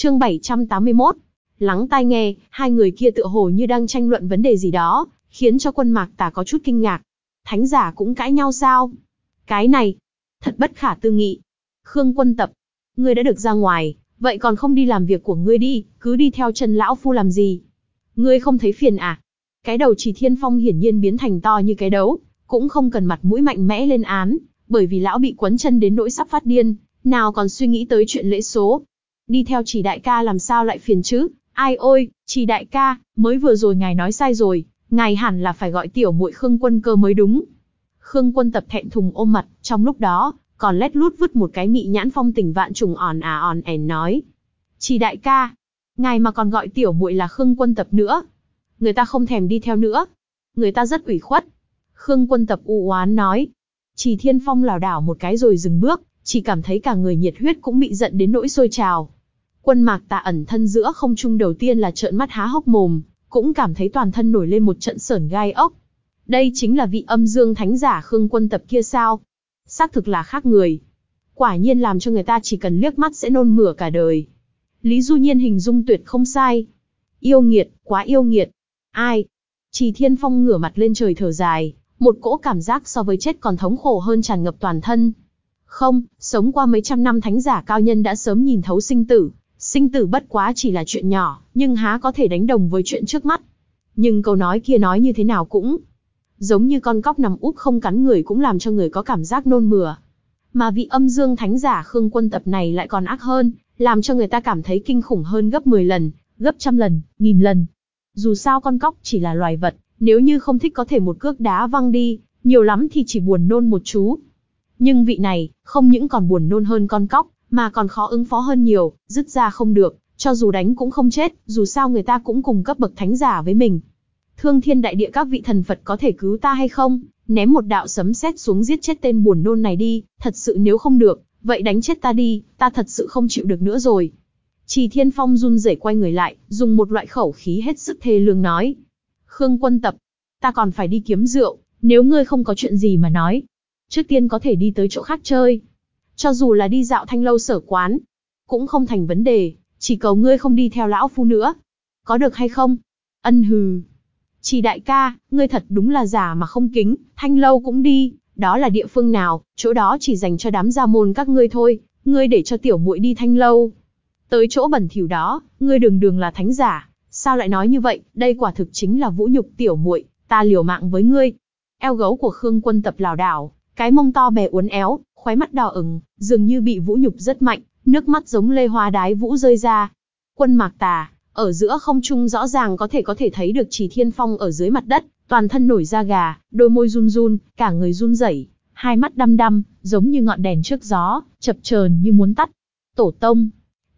Chương 781. Lắng tai nghe, hai người kia tựa hồ như đang tranh luận vấn đề gì đó, khiến cho quân mạc tà có chút kinh ngạc. Thánh giả cũng cãi nhau sao? Cái này, thật bất khả tư nghị. Khương quân tập, ngươi đã được ra ngoài, vậy còn không đi làm việc của ngươi đi, cứ đi theo chân lão phu làm gì? Ngươi không thấy phiền à? Cái đầu chỉ thiên phong hiển nhiên biến thành to như cái đấu, cũng không cần mặt mũi mạnh mẽ lên án, bởi vì lão bị quấn chân đến nỗi sắp phát điên, nào còn suy nghĩ tới chuyện lễ số. Đi theo chỉ đại ca làm sao lại phiền chứ? Ai ôi, chỉ đại ca, mới vừa rồi ngài nói sai rồi, ngài hẳn là phải gọi tiểu muội Khương Quân Cơ mới đúng. Khương Quân tập thẹn thùng ôm mặt, trong lúc đó, còn lét lút vứt một cái mị nhãn phong tình vạn trùng òn à òn ẻn nói. Chỉ đại ca, ngài mà còn gọi tiểu muội là Khương Quân tập nữa. Người ta không thèm đi theo nữa. Người ta rất ủy khuất. Khương Quân tập u oán nói. Chỉ thiên phong lảo đảo một cái rồi dừng bước, chỉ cảm thấy cả người nhiệt huyết cũng bị giận đến nỗi sôi trào. Quân mạc tạ ẩn thân giữa không trung đầu tiên là trợn mắt há hốc mồm, cũng cảm thấy toàn thân nổi lên một trận sởn gai ốc. Đây chính là vị âm dương thánh giả Khương Quân Tập kia sao? Xác thực là khác người. Quả nhiên làm cho người ta chỉ cần liếc mắt sẽ nôn mửa cả đời. Lý Du Nhiên hình dung tuyệt không sai. Yêu nghiệt, quá yêu nghiệt. Ai? Chỉ Thiên Phong ngửa mặt lên trời thở dài, một cỗ cảm giác so với chết còn thống khổ hơn tràn ngập toàn thân. Không, sống qua mấy trăm năm thánh giả cao nhân đã sớm nhìn thấu sinh tử, sinh tử bất quá chỉ là chuyện nhỏ, nhưng há có thể đánh đồng với chuyện trước mắt. Nhưng câu nói kia nói như thế nào cũng giống như con cóc nằm úp không cắn người cũng làm cho người có cảm giác nôn mửa. Mà vị âm dương thánh giả Khương Quân tập này lại còn ác hơn, làm cho người ta cảm thấy kinh khủng hơn gấp 10 lần, gấp trăm lần, nghìn lần. Dù sao con cóc chỉ là loài vật, nếu như không thích có thể một cước đá văng đi, nhiều lắm thì chỉ buồn nôn một chú. Nhưng vị này, không những còn buồn nôn hơn con cóc, mà còn khó ứng phó hơn nhiều, dứt ra không được, cho dù đánh cũng không chết, dù sao người ta cũng cùng cấp bậc thánh giả với mình. Thương thiên đại địa các vị thần Phật có thể cứu ta hay không? Ném một đạo sấm sét xuống giết chết tên buồn nôn này đi, thật sự nếu không được, vậy đánh chết ta đi, ta thật sự không chịu được nữa rồi. Trì Thiên Phong run rẩy quay người lại, dùng một loại khẩu khí hết sức thê lương nói. Khương quân tập, ta còn phải đi kiếm rượu, nếu ngươi không có chuyện gì mà nói. Trước tiên có thể đi tới chỗ khác chơi. Cho dù là đi dạo thanh lâu sở quán, cũng không thành vấn đề, chỉ cầu ngươi không đi theo lão phu nữa. Có được hay không? Ân hừ. Chỉ đại ca, ngươi thật đúng là giả mà không kính, thanh lâu cũng đi, đó là địa phương nào, chỗ đó chỉ dành cho đám gia môn các ngươi thôi, ngươi để cho tiểu muội đi thanh lâu. Tới chỗ bẩn thỉu đó, ngươi đường đường là thánh giả, sao lại nói như vậy, đây quả thực chính là vũ nhục tiểu muội, ta liều mạng với ngươi. Eo gấu của Khương Quân tập lảo đảo, cái mông to bè uốn éo, khóe mắt đỏ ửng, dường như bị vũ nhục rất mạnh, nước mắt giống lê hoa đái vũ rơi ra. Quân mạc tà, ở giữa không trung rõ ràng có thể có thể thấy được chỉ thiên phong ở dưới mặt đất, toàn thân nổi da gà, đôi môi run run, cả người run rẩy, hai mắt đăm đăm, giống như ngọn đèn trước gió, chập chờn như muốn tắt. Tổ tông,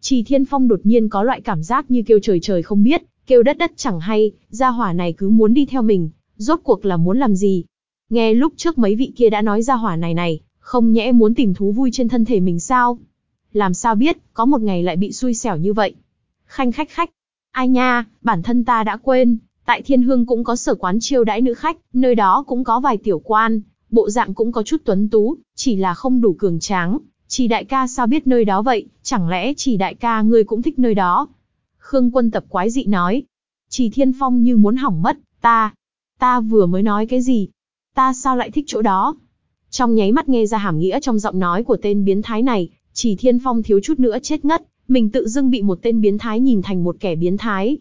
chỉ thiên phong đột nhiên có loại cảm giác như kêu trời trời không biết, kêu đất đất chẳng hay, gia hỏa này cứ muốn đi theo mình, rốt cuộc là muốn làm gì. Nghe lúc trước mấy vị kia đã nói gia hỏa này này, không nhẽ muốn tìm thú vui trên thân thể mình sao? Làm sao biết, có một ngày lại bị xui xẻo như vậy? Khanh khách khách. Ai nha, bản thân ta đã quên, tại Thiên Hương cũng có sở quán chiêu đãi nữ khách, nơi đó cũng có vài tiểu quan, bộ dạng cũng có chút tuấn tú, chỉ là không đủ cường tráng. Chỉ đại ca sao biết nơi đó vậy, chẳng lẽ chỉ đại ca ngươi cũng thích nơi đó? Khương quân tập quái dị nói. Chỉ thiên phong như muốn hỏng mất, ta, ta vừa mới nói cái gì? Ta sao lại thích chỗ đó? Trong nháy mắt nghe ra hàm nghĩa trong giọng nói của tên biến thái này, chỉ thiên phong thiếu chút nữa chết ngất, mình tự dưng bị một tên biến thái nhìn thành một kẻ biến thái.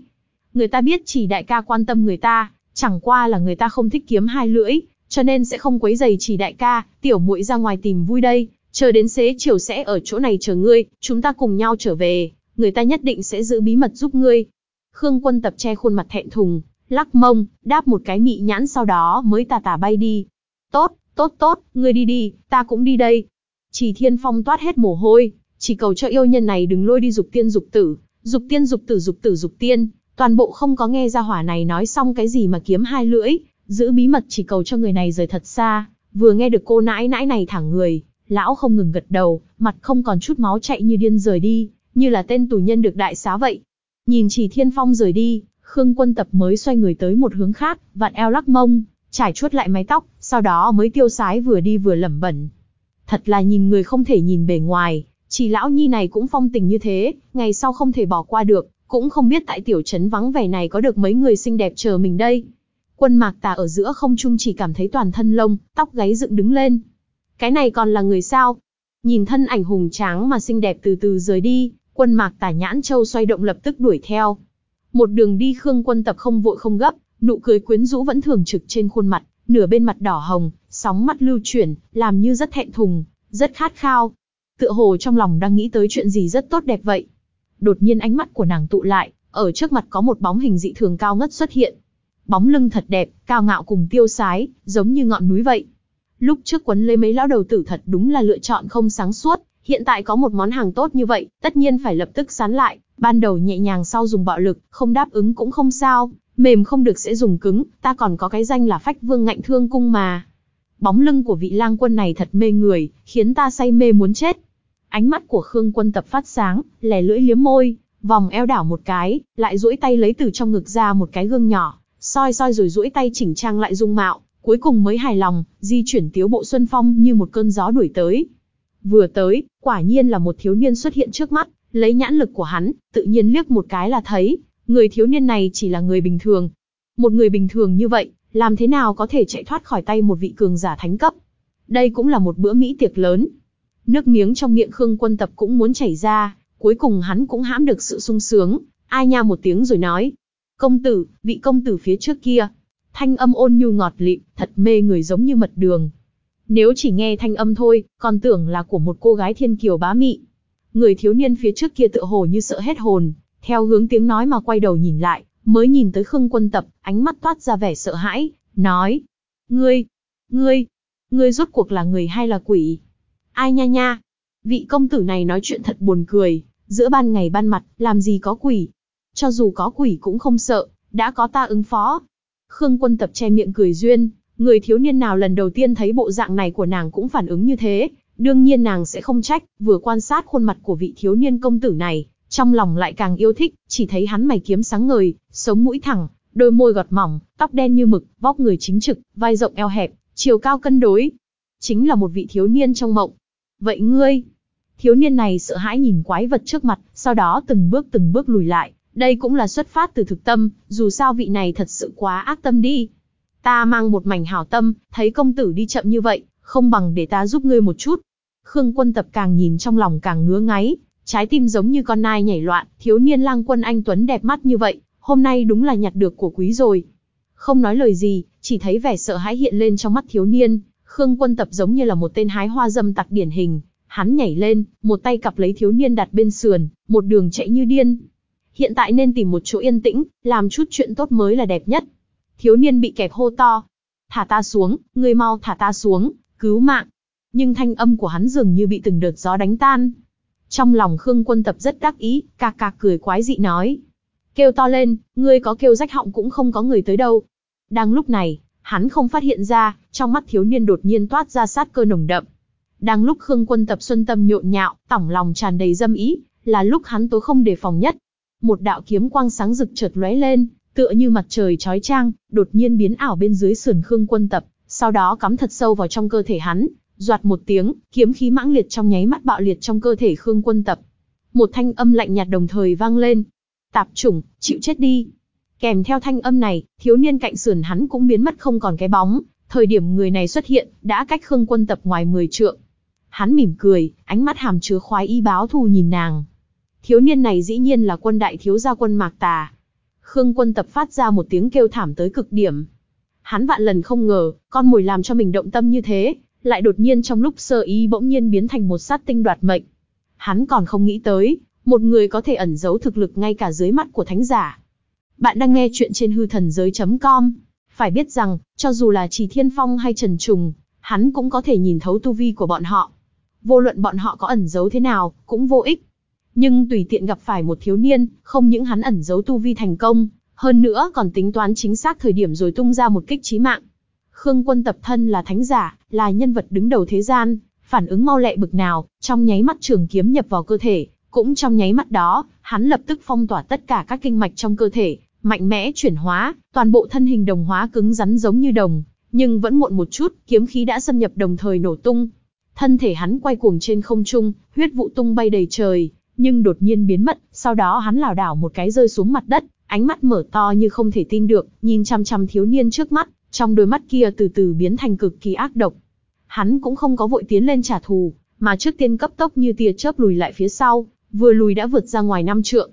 Người ta biết chỉ đại ca quan tâm người ta, chẳng qua là người ta không thích kiếm hai lưỡi, cho nên sẽ không quấy giày chỉ đại ca, tiểu muội ra ngoài tìm vui đây, chờ đến xế chiều sẽ ở chỗ này chờ ngươi, chúng ta cùng nhau trở về, người ta nhất định sẽ giữ bí mật giúp ngươi. Khương quân tập che khuôn mặt thẹn thùng, lắc mông, đáp một cái mị nhãn sau đó mới tà tà bay đi. Tốt, Tốt tốt, ngươi đi đi, ta cũng đi đây. Chỉ thiên phong toát hết mồ hôi, chỉ cầu cho yêu nhân này đừng lôi đi dục tiên dục tử, dục tiên dục tử dục tử dục tiên, toàn bộ không có nghe ra hỏa này nói xong cái gì mà kiếm hai lưỡi, giữ bí mật chỉ cầu cho người này rời thật xa, vừa nghe được cô nãi nãi này thẳng người, lão không ngừng gật đầu, mặt không còn chút máu chạy như điên rời đi, như là tên tù nhân được đại xá vậy. Nhìn chỉ thiên phong rời đi, Khương quân tập mới xoay người tới một hướng khác, vạn eo lắc mông, trải chuốt lại mái tóc, sau đó mới tiêu sái vừa đi vừa lẩm bẩm. Thật là nhìn người không thể nhìn bề ngoài, Chỉ lão nhi này cũng phong tình như thế, ngày sau không thể bỏ qua được, cũng không biết tại tiểu trấn vắng vẻ này có được mấy người xinh đẹp chờ mình đây. Quân mạc tà ở giữa không trung chỉ cảm thấy toàn thân lông, tóc gáy dựng đứng lên. Cái này còn là người sao? Nhìn thân ảnh hùng tráng mà xinh đẹp từ từ rời đi, quân mạc tà nhãn châu xoay động lập tức đuổi theo. Một đường đi Khương quân tập không vội không gấp, nụ cười quyến rũ vẫn thường trực trên khuôn mặt, nửa bên mặt đỏ hồng, sóng mắt lưu chuyển, làm như rất thẹn thùng, rất khát khao. Tựa hồ trong lòng đang nghĩ tới chuyện gì rất tốt đẹp vậy. Đột nhiên ánh mắt của nàng tụ lại, ở trước mặt có một bóng hình dị thường cao ngất xuất hiện. Bóng lưng thật đẹp, cao ngạo cùng tiêu sái, giống như ngọn núi vậy. Lúc trước quấn lấy mấy lão đầu tử thật đúng là lựa chọn không sáng suốt, hiện tại có một món hàng tốt như vậy, tất nhiên phải lập tức sán lại, ban đầu nhẹ nhàng sau dùng bạo lực, không đáp ứng cũng không sao, mềm không được sẽ dùng cứng, ta còn có cái danh là phách vương ngạnh thương cung mà. Bóng lưng của vị lang quân này thật mê người, khiến ta say mê muốn chết. Ánh mắt của Khương quân tập phát sáng, lè lưỡi liếm môi, vòng eo đảo một cái, lại duỗi tay lấy từ trong ngực ra một cái gương nhỏ, soi soi rồi duỗi tay chỉnh trang lại dung mạo, cuối cùng mới hài lòng, di chuyển tiếu bộ xuân phong như một cơn gió đuổi tới. Vừa tới, quả nhiên là một thiếu niên xuất hiện trước mắt, lấy nhãn lực của hắn, tự nhiên liếc một cái là thấy, người thiếu niên này chỉ là người bình thường. Một người bình thường như vậy, làm thế nào có thể chạy thoát khỏi tay một vị cường giả thánh cấp? Đây cũng là một bữa mỹ tiệc lớn. Nước miếng trong miệng Khương Quân Tập cũng muốn chảy ra, cuối cùng hắn cũng hãm được sự sung sướng, ai nha một tiếng rồi nói. Công tử, vị công tử phía trước kia. Thanh âm ôn nhu ngọt lịm, thật mê người giống như mật đường. Nếu chỉ nghe thanh âm thôi, còn tưởng là của một cô gái thiên kiều bá mị. Người thiếu niên phía trước kia tựa hồ như sợ hết hồn, theo hướng tiếng nói mà quay đầu nhìn lại, mới nhìn tới Khương Quân Tập, ánh mắt toát ra vẻ sợ hãi, nói: "Ngươi, ngươi, ngươi rốt cuộc là người hay là quỷ?" Ai nha nha, vị công tử này nói chuyện thật buồn cười, giữa ban ngày ban mặt, làm gì có quỷ. Cho dù có quỷ cũng không sợ, đã có ta ứng phó. Khương Quân Tập che miệng cười duyên, người thiếu niên nào lần đầu tiên thấy bộ dạng này của nàng cũng phản ứng như thế, đương nhiên nàng sẽ không trách, vừa quan sát khuôn mặt của vị thiếu niên công tử này, trong lòng lại càng yêu thích, chỉ thấy hắn mày kiếm sáng ngời, sống mũi thẳng, đôi môi gọt mỏng, tóc đen như mực, vóc người chính trực, vai rộng eo hẹp, chiều cao cân đối. Chính là một vị thiếu niên trong mộng. Vậy ngươi? Thiếu niên này sợ hãi nhìn quái vật trước mặt, sau đó từng bước từng bước lùi lại. Đây cũng là xuất phát từ thực tâm, dù sao vị này thật sự quá ác tâm đi. Ta mang một mảnh hảo tâm, thấy công tử đi chậm như vậy, không bằng để ta giúp ngươi một chút. Khương quân tập càng nhìn trong lòng càng ngứa ngáy, trái tim giống như con nai nhảy loạn, thiếu niên lang quân anh Tuấn đẹp mắt như vậy, hôm nay đúng là nhặt được của quý rồi. Không nói lời gì, chỉ thấy vẻ sợ hãi hiện lên trong mắt thiếu niên, Khương quân tập giống như là một tên hái hoa dâm tặc điển hình, hắn nhảy lên, một tay cặp lấy thiếu niên đặt bên sườn, một đường chạy như điên. Hiện tại nên tìm một chỗ yên tĩnh, làm chút chuyện tốt mới là đẹp nhất. Thiếu niên bị kẹp hô to. Thả ta xuống, người mau thả ta xuống, cứu mạng. Nhưng thanh âm của hắn dường như bị từng đợt gió đánh tan. Trong lòng Khương Quân Tập rất đắc ý, cà cà cười quái dị nói. Kêu to lên, ngươi có kêu rách họng cũng không có người tới đâu. Đang lúc này, hắn không phát hiện ra, trong mắt thiếu niên đột nhiên toát ra sát cơ nồng đậm. Đang lúc Khương Quân Tập xuân tâm nhộn nhạo, tỏng lòng tràn đầy dâm ý, là lúc hắn tối không đề phòng nhất. Một đạo kiếm quang sáng rực chợt lóe lên, tựa như mặt trời chói chang, đột nhiên biến ảo bên dưới sườn Khương Quân Tập, sau đó cắm thật sâu vào trong cơ thể hắn, Doạt một tiếng, kiếm khí mãng liệt trong nháy mắt bạo liệt trong cơ thể Khương Quân Tập. Một thanh âm lạnh nhạt đồng thời vang lên. Tạp chủng, chịu chết đi. Kèm theo thanh âm này, thiếu niên cạnh sườn hắn cũng biến mất không còn cái bóng. Thời điểm người này xuất hiện, đã cách Khương Quân Tập ngoài 10 trượng. Hắn mỉm cười, ánh mắt hàm chứa khoái y báo thù nhìn nàng. Thiếu niên này dĩ nhiên là quân đại thiếu gia quân Mạc Tà. Khương Quân Tập phát ra một tiếng kêu thảm tới cực điểm. Hắn vạn lần không ngờ, con mồi làm cho mình động tâm như thế, lại đột nhiên trong lúc sơ ý bỗng nhiên biến thành một sát tinh đoạt mệnh. Hắn còn không nghĩ tới, một người có thể ẩn giấu thực lực ngay cả dưới mắt của thánh giả. Bạn đang nghe chuyện trên hư thần giới.com. Phải biết rằng, cho dù là Trì Thiên Phong hay Trần Trùng, hắn cũng có thể nhìn thấu tu vi của bọn họ. Vô luận bọn họ có ẩn giấu thế nào, cũng vô ích. Nhưng tùy tiện gặp phải một thiếu niên, không những hắn ẩn giấu tu vi thành công, hơn nữa còn tính toán chính xác thời điểm rồi tung ra một kích chí mạng. Khương Quân tập thân là thánh giả, là nhân vật đứng đầu thế gian, phản ứng mau lẹ bực nào, trong nháy mắt trường kiếm nhập vào cơ thể, cũng trong nháy mắt đó, hắn lập tức phong tỏa tất cả các kinh mạch trong cơ thể, mạnh mẽ chuyển hóa, toàn bộ thân hình đồng hóa cứng rắn giống như đồng, nhưng vẫn muộn một chút, kiếm khí đã xâm nhập đồng thời nổ tung. thân thể hắn quay cuồng trên không trung, huyết vụ tung bay đầy trời, nhưng đột nhiên biến mất, sau đó hắn lảo đảo một cái rơi xuống mặt đất, ánh mắt mở to như không thể tin được, nhìn chăm chăm thiếu niên trước mắt, trong đôi mắt kia từ từ biến thành cực kỳ ác độc. Hắn cũng không có vội tiến lên trả thù, mà trước tiên cấp tốc như tia chớp lùi lại phía sau, vừa lùi đã vượt ra ngoài năm trượng.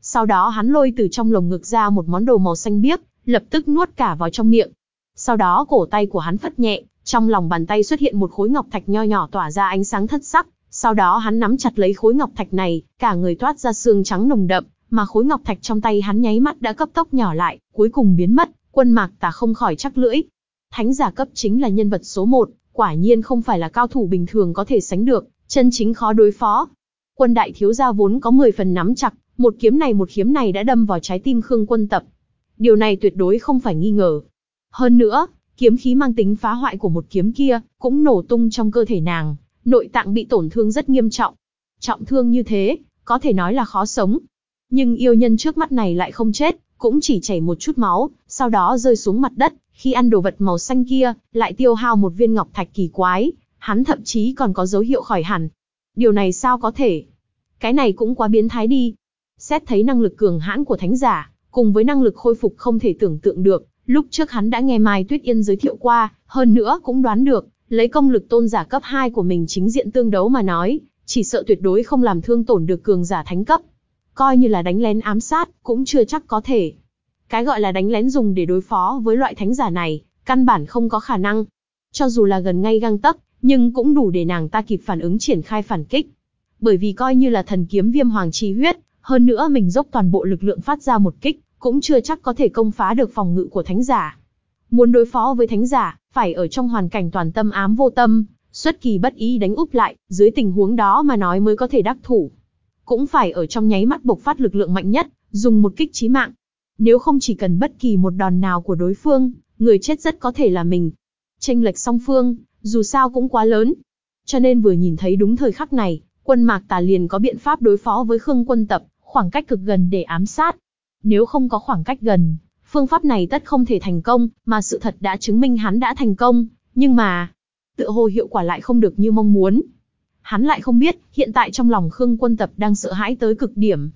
Sau đó hắn lôi từ trong lồng ngực ra một món đồ màu xanh biếc, lập tức nuốt cả vào trong miệng. Sau đó cổ tay của hắn phất nhẹ, trong lòng bàn tay xuất hiện một khối ngọc thạch nho nhỏ tỏa ra ánh sáng thất sắc, sau đó hắn nắm chặt lấy khối ngọc thạch này, cả người toát ra xương trắng nồng đậm, mà khối ngọc thạch trong tay hắn nháy mắt đã cấp tốc nhỏ lại, cuối cùng biến mất, quân mạc tà không khỏi chắc lưỡi. Thánh giả cấp chính là nhân vật số một, quả nhiên không phải là cao thủ bình thường có thể sánh được, chân chính khó đối phó. Quân đại thiếu gia vốn có 10 phần nắm chặt, một kiếm này một kiếm này đã đâm vào trái tim Khương Quân Tập. Điều này tuyệt đối không phải nghi ngờ. Hơn nữa, kiếm khí mang tính phá hoại của một kiếm kia cũng nổ tung trong cơ thể nàng, nội tạng bị tổn thương rất nghiêm trọng. Trọng thương như thế, có thể nói là khó sống. Nhưng yêu nhân trước mắt này lại không chết, cũng chỉ chảy một chút máu, sau đó rơi xuống mặt đất, khi ăn đồ vật màu xanh kia, lại tiêu hao một viên ngọc thạch kỳ quái, hắn thậm chí còn có dấu hiệu khỏi hẳn. Điều này sao có thể? Cái này cũng quá biến thái đi. Xét thấy năng lực cường hãn của thánh giả, cùng với năng lực khôi phục không thể tưởng tượng được, lúc trước hắn đã nghe Mai Tuyết Yên giới thiệu qua, hơn nữa cũng đoán được, lấy công lực tôn giả cấp 2 của mình chính diện tương đấu mà nói, chỉ sợ tuyệt đối không làm thương tổn được cường giả thánh cấp. Coi như là đánh lén ám sát, cũng chưa chắc có thể. Cái gọi là đánh lén dùng để đối phó với loại thánh giả này, căn bản không có khả năng. Cho dù là gần ngay găng tấc, nhưng cũng đủ để nàng ta kịp phản ứng triển khai phản kích. Bởi vì coi như là thần kiếm viêm hoàng chi huyết, hơn nữa mình dốc toàn bộ lực lượng phát ra một kích, cũng chưa chắc có thể công phá được phòng ngự của thánh giả. Muốn đối phó với thánh giả, phải ở trong hoàn cảnh toàn tâm ám vô tâm, xuất kỳ bất ý đánh úp lại, dưới tình huống đó mà nói mới có thể đắc thủ. Cũng phải ở trong nháy mắt bộc phát lực lượng mạnh nhất, dùng một kích chí mạng. Nếu không chỉ cần bất kỳ một đòn nào của đối phương, người chết rất có thể là mình. Tranh lệch song phương, dù sao cũng quá lớn. Cho nên vừa nhìn thấy đúng thời khắc này, quân mạc tà liền có biện pháp đối phó với Khương quân tập, khoảng cách cực gần để ám sát. Nếu không có khoảng cách gần, phương pháp này tất không thể thành công, mà sự thật đã chứng minh hắn đã thành công, nhưng mà, tựa hồ hiệu quả lại không được như mong muốn. Hắn lại không biết, hiện tại trong lòng Khương quân tập đang sợ hãi tới cực điểm.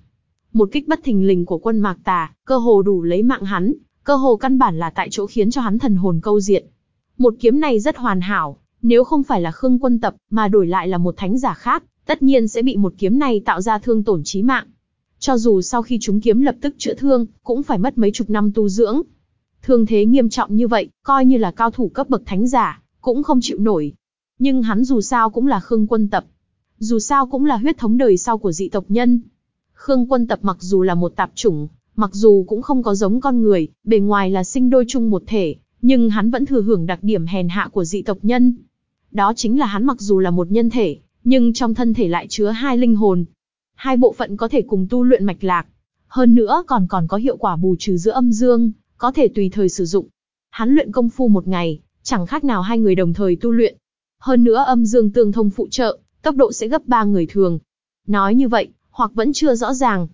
Một kích bất thình lình của quân mạc tà, cơ hồ đủ lấy mạng hắn, cơ hồ căn bản là tại chỗ khiến cho hắn thần hồn câu diện. Một kiếm này rất hoàn hảo, nếu không phải là Khương quân tập, mà đổi lại là một thánh giả khác, tất nhiên sẽ bị một kiếm này tạo ra thương tổn chí mạng. Cho dù sau khi chúng kiếm lập tức chữa thương, cũng phải mất mấy chục năm tu dưỡng. Thương thế nghiêm trọng như vậy, coi như là cao thủ cấp bậc thánh giả, cũng không chịu nổi. Nhưng hắn dù sao cũng là Khương quân tập. Dù sao cũng là huyết thống đời sau của dị tộc nhân. Khương quân tập mặc dù là một tạp chủng, mặc dù cũng không có giống con người, bề ngoài là sinh đôi chung một thể, nhưng hắn vẫn thừa hưởng đặc điểm hèn hạ của dị tộc nhân. Đó chính là hắn mặc dù là một nhân thể, nhưng trong thân thể lại chứa hai linh hồn. Hai bộ phận có thể cùng tu luyện mạch lạc. Hơn nữa còn còn có hiệu quả bù trừ giữa âm dương, có thể tùy thời sử dụng. Hắn luyện công phu một ngày, chẳng khác nào hai người đồng thời tu luyện. Hơn nữa âm dương tương thông phụ trợ, tốc độ sẽ gấp ba người thường. Nói như vậy, hoặc vẫn chưa rõ ràng.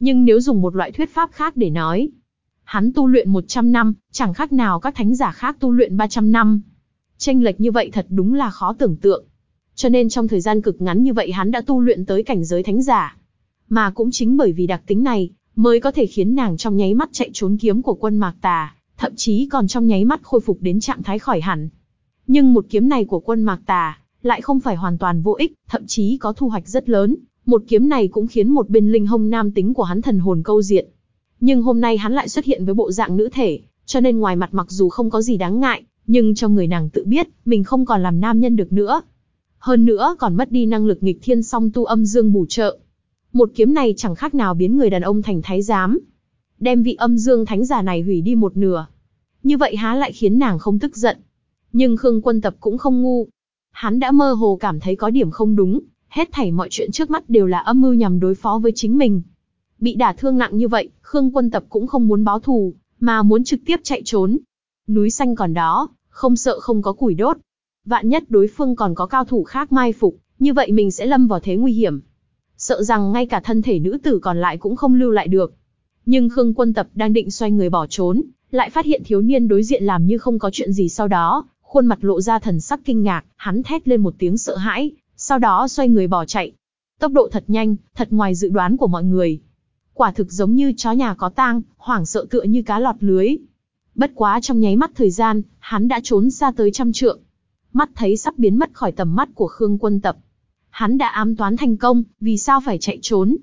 Nhưng nếu dùng một loại thuyết pháp khác để nói, hắn tu luyện 100 năm, chẳng khác nào các thánh giả khác tu luyện 300 năm. Tranh lệch như vậy thật đúng là khó tưởng tượng. Cho nên trong thời gian cực ngắn như vậy hắn đã tu luyện tới cảnh giới thánh giả. Mà cũng chính bởi vì đặc tính này, mới có thể khiến nàng trong nháy mắt chạy trốn kiếm của quân mạc tà, thậm chí còn trong nháy mắt khôi phục đến trạng thái khỏi hẳn. Nhưng một kiếm này của quân mạc tà, lại không phải hoàn toàn vô ích, thậm chí có thu hoạch rất lớn. Một kiếm này cũng khiến một bên linh hông nam tính của hắn thần hồn câu diện. Nhưng hôm nay hắn lại xuất hiện với bộ dạng nữ thể, cho nên ngoài mặt mặc dù không có gì đáng ngại, nhưng trong người nàng tự biết, mình không còn làm nam nhân được nữa. Hơn nữa còn mất đi năng lực nghịch thiên song tu âm dương bù trợ. Một kiếm này chẳng khác nào biến người đàn ông thành thái giám. Đem vị âm dương thánh giả này hủy đi một nửa. Như vậy há lại khiến nàng không tức giận. Nhưng Khương quân tập cũng không ngu. Hắn đã mơ hồ cảm thấy có điểm không đúng, hết thảy mọi chuyện trước mắt đều là âm mưu nhằm đối phó với chính mình. Bị đả thương nặng như vậy, Khương quân tập cũng không muốn báo thù, mà muốn trực tiếp chạy trốn. Núi xanh còn đó, không sợ không có củi đốt. Vạn nhất đối phương còn có cao thủ khác mai phục, như vậy mình sẽ lâm vào thế nguy hiểm. Sợ rằng ngay cả thân thể nữ tử còn lại cũng không lưu lại được. Nhưng Khương quân tập đang định xoay người bỏ trốn, lại phát hiện thiếu niên đối diện làm như không có chuyện gì sau đó, khuôn mặt lộ ra thần sắc kinh ngạc, hắn thét lên một tiếng sợ hãi, sau đó xoay người bỏ chạy. Tốc độ thật nhanh, thật ngoài dự đoán của mọi người. Quả thực giống như chó nhà có tang, hoảng sợ tựa như cá lọt lưới. Bất quá trong nháy mắt thời gian, hắn đã trốn xa tới trăm trượng. Mắt thấy sắp biến mất khỏi tầm mắt của Khương Quân Tập. Hắn đã ám toán thành công, vì sao phải chạy trốn?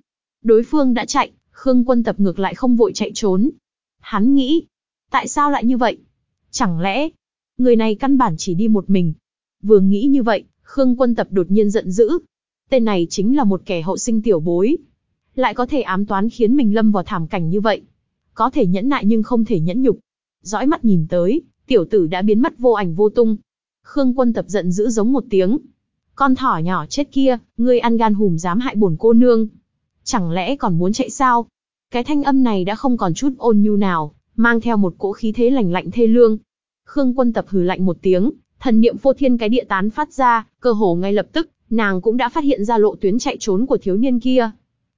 Đối phương đã chạy, Khương Quân Tập ngược lại không vội chạy trốn. Hắn nghĩ, tại sao lại như vậy? Chẳng lẽ, người này căn bản chỉ đi một mình? Vừa nghĩ như vậy, Khương Quân Tập đột nhiên giận dữ. Tên này chính là một kẻ hậu sinh tiểu bối. Lại có thể ám toán khiến mình lâm vào thảm cảnh như vậy. Có thể nhẫn nại nhưng không thể nhẫn nhục. Dõi mắt nhìn tới, tiểu tử đã biến mất vô ảnh vô tung. Khương Quân Tập giận dữ giống một tiếng. Con thỏ nhỏ chết kia, ngươi ăn gan hùm dám hại bổn cô nương. Chẳng lẽ còn muốn chạy sao? Cái thanh âm này đã không còn chút ôn nhu nào, mang theo một cỗ khí thế lạnh lạnh thê lương. Khương Quân Tập hừ lạnh một tiếng, thần niệm phô thiên cái địa tán phát ra, cơ hồ ngay lập tức, nàng cũng đã phát hiện ra lộ tuyến chạy trốn của thiếu niên kia.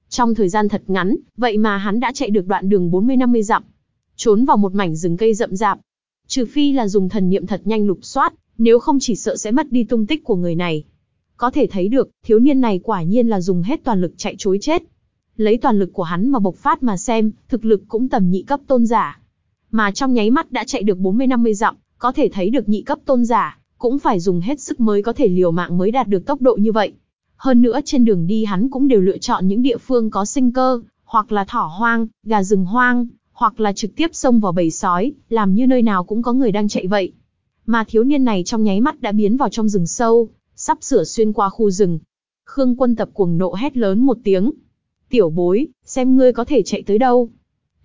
Trong thời gian thật ngắn, vậy mà hắn đã chạy được đoạn đường 40-50 dặm, trốn vào một mảnh rừng cây rậm rạp. Trừ phi là dùng thần niệm thật nhanh lục soát, nếu không chỉ sợ sẽ mất đi tung tích của người này. Có thể thấy được, thiếu niên này quả nhiên là dùng hết toàn lực chạy chối chết. Lấy toàn lực của hắn mà bộc phát mà xem, thực lực cũng tầm nhị cấp tôn giả. Mà trong nháy mắt đã chạy được 40-50 dặm, có thể thấy được nhị cấp tôn giả, cũng phải dùng hết sức mới có thể liều mạng mới đạt được tốc độ như vậy. Hơn nữa trên đường đi hắn cũng đều lựa chọn những địa phương có sinh cơ, hoặc là thỏ hoang, gà rừng hoang, hoặc là trực tiếp xông vào bầy sói, làm như nơi nào cũng có người đang chạy vậy. Mà thiếu niên này trong nháy mắt đã biến vào trong rừng sâu, sắp sửa xuyên qua khu rừng. Khương quân tập cuồng nộ hét lớn một tiếng. Tiểu bối, xem ngươi có thể chạy tới đâu.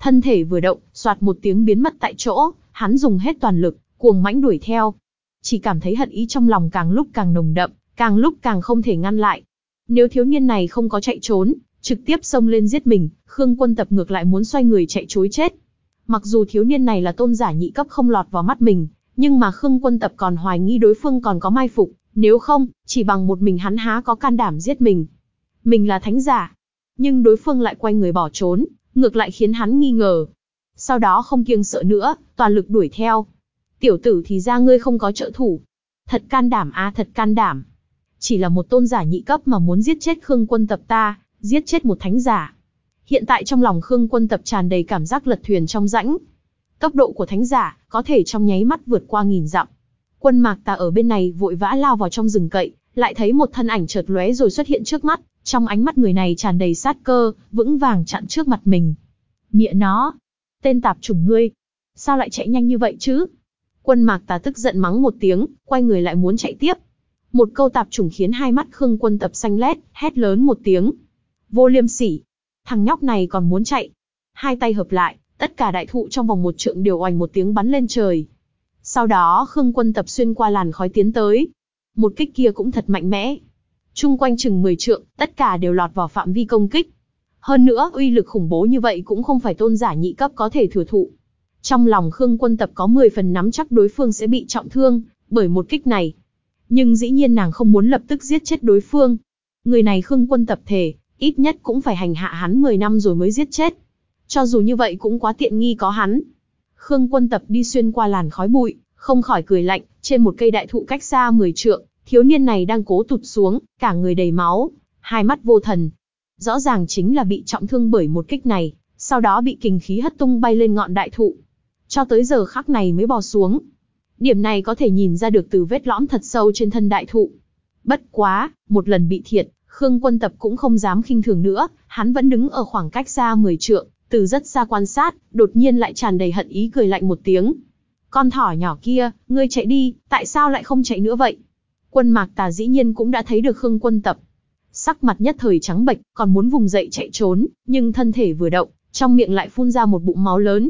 Thân thể vừa động, soạt một tiếng biến mất tại chỗ, hắn dùng hết toàn lực, cuồng mãnh đuổi theo. Chỉ cảm thấy hận ý trong lòng càng lúc càng nồng đậm, càng lúc càng không thể ngăn lại. Nếu thiếu niên này không có chạy trốn, trực tiếp xông lên giết mình, Khương Quân Tập ngược lại muốn xoay người chạy chối chết. Mặc dù thiếu niên này là tôn giả nhị cấp không lọt vào mắt mình, nhưng mà Khương Quân Tập còn hoài nghi đối phương còn có mai phục, nếu không, chỉ bằng một mình hắn há có can đảm giết mình. Mình là thánh giả, nhưng đối phương lại quay người bỏ trốn, ngược lại khiến hắn nghi ngờ. Sau đó không kiêng sợ nữa, toàn lực đuổi theo. Tiểu tử thì ra ngươi không có trợ thủ. Thật can đảm a thật can đảm. Chỉ là một tôn giả nhị cấp mà muốn giết chết Khương quân tập ta, giết chết một thánh giả. Hiện tại trong lòng Khương quân tập tràn đầy cảm giác lật thuyền trong rãnh. Tốc độ của thánh giả, có thể trong nháy mắt vượt qua nghìn dặm. Quân mạc ta ở bên này vội vã lao vào trong rừng cậy, lại thấy một thân ảnh chợt lóe rồi xuất hiện trước mắt, trong ánh mắt người này tràn đầy sát cơ, vững vàng chặn trước mặt mình. Mịa nó, tên tạp chủng ngươi, sao lại chạy nhanh như vậy chứ? Quân mạc tà tức giận mắng một tiếng, quay người lại muốn chạy tiếp. Một câu tạp chủng khiến hai mắt Khương quân tập xanh lét, hét lớn một tiếng. Vô liêm sỉ. Thằng nhóc này còn muốn chạy. Hai tay hợp lại, tất cả đại thụ trong vòng một trượng đều oành một tiếng bắn lên trời. Sau đó Khương quân tập xuyên qua làn khói tiến tới. Một kích kia cũng thật mạnh mẽ. Trung quanh chừng 10 trượng, tất cả đều lọt vào phạm vi công kích. Hơn nữa, uy lực khủng bố như vậy cũng không phải tôn giả nhị cấp có thể thừa thụ. Trong lòng Khương quân tập có 10 phần nắm chắc đối phương sẽ bị trọng thương, bởi một kích này. Nhưng dĩ nhiên nàng không muốn lập tức giết chết đối phương. Người này Khương quân tập thể, ít nhất cũng phải hành hạ hắn 10 năm rồi mới giết chết. Cho dù như vậy cũng quá tiện nghi có hắn. Khương quân tập đi xuyên qua làn khói bụi, không khỏi cười lạnh, trên một cây đại thụ cách xa 10 trượng, thiếu niên này đang cố tụt xuống, cả người đầy máu, hai mắt vô thần. Rõ ràng chính là bị trọng thương bởi một kích này, sau đó bị kình khí hất tung bay lên ngọn đại thụ. Cho tới giờ khắc này mới bò xuống. Điểm này có thể nhìn ra được từ vết lõm thật sâu trên thân đại thụ. Bất quá, một lần bị thiệt, Khương Quân Tập cũng không dám khinh thường nữa, hắn vẫn đứng ở khoảng cách xa 10 trượng, từ rất xa quan sát, đột nhiên lại tràn đầy hận ý cười lạnh một tiếng. Con thỏ nhỏ kia, ngươi chạy đi, tại sao lại không chạy nữa vậy? Quân mạc tà dĩ nhiên cũng đã thấy được Khương Quân Tập. Sắc mặt nhất thời trắng bệch, còn muốn vùng dậy chạy trốn, nhưng thân thể vừa động, trong miệng lại phun ra một bụng máu lớn.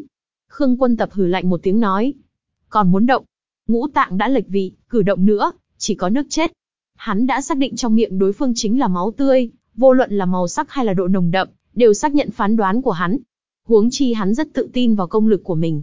Khương Quân Tập hừ lạnh một tiếng nói. Còn muốn động, ngũ tạng đã lệch vị, cử động nữa, chỉ có nước chết. Hắn đã xác định trong miệng đối phương chính là máu tươi, vô luận là màu sắc hay là độ nồng đậm, đều xác nhận phán đoán của hắn. Huống chi hắn rất tự tin vào công lực của mình.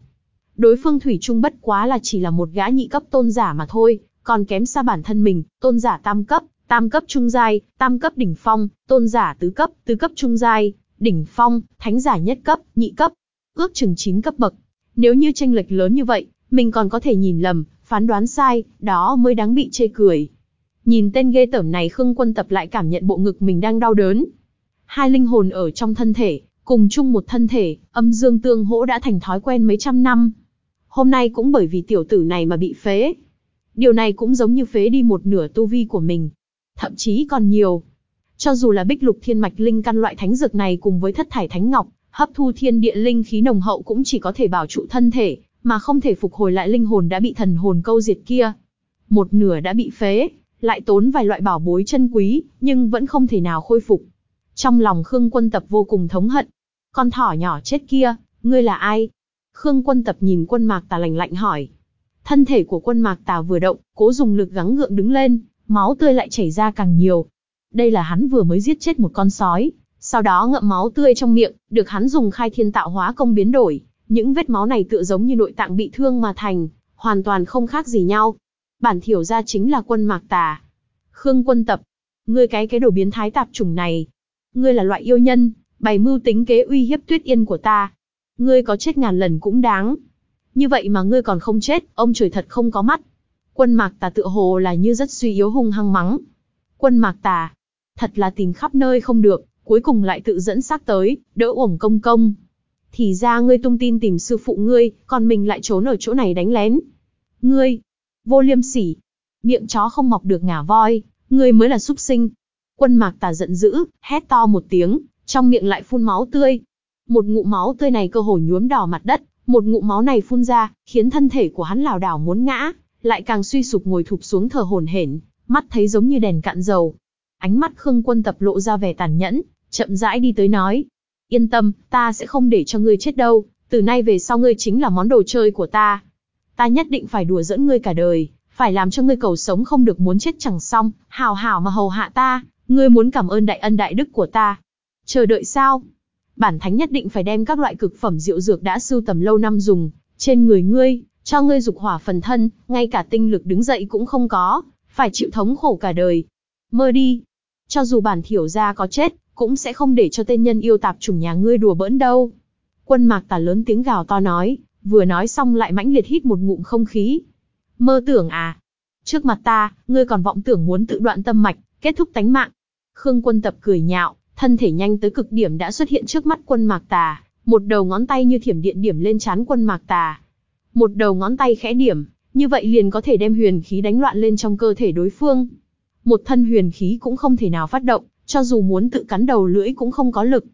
Đối phương Thủy Trung bất quá là chỉ là một gã nhị cấp tôn giả mà thôi, còn kém xa bản thân mình, tôn giả tam cấp, tam cấp trung giai, tam cấp đỉnh phong, tôn giả tứ cấp, tứ cấp trung giai, đỉnh phong, thánh giả nhất cấp, nhị cấp, ước chừng 9 cấp bậc. Nếu như tranh lệch lớn như vậy, mình còn có thể nhìn lầm, phán đoán sai, đó mới đáng bị chê cười. Nhìn tên ghê tởm này Khương Quân Tập lại cảm nhận bộ ngực mình đang đau đớn. Hai linh hồn ở trong thân thể, cùng chung một thân thể, âm dương tương hỗ đã thành thói quen mấy trăm năm. Hôm nay cũng bởi vì tiểu tử này mà bị phế. Điều này cũng giống như phế đi một nửa tu vi của mình. Thậm chí còn nhiều. Cho dù là bích lục thiên mạch linh căn loại thánh dược này cùng với thất thải thánh ngọc, hấp thu thiên địa linh khí nồng hậu cũng chỉ có thể bảo trụ thân thể, mà không thể phục hồi lại linh hồn đã bị thần hồn câu diệt kia. Một nửa đã bị phế, lại tốn vài loại bảo bối chân quý, nhưng vẫn không thể nào khôi phục. Trong lòng Khương Quân Tập vô cùng thống hận. Con thỏ nhỏ chết kia, ngươi là ai? Khương Quân Tập nhìn quân mạc tà lạnh lạnh hỏi. Thân thể của quân mạc tà vừa động, cố dùng lực gắng gượng đứng lên, máu tươi lại chảy ra càng nhiều. Đây là hắn vừa mới giết chết một con sói, sau đó ngậm máu tươi trong miệng, được hắn dùng khai thiên tạo hóa công biến đổi. Những vết máu này tựa giống như nội tạng bị thương mà thành, hoàn toàn không khác gì nhau. Bản thiểu ra chính là quân mạc tà. Khương quân tập. Ngươi cái cái đồ biến thái tạp chủng này. Ngươi là loại yêu nhân, bày mưu tính kế uy hiếp tuyết yên của ta. Ngươi có chết ngàn lần cũng đáng. Như vậy mà ngươi còn không chết, ông trời thật không có mắt. Quân mạc tà tựa hồ là như rất suy yếu hung hăng mắng. Quân mạc tà. Thật là tìm khắp nơi không được, cuối cùng lại tự dẫn xác tới, đỡ uổng công công. Thì ra ngươi tung tin tìm sư phụ ngươi, còn mình lại trốn ở chỗ này đánh lén. Ngươi, vô liêm sỉ, miệng chó không mọc được ngả voi, ngươi mới là súc sinh. Quân mạc tà giận dữ, hét to một tiếng, trong miệng lại phun máu tươi. Một ngụm máu tươi này cơ hồ nhuốm đỏ mặt đất, một ngụm máu này phun ra, khiến thân thể của hắn lảo đảo muốn ngã, lại càng suy sụp ngồi thụp xuống thở hổn hển, mắt thấy giống như đèn cạn dầu. Ánh mắt Khương Quân Tập lộ ra vẻ tàn nhẫn, chậm rãi đi tới nói: "Yên tâm, ta sẽ không để cho ngươi chết đâu, từ nay về sau ngươi chính là món đồ chơi của ta. Ta nhất định phải đùa dẫn ngươi cả đời, phải làm cho ngươi cầu sống không được muốn chết chẳng xong, hào hào mà hầu hạ ta, ngươi muốn cảm ơn đại ân đại đức của ta. Chờ đợi sao? Bản thánh nhất định phải đem các loại cực phẩm rượu dược đã sưu tầm lâu năm dùng, trên người ngươi, cho ngươi dục hỏa phần thân, ngay cả tinh lực đứng dậy cũng không có, phải chịu thống khổ cả đời. Mơ đi. Cho dù bản thiểu gia có chết, cũng sẽ không để cho tên nhân yêu tạp chủng nhà ngươi đùa bỡn đâu. Quân mạc tà lớn tiếng gào to nói, vừa nói xong lại mãnh liệt hít một ngụm không khí. Mơ tưởng à? Trước mặt ta, ngươi còn vọng tưởng muốn tự đoạn tâm mạch, kết thúc tánh mạng. Khương quân tập cười nhạo, thân thể nhanh tới cực điểm đã xuất hiện trước mắt quân mạc tà, một đầu ngón tay như thiểm điện điểm lên chán quân mạc tà. Một đầu ngón tay khẽ điểm, như vậy liền có thể đem huyền khí đánh loạn lên trong cơ thể đối phương. Một thân huyền khí cũng không thể nào phát động, cho dù muốn tự cắn đầu lưỡi cũng không có lực.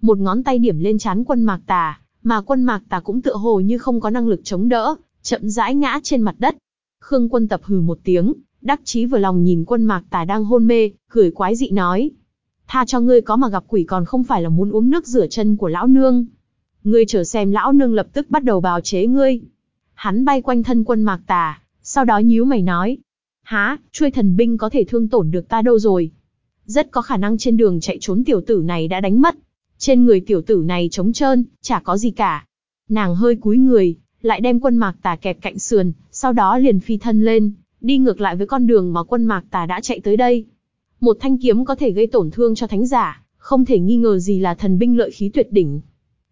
Một ngón tay điểm lên chán quân mạc tà, mà quân mạc tà cũng tựa hồ như không có năng lực chống đỡ, chậm rãi ngã trên mặt đất. Khương quân tập hừ một tiếng, đắc chí vừa lòng nhìn quân mạc tà đang hôn mê, cười quái dị nói. Tha cho ngươi có mà gặp quỷ còn không phải là muốn uống nước rửa chân của lão nương. Ngươi chờ xem lão nương lập tức bắt đầu bào chế ngươi. Hắn bay quanh thân quân mạc tà, sau đó nhíu mày nói. Há, chuôi thần binh có thể thương tổn được ta đâu rồi. Rất có khả năng trên đường chạy trốn tiểu tử này đã đánh mất. Trên người tiểu tử này trống trơn, chả có gì cả. Nàng hơi cúi người, lại đem quân mạc tà kẹp cạnh sườn, sau đó liền phi thân lên, đi ngược lại với con đường mà quân mạc tà đã chạy tới đây. Một thanh kiếm có thể gây tổn thương cho thánh giả, không thể nghi ngờ gì là thần binh lợi khí tuyệt đỉnh.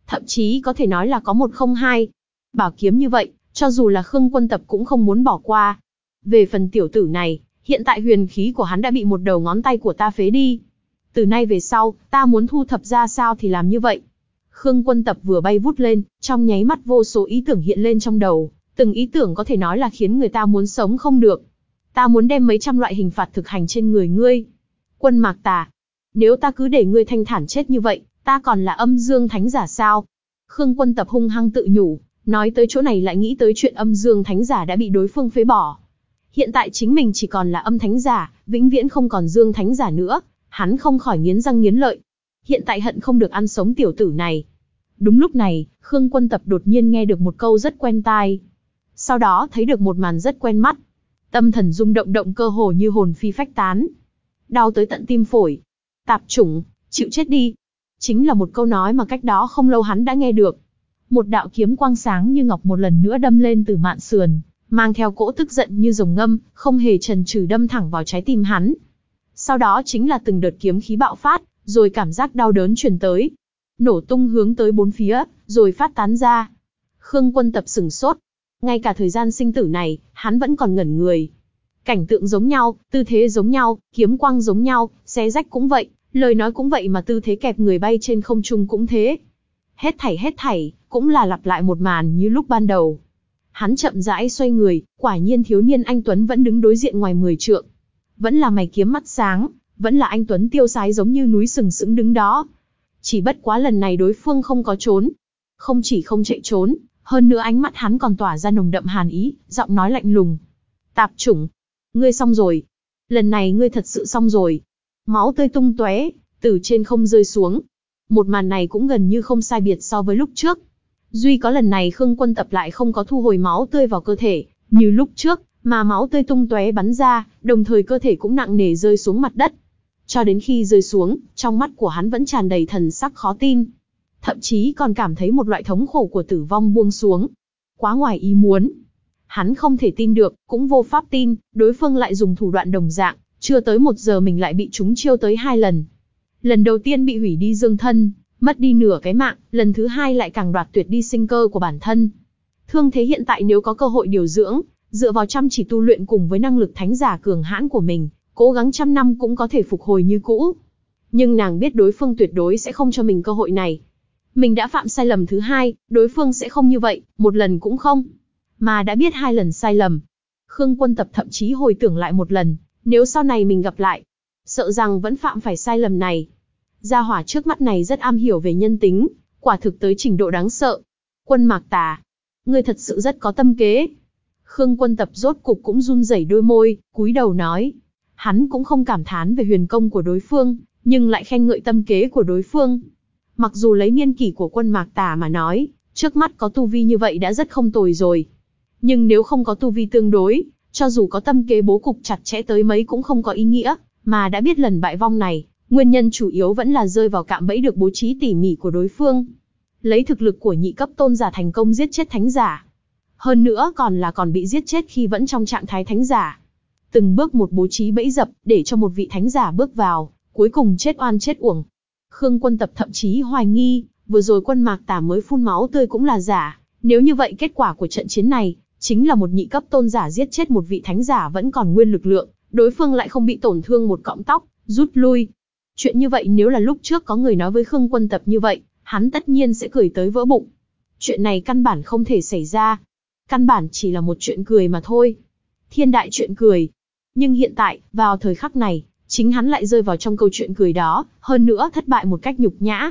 Thậm chí có thể nói là có một không hai. Bảo kiếm như vậy, cho dù là Khương quân tập cũng không muốn bỏ qua. Về phần tiểu tử này, hiện tại huyền khí của hắn đã bị một đầu ngón tay của ta phế đi. Từ nay về sau, ta muốn thu thập ra sao thì làm như vậy. Khương quân tập vừa bay vút lên, trong nháy mắt vô số ý tưởng hiện lên trong đầu, từng ý tưởng có thể nói là khiến người ta muốn sống không được. Ta muốn đem mấy trăm loại hình phạt thực hành trên người ngươi. Quân mạc tà, nếu ta cứ để ngươi thanh thản chết như vậy, ta còn là âm dương thánh giả sao? Khương quân tập hung hăng tự nhủ, nói tới chỗ này lại nghĩ tới chuyện âm dương thánh giả đã bị đối phương phế bỏ. Hiện tại chính mình chỉ còn là âm thánh giả, vĩnh viễn không còn dương thánh giả nữa, hắn không khỏi nghiến răng nghiến lợi. Hiện tại hận không được ăn sống tiểu tử này. Đúng lúc này, Khương Quân Tập đột nhiên nghe được một câu rất quen tai. Sau đó thấy được một màn rất quen mắt. Tâm thần rung động động cơ hồ như hồn phi phách tán. Đau tới tận tim phổi. Tạp chủng, chịu chết đi. Chính là một câu nói mà cách đó không lâu hắn đã nghe được. Một đạo kiếm quang sáng như ngọc một lần nữa đâm lên từ mạn sườn, mang theo cỗ tức giận như rồng ngâm, không hề trần trừ đâm thẳng vào trái tim hắn. Sau đó chính là từng đợt kiếm khí bạo phát, rồi cảm giác đau đớn truyền tới. Nổ tung hướng tới bốn phía, rồi phát tán ra. Khương quân tập sửng sốt. Ngay cả thời gian sinh tử này, hắn vẫn còn ngẩn người. Cảnh tượng giống nhau, tư thế giống nhau, kiếm quang giống nhau, xé rách cũng vậy, lời nói cũng vậy mà tư thế kẹp người bay trên không trung cũng thế. Hết thảy hết thảy, cũng là lặp lại một màn như lúc ban đầu. Hắn chậm rãi xoay người, quả nhiên thiếu niên anh Tuấn vẫn đứng đối diện ngoài mười trượng. Vẫn là mày kiếm mắt sáng, vẫn là anh Tuấn tiêu sái giống như núi sừng sững đứng đó. Chỉ bất quá lần này đối phương không có trốn. Không chỉ không chạy trốn, hơn nữa ánh mắt hắn còn tỏa ra nồng đậm hàn ý, giọng nói lạnh lùng. Tạp chủng, ngươi xong rồi. Lần này ngươi thật sự xong rồi. Máu tươi tung tóe, từ trên không rơi xuống. Một màn này cũng gần như không sai biệt so với lúc trước. Duy có lần này Khương Quân Tập lại không có thu hồi máu tươi vào cơ thể, như lúc trước, mà máu tươi tung tóe bắn ra, đồng thời cơ thể cũng nặng nề rơi xuống mặt đất. Cho đến khi rơi xuống, trong mắt của hắn vẫn tràn đầy thần sắc khó tin. Thậm chí còn cảm thấy một loại thống khổ của tử vong buông xuống. Quá ngoài ý muốn. Hắn không thể tin được, cũng vô pháp tin, đối phương lại dùng thủ đoạn đồng dạng, chưa tới một giờ mình lại bị chúng chiêu tới hai lần. Lần đầu tiên bị hủy đi dương thân, mất đi nửa cái mạng, lần thứ hai lại càng đoạt tuyệt đi sinh cơ của bản thân. Thương thế hiện tại nếu có cơ hội điều dưỡng, dựa vào chăm chỉ tu luyện cùng với năng lực thánh giả cường hãn của mình, cố gắng trăm năm cũng có thể phục hồi như cũ. Nhưng nàng biết đối phương tuyệt đối sẽ không cho mình cơ hội này. Mình đã phạm sai lầm thứ hai, đối phương sẽ không như vậy, một lần cũng không. Mà đã biết hai lần sai lầm. Khương quân tập thậm chí hồi tưởng lại một lần, nếu sau này mình gặp lại, sợ rằng vẫn phạm phải sai lầm này. Gia hỏa trước mắt này rất am hiểu về nhân tính, quả thực tới trình độ đáng sợ. Quân mạc tà, ngươi thật sự rất có tâm kế. Khương quân tập rốt cục cũng run rẩy đôi môi, cúi đầu nói. Hắn cũng không cảm thán về huyền công của đối phương, nhưng lại khen ngợi tâm kế của đối phương. Mặc dù lấy niên kỷ của quân mạc tà mà nói, trước mắt có tu vi như vậy đã rất không tồi rồi. Nhưng nếu không có tu vi tương đối, cho dù có tâm kế bố cục chặt chẽ tới mấy cũng không có ý nghĩa, mà đã biết lần bại vong này, nguyên nhân chủ yếu vẫn là rơi vào cạm bẫy được bố trí tỉ mỉ của đối phương. Lấy thực lực của nhị cấp tôn giả thành công giết chết thánh giả. Hơn nữa còn là còn bị giết chết khi vẫn trong trạng thái thánh giả. Từng bước một bố trí bẫy dập để cho một vị thánh giả bước vào, cuối cùng chết oan chết uổng. Khương quân tập thậm chí hoài nghi, vừa rồi quân mạc tả mới phun máu tươi cũng là giả. Nếu như vậy kết quả của trận chiến này, chính là một nhị cấp tôn giả giết chết một vị thánh giả vẫn còn nguyên lực lượng, đối phương lại không bị tổn thương một cọng tóc, rút lui. Chuyện như vậy nếu là lúc trước có người nói với Khương Quân Tập như vậy, hắn tất nhiên sẽ cười tới vỡ bụng. Chuyện này căn bản không thể xảy ra. Căn bản chỉ là một chuyện cười mà thôi. Thiên đại chuyện cười. Nhưng hiện tại, vào thời khắc này, chính hắn lại rơi vào trong câu chuyện cười đó, hơn nữa thất bại một cách nhục nhã.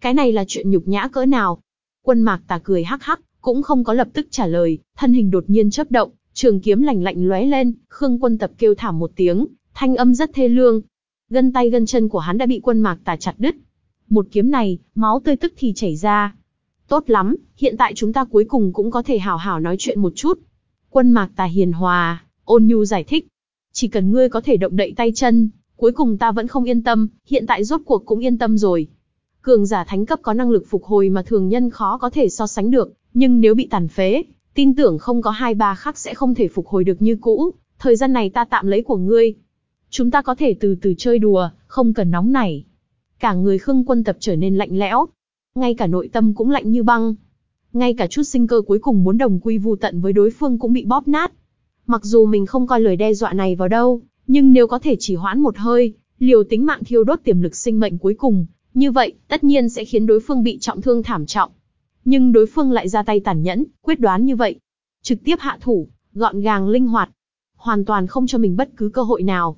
Cái này là chuyện nhục nhã cỡ nào? Quân mạc tà cười hắc hắc, cũng không có lập tức trả lời, thân hình đột nhiên chớp động, trường kiếm lạnh lạnh lóe lên, Khương Quân Tập kêu thảm một tiếng, thanh âm rất thê lương. Gân tay gân chân của hắn đã bị quân mạc tà chặt đứt. Một kiếm này, máu tươi tức thì chảy ra. Tốt lắm, hiện tại chúng ta cuối cùng cũng có thể hào hào nói chuyện một chút. Quân mạc tà hiền hòa, ôn nhu giải thích. Chỉ cần ngươi có thể động đậy tay chân, cuối cùng ta vẫn không yên tâm, hiện tại rốt cuộc cũng yên tâm rồi. Cường giả thánh cấp có năng lực phục hồi mà thường nhân khó có thể so sánh được, nhưng nếu bị tàn phế, tin tưởng không có hai ba khắc sẽ không thể phục hồi được như cũ, thời gian này ta tạm lấy của ngươi. Chúng ta có thể từ từ chơi đùa, không cần nóng nảy. Cả người Khương Quân Tập trở nên lạnh lẽo, ngay cả nội tâm cũng lạnh như băng. Ngay cả chút sinh cơ cuối cùng muốn đồng quy vu tận với đối phương cũng bị bóp nát. Mặc dù mình không coi lời đe dọa này vào đâu, nhưng nếu có thể chỉ hoãn một hơi, liều tính mạng thiêu đốt tiềm lực sinh mệnh cuối cùng, như vậy, tất nhiên sẽ khiến đối phương bị trọng thương thảm trọng. Nhưng đối phương lại ra tay tàn nhẫn, quyết đoán như vậy. Trực tiếp hạ thủ, gọn gàng linh hoạt. Hoàn toàn không cho mình bất cứ cơ hội nào.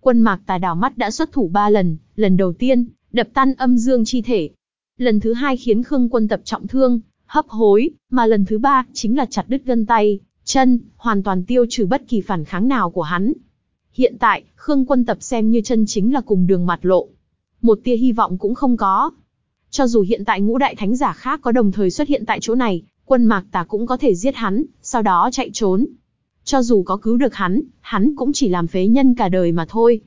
Quân mạc tà đảo mắt đã xuất thủ ba lần, lần đầu tiên, đập tan âm dương chi thể. Lần thứ hai khiến Khương quân tập trọng thương, hấp hối, mà lần thứ ba chính là chặt đứt gân tay, chân, hoàn toàn tiêu trừ bất kỳ phản kháng nào của hắn. Hiện tại, Khương quân tập xem như chân chính là cùng đường mặt lộ. Một tia hy vọng cũng không có. Cho dù hiện tại ngũ đại thánh giả khác có đồng thời xuất hiện tại chỗ này, quân mạc tà cũng có thể giết hắn, sau đó chạy trốn. Cho dù có cứu được hắn, hắn cũng chỉ làm phế nhân cả đời mà thôi.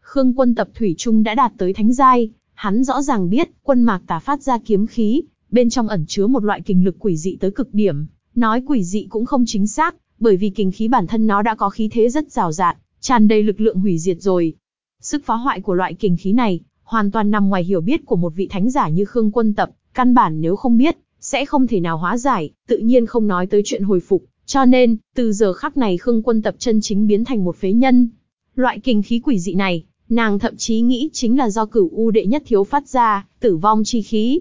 Khương quân tập thủy trung đã đạt tới thánh giai, hắn rõ ràng biết quân mạc tà phát ra kiếm khí, bên trong ẩn chứa một loại kình lực quỷ dị tới cực điểm. Nói quỷ dị cũng không chính xác, bởi vì kình khí bản thân nó đã có khí thế rất rào rạt, tràn đầy lực lượng hủy diệt rồi. Sức phá hoại của loại kình khí này, hoàn toàn nằm ngoài hiểu biết của một vị thánh giả như Khương Quân Tập, căn bản nếu không biết, sẽ không thể nào hóa giải, tự nhiên không nói tới chuyện hồi phục, Cho nên, từ giờ khắc này Khương Quân Tập chân chính biến thành một phế nhân. Loại kinh khí quỷ dị này, nàng thậm chí nghĩ chính là do cửu u đệ nhất thiếu phát ra, tử vong chi khí.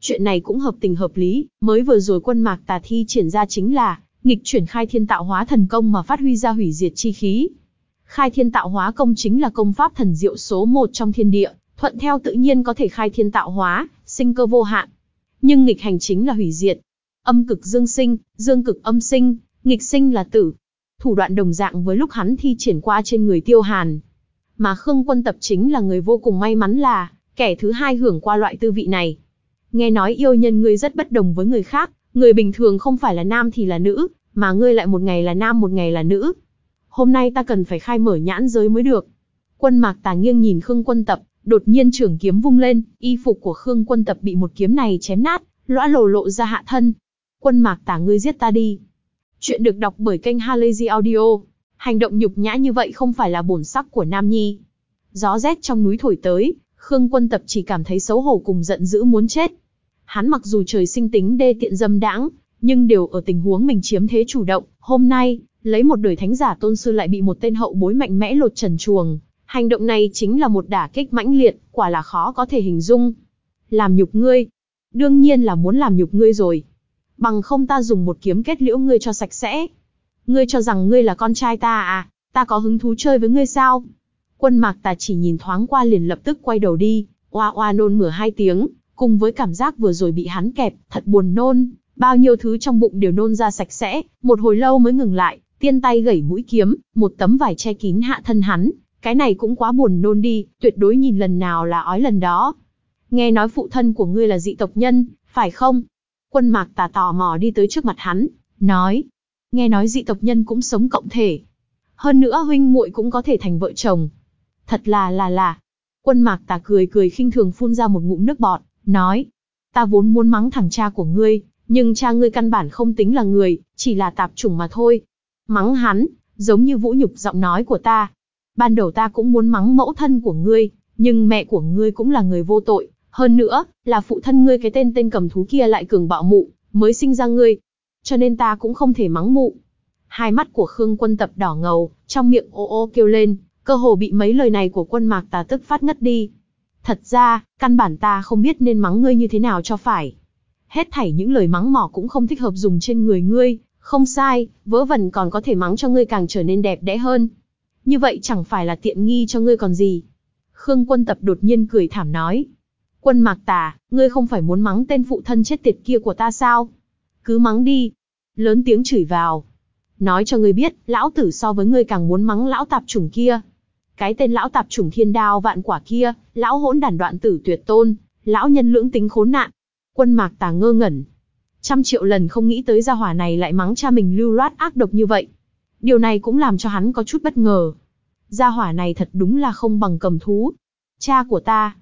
Chuyện này cũng hợp tình hợp lý, mới vừa rồi quân mạc tà thi triển ra chính là, nghịch chuyển khai thiên tạo hóa thần công mà phát huy ra hủy diệt chi khí. Khai thiên tạo hóa công chính là công pháp thần diệu số một trong thiên địa, thuận theo tự nhiên có thể khai thiên tạo hóa, sinh cơ vô hạn. Nhưng nghịch hành chính là hủy diệt. Âm cực dương sinh, dương cực âm sinh, nghịch sinh là tử. Thủ đoạn đồng dạng với lúc hắn thi triển qua trên người tiêu hàn. Mà Khương Quân Tập chính là người vô cùng may mắn là, kẻ thứ hai hưởng qua loại tư vị này. Nghe nói yêu nhân ngươi rất bất đồng với người khác, người bình thường không phải là nam thì là nữ, mà ngươi lại một ngày là nam một ngày là nữ. Hôm nay ta cần phải khai mở nhãn giới mới được. Quân mạc tà nghiêng nhìn Khương Quân Tập, đột nhiên trưởng kiếm vung lên, y phục của Khương Quân Tập bị một kiếm này chém nát, lõa lồ lộ ra hạ thân. Quân mạc tả ngươi giết ta đi. Chuyện được đọc bởi kênh Halazy Audio. Hành động nhục nhã như vậy không phải là bổn sắc của Nam Nhi. Gió rét trong núi thổi tới, Khương Quân Tập chỉ cảm thấy xấu hổ cùng giận dữ muốn chết. Hắn mặc dù trời sinh tính đê tiện dâm đãng, nhưng đều ở tình huống mình chiếm thế chủ động. Hôm nay, lấy một đời thánh giả tôn sư lại bị một tên hậu bối mạnh mẽ lột trần chuồng. Hành động này chính là một đả kích mãnh liệt, quả là khó có thể hình dung. Làm nhục ngươi. Đương nhiên là muốn làm nhục ngươi rồi. Bằng không ta dùng một kiếm kết liễu ngươi cho sạch sẽ. Ngươi cho rằng ngươi là con trai ta à, ta có hứng thú chơi với ngươi sao? Quân mạc ta chỉ nhìn thoáng qua liền lập tức quay đầu đi, oa oa nôn mửa hai tiếng, cùng với cảm giác vừa rồi bị hắn kẹp, thật buồn nôn, bao nhiêu thứ trong bụng đều nôn ra sạch sẽ, một hồi lâu mới ngừng lại, tiên tay gẩy mũi kiếm, một tấm vải che kín hạ thân hắn, cái này cũng quá buồn nôn đi, tuyệt đối nhìn lần nào là ói lần đó. Nghe nói phụ thân của ngươi là dị tộc nhân, phải không? Quân mạc tà tò mò đi tới trước mặt hắn, nói. Nghe nói dị tộc nhân cũng sống cộng thể. Hơn nữa huynh muội cũng có thể thành vợ chồng. Thật là là là. Quân mạc tà cười cười khinh thường phun ra một ngụm nước bọt, nói. Ta vốn muốn mắng thằng cha của ngươi, nhưng cha ngươi căn bản không tính là người, chỉ là tạp chủng mà thôi. Mắng hắn, giống như vũ nhục giọng nói của ta. Ban đầu ta cũng muốn mắng mẫu thân của ngươi, nhưng mẹ của ngươi cũng là người vô tội, hơn nữa, là phụ thân ngươi cái tên tên cầm thú kia lại cường bạo mụ, mới sinh ra ngươi. Cho nên ta cũng không thể mắng mụ. Hai mắt của Khương quân tập đỏ ngầu, trong miệng ô ô kêu lên, cơ hồ bị mấy lời này của quân mạc tà tức phát ngất đi. Thật ra, căn bản ta không biết nên mắng ngươi như thế nào cho phải. Hết thảy những lời mắng mỏ cũng không thích hợp dùng trên người ngươi, không sai, vớ vẩn còn có thể mắng cho ngươi càng trở nên đẹp đẽ hơn. Như vậy chẳng phải là tiện nghi cho ngươi còn gì. Khương quân tập đột nhiên cười thảm nói. Quân mạc tà, ngươi không phải muốn mắng tên phụ thân chết tiệt kia của ta sao? Cứ mắng đi. Lớn tiếng chửi vào. Nói cho ngươi biết, lão tử so với ngươi càng muốn mắng lão tạp chủng kia. Cái tên lão tạp chủng thiên đao vạn quả kia, lão hỗn đản đoạn tử tuyệt tôn, lão nhân lưỡng tính khốn nạn. Quân mạc tà ngơ ngẩn. Trăm triệu lần không nghĩ tới gia hỏa này lại mắng cha mình lưu loát ác độc như vậy. Điều này cũng làm cho hắn có chút bất ngờ. Gia hỏa này thật đúng là không bằng cầm thú. Cha của ta.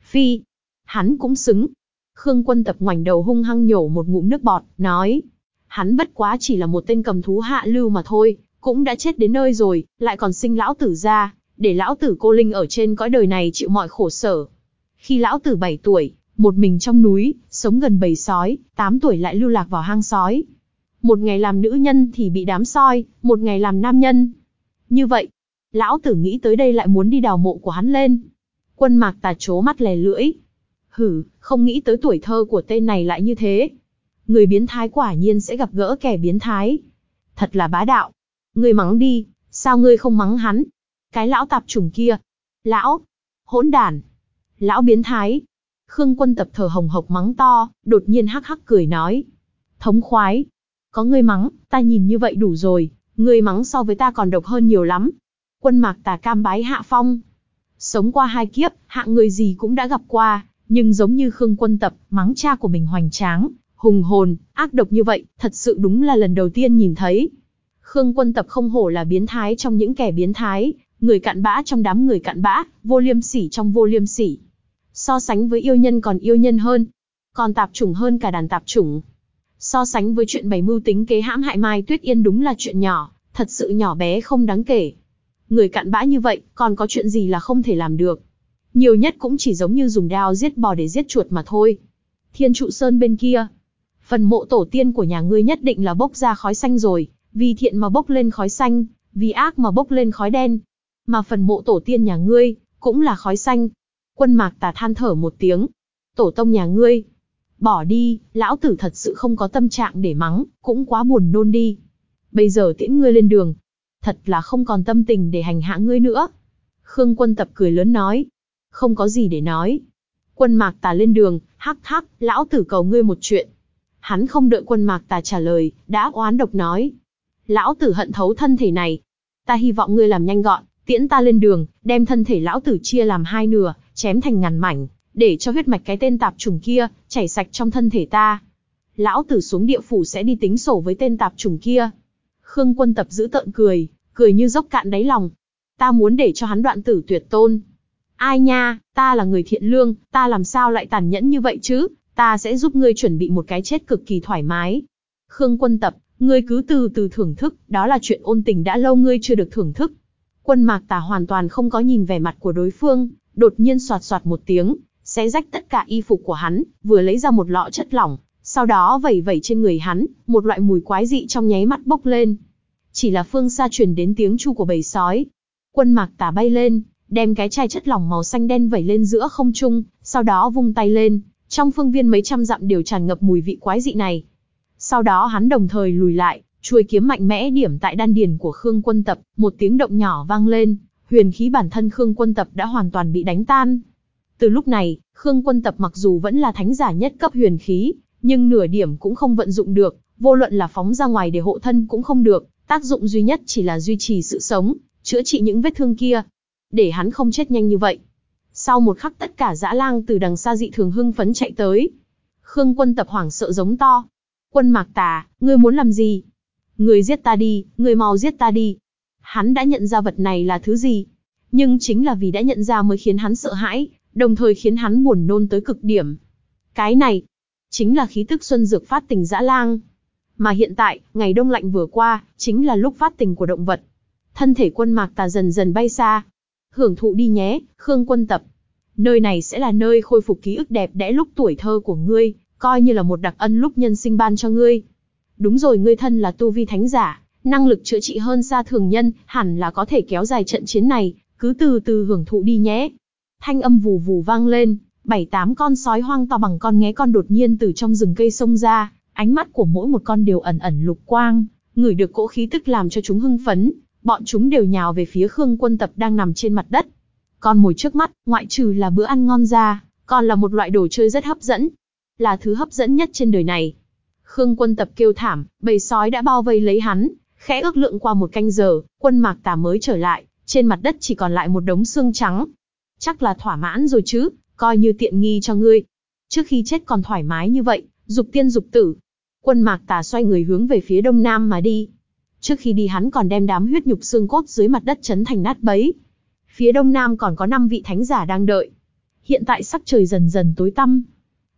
Phi, Hắn cũng xứng. Khương quân tập ngoảnh đầu hung hăng nhổ một ngụm nước bọt, nói. Hắn bất quá chỉ là một tên cầm thú hạ lưu mà thôi, cũng đã chết đến nơi rồi, lại còn sinh lão tử ra, để lão tử cô Linh ở trên cõi đời này chịu mọi khổ sở. Khi lão tử 7 tuổi, một mình trong núi, sống gần bầy sói, 8 tuổi lại lưu lạc vào hang sói. Một ngày làm nữ nhân thì bị đám soi, một ngày làm nam nhân. Như vậy, lão tử nghĩ tới đây lại muốn đi đào mộ của hắn lên. Quân mạc tà chố mắt lè lưỡi, Hử, không nghĩ tới tuổi thơ của tên này lại như thế. Người biến thái quả nhiên sẽ gặp gỡ kẻ biến thái. Thật là bá đạo. Ngươi mắng đi, sao ngươi không mắng hắn? Cái lão tạp chủng kia. Lão, hỗn đản. Lão biến thái. Khương quân tập thở hồng hộc mắng to, đột nhiên hắc hắc cười nói. Thống khoái. Có ngươi mắng, ta nhìn như vậy đủ rồi, ngươi mắng so với ta còn độc hơn nhiều lắm. Quân mạc tà cam bái hạ phong. Sống qua hai kiếp, hạng người gì cũng đã gặp qua, nhưng giống như Khương Quân Tập, mắng cha của mình hoành tráng, hùng hồn, ác độc như vậy, thật sự đúng là lần đầu tiên nhìn thấy. Khương Quân Tập không hổ là biến thái trong những kẻ biến thái, người cạn bã trong đám người cạn bã, vô liêm sỉ trong vô liêm sỉ. So sánh với yêu nhân còn yêu nhân hơn, còn tạp chủng hơn cả đàn tạp chủng. So sánh với chuyện bày mưu tính kế hãm hại Mai Tuyết Yên đúng là chuyện nhỏ, thật sự nhỏ bé không đáng kể. Người cặn bã như vậy, còn có chuyện gì là không thể làm được. Nhiều nhất cũng chỉ giống như dùng đao giết bò để giết chuột mà thôi. Thiên trụ sơn bên kia. Phần mộ tổ tiên của nhà ngươi nhất định là bốc ra khói xanh rồi, vì thiện mà bốc lên khói xanh, vì ác mà bốc lên khói đen. Mà phần mộ tổ tiên nhà ngươi, cũng là khói xanh. Quân mạc tà than thở một tiếng. Tổ tông nhà ngươi. Bỏ đi, lão tử thật sự không có tâm trạng để mắng, cũng quá buồn nôn đi. Bây giờ tiễn ngươi lên đường. Thật là không còn tâm tình để hành hạ ngươi nữa. Khương quân tập cười lớn nói. Không có gì để nói. Quân mạc tà lên đường, hắc hắc, lão tử cầu ngươi một chuyện. Hắn không đợi quân mạc tà trả lời, đã oán độc nói. Lão tử hận thấu thân thể này. Ta hy vọng ngươi làm nhanh gọn, tiễn ta lên đường, đem thân thể lão tử chia làm hai nửa, chém thành ngàn mảnh, để cho huyết mạch cái tên tạp trùng kia, chảy sạch trong thân thể ta. Lão tử xuống địa phủ sẽ đi tính sổ với tên tạp trùng kia. Khương quân tập giữ tợn cười, cười như dốc cạn đáy lòng. Ta muốn để cho hắn đoạn tử tuyệt tôn. Ai nha, ta là người thiện lương, ta làm sao lại tàn nhẫn như vậy chứ, ta sẽ giúp ngươi chuẩn bị một cái chết cực kỳ thoải mái. Khương quân tập, ngươi cứ từ từ thưởng thức, đó là chuyện ôn tình đã lâu ngươi chưa được thưởng thức. Quân mạc tà hoàn toàn không có nhìn vẻ mặt của đối phương, đột nhiên soạt soạt một tiếng, xé rách tất cả y phục của hắn, vừa lấy ra một lọ chất lỏng, sau đó vẩy vẩy trên người hắn, một loại mùi quái dị trong nháy mắt bốc lên. Chỉ là phương xa truyền đến tiếng chu của bầy sói. Quân mạc tà bay lên, đem cái chai chất lỏng màu xanh đen vẩy lên giữa không trung, sau đó vung tay lên, trong phương viên mấy trăm dặm đều tràn ngập mùi vị quái dị này. Sau đó hắn đồng thời lùi lại, chuôi kiếm mạnh mẽ điểm tại đan điền của Khương Quân Tập, một tiếng động nhỏ vang lên, huyền khí bản thân Khương Quân Tập đã hoàn toàn bị đánh tan. Từ lúc này, Khương Quân Tập mặc dù vẫn là thánh giả nhất cấp huyền khí, nhưng nửa điểm cũng không vận dụng được, vô luận là phóng ra ngoài để hộ thân cũng không được, tác dụng duy nhất chỉ là duy trì sự sống, chữa trị những vết thương kia, để hắn không chết nhanh như vậy. Sau một khắc tất cả dã lang từ đằng xa dị thường hưng phấn chạy tới. Khương quân tập hoảng sợ giống to. Quân mạc tà, ngươi muốn làm gì? Người giết ta đi, người mau giết ta đi. Hắn đã nhận ra vật này là thứ gì. Nhưng chính là vì đã nhận ra mới khiến hắn sợ hãi, đồng thời khiến hắn buồn nôn tới cực điểm. Cái này, chính là khí tức xuân dược phát tình dã lang. Mà hiện tại, ngày đông lạnh vừa qua, chính là lúc phát tình của động vật. Thân thể quân mạc tà dần dần bay xa, hưởng thụ đi nhé, Khương Quân Tập. Nơi này sẽ là nơi khôi phục ký ức đẹp đẽ lúc tuổi thơ của ngươi, coi như là một đặc ân lúc nhân sinh ban cho ngươi. Đúng rồi ngươi thân là tu vi thánh giả, năng lực chữa trị hơn xa thường nhân, hẳn là có thể kéo dài trận chiến này, cứ từ từ hưởng thụ đi nhé. Thanh âm vù vù vang lên, bảy tám con sói hoang to bằng con nghé con đột nhiên từ trong rừng cây sông ra, ánh mắt của mỗi một con đều ẩn ẩn lục quang, ngửi được cỗ khí tức làm cho chúng hưng phấn, bọn chúng đều nhào về phía Khương Quân Tập đang nằm trên mặt đất. Con mồi trước mắt, ngoại trừ là bữa ăn ngon ra, còn là một loại đồ chơi rất hấp dẫn. Là thứ hấp dẫn nhất trên đời này. Khương Quân Tập kêu thảm, bầy sói đã bao vây lấy hắn, khẽ ước lượng qua một canh giờ, quân mạc tà mới trở lại, trên mặt đất chỉ còn lại một đống xương trắng. Chắc là thỏa mãn rồi chứ, coi như tiện nghi cho ngươi. Trước khi chết còn thoải mái như vậy, dục tiên dục tử. Quân mạc tà xoay người hướng về phía đông nam mà đi. Trước khi đi hắn còn đem đám huyết nhục xương cốt dưới mặt đất chấn thành nát bấy. Phía đông nam còn có 5 vị thánh giả đang đợi. Hiện tại sắc trời dần dần tối tăm.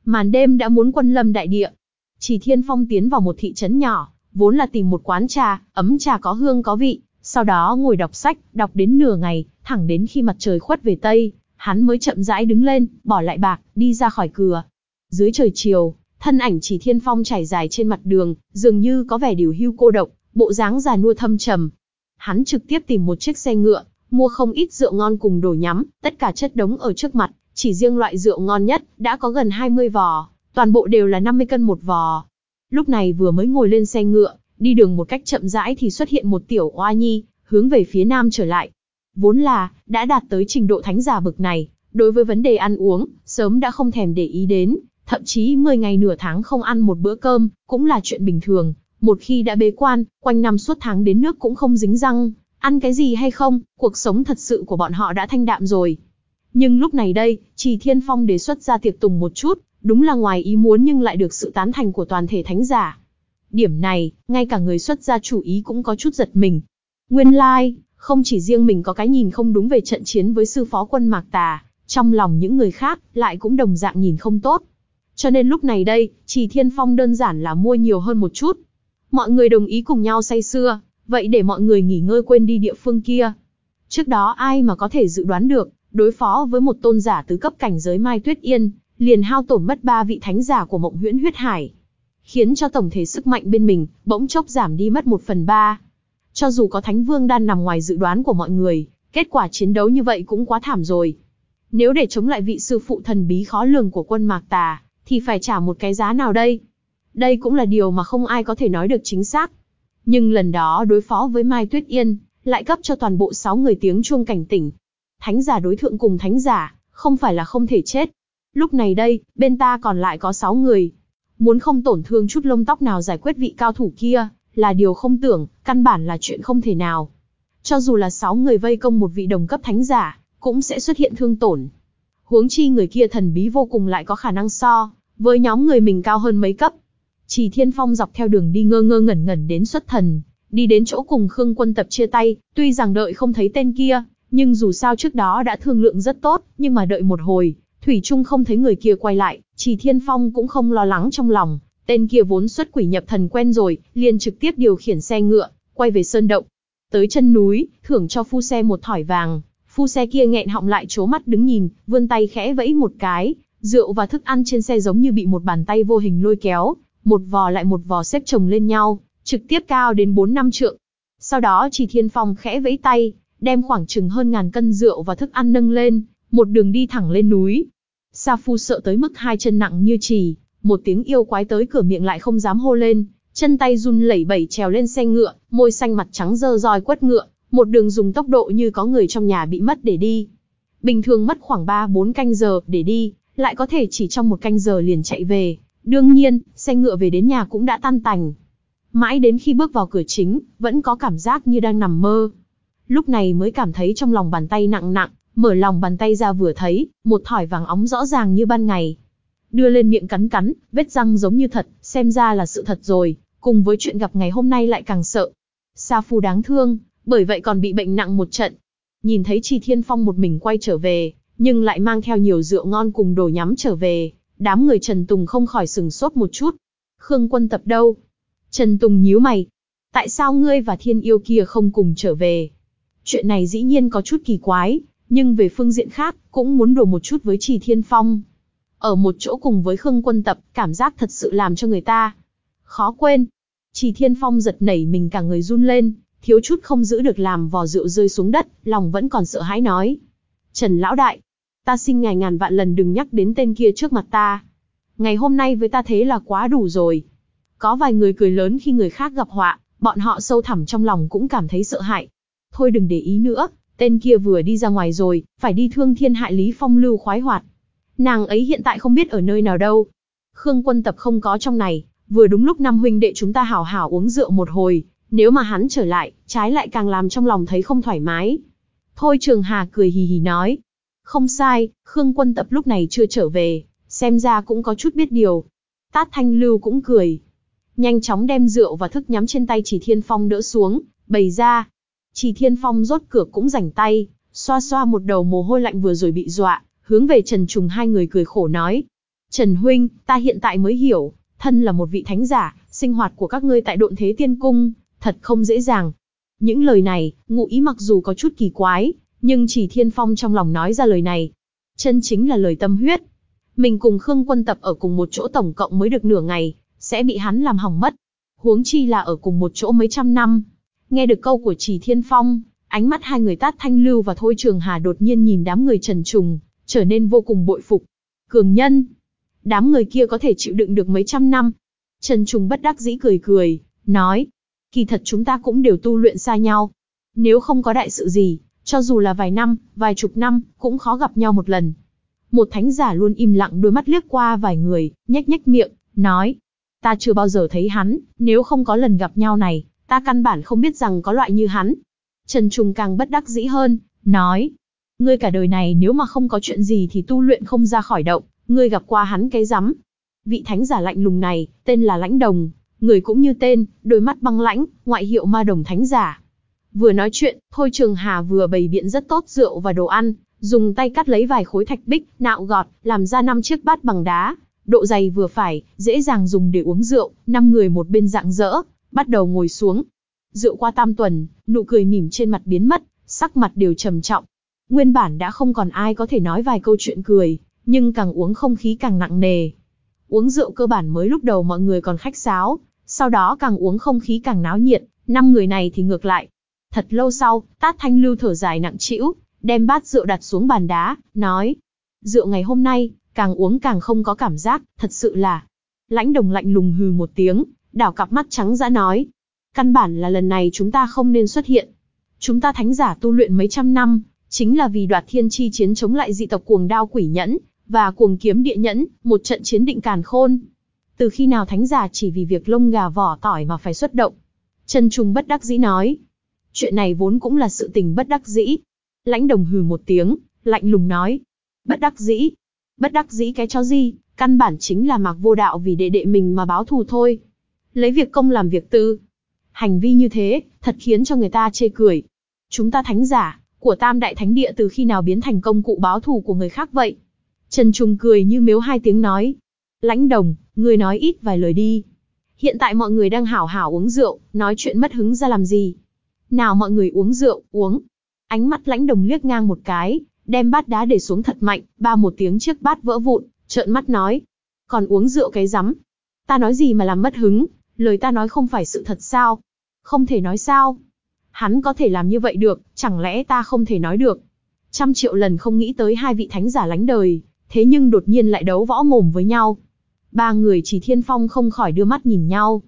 Màn đêm đã muốn quân lâm đại địa. Chỉ Thiên Phong tiến vào một thị trấn nhỏ, vốn là tìm một quán trà, ấm trà có hương có vị, sau đó ngồi đọc sách, đọc đến nửa ngày, thẳng đến khi mặt trời khuất về tây, hắn mới chậm rãi đứng lên, bỏ lại bạc, đi ra khỏi cửa. Dưới trời chiều, thân ảnh chỉ thiên phong trải dài trên mặt đường, dường như có vẻ điều hưu cô độc, bộ dáng già nua thâm trầm. Hắn trực tiếp tìm một chiếc xe ngựa, mua không ít rượu ngon cùng đồ nhắm, tất cả chất đống ở trước mặt, chỉ riêng loại rượu ngon nhất, đã có gần 20 vò, toàn bộ đều là 50 cân một vò. Lúc này vừa mới ngồi lên xe ngựa, đi đường một cách chậm rãi thì xuất hiện một tiểu oa nhi, hướng về phía nam trở lại. Vốn là, đã đạt tới trình độ thánh giả bực này, đối với vấn đề ăn uống, sớm đã không thèm để ý đến, thậm chí 10 ngày nửa tháng không ăn một bữa cơm, cũng là chuyện bình thường, một khi đã bế quan, quanh năm suốt tháng đến nước cũng không dính răng, ăn cái gì hay không, cuộc sống thật sự của bọn họ đã thanh đạm rồi. Nhưng lúc này đây, Trì Thiên Phong đề xuất ra tiệc tùng một chút, đúng là ngoài ý muốn nhưng lại được sự tán thành của toàn thể thánh giả. Điểm này, ngay cả người xuất gia chủ ý cũng có chút giật mình. Nguyên lai, like, không chỉ riêng mình có cái nhìn không đúng về trận chiến với sư phó quân Mạc Tà, trong lòng những người khác lại cũng đồng dạng nhìn không tốt. Cho nên lúc này đây, Trì Thiên Phong đơn giản là mua nhiều hơn một chút, Mọi người đồng ý cùng nhau say sưa, vậy để mọi người nghỉ ngơi quên đi địa phương kia. Trước đó ai mà có thể dự đoán được, đối phó với một tôn giả tứ cấp cảnh giới Mai Tuyết Yên, liền hao tổn mất ba vị thánh giả của mộng huyễn huyết hải. khiến cho tổng thể sức mạnh bên mình bỗng chốc giảm đi mất một phần ba. Cho dù có Thánh Vương đan nằm ngoài dự đoán của mọi người, kết quả chiến đấu như vậy cũng quá thảm rồi. Nếu để chống lại vị sư phụ thần bí khó lường của quân Mạc Tà, thì phải trả một cái giá nào đây? Đây cũng là điều mà không ai có thể nói được chính xác. Nhưng lần đó đối phó với Mai Tuyết Yên, lại cấp cho toàn bộ 6 người tiếng chuông cảnh tỉnh. Thánh giả đối thượng cùng thánh giả, không phải là không thể chết. Lúc này đây, bên ta còn lại có 6 người. Muốn không tổn thương chút lông tóc nào giải quyết vị cao thủ kia, là điều không tưởng, căn bản là chuyện không thể nào. Cho dù là 6 người vây công một vị đồng cấp thánh giả, cũng sẽ xuất hiện thương tổn. Huống chi người kia thần bí vô cùng lại có khả năng so, với nhóm người mình cao hơn mấy cấp. Chỉ Thiên Phong dọc theo đường đi ngơ ngơ ngẩn ngẩn đến xuất thần, đi đến chỗ cùng Khương Quân Tập chia tay, tuy rằng đợi không thấy tên kia, nhưng dù sao trước đó đã thương lượng rất tốt, nhưng mà đợi một hồi, Thủy Trung không thấy người kia quay lại, Chỉ Thiên Phong cũng không lo lắng trong lòng, tên kia vốn xuất quỷ nhập thần quen rồi, liền trực tiếp điều khiển xe ngựa, quay về sơn động. Tới chân núi, thưởng cho phu xe một thỏi vàng, phu xe kia nghẹn họng lại chố mắt đứng nhìn, vươn tay khẽ vẫy một cái, rượu và thức ăn trên xe giống như bị một bàn tay vô hình lôi kéo, một vò lại một vò xếp chồng lên nhau, trực tiếp cao đến 4 năm trượng. Sau đó chỉ thiên phong khẽ vẫy tay, đem khoảng chừng hơn ngàn cân rượu và thức ăn nâng lên, một đường đi thẳng lên núi. Sa Phu sợ tới mức hai chân nặng như trì, một tiếng yêu quái tới cửa miệng lại không dám hô lên, chân tay run lẩy bẩy trèo lên xe ngựa, môi xanh mặt trắng dơ roi quất ngựa, một đường dùng tốc độ như có người trong nhà bị mất để đi. Bình thường mất khoảng 3-4 canh giờ để đi, lại có thể chỉ trong một canh giờ liền chạy về. Đương nhiên, xe ngựa về đến nhà cũng đã tan tành. Mãi đến khi bước vào cửa chính, vẫn có cảm giác như đang nằm mơ. Lúc này mới cảm thấy trong lòng bàn tay nặng nặng, mở lòng bàn tay ra vừa thấy, một thỏi vàng óng rõ ràng như ban ngày. Đưa lên miệng cắn cắn, vết răng giống như thật, xem ra là sự thật rồi, cùng với chuyện gặp ngày hôm nay lại càng sợ. Sa Phu đáng thương, bởi vậy còn bị bệnh nặng một trận. Nhìn thấy Trì Thiên Phong một mình quay trở về, nhưng lại mang theo nhiều rượu ngon cùng đồ nhắm trở về, đám người Trần Tùng không khỏi sừng sốt một chút. Khương quân tập đâu? Trần Tùng nhíu mày. Tại sao ngươi và thiên yêu kia không cùng trở về? Chuyện này dĩ nhiên có chút kỳ quái, nhưng về phương diện khác, cũng muốn đùa một chút với Trì Thiên Phong. Ở một chỗ cùng với Khương quân tập, cảm giác thật sự làm cho người ta khó quên. chỉ Thiên Phong giật nảy mình cả người run lên, thiếu chút không giữ được làm vò rượu rơi xuống đất, lòng vẫn còn sợ hãi nói. Trần Lão Đại, ta xin ngài ngàn vạn lần đừng nhắc đến tên kia trước mặt ta. Ngày hôm nay với ta thế là quá đủ rồi. Có vài người cười lớn khi người khác gặp họa, bọn họ sâu thẳm trong lòng cũng cảm thấy sợ hãi. Thôi đừng để ý nữa, tên kia vừa đi ra ngoài rồi, phải đi thương thiên hại lý phong lưu khoái hoạt. Nàng ấy hiện tại không biết ở nơi nào đâu. Khương quân tập không có trong này, vừa đúng lúc năm huynh đệ chúng ta hảo hảo uống rượu một hồi, nếu mà hắn trở lại, trái lại càng làm trong lòng thấy không thoải mái. Thôi Trường Hà cười hì hì nói. Không sai, Khương quân tập lúc này chưa trở về, xem ra cũng có chút biết điều. Tát Thanh Lưu cũng cười. Nhanh chóng đem rượu và thức nhắm trên tay Chỉ Thiên Phong đỡ xuống, bày ra. Chỉ Thiên Phong rốt cửa cũng rảnh tay, xoa xoa một đầu mồ hôi lạnh vừa rồi bị dọa, hướng về Trần Trùng hai người cười khổ nói. Trần Huynh, ta hiện tại mới hiểu, thân là một vị thánh giả, sinh hoạt của các ngươi tại độn thế tiên cung, thật không dễ dàng. Những lời này, ngụ ý mặc dù có chút kỳ quái, nhưng chỉ thiên phong trong lòng nói ra lời này. Chân chính là lời tâm huyết. Mình cùng Khương quân tập ở cùng một chỗ tổng cộng mới được nửa ngày, sẽ bị hắn làm hỏng mất. Huống chi là ở cùng một chỗ mấy trăm năm. Nghe được câu của chỉ thiên phong, ánh mắt hai người tát thanh lưu và thôi trường hà đột nhiên nhìn đám người trần trùng, trở nên vô cùng bội phục. Cường nhân, đám người kia có thể chịu đựng được mấy trăm năm. Trần Trùng bất đắc dĩ cười cười, nói, kỳ thật chúng ta cũng đều tu luyện xa nhau. Nếu không có đại sự gì, cho dù là vài năm, vài chục năm, cũng khó gặp nhau một lần. Một thánh giả luôn im lặng đôi mắt liếc qua vài người, nhếch nhếch miệng, nói, ta chưa bao giờ thấy hắn, nếu không có lần gặp nhau này, ta căn bản không biết rằng có loại như hắn. Trần Trùng càng bất đắc dĩ hơn, nói, ngươi cả đời này nếu mà không có chuyện gì thì tu luyện không ra khỏi động, ngươi gặp qua hắn cái rắm. Vị thánh giả lạnh lùng này, tên là Lãnh Đồng, người cũng như tên, đôi mắt băng lãnh, ngoại hiệu ma đồng thánh giả. Vừa nói chuyện, Thôi Trường Hà vừa bày biện rất tốt rượu và đồ ăn, dùng tay cắt lấy vài khối thạch bích, nạo gọt, làm ra năm chiếc bát bằng đá, độ dày vừa phải, dễ dàng dùng để uống rượu, năm người một bên dạng dỡ, bắt đầu ngồi xuống. Rượu qua tam tuần, nụ cười mỉm trên mặt biến mất, sắc mặt đều trầm trọng. Nguyên bản đã không còn ai có thể nói vài câu chuyện cười, nhưng càng uống không khí càng nặng nề. Uống rượu cơ bản mới lúc đầu mọi người còn khách sáo, sau đó càng uống không khí càng náo nhiệt, năm người này thì ngược lại. Thật lâu sau, Tát Thanh Lưu thở dài nặng trĩu, đem bát rượu đặt xuống bàn đá, nói: "Rượu ngày hôm nay, càng uống càng không có cảm giác, thật sự là." Lãnh Đồng lạnh lùng hừ một tiếng, đảo cặp mắt trắng dã nói: "Căn bản là lần này chúng ta không nên xuất hiện. Chúng ta thánh giả tu luyện mấy trăm năm, chính là vì đoạt thiên chi chiến chống lại dị tộc cuồng đao quỷ nhẫn, và cuồng kiếm địa nhẫn, một trận chiến định càn khôn. Từ khi nào thánh giả chỉ vì việc lông gà vỏ tỏi mà phải xuất động? Trần Trung bất đắc dĩ nói. Chuyện này vốn cũng là sự tình bất đắc dĩ. Lãnh đồng hừ một tiếng, lạnh lùng nói. Bất đắc dĩ. Bất đắc dĩ cái cho gì, căn bản chính là mặc vô đạo vì đệ đệ mình mà báo thù thôi. Lấy việc công làm việc tư. Hành vi như thế, thật khiến cho người ta chê cười. Chúng ta thánh giả, của tam đại thánh địa từ khi nào biến thành công cụ báo thù của người khác vậy? Trần Trung cười như miếu hai tiếng nói. Lãnh đồng, người nói ít vài lời đi. Hiện tại mọi người đang hảo hảo uống rượu, nói chuyện mất hứng ra làm gì? Nào mọi người uống rượu, uống. Ánh mắt lãnh đồng liếc ngang một cái, đem bát đá để xuống thật mạnh, ba một tiếng chiếc bát vỡ vụn, trợn mắt nói. Còn uống rượu cái rắm. Ta nói gì mà làm mất hứng, lời ta nói không phải sự thật sao? Không thể nói sao? Hắn có thể làm như vậy được, chẳng lẽ ta không thể nói được? Trăm triệu lần không nghĩ tới hai vị thánh giả lánh đời, thế nhưng đột nhiên lại đấu võ mồm với nhau. Ba người chỉ thiên phong không khỏi đưa mắt nhìn nhau.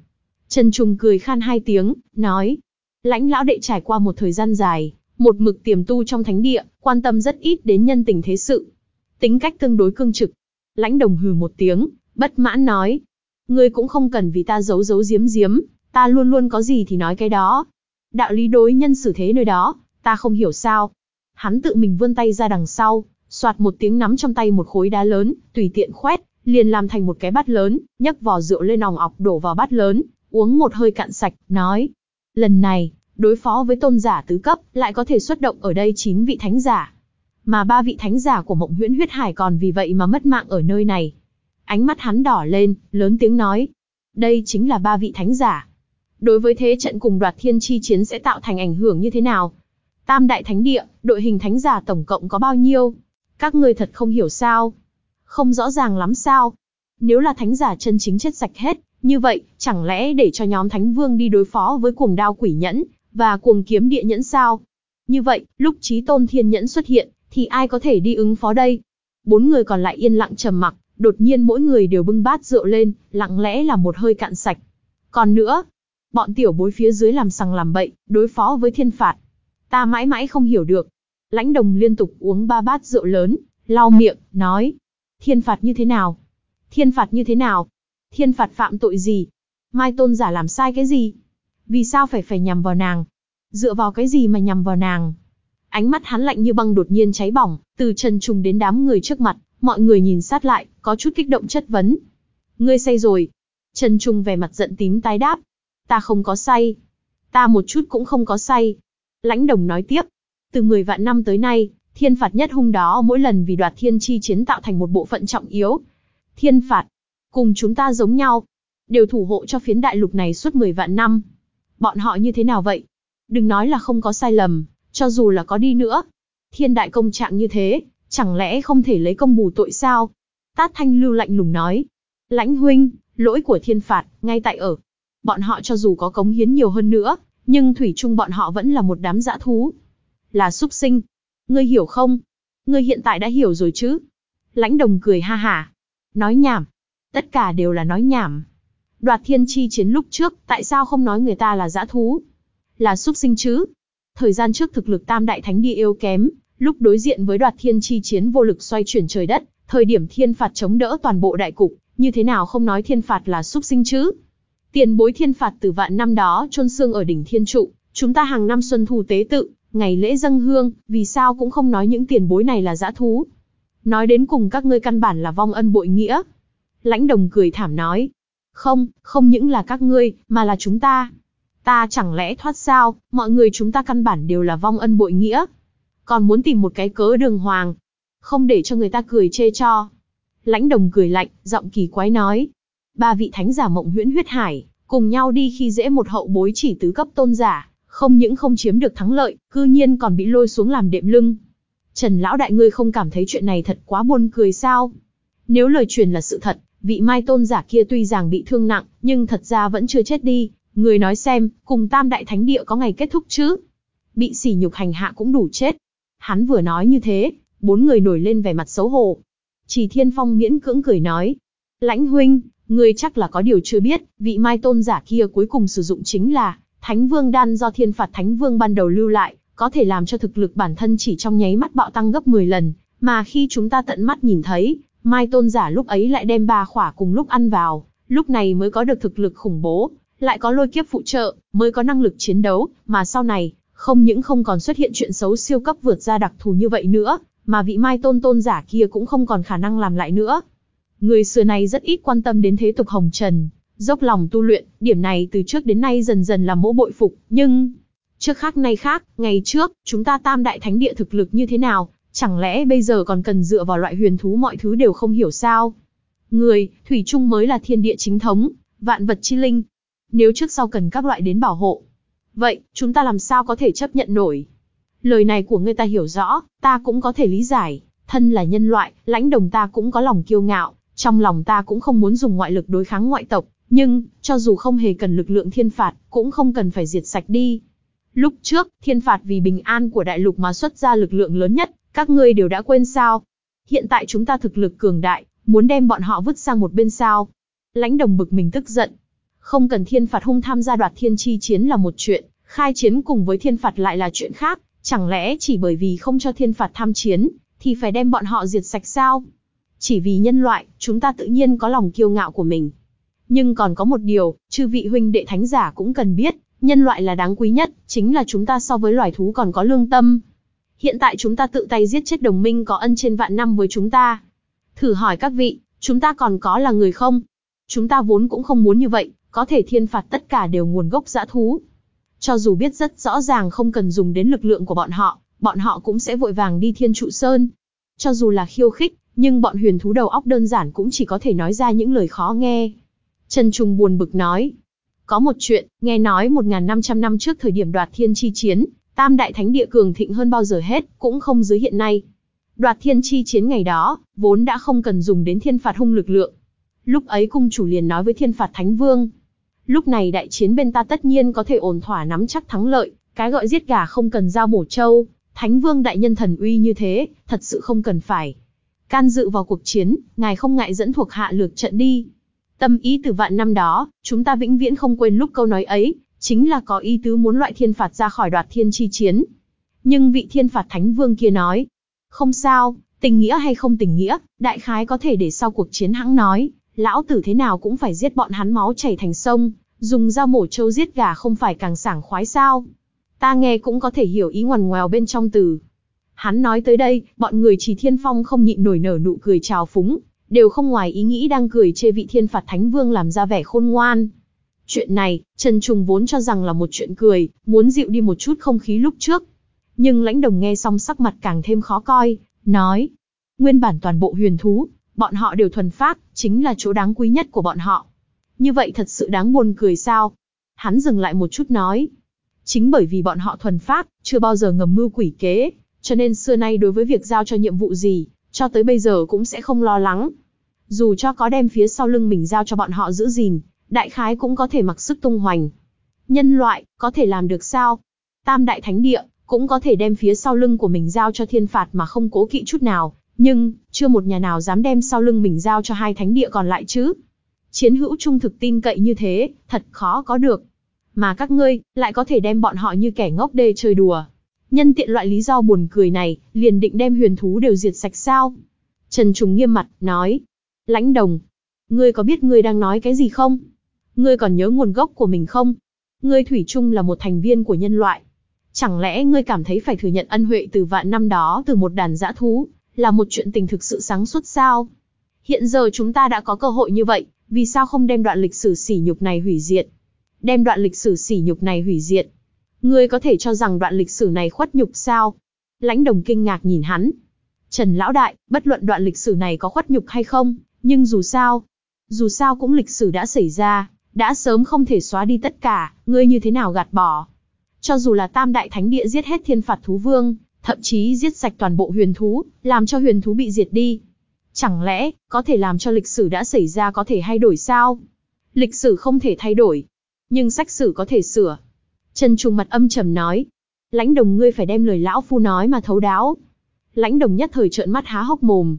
Trần Trung cười khan hai tiếng, nói. Lãnh lão đệ trải qua một thời gian dài, một mực tiềm tu trong thánh địa, quan tâm rất ít đến nhân tình thế sự. Tính cách tương đối cương trực. Lãnh đồng hừ một tiếng, bất mãn nói. Ngươi cũng không cần vì ta giấu giấu giếm giếm, ta luôn luôn có gì thì nói cái đó. Đạo lý đối nhân xử thế nơi đó, ta không hiểu sao. Hắn tự mình vươn tay ra đằng sau, Soạt một tiếng nắm trong tay một khối đá lớn, tùy tiện khoét, liền làm thành một cái bát lớn, nhấc vò rượu lên nòng ọc đổ vào bát lớn, uống một hơi cạn sạch, nói. Lần này, đối phó với tôn giả tứ cấp, lại có thể xuất động ở đây chín vị thánh giả. Mà ba vị thánh giả của mộng huyễn huyết hải còn vì vậy mà mất mạng ở nơi này. Ánh mắt hắn đỏ lên, lớn tiếng nói. Đây chính là ba vị thánh giả. Đối với thế trận cùng đoạt thiên chi chiến sẽ tạo thành ảnh hưởng như thế nào? Tam đại thánh địa, đội hình thánh giả tổng cộng có bao nhiêu? Các ngươi thật không hiểu sao? Không rõ ràng lắm sao? Nếu là thánh giả chân chính chết sạch hết, như vậy, chẳng lẽ để cho nhóm thánh vương đi đối phó với cuồng đao quỷ nhẫn, và cuồng kiếm địa nhẫn sao? Như vậy, lúc trí tôn thiên nhẫn xuất hiện, thì ai có thể đi ứng phó đây? Bốn người còn lại yên lặng trầm mặc, đột nhiên mỗi người đều bưng bát rượu lên, lặng lẽ là một hơi cạn sạch. Còn nữa, bọn tiểu bối phía dưới làm sằng làm bậy, đối phó với thiên phạt. Ta mãi mãi không hiểu được, Lãnh đồng liên tục uống ba bát rượu lớn, lau miệng, nói. Thiên phạt như thế nào? Thiên phạt như thế nào? Thiên phạt phạm tội gì? Mai tôn giả làm sai cái gì? Vì sao phải phải nhằm vào nàng? Dựa vào cái gì mà nhằm vào nàng? Ánh mắt hắn lạnh như băng đột nhiên cháy bỏng, từ trần trùng đến đám người trước mặt, mọi người nhìn sát lại, có chút kích động chất vấn. Ngươi say rồi. Trần Trung vẻ mặt giận tím tái đáp. Ta không có say. Ta một chút cũng không có say. Lãnh đồng nói tiếp, từ 10 vạn năm tới nay, thiên phạt nhất hung đó mỗi lần vì đoạt thiên chi chiến tạo thành một bộ phận trọng yếu. Thiên phạt, cùng chúng ta giống nhau, đều thủ hộ cho phiến đại lục này suốt 10 vạn năm. Bọn họ như thế nào vậy? Đừng nói là không có sai lầm, cho dù là có đi nữa. Thiên đại công trạng như thế, chẳng lẽ không thể lấy công bù tội sao? Tát Thanh Lưu lạnh lùng nói. Lãnh huynh, lỗi của thiên phạt, ngay tại ở. Bọn họ cho dù có cống hiến nhiều hơn nữa, nhưng thủy chung bọn họ vẫn là một đám dã thú là súc sinh. Ngươi hiểu không? Ngươi hiện tại đã hiểu rồi chứ? Lãnh đồng cười ha hả. Nói nhảm. Tất cả đều là nói nhảm. Đoạt thiên chi chiến lúc trước, tại sao không nói người ta là dã thú? Là súc sinh chứ? Thời gian trước thực lực tam đại thánh đi yếu kém, lúc đối diện với đoạt thiên chi chiến vô lực xoay chuyển trời đất, thời điểm thiên phạt chống đỡ toàn bộ đại cục, như thế nào không nói thiên phạt là súc sinh chứ? Tiền bối thiên phạt từ vạn năm đó chôn xương ở đỉnh thiên trụ, chúng ta hàng năm xuân thu tế tự, Ngày lễ dâng hương, vì sao cũng không nói những tiền bối này là dã thú. Nói đến cùng các ngươi căn bản là vong ân bội nghĩa. Lãnh đồng cười thảm nói. Không, không những là các ngươi, mà là chúng ta. Ta chẳng lẽ thoát sao, mọi người chúng ta căn bản đều là vong ân bội nghĩa. Còn muốn tìm một cái cớ đường hoàng. Không để cho người ta cười chê cho. Lãnh đồng cười lạnh, giọng kỳ quái nói. Ba vị thánh giả mộng huyễn huyết hải, cùng nhau đi khi dễ một hậu bối chỉ tứ cấp tôn giả. Không những không chiếm được thắng lợi, cư nhiên còn bị lôi xuống làm đệm lưng. Trần lão đại ngươi không cảm thấy chuyện này thật quá buồn cười sao? Nếu lời truyền là sự thật, vị mai tôn giả kia tuy rằng bị thương nặng, nhưng thật ra vẫn chưa chết đi. Người nói xem, cùng tam đại thánh địa có ngày kết thúc chứ? Bị sỉ nhục hành hạ cũng đủ chết. Hắn vừa nói như thế, bốn người nổi lên vẻ mặt xấu hổ. Chỉ thiên phong miễn cưỡng cười nói. Lãnh huynh, Ngươi chắc là có điều chưa biết, vị mai tôn giả kia cuối cùng sử dụng chính là Thánh Vương Đan do Thiên Phạt Thánh Vương ban đầu lưu lại, có thể làm cho thực lực bản thân chỉ trong nháy mắt bạo tăng gấp 10 lần, mà khi chúng ta tận mắt nhìn thấy, Mai Tôn giả lúc ấy lại đem ba khỏa cùng lúc ăn vào, lúc này mới có được thực lực khủng bố, lại có lôi kiếp phụ trợ, mới có năng lực chiến đấu, mà sau này, không những không còn xuất hiện chuyện xấu siêu cấp vượt ra đặc thù như vậy nữa, mà vị Mai Tôn Tôn giả kia cũng không còn khả năng làm lại nữa. Người xưa này rất ít quan tâm đến thế tục hồng trần, dốc lòng tu luyện, điểm này từ trước đến nay dần dần là mỗ bội phục, nhưng trước khác nay khác, ngày trước, chúng ta tam đại thánh địa thực lực như thế nào, chẳng lẽ bây giờ còn cần dựa vào loại huyền thú mọi thứ đều không hiểu sao? Người, thủy chung mới là thiên địa chính thống, vạn vật chi linh. Nếu trước sau cần các loại đến bảo hộ, vậy, chúng ta làm sao có thể chấp nhận nổi? Lời này của người ta hiểu rõ, ta cũng có thể lý giải, thân là nhân loại, lãnh đồng ta cũng có lòng kiêu ngạo, trong lòng ta cũng không muốn dùng ngoại lực đối kháng ngoại tộc, nhưng, cho dù không hề cần lực lượng thiên phạt, cũng không cần phải diệt sạch đi. Lúc trước, thiên phạt vì bình an của đại lục mà xuất ra lực lượng lớn nhất, các ngươi đều đã quên sao? Hiện tại chúng ta thực lực cường đại, muốn đem bọn họ vứt sang một bên sao? Lãnh đồng bực mình tức giận. Không cần thiên phạt hung tham gia đoạt thiên chi chiến là một chuyện, khai chiến cùng với thiên phạt lại là chuyện khác, chẳng lẽ chỉ bởi vì không cho thiên phạt tham chiến, thì phải đem bọn họ diệt sạch sao? Chỉ vì nhân loại, chúng ta tự nhiên có lòng kiêu ngạo của mình. Nhưng còn có một điều, chư vị huynh đệ thánh giả cũng cần biết, nhân loại là đáng quý nhất, chính là chúng ta so với loài thú còn có lương tâm. Hiện tại chúng ta tự tay giết chết đồng minh có ân trên vạn năm với chúng ta. Thử hỏi các vị, chúng ta còn có là người không? Chúng ta vốn cũng không muốn như vậy, có thể thiên phạt tất cả đều nguồn gốc dã thú. Cho dù biết rất rõ ràng không cần dùng đến lực lượng của bọn họ, bọn họ cũng sẽ vội vàng đi thiên trụ sơn. Cho dù là khiêu khích, nhưng bọn huyền thú đầu óc đơn giản cũng chỉ có thể nói ra những lời khó nghe. Trần Trung buồn bực nói. Có một chuyện, nghe nói 1.500 năm trước thời điểm đoạt thiên chi chiến, tam đại thánh địa cường thịnh hơn bao giờ hết, cũng không dưới hiện nay. Đoạt thiên chi chiến ngày đó, vốn đã không cần dùng đến thiên phạt hung lực lượng. Lúc ấy cung chủ liền nói với thiên phạt thánh vương. Lúc này đại chiến bên ta tất nhiên có thể ổn thỏa nắm chắc thắng lợi, cái gọi giết gà không cần dao mổ trâu, thánh vương đại nhân thần uy như thế, thật sự không cần phải. Can dự vào cuộc chiến, ngài không ngại dẫn thuộc hạ lược trận đi. Tâm ý từ vạn năm đó, chúng ta vĩnh viễn không quên lúc câu nói ấy, chính là có ý tứ muốn loại thiên phạt ra khỏi đoạt thiên chi chiến. Nhưng vị thiên phạt thánh vương kia nói, không sao, tình nghĩa hay không tình nghĩa, đại khái có thể để sau cuộc chiến hãng nói, lão tử thế nào cũng phải giết bọn hắn máu chảy thành sông, dùng dao mổ trâu giết gà không phải càng sảng khoái sao. Ta nghe cũng có thể hiểu ý ngoằn ngoèo bên trong từ. Hắn nói tới đây, bọn người chỉ thiên phong không nhịn nổi nở nụ cười trào phúng, đều không ngoài ý nghĩ đang cười chê vị thiên phạt thánh vương làm ra vẻ khôn ngoan. Chuyện này, Trần Trùng vốn cho rằng là một chuyện cười, muốn dịu đi một chút không khí lúc trước. Nhưng lãnh đồng nghe xong sắc mặt càng thêm khó coi, nói. Nguyên bản toàn bộ huyền thú, bọn họ đều thuần phát, chính là chỗ đáng quý nhất của bọn họ. Như vậy thật sự đáng buồn cười sao? Hắn dừng lại một chút nói. Chính bởi vì bọn họ thuần phát, chưa bao giờ ngầm mưu quỷ kế, cho nên xưa nay đối với việc giao cho nhiệm vụ gì, cho tới bây giờ cũng sẽ không lo lắng. Dù cho có đem phía sau lưng mình giao cho bọn họ giữ gìn, đại khái cũng có thể mặc sức tung hoành. Nhân loại, có thể làm được sao? Tam đại thánh địa, cũng có thể đem phía sau lưng của mình giao cho thiên phạt mà không cố kỵ chút nào, nhưng, chưa một nhà nào dám đem sau lưng mình giao cho hai thánh địa còn lại chứ. Chiến hữu trung thực tin cậy như thế, thật khó có được. Mà các ngươi, lại có thể đem bọn họ như kẻ ngốc đê chơi đùa. Nhân tiện loại lý do buồn cười này, liền định đem huyền thú đều diệt sạch sao? Trần Trùng nghiêm mặt, nói. Lãnh đồng, ngươi có biết ngươi đang nói cái gì không? Ngươi còn nhớ nguồn gốc của mình không? Ngươi Thủy chung là một thành viên của nhân loại. Chẳng lẽ ngươi cảm thấy phải thừa nhận ân huệ từ vạn năm đó từ một đàn dã thú, là một chuyện tình thực sự sáng suốt sao? Hiện giờ chúng ta đã có cơ hội như vậy, vì sao không đem đoạn lịch sử sỉ nhục này hủy diệt? Đem đoạn lịch sử sỉ nhục này hủy diệt, Ngươi có thể cho rằng đoạn lịch sử này khuất nhục sao? Lãnh đồng kinh ngạc nhìn hắn. Trần Lão Đại, bất luận đoạn lịch sử này có khuất nhục hay không, nhưng dù sao, dù sao cũng lịch sử đã xảy ra, đã sớm không thể xóa đi tất cả, ngươi như thế nào gạt bỏ. Cho dù là tam đại thánh địa giết hết thiên phạt thú vương, thậm chí giết sạch toàn bộ huyền thú, làm cho huyền thú bị diệt đi. Chẳng lẽ, có thể làm cho lịch sử đã xảy ra có thể thay đổi sao? Lịch sử không thể thay đổi, nhưng sách sử có thể sửa. Trần Trùng mặt âm trầm nói, lãnh đồng ngươi phải đem lời lão phu nói mà thấu đáo. Lãnh đồng nhất thời trợn mắt há hốc mồm.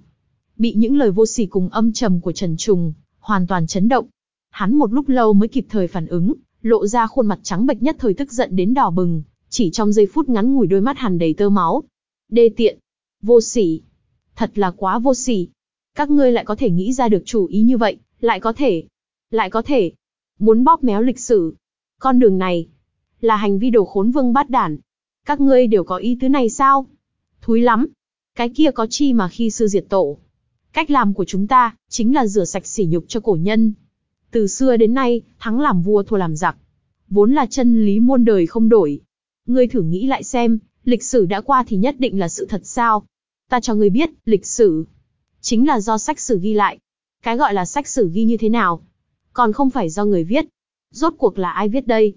Bị những lời vô sỉ cùng âm trầm của Trần Trùng, hoàn toàn chấn động. Hắn một lúc lâu mới kịp thời phản ứng, lộ ra khuôn mặt trắng bệch nhất thời tức giận đến đỏ bừng, chỉ trong giây phút ngắn ngủi đôi mắt hằn đầy tơ máu. Đê tiện, vô sỉ, thật là quá vô sỉ. Các ngươi lại có thể nghĩ ra được chủ ý như vậy, lại có thể, lại có thể, muốn bóp méo lịch sử. Con đường này, là hành vi đồ khốn vương bát đản. Các ngươi đều có ý tứ này sao? Thúi lắm. Cái kia có chi mà khi xưa diệt tổ. Cách làm của chúng ta, chính là rửa sạch sỉ nhục cho cổ nhân. Từ xưa đến nay, thắng làm vua thua làm giặc. Vốn là chân lý muôn đời không đổi. Ngươi thử nghĩ lại xem, lịch sử đã qua thì nhất định là sự thật sao? Ta cho ngươi biết, lịch sử chính là do sách sử ghi lại. Cái gọi là sách sử ghi như thế nào? Còn không phải do người viết. Rốt cuộc là ai viết đây?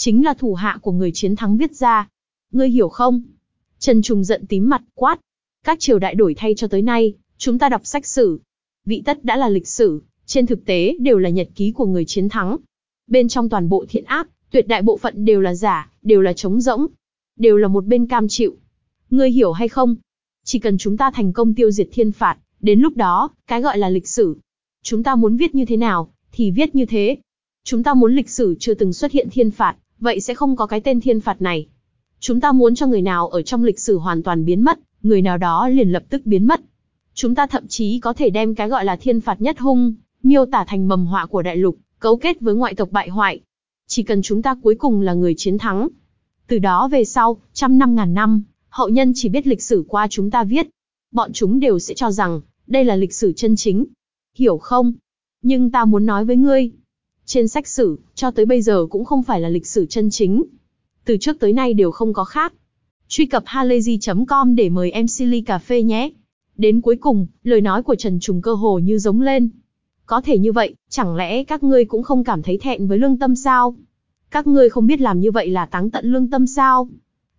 Chính là thủ hạ của người chiến thắng viết ra. Ngươi hiểu không? Trần Trùng giận tím mặt, quát. Các triều đại đổi thay cho tới nay, chúng ta đọc sách sử. Vị tất đã là lịch sử, trên thực tế đều là nhật ký của người chiến thắng. Bên trong toàn bộ thiện ác, tuyệt đại bộ phận đều là giả, đều là trống rỗng, đều là một bên cam chịu. Ngươi hiểu hay không? Chỉ cần chúng ta thành công tiêu diệt thiên phạt, đến lúc đó, cái gọi là lịch sử. Chúng ta muốn viết như thế nào, thì viết như thế. Chúng ta muốn lịch sử chưa từng xuất hiện thiên phạt, vậy sẽ không có cái tên thiên phạt này. Chúng ta muốn cho người nào ở trong lịch sử hoàn toàn biến mất, người nào đó liền lập tức biến mất. Chúng ta thậm chí có thể đem cái gọi là thiên phạt nhất hung, miêu tả thành mầm họa của đại lục, cấu kết với ngoại tộc bại hoại. Chỉ cần chúng ta cuối cùng là người chiến thắng. Từ đó về sau, trăm năm ngàn năm, hậu nhân chỉ biết lịch sử qua chúng ta viết. Bọn chúng đều sẽ cho rằng, đây là lịch sử chân chính. Hiểu không? Nhưng ta muốn nói với ngươi. Trên sách sử, cho tới bây giờ cũng không phải là lịch sử chân chính. Từ trước tới nay đều không có khác. Truy cập halayzi.com để mời em Silly Cà Phê nhé. Đến cuối cùng, lời nói của Trần Trùng cơ hồ như giống lên. Có thể như vậy, chẳng lẽ các ngươi cũng không cảm thấy thẹn với lương tâm sao? Các ngươi không biết làm như vậy là táng tận lương tâm sao?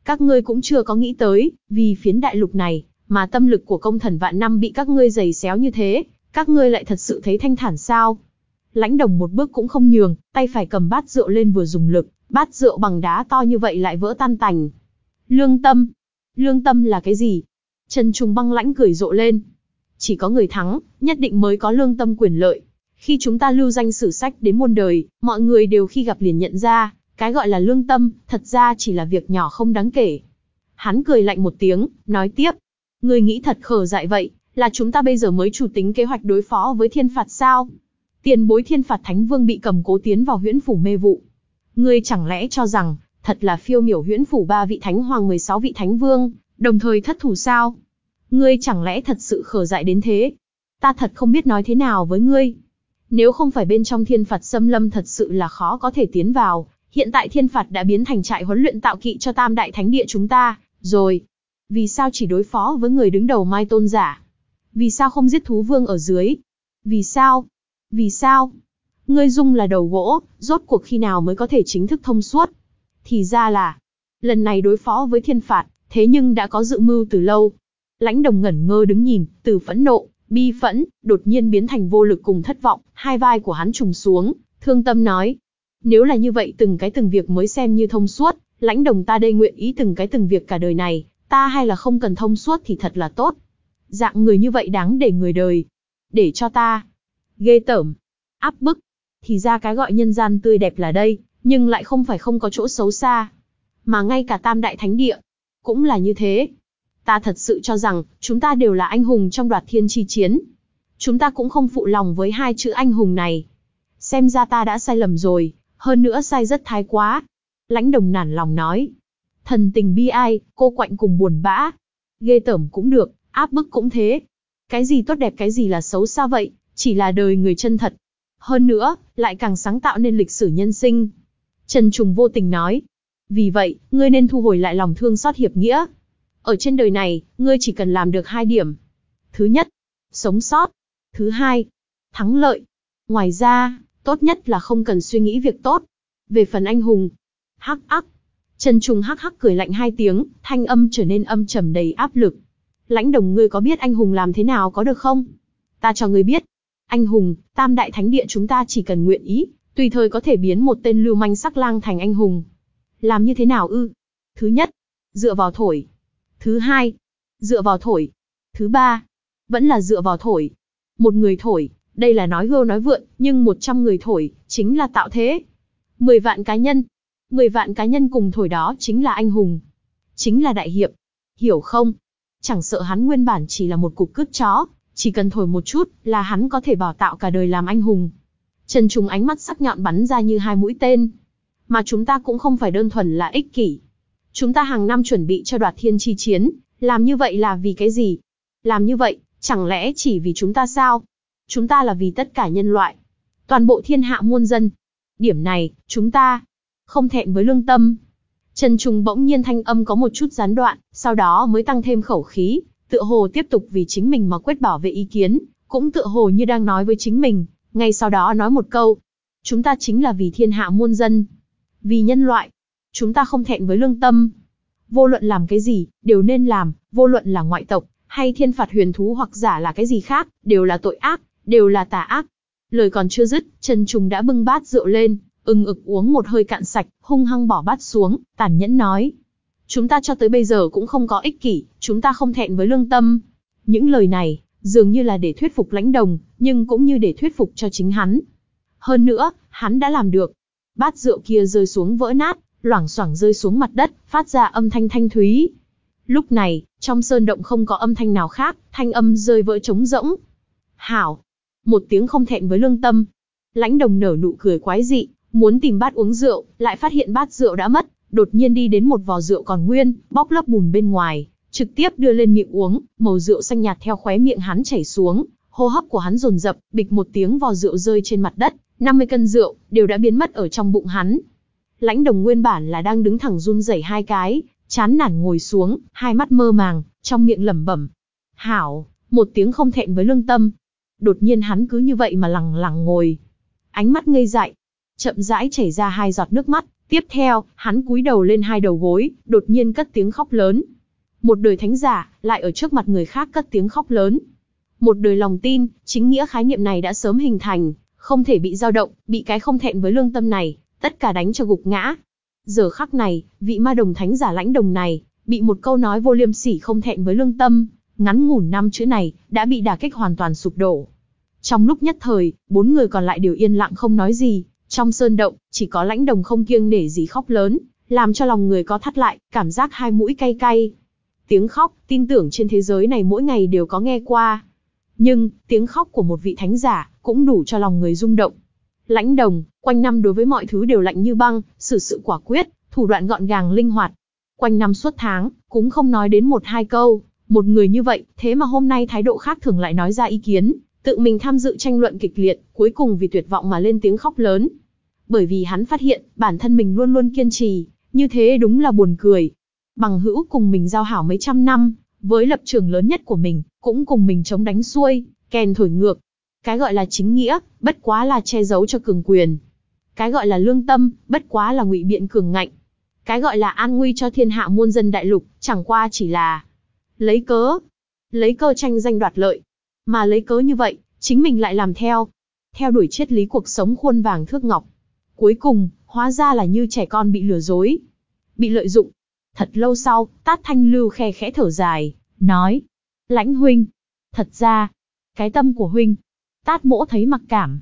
Các ngươi cũng chưa có nghĩ tới, vì phiến đại lục này, mà tâm lực của công thần vạn năm bị các ngươi giày xéo như thế, các ngươi lại thật sự thấy thanh thản sao? Lãnh đồng một bước cũng không nhường, tay phải cầm bát rượu lên vừa dùng lực, bát rượu bằng đá to như vậy lại vỡ tan tành. Lương tâm. Lương tâm là cái gì? Trần Trung băng lãnh cười rộ lên. Chỉ có người thắng, nhất định mới có lương tâm quyền lợi. Khi chúng ta lưu danh sử sách đến muôn đời, mọi người đều khi gặp liền nhận ra, cái gọi là lương tâm, thật ra chỉ là việc nhỏ không đáng kể. Hắn cười lạnh một tiếng, nói tiếp. Người nghĩ thật khờ dại vậy, là chúng ta bây giờ mới chủ tính kế hoạch đối phó với thiên phạt sao? Tiền bối thiên phạt thánh vương bị cầm cố tiến vào huyễn phủ mê vụ. Ngươi chẳng lẽ cho rằng, thật là phiêu miểu huyễn phủ ba vị thánh hoàng 16 vị thánh vương, đồng thời thất thủ sao? Ngươi chẳng lẽ thật sự khờ dại đến thế? Ta thật không biết nói thế nào với ngươi. Nếu không phải bên trong thiên phạt xâm lâm thật sự là khó có thể tiến vào, hiện tại thiên phạt đã biến thành trại huấn luyện tạo kỵ cho tam đại thánh địa chúng ta, rồi. Vì sao chỉ đối phó với người đứng đầu mai tôn giả? Vì sao không giết thú vương ở dưới? Vì sao? Vì sao? Ngươi dung là đầu gỗ, rốt cuộc khi nào mới có thể chính thức thông suốt? Thì ra là, lần này đối phó với thiên phạt, thế nhưng đã có dự mưu từ lâu. Lãnh đồng ngẩn ngơ đứng nhìn, từ phẫn nộ, bi phẫn, đột nhiên biến thành vô lực cùng thất vọng, hai vai của hắn trùng xuống, thương tâm nói. Nếu là như vậy từng cái từng việc mới xem như thông suốt, lãnh đồng ta đây nguyện ý từng cái từng việc cả đời này, ta hay là không cần thông suốt thì thật là tốt. Dạng người như vậy đáng để người đời. Để cho ta. Ghê tởm. Áp bức. Thì ra cái gọi nhân gian tươi đẹp là đây, nhưng lại không phải không có chỗ xấu xa. Mà ngay cả tam đại thánh địa. Cũng là như thế. Ta thật sự cho rằng, chúng ta đều là anh hùng trong đoạt thiên chi chiến. Chúng ta cũng không phụ lòng với hai chữ anh hùng này. Xem ra ta đã sai lầm rồi, hơn nữa sai rất thái quá. Lãnh đồng nản lòng nói. Thần tình bi ai, cô quạnh cùng buồn bã. Ghê tởm cũng được, áp bức cũng thế. Cái gì tốt đẹp cái gì là xấu xa vậy, chỉ là đời người chân thật. Hơn nữa, lại càng sáng tạo nên lịch sử nhân sinh. Trần Trùng vô tình nói. Vì vậy, ngươi nên thu hồi lại lòng thương xót hiệp nghĩa. Ở trên đời này, ngươi chỉ cần làm được hai điểm. Thứ nhất, sống sót. Thứ hai, thắng lợi. Ngoài ra, tốt nhất là không cần suy nghĩ việc tốt. Về phần anh hùng, hắc ắc. Trần Trùng hắc hắc cười lạnh hai tiếng, thanh âm trở nên âm trầm đầy áp lực. Lãnh đồng ngươi có biết anh hùng làm thế nào có được không? Ta cho ngươi biết, anh hùng, tam đại thánh địa chúng ta chỉ cần nguyện ý, tùy thời có thể biến một tên lưu manh sắc lang thành anh hùng. Làm như thế nào ư? Thứ nhất, dựa vào thổi. Thứ hai, dựa vào thổi. Thứ ba, vẫn là dựa vào thổi. Một người thổi, đây là nói hưu nói vượn, nhưng 100 người thổi, chính là tạo thế. 10 vạn cá nhân. 10 vạn cá nhân cùng thổi đó chính là anh hùng. Chính là đại hiệp. Hiểu không? Chẳng sợ hắn nguyên bản chỉ là một cục cướp chó, chỉ cần thổi một chút là hắn có thể bảo tạo cả đời làm anh hùng. Trần Trùng ánh mắt sắc nhọn bắn ra như hai mũi tên. Mà chúng ta cũng không phải đơn thuần là ích kỷ. Chúng ta hàng năm chuẩn bị cho đoạt thiên chi chiến, làm như vậy là vì cái gì? Làm như vậy, chẳng lẽ chỉ vì chúng ta sao? Chúng ta là vì tất cả nhân loại. Toàn bộ thiên hạ muôn dân. Điểm này, chúng ta không thẹn với lương tâm. Trần Trùng bỗng nhiên thanh âm có một chút gián đoạn, sau đó mới tăng thêm khẩu khí, tựa hồ tiếp tục vì chính mình mà quyết bảo vệ ý kiến, cũng tựa hồ như đang nói với chính mình, ngay sau đó nói một câu. Chúng ta chính là vì thiên hạ muôn dân. Vì nhân loại. Chúng ta không thẹn với lương tâm. Vô luận làm cái gì, đều nên làm, vô luận là ngoại tộc, hay thiên phạt huyền thú hoặc giả là cái gì khác, đều là tội ác, đều là tà ác. Lời còn chưa dứt, Trần Trùng đã bưng bát rượu lên, ưng ực uống một hơi cạn sạch, hung hăng bỏ bát xuống, tàn nhẫn nói. Chúng ta cho tới bây giờ cũng không có ích kỷ, chúng ta không thẹn với lương tâm. Những lời này, dường như là để thuyết phục lãnh đồng, nhưng cũng như để thuyết phục cho chính hắn. Hơn nữa, hắn đã làm được. Bát rượu kia rơi xuống vỡ nát, loảng xoảng rơi xuống mặt đất, phát ra âm thanh thanh thúy. Lúc này, trong sơn động không có âm thanh nào khác, thanh âm rơi vỡ trống rỗng. Hảo! Một tiếng không thẹn với lương tâm. Lãnh đồng nở nụ cười quái dị, muốn tìm bát uống rượu, lại phát hiện bát rượu đã mất, đột nhiên đi đến một vò rượu còn nguyên, bóc lớp bùn bên ngoài, trực tiếp đưa lên miệng uống, màu rượu xanh nhạt theo khóe miệng hắn chảy xuống, hô hấp của hắn dồn dập, bịch một tiếng vò rượu rơi trên mặt đất, 50 cân rượu đều đã biến mất ở trong bụng hắn. Lãnh Đồng nguyên bản là đang đứng thẳng run rẩy hai cái, chán nản ngồi xuống, hai mắt mơ màng, trong miệng lẩm bẩm. "Hảo." Một tiếng không thẹn với lương tâm. Đột nhiên hắn cứ như vậy mà lẳng lặng ngồi, ánh mắt ngây dại, chậm rãi chảy ra hai giọt nước mắt, Tiếp theo, hắn cúi đầu lên hai đầu gối, đột nhiên cất tiếng khóc lớn. Một đời thánh giả, lại ở trước mặt người khác cất tiếng khóc lớn. Một đời lòng tin, chính nghĩa khái niệm này đã sớm hình thành, không thể bị dao động, bị cái không thẹn với lương tâm này, tất cả đánh cho gục ngã. Giờ khắc này, vị ma đồng thánh giả lãnh đồng này, bị một câu nói vô liêm sỉ không thẹn với lương tâm, ngắn ngủn năm chữ này, đã bị đả kích hoàn toàn sụp đổ. Trong lúc nhất thời, bốn người còn lại đều yên lặng không nói gì, trong sơn động, chỉ có lãnh đồng không kiêng nể gì khóc lớn, làm cho lòng người có thắt lại, cảm giác hai mũi cay cay. Tiếng khóc, tin tưởng trên thế giới này mỗi ngày đều có nghe qua. Nhưng, tiếng khóc của một vị thánh giả, cũng đủ cho lòng người rung động. Lãnh đồng, quanh năm đối với mọi thứ đều lạnh như băng, xử sự quả quyết, thủ đoạn gọn gàng linh hoạt. Quanh năm suốt tháng, cũng không nói đến một hai câu, một người như vậy, thế mà hôm nay thái độ khác thường lại nói ra ý kiến, tự mình tham dự tranh luận kịch liệt, cuối cùng vì tuyệt vọng mà lên tiếng khóc lớn. Bởi vì hắn phát hiện, bản thân mình luôn luôn kiên trì, như thế đúng là buồn cười. Bằng hữu cùng mình giao hảo mấy trăm năm, với lập trường lớn nhất của mình, cũng cùng mình chống đánh xuôi, kèn thổi ngược. Cái gọi là chính nghĩa, bất quá là che giấu cho cường quyền. Cái gọi là lương tâm, bất quá là ngụy biện cường ngạnh. Cái gọi là an nguy cho thiên hạ muôn dân đại lục, chẳng qua chỉ là lấy cớ, lấy cơ tranh danh đoạt lợi, mà lấy cớ như vậy, chính mình lại làm theo. Theo đuổi triết lý cuộc sống khuôn vàng thước ngọc. Cuối cùng, hóa ra là như trẻ con bị lừa dối. Bị lợi dụng. Thật lâu sau, tát thanh lưu khe khẽ thở dài, nói. Lãnh huynh. Thật ra, cái tâm của huynh. Tát mỗ thấy mặc cảm.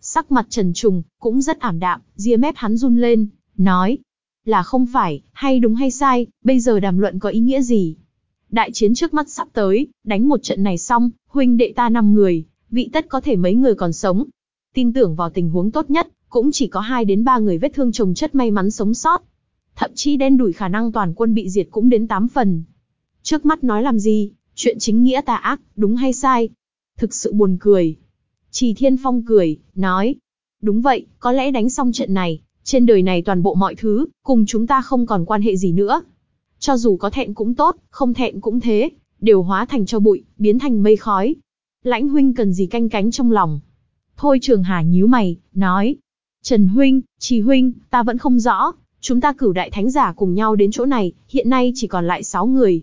Sắc mặt trần trùng, cũng rất ảm đạm, ria mép hắn run lên, nói. Là không phải, hay đúng hay sai, bây giờ đàm luận có ý nghĩa gì? Đại chiến trước mắt sắp tới, đánh một trận này xong, huynh đệ ta năm người, vị tất có thể mấy người còn sống. Tin tưởng vào tình huống tốt nhất, cũng chỉ có 2 đến 3 người vết thương trồng chất may mắn sống sót. Thậm chí đen đủi khả năng toàn quân bị diệt cũng đến 8 phần. Trước mắt nói làm gì, chuyện chính nghĩa tà ác, đúng hay sai? Thực sự buồn cười. Trì Thiên Phong cười, nói. Đúng vậy, có lẽ đánh xong trận này, trên đời này toàn bộ mọi thứ, cùng chúng ta không còn quan hệ gì nữa. Cho dù có thẹn cũng tốt, không thẹn cũng thế, đều hóa thành cho bụi, biến thành mây khói. Lãnh huynh cần gì canh cánh trong lòng. Thôi Trường Hà nhíu mày, nói. Trần huynh, Trì huynh, ta vẫn không rõ, chúng ta cửu đại thánh giả cùng nhau đến chỗ này, hiện nay chỉ còn lại 6 người.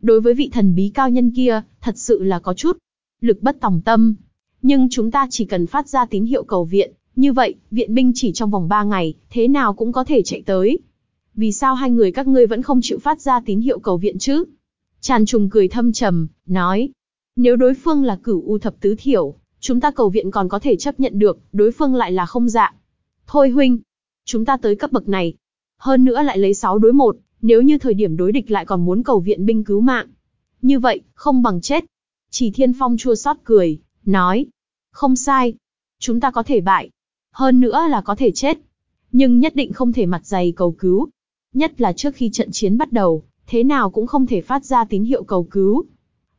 Đối với vị thần bí cao nhân kia, thật sự là có chút. lực bất tòng tâm. Nhưng chúng ta chỉ cần phát ra tín hiệu cầu viện, như vậy, viện binh chỉ trong vòng 3 ngày, thế nào cũng có thể chạy tới. Vì sao hai người các ngươi vẫn không chịu phát ra tín hiệu cầu viện chứ? Tràn trùng cười thâm trầm, nói. Nếu đối phương là cửu u thập tứ thiểu, chúng ta cầu viện còn có thể chấp nhận được, đối phương lại là không dạ. Thôi huynh, chúng ta tới cấp bậc này. Hơn nữa lại lấy 6 đối 1, nếu như thời điểm đối địch lại còn muốn cầu viện binh cứu mạng. Như vậy, không bằng chết. Chỉ thiên phong chua xót cười, nói. Không sai. Chúng ta có thể bại. Hơn nữa là có thể chết. Nhưng nhất định không thể mặt dày cầu cứu. Nhất là trước khi trận chiến bắt đầu, thế nào cũng không thể phát ra tín hiệu cầu cứu.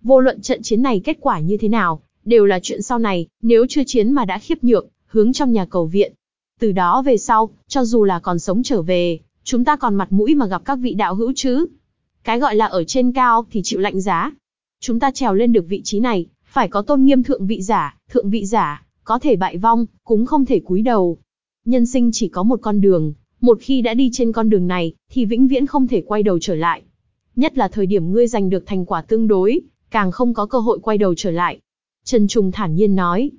Vô luận trận chiến này kết quả như thế nào, đều là chuyện sau này, nếu chưa chiến mà đã khiếp nhược, hướng trong nhà cầu viện. Từ đó về sau, cho dù là còn sống trở về, chúng ta còn mặt mũi mà gặp các vị đạo hữu chứ. Cái gọi là ở trên cao thì chịu lạnh giá. Chúng ta trèo lên được vị trí này, phải có tôn nghiêm thượng vị giả, thượng vị giả, có thể bại vong, cũng không thể cúi đầu. Nhân sinh chỉ có một con đường, một khi đã đi trên con đường này, thì vĩnh viễn không thể quay đầu trở lại. Nhất là thời điểm ngươi giành được thành quả tương đối, càng không có cơ hội quay đầu trở lại. Trần Trùng thản nhiên nói,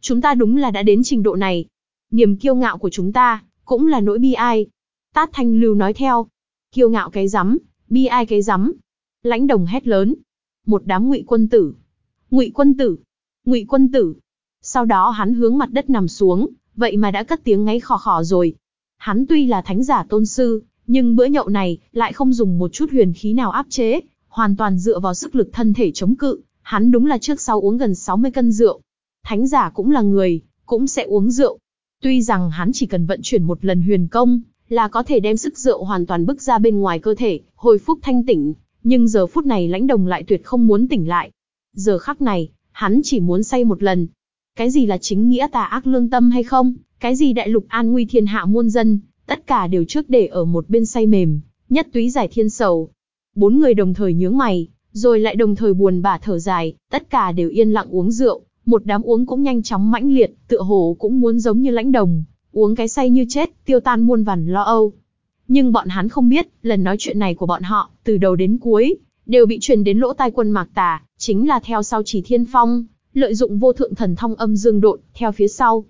chúng ta đúng là đã đến trình độ này. Niềm kiêu ngạo của chúng ta, cũng là nỗi bi ai. Tát Thanh Lưu nói theo, kiêu ngạo cái rắm, bi ai cái rắm. Lãnh đồng hét lớn, một đám ngụy quân tử. Ngụy quân tử, ngụy quân tử. Sau đó hắn hướng mặt đất nằm xuống, vậy mà đã cất tiếng ngáy khò khò rồi. Hắn tuy là thánh giả tôn sư, nhưng bữa nhậu này lại không dùng một chút huyền khí nào áp chế, hoàn toàn dựa vào sức lực thân thể chống cự, hắn đúng là trước sau uống gần 60 cân rượu. Thánh giả cũng là người, cũng sẽ uống rượu. Tuy rằng hắn chỉ cần vận chuyển một lần huyền công, là có thể đem sức rượu hoàn toàn bức ra bên ngoài cơ thể, hồi phúc thanh tỉnh, nhưng giờ phút này lãnh đồng lại tuyệt không muốn tỉnh lại. Giờ khắc này, hắn chỉ muốn say một lần. Cái gì là chính nghĩa tà ác lương tâm hay không, cái gì đại lục an nguy thiên hạ muôn dân, tất cả đều trước để ở một bên say mềm, nhất túy giải thiên sầu. Bốn người đồng thời nhướng mày, rồi lại đồng thời buồn bã thở dài, tất cả đều yên lặng uống rượu, một đám uống cũng nhanh chóng mãnh liệt, tựa hồ cũng muốn giống như lãnh đồng, uống cái say như chết, tiêu tan muôn vàn lo âu. Nhưng bọn hắn không biết, lần nói chuyện này của bọn họ, từ đầu đến cuối, đều bị truyền đến lỗ tai quân mạc tà, chính là theo sau chỉ thiên phong, lợi dụng vô thượng thần thông âm dương độn, theo phía sau.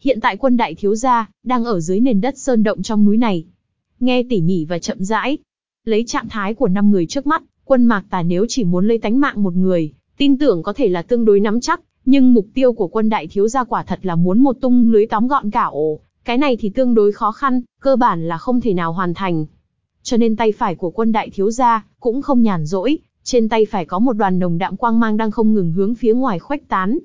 Hiện tại quân đại thiếu gia, đang ở dưới nền đất sơn động trong núi này. Nghe tỉ mỉ và chậm rãi. Lấy trạng thái của năm người trước mắt, quân mạc tà nếu chỉ muốn lấy tánh mạng một người, tin tưởng có thể là tương đối nắm chắc, nhưng mục tiêu của quân đại thiếu gia quả thật là muốn một tung lưới tóm gọn cả ổ, cái này thì tương đối khó khăn, cơ bản là không thể nào hoàn thành. Cho nên tay phải của quân đại thiếu gia cũng không nhàn rỗi, trên tay phải có một đoàn nồng đạm quang mang đang không ngừng hướng phía ngoài khuếch tán.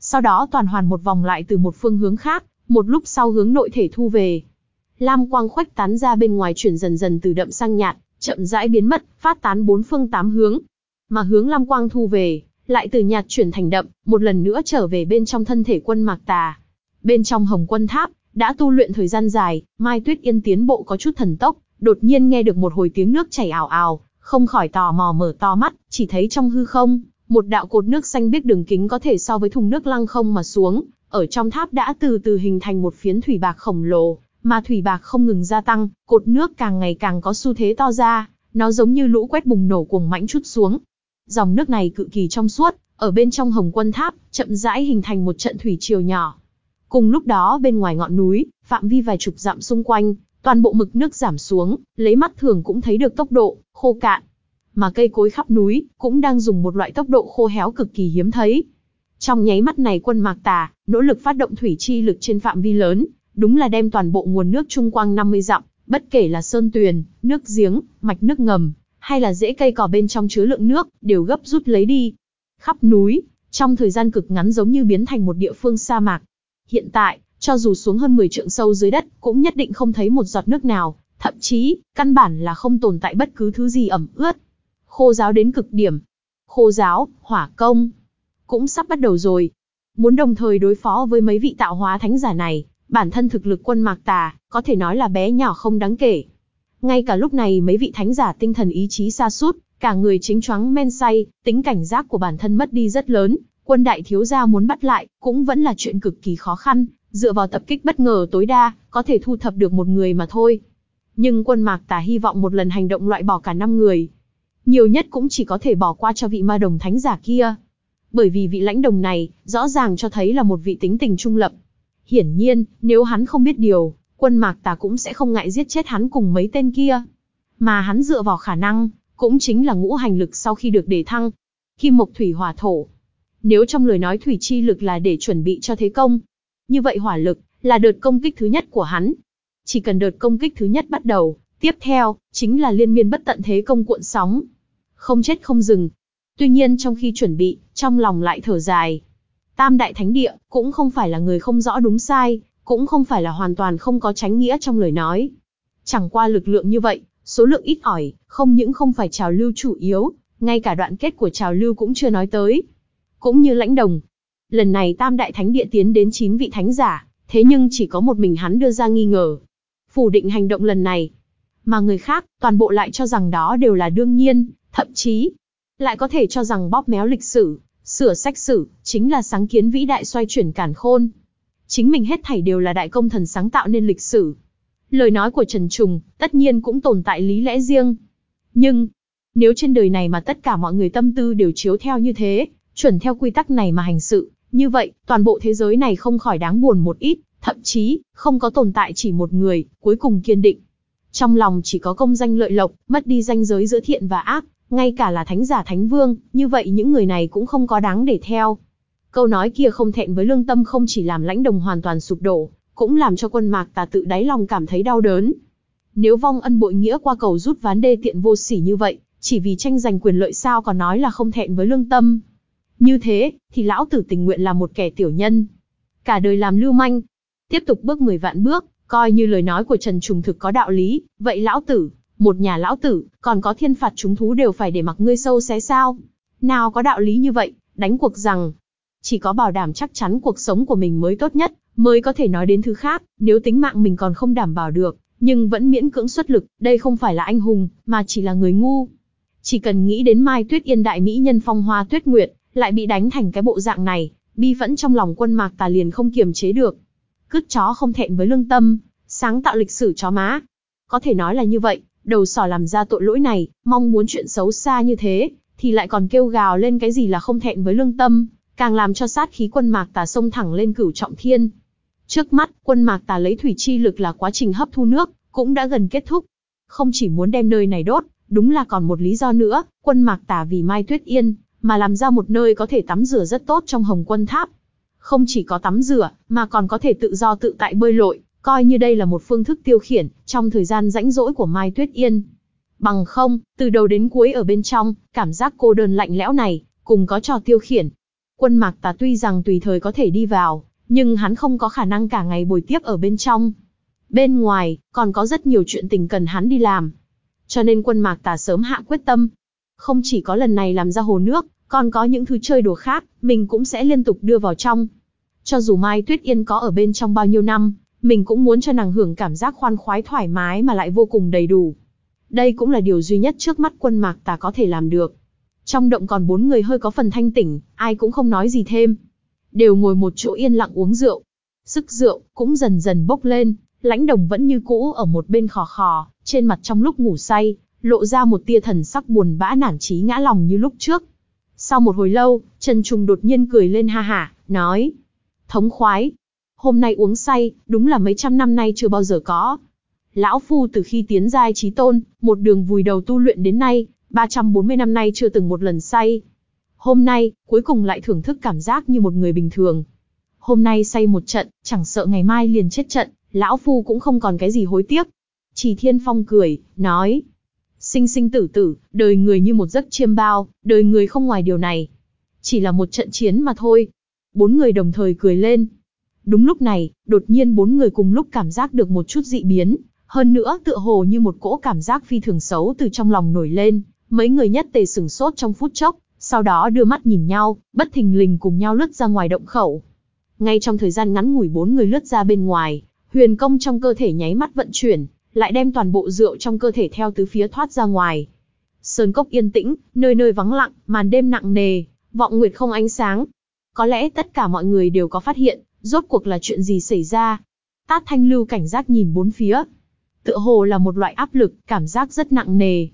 Sau đó toàn hoàn một vòng lại từ một phương hướng khác, một lúc sau hướng nội thể thu về. Lam quang khuếch tán ra bên ngoài chuyển dần dần từ đậm sang nhạt, chậm rãi biến mất, phát tán bốn phương tám hướng. Mà hướng lam quang thu về, lại từ nhạt chuyển thành đậm, một lần nữa trở về bên trong thân thể quân mạc tà. Bên trong hồng quân tháp, đã tu luyện thời gian dài, Mai Tuyết Yên tiến bộ có chút thần tốc, đột nhiên nghe được một hồi tiếng nước chảy ảo ảo, không khỏi tò mò mở to mắt, chỉ thấy trong hư không, một đạo cột nước xanh biết đường kính có thể so với thùng nước lăng không mà xuống, ở trong tháp đã từ từ hình thành một phiến thủy bạc khổng lồ, mà thủy bạc không ngừng gia tăng, cột nước càng ngày càng có xu thế to ra, nó giống như lũ quét bùng nổ cuồng mãnh chút xuống. Dòng nước này cự kỳ trong suốt, ở bên trong hồng quân tháp, chậm rãi hình thành một trận thủy triều nhỏ. Cùng lúc đó bên ngoài ngọn núi, phạm vi vài chục dặm xung quanh, toàn bộ mực nước giảm xuống, lấy mắt thường cũng thấy được tốc độ, khô cạn. Mà cây cối khắp núi, cũng đang dùng một loại tốc độ khô héo cực kỳ hiếm thấy. Trong nháy mắt này quân mạc tà, nỗ lực phát động thủy chi lực trên phạm vi lớn, đúng là đem toàn bộ nguồn nước trung quanh 50 dặm, bất kể là sơn tuyền, nước giếng, mạch nước ngầm, hay là rễ cây cỏ bên trong chứa lượng nước, đều gấp rút lấy đi. Khắp núi, trong thời gian cực ngắn giống như biến thành một địa phương sa mạc. Hiện tại, cho dù xuống hơn 10 trượng sâu dưới đất, cũng nhất định không thấy một giọt nước nào, thậm chí, căn bản là không tồn tại bất cứ thứ gì ẩm ướt. Khô giáo đến cực điểm. Khô giáo, hỏa công, cũng sắp bắt đầu rồi. Muốn đồng thời đối phó với mấy vị tạo hóa thánh giả này, bản thân thực lực quân mạc tà, có thể nói là bé nhỏ không đáng kể. Ngay cả lúc này mấy vị thánh giả tinh thần ý chí xa sút cả người chính choáng men say, tính cảnh giác của bản thân mất đi rất lớn, quân đại thiếu gia muốn bắt lại, cũng vẫn là chuyện cực kỳ khó khăn, dựa vào tập kích bất ngờ tối đa, có thể thu thập được một người mà thôi. Nhưng quân mạc tà hy vọng một lần hành động loại bỏ cả năm người. Nhiều nhất cũng chỉ có thể bỏ qua cho vị ma đồng thánh giả kia. bởi vì vị lãnh đồng này, rõ ràng cho thấy là một vị tính tình trung lập. Hiển nhiên, nếu hắn không biết điều, quân mạc tà cũng sẽ không ngại giết chết hắn cùng mấy tên kia. Mà hắn dựa vào khả năng, cũng chính là ngũ hành lực sau khi được đề thăng. Kim mộc thủy hỏa thổ. Nếu trong lời nói thủy chi lực là để chuẩn bị cho thế công, như vậy hỏa lực là đợt công kích thứ nhất của hắn. Chỉ cần đợt công kích thứ nhất bắt đầu, tiếp theo chính là liên miên bất tận thế công cuộn sóng, không chết không dừng. Tuy nhiên trong khi chuẩn bị, trong lòng lại thở dài. Tam đại thánh địa cũng không phải là người không rõ đúng sai, cũng không phải là hoàn toàn không có tránh nghĩa trong lời nói. Chẳng qua lực lượng như vậy, số lượng ít ỏi, không những không phải trào lưu chủ yếu, ngay cả đoạn kết của trào lưu cũng chưa nói tới. Cũng như lãnh đồng. Lần này tam đại thánh địa tiến đến 9 vị thánh giả, thế nhưng chỉ có một mình hắn đưa ra nghi ngờ. Phủ định hành động lần này. Mà người khác, toàn bộ lại cho rằng đó đều là đương nhiên, thậm chí, lại có thể cho rằng bóp méo lịch sử, sửa sách sử, chính là sáng kiến vĩ đại xoay chuyển cản khôn. Chính mình hết thảy đều là đại công thần sáng tạo nên lịch sử. Lời nói của Trần Trùng, tất nhiên cũng tồn tại lý lẽ riêng. Nhưng, nếu trên đời này mà tất cả mọi người tâm tư đều chiếu theo như thế, chuẩn theo quy tắc này mà hành sự, như vậy, toàn bộ thế giới này không khỏi đáng buồn một ít, thậm chí, không có tồn tại chỉ một người, cuối cùng kiên định. Trong lòng chỉ có công danh lợi lộc, mất đi danh giới giữa thiện và ác, ngay cả là thánh giả thánh vương, như vậy những người này cũng không có đáng để theo. Câu nói kia không thẹn với lương tâm không chỉ làm lãnh đồng hoàn toàn sụp đổ, cũng làm cho quân mạc tà tự đáy lòng cảm thấy đau đớn. Nếu vong ân bội nghĩa qua cầu rút ván đê tiện vô sỉ như vậy, chỉ vì tranh giành quyền lợi sao còn nói là không thẹn với lương tâm. Như thế, thì lão tử tình nguyện là một kẻ tiểu nhân. Cả đời làm lưu manh. Tiếp tục bước 10 vạn bước, coi như lời nói của Trần Trùng thực có đạo lý, vậy lão tử, một nhà lão tử, còn có thiên phạt chúng thú đều phải để mặc ngươi sâu xé sao. Nào có đạo lý như vậy, đánh cuộc rằng, chỉ có bảo đảm chắc chắn cuộc sống của mình mới tốt nhất, mới có thể nói đến thứ khác, nếu tính mạng mình còn không đảm bảo được, nhưng vẫn miễn cưỡng xuất lực, đây không phải là anh hùng, mà chỉ là người ngu. Chỉ cần nghĩ đến Mai Tuyết Yên đại mỹ nhân phong hoa tuyết nguyệt, lại bị đánh thành cái bộ dạng này, bi phẫn trong lòng quân mạc tà liền không kiềm chế được. Cứt chó không thẹn với lương tâm, sáng tạo lịch sử chó má. Có thể nói là như vậy, đầu sỏ làm ra tội lỗi này, mong muốn chuyện xấu xa như thế, thì lại còn kêu gào lên cái gì là không thẹn với lương tâm, càng làm cho sát khí quân mạc tà sông thẳng lên cửu trọng thiên. Trước mắt, quân mạc tà lấy thủy chi lực là quá trình hấp thu nước, cũng đã gần kết thúc. Không chỉ muốn đem nơi này đốt, đúng là còn một lý do nữa, quân mạc tà vì Mai Tuyết Yên, mà làm ra một nơi có thể tắm rửa rất tốt trong hồng quân tháp. Không chỉ có tắm rửa, mà còn có thể tự do tự tại bơi lội, coi như đây là một phương thức tiêu khiển, trong thời gian rãnh rỗi của Mai Tuyết Yên. Bằng không, từ đầu đến cuối ở bên trong, cảm giác cô đơn lạnh lẽo này, cùng có trò tiêu khiển. Quân mạc tà tuy rằng tùy thời có thể đi vào, nhưng hắn không có khả năng cả ngày bồi tiếp ở bên trong. Bên ngoài, còn có rất nhiều chuyện tình cần hắn đi làm. Cho nên quân mạc tà sớm hạ quyết tâm. Không chỉ có lần này làm ra hồ nước, còn có những thứ chơi đùa khác, mình cũng sẽ liên tục đưa vào trong. Cho dù Mai Tuyết Yên có ở bên trong bao nhiêu năm, mình cũng muốn cho nàng hưởng cảm giác khoan khoái thoải mái mà lại vô cùng đầy đủ. Đây cũng là điều duy nhất trước mắt quân mạc tà có thể làm được. Trong động còn bốn người hơi có phần thanh tỉnh, ai cũng không nói gì thêm. Đều ngồi một chỗ yên lặng uống rượu. Sức rượu cũng dần dần bốc lên, lãnh đồng vẫn như cũ ở một bên khò khò, trên mặt trong lúc ngủ say, lộ ra một tia thần sắc buồn bã nản trí ngã lòng như lúc trước. Sau một hồi lâu, Trần Trung đột nhiên cười lên ha hả, nói. Thống khoái, Hôm nay uống say, đúng là mấy trăm năm nay chưa bao giờ có. Lão Phu từ khi tiến giai trí tôn, một đường vùi đầu tu luyện đến nay, 340 năm nay chưa từng một lần say. Hôm nay, cuối cùng lại thưởng thức cảm giác như một người bình thường. Hôm nay say một trận, chẳng sợ ngày mai liền chết trận, Lão Phu cũng không còn cái gì hối tiếc. Chỉ Thiên Phong cười, nói. Sinh sinh tử tử, đời người như một giấc chiêm bao, đời người không ngoài điều này. Chỉ là một trận chiến mà thôi. Bốn người đồng thời cười lên, Đúng lúc này, đột nhiên bốn người cùng lúc cảm giác được một chút dị biến, hơn nữa tựa hồ như một cỗ cảm giác phi thường xấu từ trong lòng nổi lên, mấy người nhất tề sửng sốt trong phút chốc, sau đó đưa mắt nhìn nhau, bất thình lình cùng nhau lướt ra ngoài động khẩu. Ngay trong thời gian ngắn ngủi bốn người lướt ra bên ngoài, huyền công trong cơ thể nháy mắt vận chuyển, lại đem toàn bộ rượu trong cơ thể theo tứ phía thoát ra ngoài. Sơn cốc yên tĩnh, nơi nơi vắng lặng, màn đêm nặng nề, vọng nguyệt không ánh sáng. Có lẽ tất cả mọi người đều có phát hiện, Rốt cuộc là chuyện gì xảy ra? Tát thanh lưu cảnh giác nhìn bốn phía. Tựa hồ là một loại áp lực, cảm giác rất nặng nề.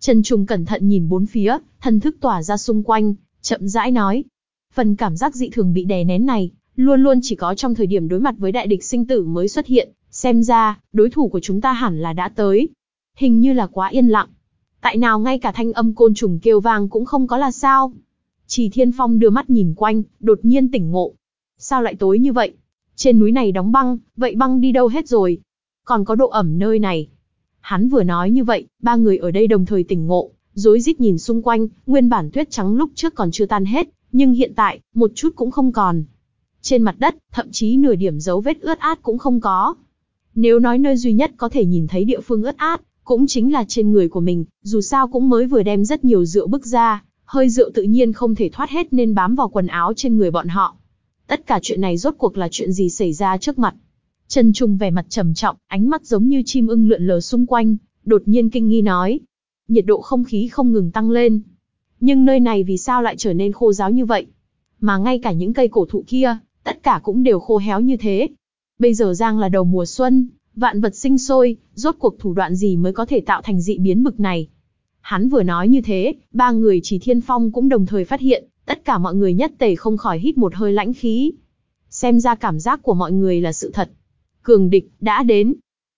Trần Trùng cẩn thận nhìn bốn phía, thần thức tỏa ra xung quanh, chậm rãi nói. Phần cảm giác dị thường bị đè nén này, luôn luôn chỉ có trong thời điểm đối mặt với đại địch sinh tử mới xuất hiện, xem ra, đối thủ của chúng ta hẳn là đã tới. Hình như là quá yên lặng. Tại nào ngay cả thanh âm côn trùng kêu vang cũng không có là sao? Chỉ Thiên Phong đưa mắt nhìn quanh, đột nhiên tỉnh ngộ. Sao lại tối như vậy? Trên núi này đóng băng, vậy băng đi đâu hết rồi? Còn có độ ẩm nơi này. Hắn vừa nói như vậy, ba người ở đây đồng thời tỉnh ngộ, rối rít nhìn xung quanh, nguyên bản tuyết trắng lúc trước còn chưa tan hết, nhưng hiện tại, một chút cũng không còn. Trên mặt đất, thậm chí nửa điểm dấu vết ướt át cũng không có. Nếu nói nơi duy nhất có thể nhìn thấy địa phương ướt át, cũng chính là trên người của mình, dù sao cũng mới vừa đem rất nhiều rượu bức ra, hơi rượu tự nhiên không thể thoát hết nên bám vào quần áo trên người bọn họ. Tất cả chuyện này rốt cuộc là chuyện gì xảy ra trước mặt. Trần Trung vẻ mặt trầm trọng, ánh mắt giống như chim ưng lượn lờ xung quanh, đột nhiên kinh nghi nói. Nhiệt độ không khí không ngừng tăng lên. Nhưng nơi này vì sao lại trở nên khô giáo như vậy? Mà ngay cả những cây cổ thụ kia, tất cả cũng đều khô héo như thế. Bây giờ Giang là đầu mùa xuân, vạn vật sinh sôi, rốt cuộc thủ đoạn gì mới có thể tạo thành dị biến bực này. Hắn vừa nói như thế, ba người chỉ thiên phong cũng đồng thời phát hiện, tất cả mọi người nhất tề không khỏi hít một hơi lãnh khí. Xem ra cảm giác của mọi người là sự thật. Cường địch, đã đến.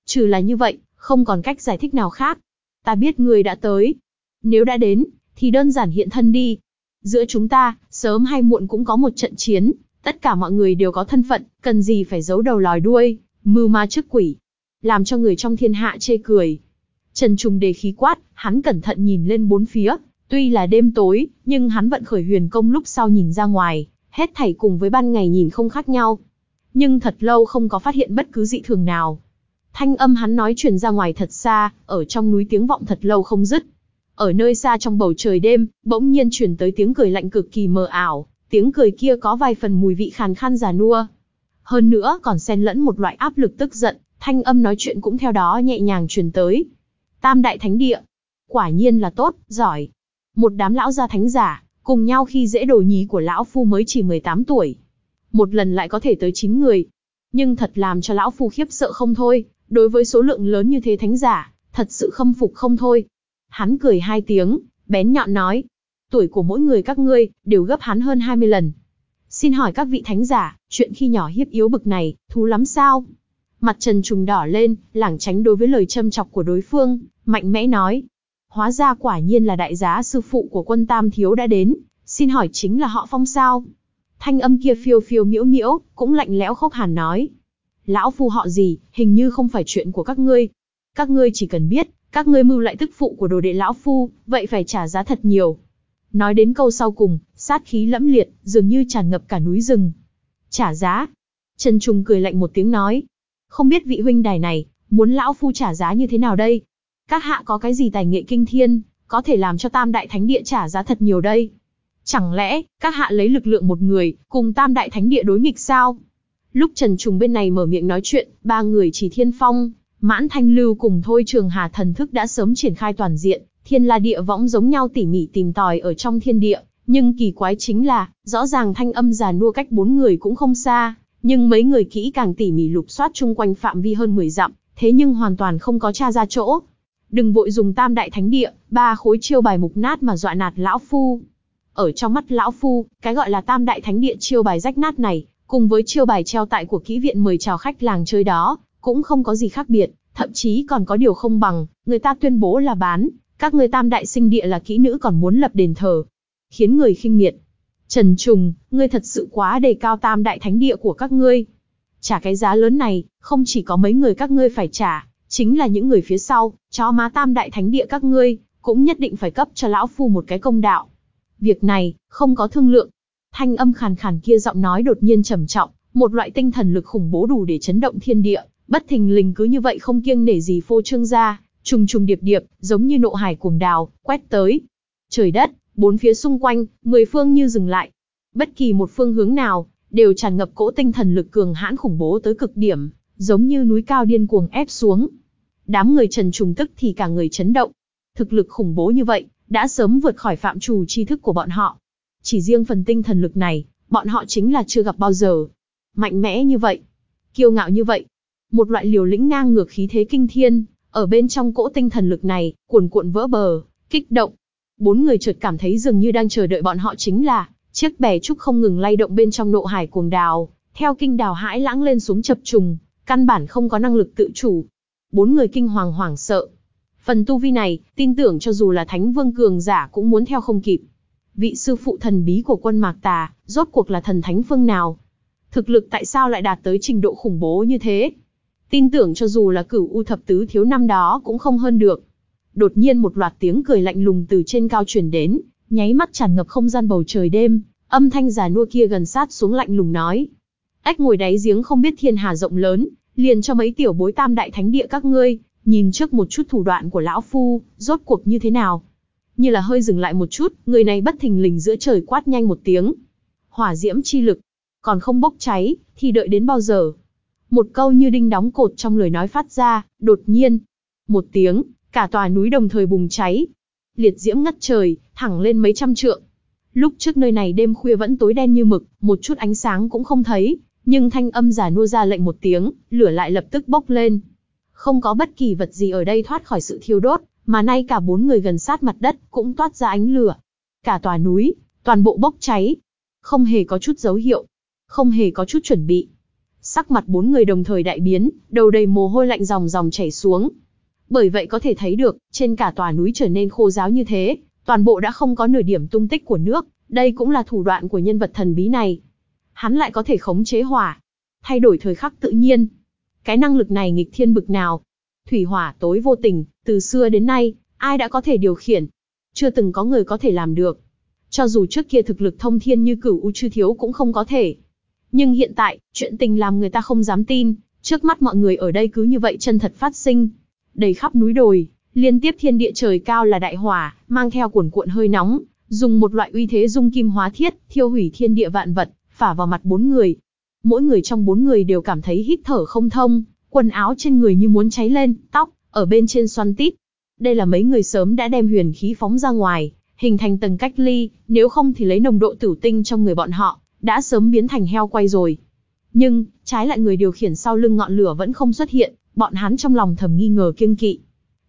Trừ là như vậy, không còn cách giải thích nào khác. Ta biết người đã tới. Nếu đã đến, thì đơn giản hiện thân đi. Giữa chúng ta, sớm hay muộn cũng có một trận chiến, tất cả mọi người đều có thân phận, cần gì phải giấu đầu lòi đuôi, mưu ma trước quỷ. Làm cho người trong thiên hạ chê cười. Trần Trùng đề khí quát, hắn cẩn thận nhìn lên bốn phía, tuy là đêm tối, nhưng hắn vận khởi huyền công lúc sau nhìn ra ngoài, hết thảy cùng với ban ngày nhìn không khác nhau. Nhưng thật lâu không có phát hiện bất cứ dị thường nào. Thanh âm hắn nói truyền ra ngoài thật xa, ở trong núi tiếng vọng thật lâu không dứt. Ở nơi xa trong bầu trời đêm, bỗng nhiên truyền tới tiếng cười lạnh cực kỳ mờ ảo, tiếng cười kia có vài phần mùi vị khàn khàn già nua. Hơn nữa còn xen lẫn một loại áp lực tức giận, thanh âm nói chuyện cũng theo đó nhẹ nhàng truyền tới. Tam đại thánh địa. Quả nhiên là tốt, giỏi. Một đám lão gia thánh giả, cùng nhau khi dễ đồ nhí của lão phu mới chỉ 18 tuổi. Một lần lại có thể tới 9 người. Nhưng thật làm cho lão phu khiếp sợ không thôi, đối với số lượng lớn như thế thánh giả, thật sự khâm phục không thôi. Hắn cười hai tiếng, bén nhọn nói. Tuổi của mỗi người các ngươi, đều gấp hắn hơn 20 lần. Xin hỏi các vị thánh giả, chuyện khi nhỏ hiếp yếu bực này, thú lắm sao? Mặt Trần Trùng đỏ lên, lảng tránh đối với lời châm chọc của đối phương, mạnh mẽ nói. Hóa ra quả nhiên là đại giá sư phụ của quân Tam Thiếu đã đến, xin hỏi chính là họ phong sao? Thanh âm kia phiêu phiêu miễu miễu, cũng lạnh lẽo khốc hàn nói. Lão phu họ gì, hình như không phải chuyện của các ngươi. Các ngươi chỉ cần biết, các ngươi mưu lại tức phụ của đồ đệ lão phu, vậy phải trả giá thật nhiều. Nói đến câu sau cùng, sát khí lẫm liệt, dường như tràn ngập cả núi rừng. Trả giá. Trần Trung cười lạnh một tiếng nói. Không biết vị huynh đài này, muốn lão phu trả giá như thế nào đây? Các hạ có cái gì tài nghệ kinh thiên, có thể làm cho tam đại thánh địa trả giá thật nhiều đây? Chẳng lẽ, các hạ lấy lực lượng một người, cùng tam đại thánh địa đối nghịch sao? Lúc Trần Trùng bên này mở miệng nói chuyện, ba người chỉ thiên phong, mãn thanh lưu cùng thôi trường hà thần thức đã sớm triển khai toàn diện, thiên la địa võng giống nhau tỉ mỉ tìm tòi ở trong thiên địa, nhưng kỳ quái chính là, rõ ràng thanh âm già nua cách bốn người cũng không xa, nhưng mấy người kỹ càng tỉ mỉ lục soát chung quanh phạm vi hơn 10 dặm, thế nhưng hoàn toàn không có tra ra chỗ. Đừng vội dùng tam đại thánh địa, ba khối chiêu bài mục nát mà dọa nạt lão phu. Ở trong mắt lão phu, cái gọi là tam đại thánh địa chiêu bài rách nát này, cùng với chiêu bài treo tại của kỹ viện mời chào khách làng chơi đó, cũng không có gì khác biệt, thậm chí còn có điều không bằng, người ta tuyên bố là bán, các người tam đại sinh địa là kỹ nữ còn muốn lập đền thờ, khiến người khinh miệt. Trần Trùng, ngươi thật sự quá đề cao tam đại thánh địa của các ngươi. Trả cái giá lớn này, không chỉ có mấy người các ngươi phải trả, chính là những người phía sau, chó má tam đại thánh địa các ngươi, cũng nhất định phải cấp cho lão phu một cái công đạo. Việc này, không có thương lượng. Thanh âm khàn khàn kia giọng nói đột nhiên trầm trọng, một loại tinh thần lực khủng bố đủ để chấn động thiên địa, bất thình lình cứ như vậy không kiêng nể gì phô trương ra, trùng trùng điệp điệp, giống như nộ hải cuồng đào, quét tới. Trời đất, bốn phía xung quanh, mười phương như dừng lại. Bất kỳ một phương hướng nào, đều tràn ngập cỗ tinh thần lực cường hãn khủng bố tới cực điểm, giống như núi cao điên cuồng ép xuống. Đám người trần trùng tức thì cả người chấn động. Thực lực khủng bố như vậy, đã sớm vượt khỏi phạm trù tri thức của bọn họ. Chỉ riêng phần tinh thần lực này, bọn họ chính là chưa gặp bao giờ. Mạnh mẽ như vậy, kiêu ngạo như vậy. Một loại liều lĩnh ngang ngược khí thế kinh thiên, ở bên trong cỗ tinh thần lực này, cuồn cuộn vỡ bờ, kích động. Bốn người chợt cảm thấy dường như đang chờ đợi bọn họ chính là Chiếc bè trúc không ngừng lay động bên trong nộ hải cuồng đào, theo kinh đào hãi lãng lên xuống chập trùng, căn bản không có năng lực tự chủ. Bốn người kinh hoàng hoảng sợ. Phần tu vi này, tin tưởng cho dù là thánh vương cường giả cũng muốn theo không kịp. Vị sư phụ thần bí của quân Mạc Tà, rốt cuộc là thần thánh phương nào? Thực lực tại sao lại đạt tới trình độ khủng bố như thế? Tin tưởng cho dù là cửu u thập tứ thiếu năm đó cũng không hơn được. Đột nhiên một loạt tiếng cười lạnh lùng từ trên cao truyền đến, nháy mắt tràn ngập không gian bầu trời đêm, âm thanh già nua kia gần sát xuống lạnh lùng nói. Ách ngồi đáy giếng không biết thiên hà rộng lớn, liền cho mấy tiểu bối tam đại thánh địa các ngươi, nhìn trước một chút thủ đoạn của lão phu, rốt cuộc như thế nào. Như là hơi dừng lại một chút, người này bất thình lình giữa trời quát nhanh một tiếng. Hỏa diễm chi lực, còn không bốc cháy, thì đợi đến bao giờ? Một câu như đinh đóng cột trong lời nói phát ra, đột nhiên. Một tiếng, cả tòa núi đồng thời bùng cháy. Liệt diễm ngất trời, thẳng lên mấy trăm trượng. Lúc trước nơi này đêm khuya vẫn tối đen như mực, một chút ánh sáng cũng không thấy, nhưng thanh âm giả nua ra lệnh một tiếng, lửa lại lập tức bốc lên. Không có bất kỳ vật gì ở đây thoát khỏi sự thiêu đốt, mà nay cả bốn người gần sát mặt đất cũng toát ra ánh lửa. Cả tòa núi, toàn bộ bốc cháy. Không hề có chút dấu hiệu, không hề có chút chuẩn bị. Sắc mặt bốn người đồng thời đại biến, đầu đầy mồ hôi lạnh dòng dòng chảy xuống. Bởi vậy có thể thấy được, trên cả tòa núi trở nên khô giáo như thế, toàn bộ đã không có nửa điểm tung tích của nước, đây cũng là thủ đoạn của nhân vật thần bí này. Hắn lại có thể khống chế hỏa, thay đổi thời khắc tự nhiên. Cái năng lực này nghịch thiên bực nào? Thủy hỏa tối vô tình, từ xưa đến nay, ai đã có thể điều khiển? Chưa từng có người có thể làm được. Cho dù trước kia thực lực thông thiên như cửu u chư thiếu cũng không có thể. Nhưng hiện tại, chuyện tình làm người ta không dám tin, trước mắt mọi người ở đây cứ như vậy chân thật phát sinh. Đầy khắp núi đồi, liên tiếp thiên địa trời cao là đại hỏa, mang theo cuồn cuộn hơi nóng, dùng một loại uy thế dung kim hóa thiết, thiêu hủy thiên địa vạn vật, phả vào mặt bốn người. Mỗi người trong bốn người đều cảm thấy hít thở không thông, quần áo trên người như muốn cháy lên, tóc, ở bên trên xoăn tít. Đây là mấy người sớm đã đem huyền khí phóng ra ngoài, hình thành tầng cách ly, nếu không thì lấy nồng độ tử tinh trong người bọn họ, đã sớm biến thành heo quay rồi. Nhưng, trái lại người điều khiển sau lưng ngọn lửa vẫn không xuất hiện, bọn hắn trong lòng thầm nghi ngờ kiêng kỵ.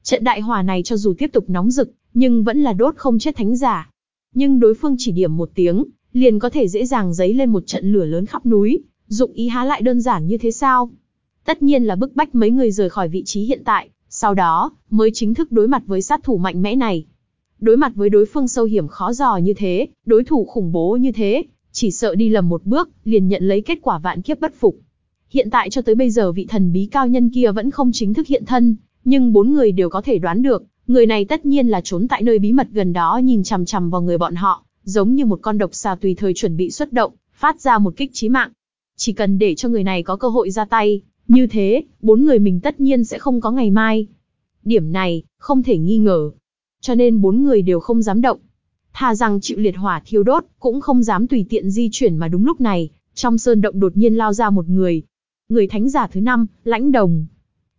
Trận đại hỏa này cho dù tiếp tục nóng rực, nhưng vẫn là đốt không chết thánh giả. Nhưng đối phương chỉ điểm một tiếng, liền có thể dễ dàng dấy lên một trận lửa lớn khắp núi, dụng ý há lại đơn giản như thế sao? Tất nhiên là bức bách mấy người rời khỏi vị trí hiện tại, sau đó, mới chính thức đối mặt với sát thủ mạnh mẽ này. Đối mặt với đối phương sâu hiểm khó dò như thế, đối thủ khủng bố như thế, chỉ sợ đi lầm một bước, liền nhận lấy kết quả vạn kiếp bất phục. Hiện tại cho tới bây giờ vị thần bí cao nhân kia vẫn không chính thức hiện thân, nhưng bốn người đều có thể đoán được, người này tất nhiên là trốn tại nơi bí mật gần đó nhìn chằm chằm vào người bọn họ, giống như một con độc xà tùy thời chuẩn bị xuất động, phát ra một kích chí mạng. Chỉ cần để cho người này có cơ hội ra tay, như thế, bốn người mình tất nhiên sẽ không có ngày mai. Điểm này, không thể nghi ngờ. Cho nên bốn người đều không dám động. Thà rằng chịu liệt hỏa thiêu đốt, cũng không dám tùy tiện di chuyển mà đúng lúc này, trong sơn động đột nhiên lao ra một người. Người thánh giả thứ năm, lãnh đồng.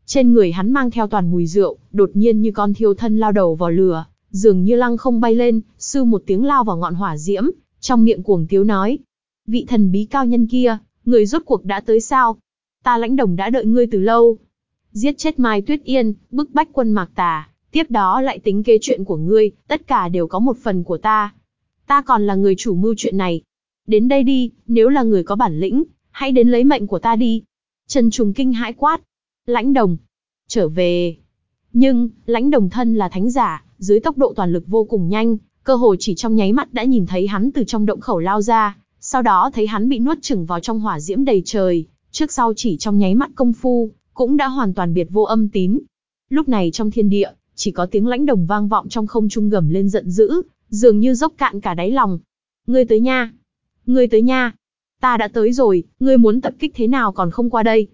Trên người hắn mang theo toàn mùi rượu, đột nhiên như con thiêu thân lao đầu vào lửa, dường như lăng không bay lên, sư một tiếng lao vào ngọn hỏa diễm, trong miệng cuồng tiếu nói. Vị thần bí cao nhân kia, người rốt cuộc đã tới sao? Ta lãnh đồng đã đợi ngươi từ lâu. Giết chết Mai Tuyết Yên, bức bách quân mạc tà, tiếp đó lại tính kế chuyện của ngươi, tất cả đều có một phần của ta. Ta còn là người chủ mưu chuyện này. Đến đây đi, nếu là người có bản lĩnh, hãy đến lấy mệnh của ta đi. Trần Trùng kinh hãi quát. Lãnh đồng. Trở về. Nhưng, lãnh đồng thân là thánh giả, dưới tốc độ toàn lực vô cùng nhanh, cơ hồ chỉ trong nháy mắt đã nhìn thấy hắn từ trong động khẩu lao ra, sau đó thấy hắn bị nuốt chửng vào trong hỏa diễm đầy trời, trước sau chỉ trong nháy mắt công phu, cũng đã hoàn toàn biệt vô âm tín. Lúc này trong thiên địa, chỉ có tiếng lãnh đồng vang vọng trong không trung gầm lên giận dữ, dường như dốc cạn cả đáy lòng. Ngươi tới nha! Ngươi tới nha! Ta đã tới rồi, ngươi muốn tập kích thế nào còn không qua đây?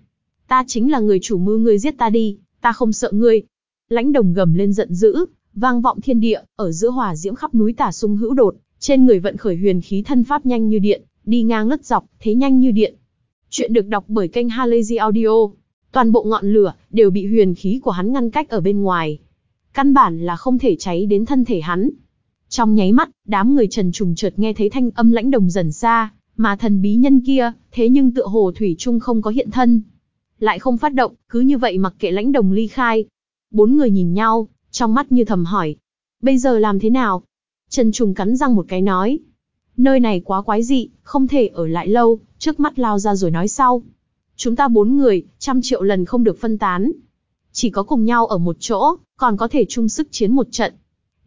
Ta chính là người chủ mưu ngươi giết ta đi, ta không sợ ngươi. Lãnh đồng gầm lên giận dữ, vang vọng thiên địa, ở giữa hỏa diễm khắp núi tả sung hữu đột, trên người vận khởi huyền khí thân pháp nhanh như điện, đi ngang lướt dọc, thế nhanh như điện. Chuyện được đọc bởi kênh Halazy Audio. Toàn bộ ngọn lửa đều bị huyền khí của hắn ngăn cách ở bên ngoài. Căn bản là không thể cháy đến thân thể hắn. Trong nháy mắt, đám người trần trùng chợt nghe thấy thanh âm lãnh đồng dần xa, mà thần bí nhân kia, thế nhưng tựa hồ thủy chung không có hiện thân. Lại không phát động, cứ như vậy mặc kệ lãnh đồng ly khai. Bốn người nhìn nhau, trong mắt như thầm hỏi. Bây giờ làm thế nào? Trần Trùng cắn răng một cái nói. Nơi này quá quái dị, không thể ở lại lâu, trước mắt lao ra rồi nói sau. Chúng ta bốn người, trăm triệu lần không được phân tán. Chỉ có cùng nhau ở một chỗ, còn có thể chung sức chiến một trận.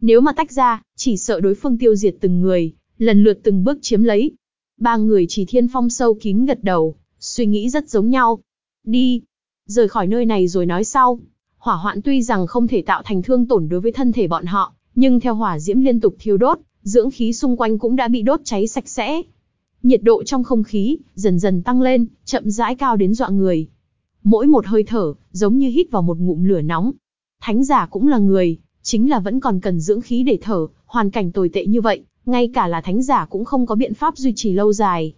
Nếu mà tách ra, chỉ sợ đối phương tiêu diệt từng người, lần lượt từng bước chiếm lấy. Ba người chỉ thiên phong sâu kín gật đầu, suy nghĩ rất giống nhau. Đi, rời khỏi nơi này rồi nói sau. Hỏa hoạn tuy rằng không thể tạo thành thương tổn đối với thân thể bọn họ, nhưng theo hỏa diễm liên tục thiêu đốt, dưỡng khí xung quanh cũng đã bị đốt cháy sạch sẽ. Nhiệt độ trong không khí dần dần tăng lên, chậm rãi cao đến dọa người. Mỗi một hơi thở, giống như hít vào một ngụm lửa nóng. Thánh giả cũng là người, chính là vẫn còn cần dưỡng khí để thở, hoàn cảnh tồi tệ như vậy, ngay cả là thánh giả cũng không có biện pháp duy trì lâu dài.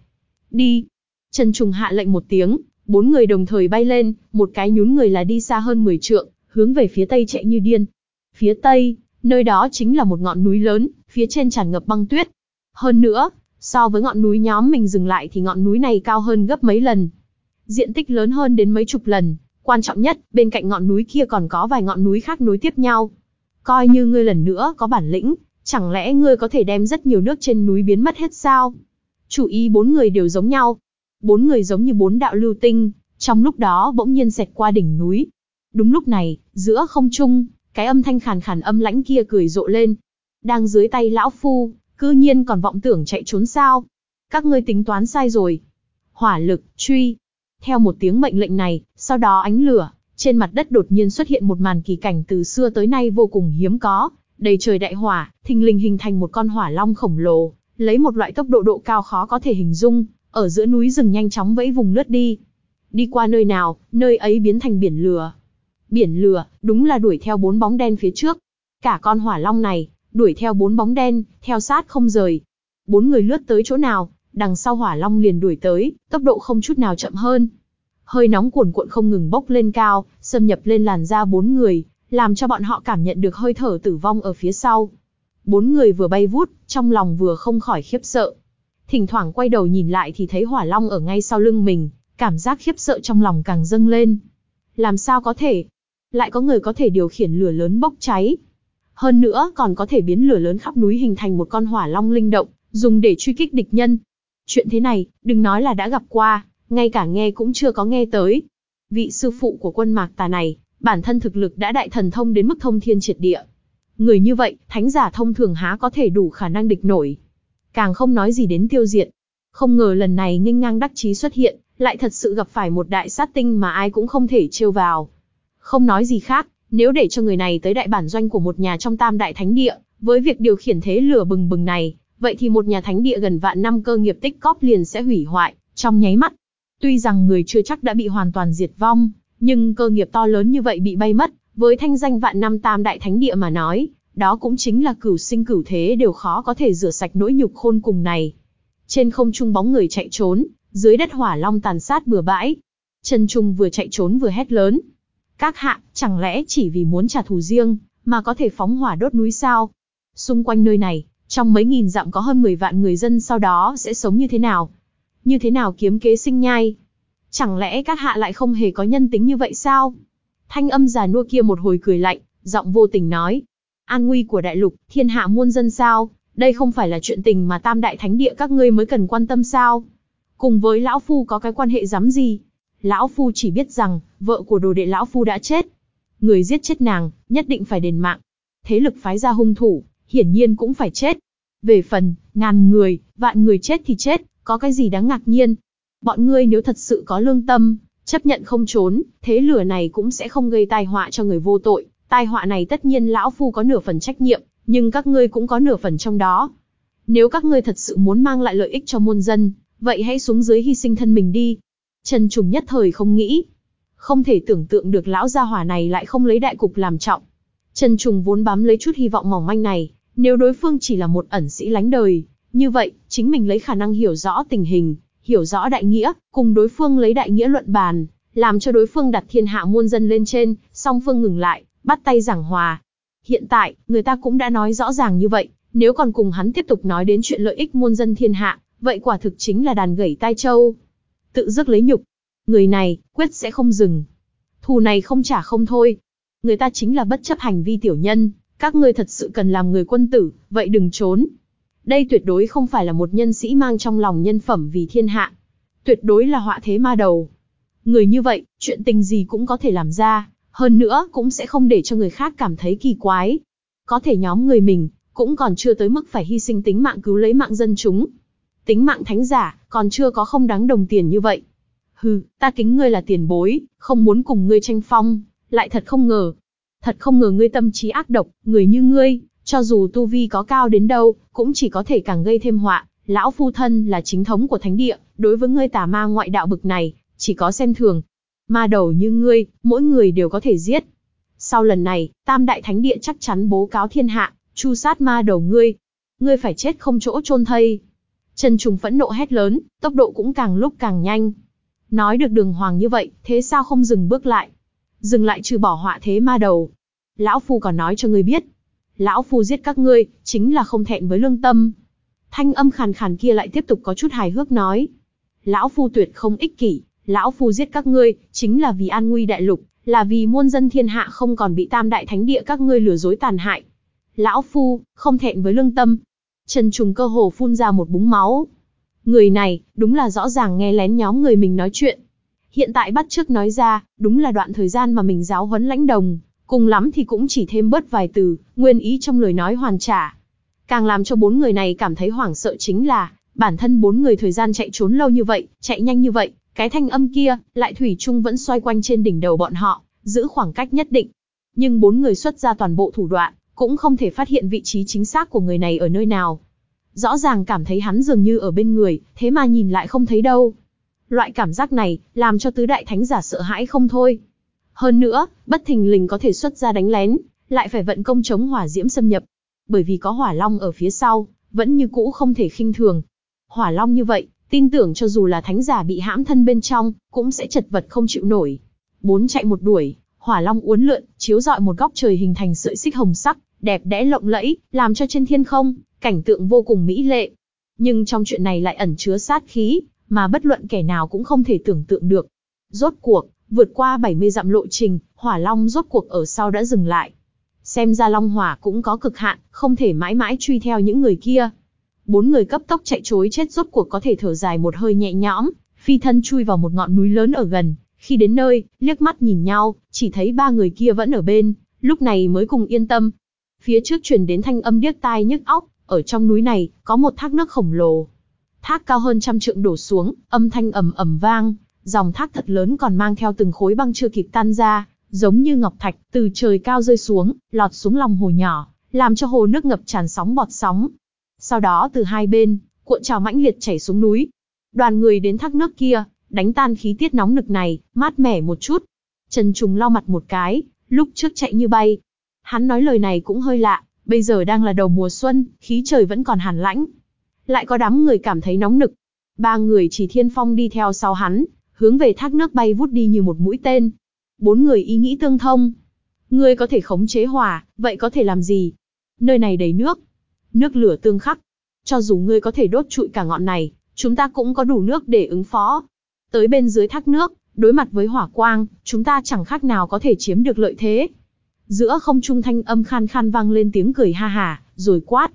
Đi. Trần Trùng hạ lệnh một tiếng, bốn người đồng thời bay lên, một cái nhún người là đi xa hơn 10 trượng, hướng về phía tây chạy như điên. Phía tây, nơi đó chính là một ngọn núi lớn, phía trên tràn ngập băng tuyết. Hơn nữa, so với ngọn núi nhóm mình dừng lại thì ngọn núi này cao hơn gấp mấy lần. Diện tích lớn hơn đến mấy chục lần, quan trọng nhất, bên cạnh ngọn núi kia còn có vài ngọn núi khác nối tiếp nhau. Coi như ngươi lần nữa có bản lĩnh, chẳng lẽ ngươi có thể đem rất nhiều nước trên núi biến mất hết sao? Chủ ý bốn người đều giống nhau. Bốn người giống như bốn đạo lưu tinh, trong lúc đó bỗng nhiên xẹt qua đỉnh núi. Đúng lúc này, giữa không trung, cái âm thanh khàn khàn âm lãnh kia cười rộ lên. Đang dưới tay lão phu, cư nhiên còn vọng tưởng chạy trốn sao? Các ngươi tính toán sai rồi. Hỏa lực, truy. Theo một tiếng mệnh lệnh này, sau đó ánh lửa, trên mặt đất đột nhiên xuất hiện một màn kỳ cảnh từ xưa tới nay vô cùng hiếm có, đầy trời đại hỏa, thình lình hình thành một con hỏa long khổng lồ, lấy một loại tốc độ độ cao khó có thể hình dung, ở giữa núi rừng nhanh chóng vẫy vùng lướt đi. Đi qua nơi nào, nơi ấy biến thành biển lửa. Biển lửa, đúng là đuổi theo bốn bóng đen phía trước. Cả con hỏa long này, đuổi theo bốn bóng đen, theo sát không rời. Bốn người lướt tới chỗ nào, đằng sau hỏa long liền đuổi tới, tốc độ không chút nào chậm hơn. Hơi nóng cuồn cuộn không ngừng bốc lên cao, xâm nhập lên làn da bốn người, làm cho bọn họ cảm nhận được hơi thở tử vong ở phía sau. Bốn người vừa bay vút, trong lòng vừa không khỏi khiếp sợ. Thỉnh thoảng quay đầu nhìn lại thì thấy hỏa long ở ngay sau lưng mình, cảm giác khiếp sợ trong lòng càng dâng lên. Làm sao có thể? Lại có người có thể điều khiển lửa lớn bốc cháy. Hơn nữa còn có thể biến lửa lớn khắp núi hình thành một con hỏa long linh động, dùng để truy kích địch nhân. Chuyện thế này, đừng nói là đã gặp qua, ngay cả nghe cũng chưa có nghe tới. Vị sư phụ của quân mạc tà này, bản thân thực lực đã đại thần thông đến mức thông thiên triệt địa. Người như vậy, thánh giả thông thường há có thể đủ khả năng địch nổi. Càng không nói gì đến tiêu diệt. Không ngờ lần này nghênh ngang đắc chí xuất hiện, lại thật sự gặp phải một đại sát tinh mà ai cũng không thể trêu vào. Không nói gì khác, nếu để cho người này tới đại bản doanh của một nhà trong tam đại thánh địa, với việc điều khiển thế lửa bừng bừng này, vậy thì một nhà thánh địa gần vạn năm cơ nghiệp tích cóp liền sẽ hủy hoại, trong nháy mắt. Tuy rằng người chưa chắc đã bị hoàn toàn diệt vong, nhưng cơ nghiệp to lớn như vậy bị bay mất, với thanh danh vạn năm tam đại thánh địa mà nói, đó cũng chính là cửu sinh cửu thế đều khó có thể rửa sạch nỗi nhục khôn cùng này. Trên không trung bóng người chạy trốn, dưới đất hỏa long tàn sát bừa bãi. Trần Trung vừa chạy trốn vừa hét lớn. Các hạ, chẳng lẽ chỉ vì muốn trả thù riêng, mà có thể phóng hỏa đốt núi sao? Xung quanh nơi này, trong mấy nghìn dặm có hơn 10 vạn người dân sau đó sẽ sống như thế nào? Như thế nào kiếm kế sinh nhai? Chẳng lẽ các hạ lại không hề có nhân tính như vậy sao? Thanh âm già nua kia một hồi cười lạnh, giọng vô tình nói. An nguy của đại lục, thiên hạ muôn dân sao? Đây không phải là chuyện tình mà tam đại thánh địa các ngươi mới cần quan tâm sao? Cùng với lão phu có cái quan hệ dám gì? Lão phu chỉ biết rằng, vợ của đồ đệ lão phu đã chết. Người giết chết nàng, nhất định phải đền mạng. Thế lực phái ra hung thủ, hiển nhiên cũng phải chết. Về phần, ngàn người, vạn người chết thì chết, có cái gì đáng ngạc nhiên. Bọn ngươi nếu thật sự có lương tâm, chấp nhận không trốn, thế lửa này cũng sẽ không gây tai họa cho người vô tội. Tai họa này tất nhiên lão phu có nửa phần trách nhiệm, nhưng các ngươi cũng có nửa phần trong đó. Nếu các ngươi thật sự muốn mang lại lợi ích cho muôn dân, vậy hãy xuống dưới hy sinh thân mình đi. Trần Trùng nhất thời không nghĩ. Không thể tưởng tượng được lão gia hỏa này lại không lấy đại cục làm trọng. Trần Trùng vốn bám lấy chút hy vọng mỏng manh này, nếu đối phương chỉ là một ẩn sĩ lánh đời, như vậy, chính mình lấy khả năng hiểu rõ tình hình, hiểu rõ đại nghĩa, cùng đối phương lấy đại nghĩa luận bàn, làm cho đối phương đặt thiên hạ muôn dân lên trên, song phương ngừng lại, bắt tay giảng hòa. Hiện tại, người ta cũng đã nói rõ ràng như vậy, nếu còn cùng hắn tiếp tục nói đến chuyện lợi ích muôn dân thiên hạ, vậy quả thực chính là đàn gẩy tai châu. Tự dứt lấy nhục. Người này, quyết sẽ không dừng. Thù này không trả không thôi. Người ta chính là bất chấp hành vi tiểu nhân, các ngươi thật sự cần làm người quân tử, vậy đừng trốn. Đây tuyệt đối không phải là một nhân sĩ mang trong lòng nhân phẩm vì thiên hạ. Tuyệt đối là họa thế ma đầu. Người như vậy, chuyện tình gì cũng có thể làm ra, hơn nữa cũng sẽ không để cho người khác cảm thấy kỳ quái. Có thể nhóm người mình, cũng còn chưa tới mức phải hy sinh tính mạng cứu lấy mạng dân chúng. Tính mạng thánh giả, còn chưa có không đáng đồng tiền như vậy. Hừ, ta kính ngươi là tiền bối, không muốn cùng ngươi tranh phong, lại thật không ngờ. Thật không ngờ ngươi tâm trí ác độc, người như ngươi, cho dù tu vi có cao đến đâu, cũng chỉ có thể càng gây thêm họa. Lão phu thân là chính thống của thánh địa, đối với ngươi tà ma ngoại đạo bực này, chỉ có xem thường. Ma đầu như ngươi, mỗi người đều có thể giết. Sau lần này, tam đại thánh địa chắc chắn bố cáo thiên hạ, chu sát ma đầu ngươi. Ngươi phải chết không chỗ chôn thây. Trần Trùng phẫn nộ hét lớn, tốc độ cũng càng lúc càng nhanh. Nói được đường hoàng như vậy, thế sao không dừng bước lại? Dừng lại trừ bỏ họa thế ma đầu. Lão Phu còn nói cho ngươi biết. Lão Phu giết các ngươi, chính là không thẹn với lương tâm. Thanh âm khàn khàn kia lại tiếp tục có chút hài hước nói. Lão Phu tuyệt không ích kỷ, Lão Phu giết các ngươi, chính là vì an nguy đại lục, là vì muôn dân thiên hạ không còn bị tam đại thánh địa các ngươi lừa dối tàn hại. Lão Phu, không thẹn với lương tâm. Trần Trùng cơ hồ phun ra một búng máu. Người này, đúng là rõ ràng nghe lén nhóm người mình nói chuyện. Hiện tại bắt trước nói ra, đúng là đoạn thời gian mà mình giáo huấn lãnh đồng, cùng lắm thì cũng chỉ thêm bớt vài từ, nguyên ý trong lời nói hoàn trả. Càng làm cho bốn người này cảm thấy hoảng sợ chính là, bản thân bốn người thời gian chạy trốn lâu như vậy, chạy nhanh như vậy, cái thanh âm kia, lại thủy chung vẫn xoay quanh trên đỉnh đầu bọn họ, giữ khoảng cách nhất định. Nhưng bốn người xuất ra toàn bộ thủ đoạn, cũng không thể phát hiện vị trí chính xác của người này ở nơi nào. Rõ ràng cảm thấy hắn dường như ở bên người, thế mà nhìn lại không thấy đâu. Loại cảm giác này, làm cho tứ đại thánh giả sợ hãi không thôi. Hơn nữa, bất thình lình có thể xuất ra đánh lén, lại phải vận công chống hỏa diễm xâm nhập. Bởi vì có hỏa long ở phía sau, vẫn như cũ không thể khinh thường. Hỏa long như vậy, tin tưởng cho dù là thánh giả bị hãm thân bên trong, cũng sẽ chật vật không chịu nổi. Bốn chạy một đuổi, hỏa long uốn lượn, chiếu rọi một góc trời hình thành sợi xích hồng sắc, đẹp đẽ lộng lẫy, làm cho trên thiên không, cảnh tượng vô cùng mỹ lệ. Nhưng trong chuyện này lại ẩn chứa sát khí, mà bất luận kẻ nào cũng không thể tưởng tượng được. Rốt cuộc, vượt qua 70 dặm lộ trình, hỏa long rốt cuộc ở sau đã dừng lại. Xem ra long hỏa cũng có cực hạn, không thể mãi mãi truy theo những người kia. Bốn người cấp tốc chạy trối chết rốt cuộc có thể thở dài một hơi nhẹ nhõm, phi thân chui vào một ngọn núi lớn ở gần. Khi đến nơi, liếc mắt nhìn nhau, chỉ thấy ba người kia vẫn ở bên, lúc này mới cùng yên tâm. Phía trước truyền đến thanh âm điếc tai nhức óc, ở trong núi này, có một thác nước khổng lồ. Thác cao hơn trăm trượng đổ xuống, âm thanh ầm ầm vang, dòng thác thật lớn còn mang theo từng khối băng chưa kịp tan ra, giống như ngọc thạch, từ trời cao rơi xuống, lọt xuống lòng hồ nhỏ, làm cho hồ nước ngập tràn sóng bọt sóng. Sau đó từ hai bên, cuộn trào mãnh liệt chảy xuống núi. Đoàn người đến thác nước kia, đánh tan khí tiết nóng nực này, mát mẻ một chút. Trần Trùng lau mặt một cái, lúc trước chạy như bay. Hắn nói lời này cũng hơi lạ, bây giờ đang là đầu mùa xuân, khí trời vẫn còn hàn lãnh. Lại có đám người cảm thấy nóng nực. Ba người chỉ thiên phong đi theo sau hắn, hướng về thác nước bay vút đi như một mũi tên. Bốn người ý nghĩ tương thông. Ngươi có thể khống chế hỏa, vậy có thể làm gì? Nơi này đầy nước, nước lửa tương khắc. Cho dù ngươi có thể đốt trụi cả ngọn này, chúng ta cũng có đủ nước để ứng phó. Tới bên dưới thác nước, đối mặt với hỏa quang, chúng ta chẳng khác nào có thể chiếm được lợi thế. Giữa không trung thanh âm khan khan vang lên tiếng cười ha hà, rồi quát.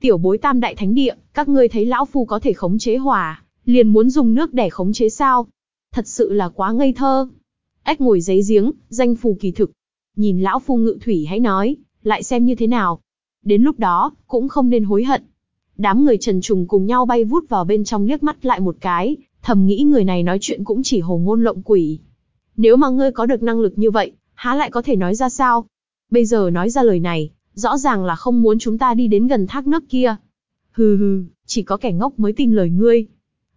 Tiểu bối tam đại thánh địa, các ngươi thấy lão phu có thể khống chế hỏa, liền muốn dùng nước để khống chế sao? Thật sự là quá ngây thơ. Ếch ngồi giấy giếng, danh phù kỳ thực. Nhìn lão phu ngự thủy hãy nói, lại xem như thế nào. Đến lúc đó, cũng không nên hối hận. Đám người trần trùng cùng nhau bay vút vào bên trong liếc mắt lại một cái, thầm nghĩ người này nói chuyện cũng chỉ hồ ngôn lộng quỷ. Nếu mà ngươi có được năng lực như vậy, há lại có thể nói ra sao? Bây giờ nói ra lời này, rõ ràng là không muốn chúng ta đi đến gần thác nước kia. Hừ hừ, chỉ có kẻ ngốc mới tin lời ngươi.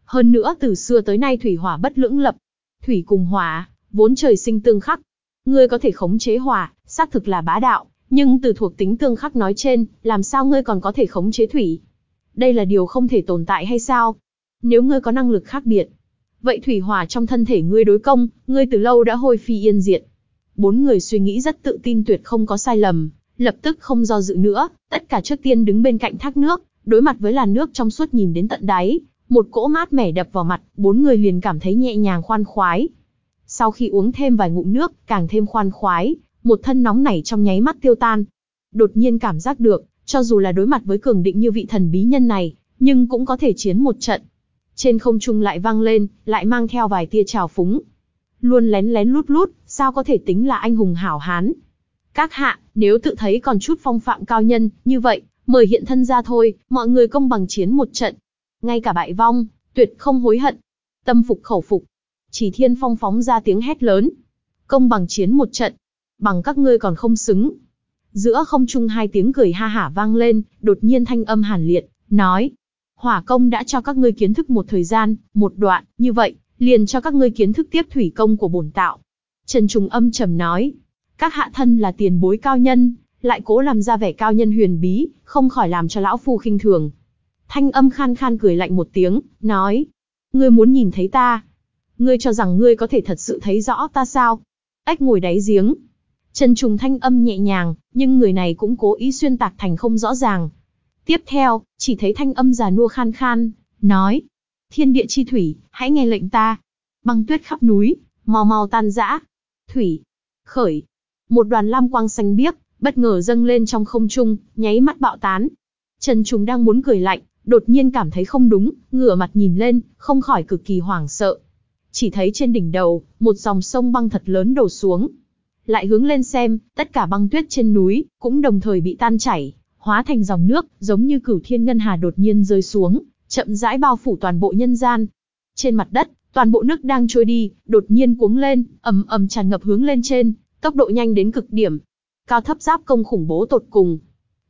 Hơn nữa từ xưa tới nay thủy hỏa bất lưỡng lập. Thủy cùng hỏa, vốn trời sinh tương khắc. Ngươi có thể khống chế hỏa, xác thực là bá đạo, nhưng từ thuộc tính tương khắc nói trên, làm sao ngươi còn có thể khống chế thủy? Đây là điều không thể tồn tại hay sao? Nếu ngươi có năng lực khác biệt, vậy thủy hỏa trong thân thể ngươi đối công, ngươi từ lâu đã hôi phi yên diệt. Bốn người suy nghĩ rất tự tin tuyệt không có sai lầm, lập tức không do dự nữa, tất cả trước tiên đứng bên cạnh thác nước, đối mặt với làn nước trong suốt nhìn đến tận đáy, một cỗ mát mẻ đập vào mặt, bốn người liền cảm thấy nhẹ nhàng khoan khoái. Sau khi uống thêm vài ngụm nước, càng thêm khoan khoái, một thân nóng nảy trong nháy mắt tiêu tan. Đột nhiên cảm giác được, cho dù là đối mặt với cường định như vị thần bí nhân này, nhưng cũng có thể chiến một trận. Trên không trung lại vang lên, lại mang theo vài tia trào phúng. Luôn lén lén lút lút, sao có thể tính là anh hùng hảo hán. Các hạ, nếu tự thấy còn chút phong phạm cao nhân, như vậy, mời hiện thân ra thôi, mọi người công bằng chiến một trận. Ngay cả bại vong, tuyệt không hối hận. Tâm phục khẩu phục. Chỉ thiên phong phóng ra tiếng hét lớn. Công bằng chiến một trận. Bằng các ngươi còn không xứng. Giữa không trung hai tiếng cười ha hả vang lên, đột nhiên thanh âm hàn liệt, nói. Hỏa công đã cho các ngươi kiến thức một thời gian, một đoạn, như vậy, liền cho các ngươi kiến thức tiếp thủy công của bổn tạo. Trần Trùng âm trầm nói. Các hạ thân là tiền bối cao nhân, lại cố làm ra vẻ cao nhân huyền bí, không khỏi làm cho lão phu khinh thường. Thanh âm khan khan cười lạnh một tiếng, nói. Ngươi muốn nhìn thấy ta. Ngươi cho rằng ngươi có thể thật sự thấy rõ ta sao? Ếch ngồi đáy giếng. Trần Trùng thanh âm nhẹ nhàng, nhưng người này cũng cố ý xuyên tạc thành không rõ ràng. Tiếp theo, chỉ thấy thanh âm già nua khan khan, nói. Thiên địa chi thủy, hãy nghe lệnh ta. Băng tuyết khắp núi, mau mau tan rã. Thủy, khởi. Một đoàn lam quang xanh biếc, bất ngờ dâng lên trong không trung, nháy mắt bạo tán. Trần Trùng đang muốn cười lạnh, đột nhiên cảm thấy không đúng, ngửa mặt nhìn lên, không khỏi cực kỳ hoảng sợ. Chỉ thấy trên đỉnh đầu, một dòng sông băng thật lớn đổ xuống. Lại hướng lên xem, tất cả băng tuyết trên núi, cũng đồng thời bị tan chảy, hóa thành dòng nước, giống như cửu thiên ngân hà đột nhiên rơi xuống, chậm rãi bao phủ toàn bộ nhân gian. Trên mặt đất, toàn bộ nước đang trôi đi, đột nhiên cuống lên, ầm ầm tràn ngập hướng lên trên, tốc độ nhanh đến cực điểm. Cao thấp giáp công khủng bố tột cùng.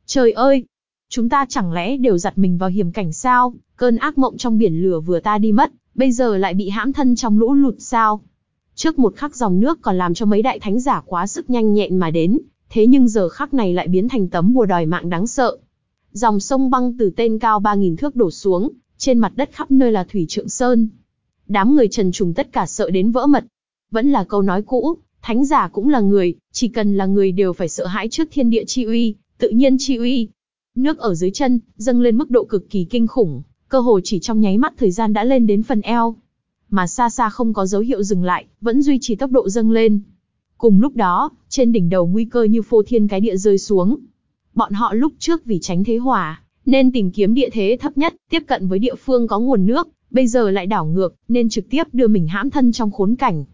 Trời ơi! Chúng ta chẳng lẽ đều giặt mình vào hiểm cảnh sao? Cơn ác mộng trong biển lửa vừa ta đi mất, bây giờ lại bị hãm thân trong lũ lụt sao? Trước một khắc dòng nước còn làm cho mấy đại thánh giả quá sức nhanh nhẹn mà đến, thế nhưng giờ khắc này lại biến thành tấm bùa đòi mạng đáng sợ. Dòng sông băng từ tên cao 3.000 thước đổ xuống, trên mặt đất khắp nơi là thủy trượng sơn. Đám người trần trùng tất cả sợ đến vỡ mật. Vẫn là câu nói cũ, thánh giả cũng là người, chỉ cần là người đều phải sợ hãi trước thiên địa chi uy, tự nhiên chi uy. Nước ở dưới chân, dâng lên mức độ cực kỳ kinh khủng, cơ hồ chỉ trong nháy mắt thời gian đã lên đến phần eo. Mà xa xa không có dấu hiệu dừng lại, vẫn duy trì tốc độ dâng lên. Cùng lúc đó, trên đỉnh đầu nguy cơ như phô thiên cái địa rơi xuống. Bọn họ lúc trước vì tránh thế hỏa, nên tìm kiếm địa thế thấp nhất, tiếp cận với địa phương có nguồn nước, bây giờ lại đảo ngược, nên trực tiếp đưa mình hãm thân trong khốn cảnh.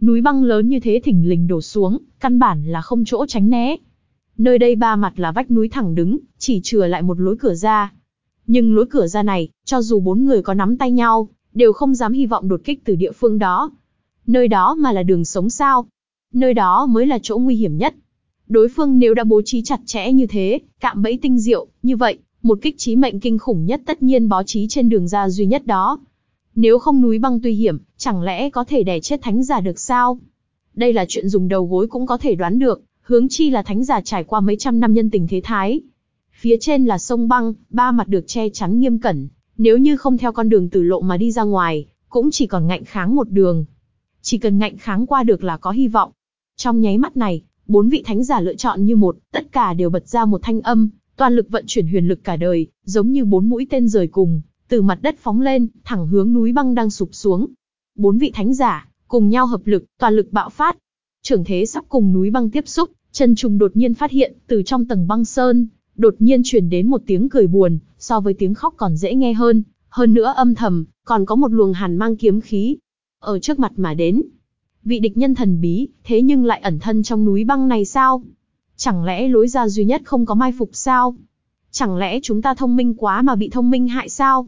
Núi băng lớn như thế thỉnh lình đổ xuống, căn bản là không chỗ tránh né. Nơi đây ba mặt là vách núi thẳng đứng, chỉ chừa lại một lối cửa ra. Nhưng lối cửa ra này, cho dù bốn người có nắm tay nhau, đều không dám hy vọng đột kích từ địa phương đó. Nơi đó mà là đường sống sao? Nơi đó mới là chỗ nguy hiểm nhất. Đối phương nếu đã bố trí chặt chẽ như thế, cạm bẫy tinh diệu, như vậy, một kích trí mệnh kinh khủng nhất tất nhiên bó trí trên đường ra duy nhất đó. Nếu không núi băng tuy hiểm, chẳng lẽ có thể đè chết thánh giả được sao? Đây là chuyện dùng đầu gối cũng có thể đoán được, hướng chi là thánh giả trải qua mấy trăm năm nhân tình thế thái. Phía trên là sông băng, ba mặt được che chắn nghiêm cẩn, nếu như không theo con đường tử lộ mà đi ra ngoài, cũng chỉ còn ngạnh kháng một đường. Chỉ cần ngạnh kháng qua được là có hy vọng. Trong nháy mắt này, bốn vị thánh giả lựa chọn như một, tất cả đều bật ra một thanh âm, toàn lực vận chuyển huyền lực cả đời, giống như bốn mũi tên rời cùng, từ mặt đất phóng lên, thẳng hướng núi băng đang sụp xuống. Bốn vị thánh giả, cùng nhau hợp lực, toàn lực bạo phát. Trưởng thế sắp cùng núi băng tiếp xúc, chân trùng đột nhiên phát hiện, từ trong tầng băng sơn, đột nhiên truyền đến một tiếng cười buồn, so với tiếng khóc còn dễ nghe hơn, hơn nữa âm thầm, còn có một luồng hàn mang kiếm khí. Ở trước mặt mà đến, vị địch nhân thần bí, thế nhưng lại ẩn thân trong núi băng này sao? Chẳng lẽ lối ra duy nhất không có mai phục sao? Chẳng lẽ chúng ta thông minh quá mà bị thông minh hại sao?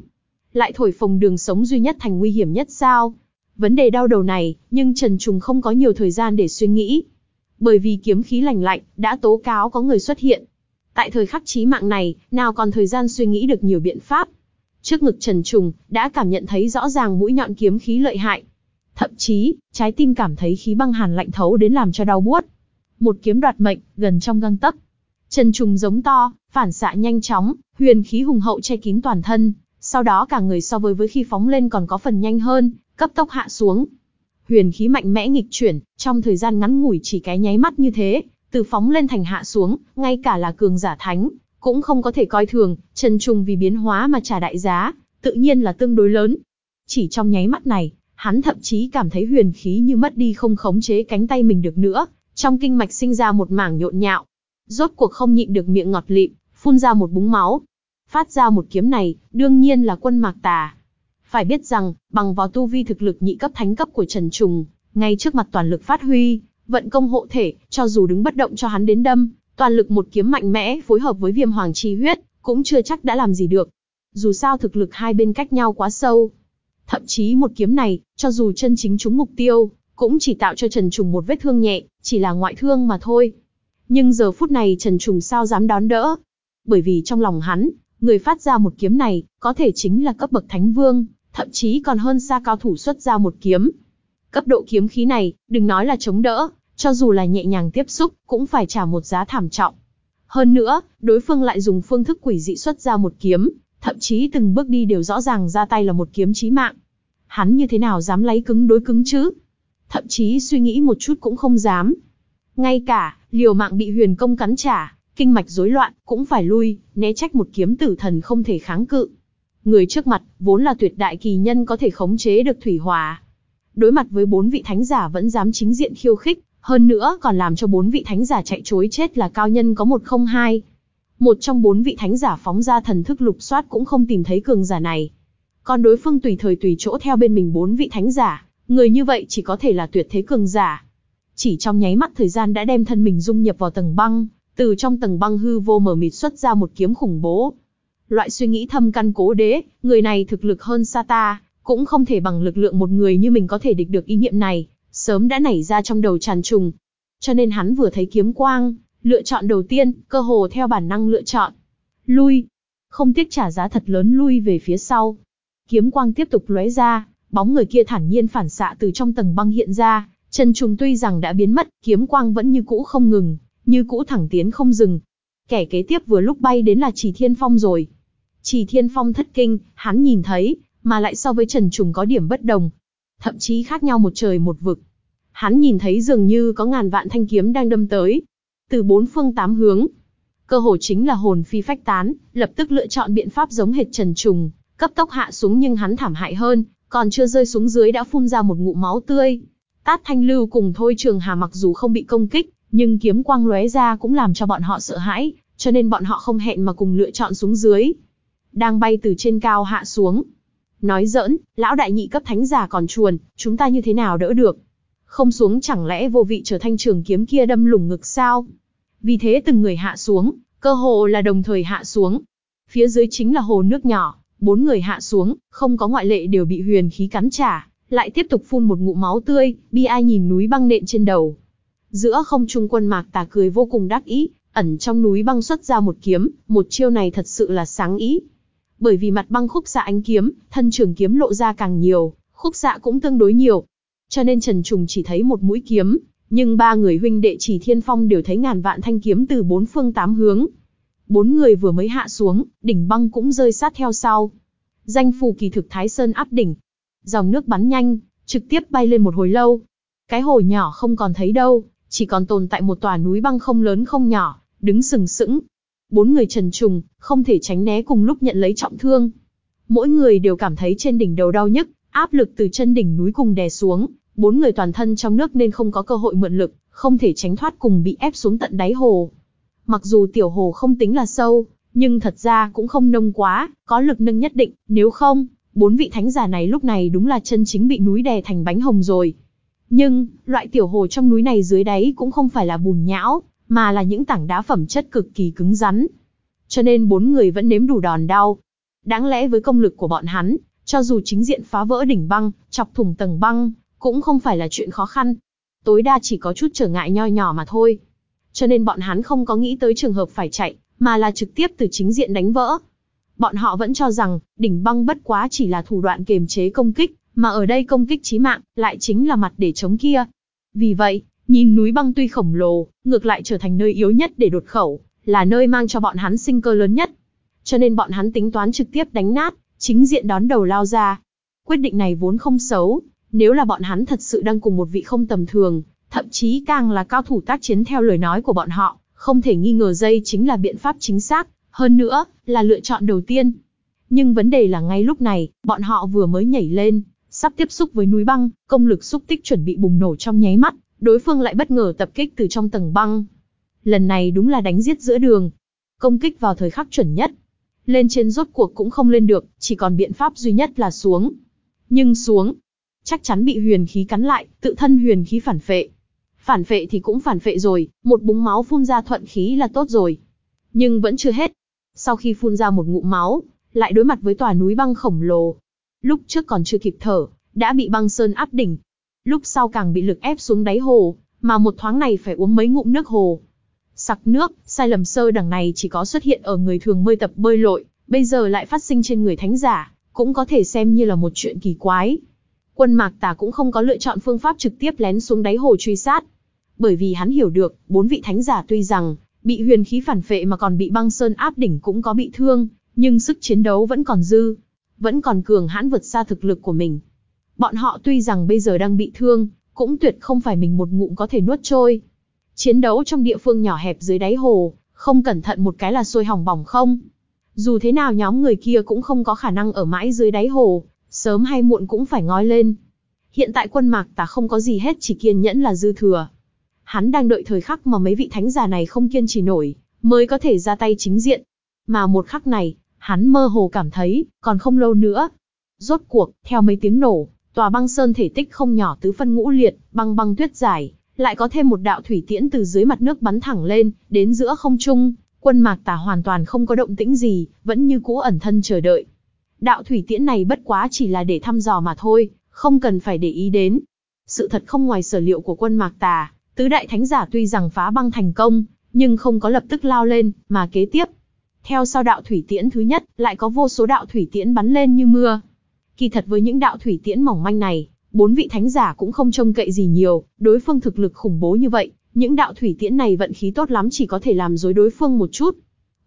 Lại thổi phồng đường sống duy nhất thành nguy hiểm nhất sao? Vấn đề đau đầu này, nhưng Trần Trùng không có nhiều thời gian để suy nghĩ. Bởi vì kiếm khí lành lạnh, đã tố cáo có người xuất hiện. Tại thời khắc chí mạng này, nào còn thời gian suy nghĩ được nhiều biện pháp. Trước ngực Trần Trùng, đã cảm nhận thấy rõ ràng mũi nhọn kiếm khí lợi hại. Thậm chí, trái tim cảm thấy khí băng hàn lạnh thấu đến làm cho đau buốt. Một kiếm đoạt mệnh, gần trong găng tấc. Trần Trùng giống to, phản xạ nhanh chóng, huyền khí hùng hậu che kín toàn thân, sau đó cả người so với với khi phóng lên còn có phần nhanh hơn, cấp tốc hạ xuống. Huyền khí mạnh mẽ nghịch chuyển, trong thời gian ngắn ngủi chỉ cái nháy mắt như thế, từ phóng lên thành hạ xuống, ngay cả là cường giả thánh, cũng không có thể coi thường, Trần Trùng vì biến hóa mà trả đại giá, tự nhiên là tương đối lớn. Chỉ trong nháy mắt này, hắn thậm chí cảm thấy huyền khí như mất đi không khống chế cánh tay mình được nữa, trong kinh mạch sinh ra một mảng nhộn nhạo. Rốt cuộc không nhịn được miệng ngọt lịm, phun ra một búng máu. Phát ra một kiếm này, đương nhiên là quân mạc tà. Phải biết rằng, bằng vào tu vi thực lực nhị cấp thánh cấp của Trần Trùng, ngay trước mặt toàn lực phát huy, vận công hộ thể, cho dù đứng bất động cho hắn đến đâm, toàn lực một kiếm mạnh mẽ phối hợp với viêm hoàng chi huyết, cũng chưa chắc đã làm gì được. Dù sao thực lực hai bên cách nhau quá sâu. Thậm chí một kiếm này, cho dù chân chính trúng mục tiêu, cũng chỉ tạo cho Trần Trùng một vết thương nhẹ, chỉ là ngoại thương mà thôi. Nhưng giờ phút này Trần Trùng sao dám đón đỡ? Bởi vì trong lòng hắn, người phát ra một kiếm này, có thể chính là cấp bậc thánh vương, thậm chí còn hơn xa cao thủ xuất ra một kiếm. Cấp độ kiếm khí này, đừng nói là chống đỡ, cho dù là nhẹ nhàng tiếp xúc, cũng phải trả một giá thảm trọng. Hơn nữa, đối phương lại dùng phương thức quỷ dị xuất ra một kiếm, thậm chí từng bước đi đều rõ ràng ra tay là một kiếm chí mạng. Hắn như thế nào dám lấy cứng đối cứng chứ? Thậm chí suy nghĩ một chút cũng không dám. Ngay cả, liều mạng bị huyền công cắn trả, kinh mạch rối loạn, cũng phải lui, né trách một kiếm tử thần không thể kháng cự. Người trước mặt, vốn là tuyệt đại kỳ nhân có thể khống chế được thủy hòa Đối mặt với bốn vị thánh giả vẫn dám chính diện khiêu khích, hơn nữa còn làm cho bốn vị thánh giả chạy chối chết là cao nhân có một không hai. Một trong bốn vị thánh giả phóng ra thần thức lục soát cũng không tìm thấy cường giả này. Còn đối phương tùy thời tùy chỗ theo bên mình bốn vị thánh giả, người như vậy chỉ có thể là tuyệt thế cường giả. Chỉ trong nháy mắt thời gian đã đem thân mình dung nhập vào tầng băng, từ trong tầng băng hư vô mở mịt xuất ra một kiếm khủng bố. Loại suy nghĩ thâm căn cố đế, người này thực lực hơn xa ta, cũng không thể bằng lực lượng một người như mình có thể địch được ý niệm này, sớm đã nảy ra trong đầu tràn trùng. Cho nên hắn vừa thấy kiếm quang, lựa chọn đầu tiên, cơ hồ theo bản năng lựa chọn. Lui. Không tiếc trả giá thật lớn lui về phía sau. Kiếm quang tiếp tục lóe ra, bóng người kia thản nhiên phản xạ từ trong tầng băng hiện ra, chân trùng tuy rằng đã biến mất, kiếm quang vẫn như cũ không ngừng, như cũ thẳng tiến không dừng. Kẻ kế tiếp vừa lúc bay đến là Chỉ Thiên Phong rồi. Chỉ Thiên Phong thất kinh, hắn nhìn thấy, mà lại so với Trần Trùng có điểm bất đồng. Thậm chí khác nhau một trời một vực. Hắn nhìn thấy dường như có ngàn vạn thanh kiếm đang đâm tới. Từ bốn phương tám hướng. Cơ hồ chính là hồn phi phách tán, lập tức lựa chọn biện pháp giống hệt Trần Trùng, cấp tốc hạ xuống nhưng hắn thảm hại hơn, còn chưa rơi xuống dưới đã phun ra một ngụm máu tươi. Tát Thanh Lưu cùng Thôi Trường Hà mặc dù không bị công kích, nhưng kiếm quang lóe ra cũng làm cho bọn họ sợ hãi, cho nên bọn họ không hẹn mà cùng lựa chọn xuống dưới. Đang bay từ trên cao hạ xuống. Nói giỡn, lão đại nhị cấp thánh giả còn chuồn, chúng ta như thế nào đỡ được? Không xuống chẳng lẽ vô vị trở thanh trường kiếm kia đâm lủng ngực sao? Vì thế từng người hạ xuống, cơ hồ là đồng thời hạ xuống. Phía dưới chính là hồ nước nhỏ, bốn người hạ xuống, không có ngoại lệ đều bị huyền khí cắn trả, lại tiếp tục phun một ngụm máu tươi, bi ai nhìn núi băng nện trên đầu. Giữa không trung quân mạc tà cười vô cùng đắc ý, ẩn trong núi băng xuất ra một kiếm, một chiêu này thật sự là sáng ý. Bởi vì mặt băng khúc xạ ánh kiếm, thân trường kiếm lộ ra càng nhiều, khúc xạ cũng tương đối nhiều. Cho nên Trần Trùng chỉ thấy một mũi kiếm, nhưng ba người huynh đệ chỉ thiên phong đều thấy ngàn vạn thanh kiếm từ bốn phương tám hướng. Bốn người vừa mới hạ xuống, đỉnh băng cũng rơi sát theo sau. Danh phù kỳ thực Thái Sơn áp đỉnh. Dòng nước bắn nhanh, trực tiếp bay lên một hồi lâu. Cái hồ nhỏ không còn thấy đâu, chỉ còn tồn tại một tòa núi băng không lớn không nhỏ, đứng sừng sững. Bốn người trần trùng, không thể tránh né cùng lúc nhận lấy trọng thương. Mỗi người đều cảm thấy trên đỉnh đầu đau nhức, áp lực từ chân đỉnh núi cùng đè xuống, bốn người toàn thân trong nước nên không có cơ hội mượn lực, không thể tránh thoát cùng bị ép xuống tận đáy hồ. Mặc dù tiểu hồ không tính là sâu, nhưng thật ra cũng không nông quá, có lực nâng nhất định, nếu không, bốn vị thánh giả này lúc này đúng là chân chính bị núi đè thành bánh hồng rồi. Nhưng, loại tiểu hồ trong núi này dưới đáy cũng không phải là bùn nhão, mà là những tảng đá phẩm chất cực kỳ cứng rắn. Cho nên bốn người vẫn nếm đủ đòn đau. Đáng lẽ với công lực của bọn hắn, cho dù chính diện phá vỡ đỉnh băng, chọc thủng tầng băng, cũng không phải là chuyện khó khăn. Tối đa chỉ có chút trở ngại nho nhỏ mà thôi. Cho nên bọn hắn không có nghĩ tới trường hợp phải chạy, mà là trực tiếp từ chính diện đánh vỡ. Bọn họ vẫn cho rằng, đỉnh băng bất quá chỉ là thủ đoạn kiềm chế công kích, mà ở đây công kích chí mạng, lại chính là mặt để chống kia. Vì vậy, nhìn núi băng tuy khổng lồ, ngược lại trở thành nơi yếu nhất để đột khẩu, là nơi mang cho bọn hắn sinh cơ lớn nhất. Cho nên bọn hắn tính toán trực tiếp đánh nát, chính diện đón đầu lao ra. Quyết định này vốn không xấu, nếu là bọn hắn thật sự đang cùng một vị không tầm thường, thậm chí càng là cao thủ tác chiến theo lời nói của bọn họ, không thể nghi ngờ dây chính là biện pháp chính xác, hơn nữa, là lựa chọn đầu tiên. Nhưng vấn đề là ngay lúc này, bọn họ vừa mới nhảy lên, sắp tiếp xúc với núi băng, công lực xúc tích chuẩn bị bùng nổ trong nháy mắt, đối phương lại bất ngờ tập kích từ trong tầng băng. Lần này đúng là đánh giết giữa đường. công kích vào thời khắc chuẩn nhất. Lên trên rốt cuộc cũng không lên được, chỉ còn biện pháp duy nhất là xuống. Nhưng xuống, chắc chắn bị huyền khí cắn lại, tự thân huyền khí phản phệ. Phản phệ thì cũng phản phệ rồi, một búng máu phun ra thuận khí là tốt rồi. Nhưng vẫn chưa hết. Sau khi phun ra một ngụm máu, lại đối mặt với tòa núi băng khổng lồ. Lúc trước còn chưa kịp thở, đã bị băng sơn áp đỉnh. Lúc sau càng bị lực ép xuống đáy hồ, mà một thoáng này phải uống mấy ngụm nước hồ. Sặc nước, sai lầm sơ đẳng này chỉ có xuất hiện ở người thường mơi tập bơi lội, bây giờ lại phát sinh trên người thánh giả, cũng có thể xem như là một chuyện kỳ quái. Quân Mạc Tà cũng không có lựa chọn phương pháp trực tiếp lén xuống đáy hồ truy sát. Bởi vì hắn hiểu được, bốn vị thánh giả tuy rằng, bị huyền khí phản phệ mà còn bị băng sơn áp đỉnh cũng có bị thương, nhưng sức chiến đấu vẫn còn dư, vẫn còn cường hãn vượt xa thực lực của mình. Bọn họ tuy rằng bây giờ đang bị thương, cũng tuyệt không phải mình một ngụm có thể nuốt trôi. Chiến đấu trong địa phương nhỏ hẹp dưới đáy hồ, không cẩn thận một cái là sôi hỏng bỏng không. Dù thế nào nhóm người kia cũng không có khả năng ở mãi dưới đáy hồ, sớm hay muộn cũng phải ngói lên. Hiện tại quân mạc tà không có gì hết chỉ kiên nhẫn là dư thừa. Hắn đang đợi thời khắc mà mấy vị thánh giả này không kiên trì nổi, mới có thể ra tay chính diện. Mà một khắc này, hắn mơ hồ cảm thấy, còn không lâu nữa. Rốt cuộc, theo mấy tiếng nổ, tòa băng sơn thể tích không nhỏ tứ phân ngũ liệt, băng băng tuyết giải, lại có thêm một đạo thủy tiễn từ dưới mặt nước bắn thẳng lên, đến giữa không trung, quân mạc tà hoàn toàn không có động tĩnh gì, vẫn như cũ ẩn thân chờ đợi. Đạo thủy tiễn này bất quá chỉ là để thăm dò mà thôi, không cần phải để ý đến. Sự thật không ngoài sở liệu của quân mạc tà, tứ đại thánh giả tuy rằng phá băng thành công, nhưng không có lập tức lao lên, mà kế tiếp. Theo sau đạo thủy tiễn thứ nhất, lại có vô số đạo thủy tiễn bắn lên như mưa. Kỳ thật với những đạo thủy tiễn mỏng manh này, bốn vị thánh giả cũng không trông cậy gì nhiều, đối phương thực lực khủng bố như vậy, những đạo thủy tiễn này vận khí tốt lắm chỉ có thể làm dối đối phương một chút.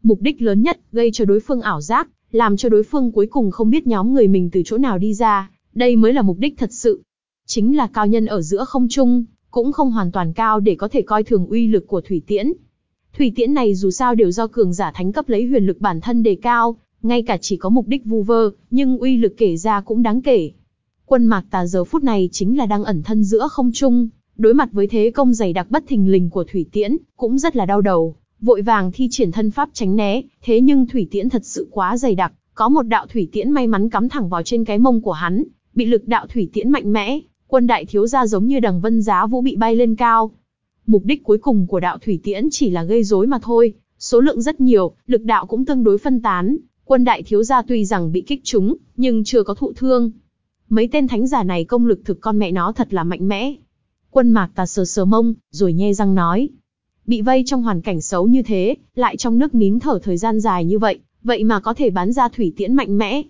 Mục đích lớn nhất, gây cho đối phương ảo giác, làm cho đối phương cuối cùng không biết nhóm người mình từ chỗ nào đi ra, đây mới là mục đích thật sự. Chính là cao nhân ở giữa không trung, cũng không hoàn toàn cao để có thể coi thường uy lực của thủy tiễn. Thủy tiễn này dù sao đều do cường giả thánh cấp lấy huyền lực bản thân đề cao, ngay cả chỉ có mục đích vu vơ, nhưng uy lực kể ra cũng đáng kể. Quân mạc tà giờ phút này chính là đang ẩn thân giữa không trung, đối mặt với thế công dày đặc bất thình lình của thủy tiễn, cũng rất là đau đầu, vội vàng thi triển thân pháp tránh né, thế nhưng thủy tiễn thật sự quá dày đặc, có một đạo thủy tiễn may mắn cắm thẳng vào trên cái mông của hắn, bị lực đạo thủy tiễn mạnh mẽ, quân đại thiếu gia giống như đằng vân giá vũ bị bay lên cao. Mục đích cuối cùng của đạo thủy tiễn chỉ là gây rối mà thôi, số lượng rất nhiều, lực đạo cũng tương đối phân tán, quân đại thiếu gia tuy rằng bị kích trúng, nhưng chưa có thụ thương. Mấy tên thánh giả này công lực thực con mẹ nó thật là mạnh mẽ. Quân mạc tà sờ sờ mông, rồi nhe răng nói. Bị vây trong hoàn cảnh xấu như thế, lại trong nước nín thở thời gian dài như vậy, vậy mà có thể bán ra thủy tiễn mạnh mẽ.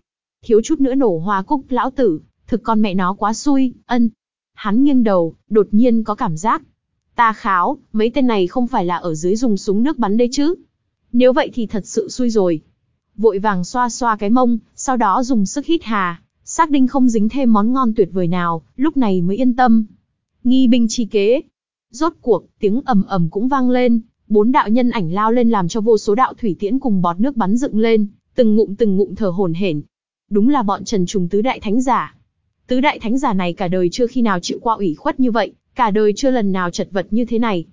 Thiếu chút nữa nổ hoa cúc lão tử, thực con mẹ nó quá xui, ân. Hắn nghiêng đầu, đột nhiên có cảm giác. Ta kháo, mấy tên này không phải là ở dưới dùng súng nước bắn đây chứ. Nếu vậy thì thật sự xui rồi. Vội vàng xoa xoa cái mông, sau đó dùng sức hít hà, xác định không dính thêm món ngon tuyệt vời nào, lúc này mới yên tâm. Nghi binh chi kế. Rốt cuộc, tiếng ầm ầm cũng vang lên, bốn đạo nhân ảnh lao lên làm cho vô số đạo thủy tiễn cùng bọt nước bắn dựng lên, từng ngụm từng ngụm thở hổn hển. Đúng là bọn Trần Trùng tứ đại thánh giả. Tứ đại thánh giả này cả đời chưa khi nào chịu qua ủy khuất như vậy, cả đời chưa lần nào chật vật như thế này.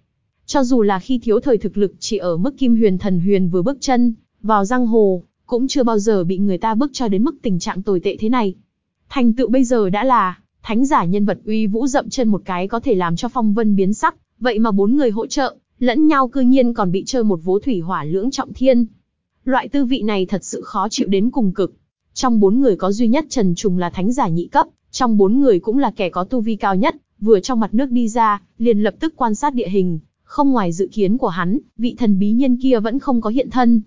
Cho dù là khi thiếu thời thực lực chỉ ở mức kim huyền thần huyền vừa bước chân vào giang hồ, cũng chưa bao giờ bị người ta bức cho đến mức tình trạng tồi tệ thế này. Thành tựu bây giờ đã là thánh giả nhân vật uy vũ dậm chân một cái có thể làm cho phong vân biến sắc, vậy mà bốn người hỗ trợ, lẫn nhau cư nhiên còn bị chơi một vố thủy hỏa lưỡng trọng thiên. Loại tư vị này thật sự khó chịu đến cùng cực. Trong bốn người có duy nhất Trần Trùng là thánh giả nhị cấp, trong bốn người cũng là kẻ có tu vi cao nhất, vừa trong mặt nước đi ra, liền lập tức quan sát địa hình, không ngoài dự kiến của hắn, vị thần bí nhân kia vẫn không có hiện thân.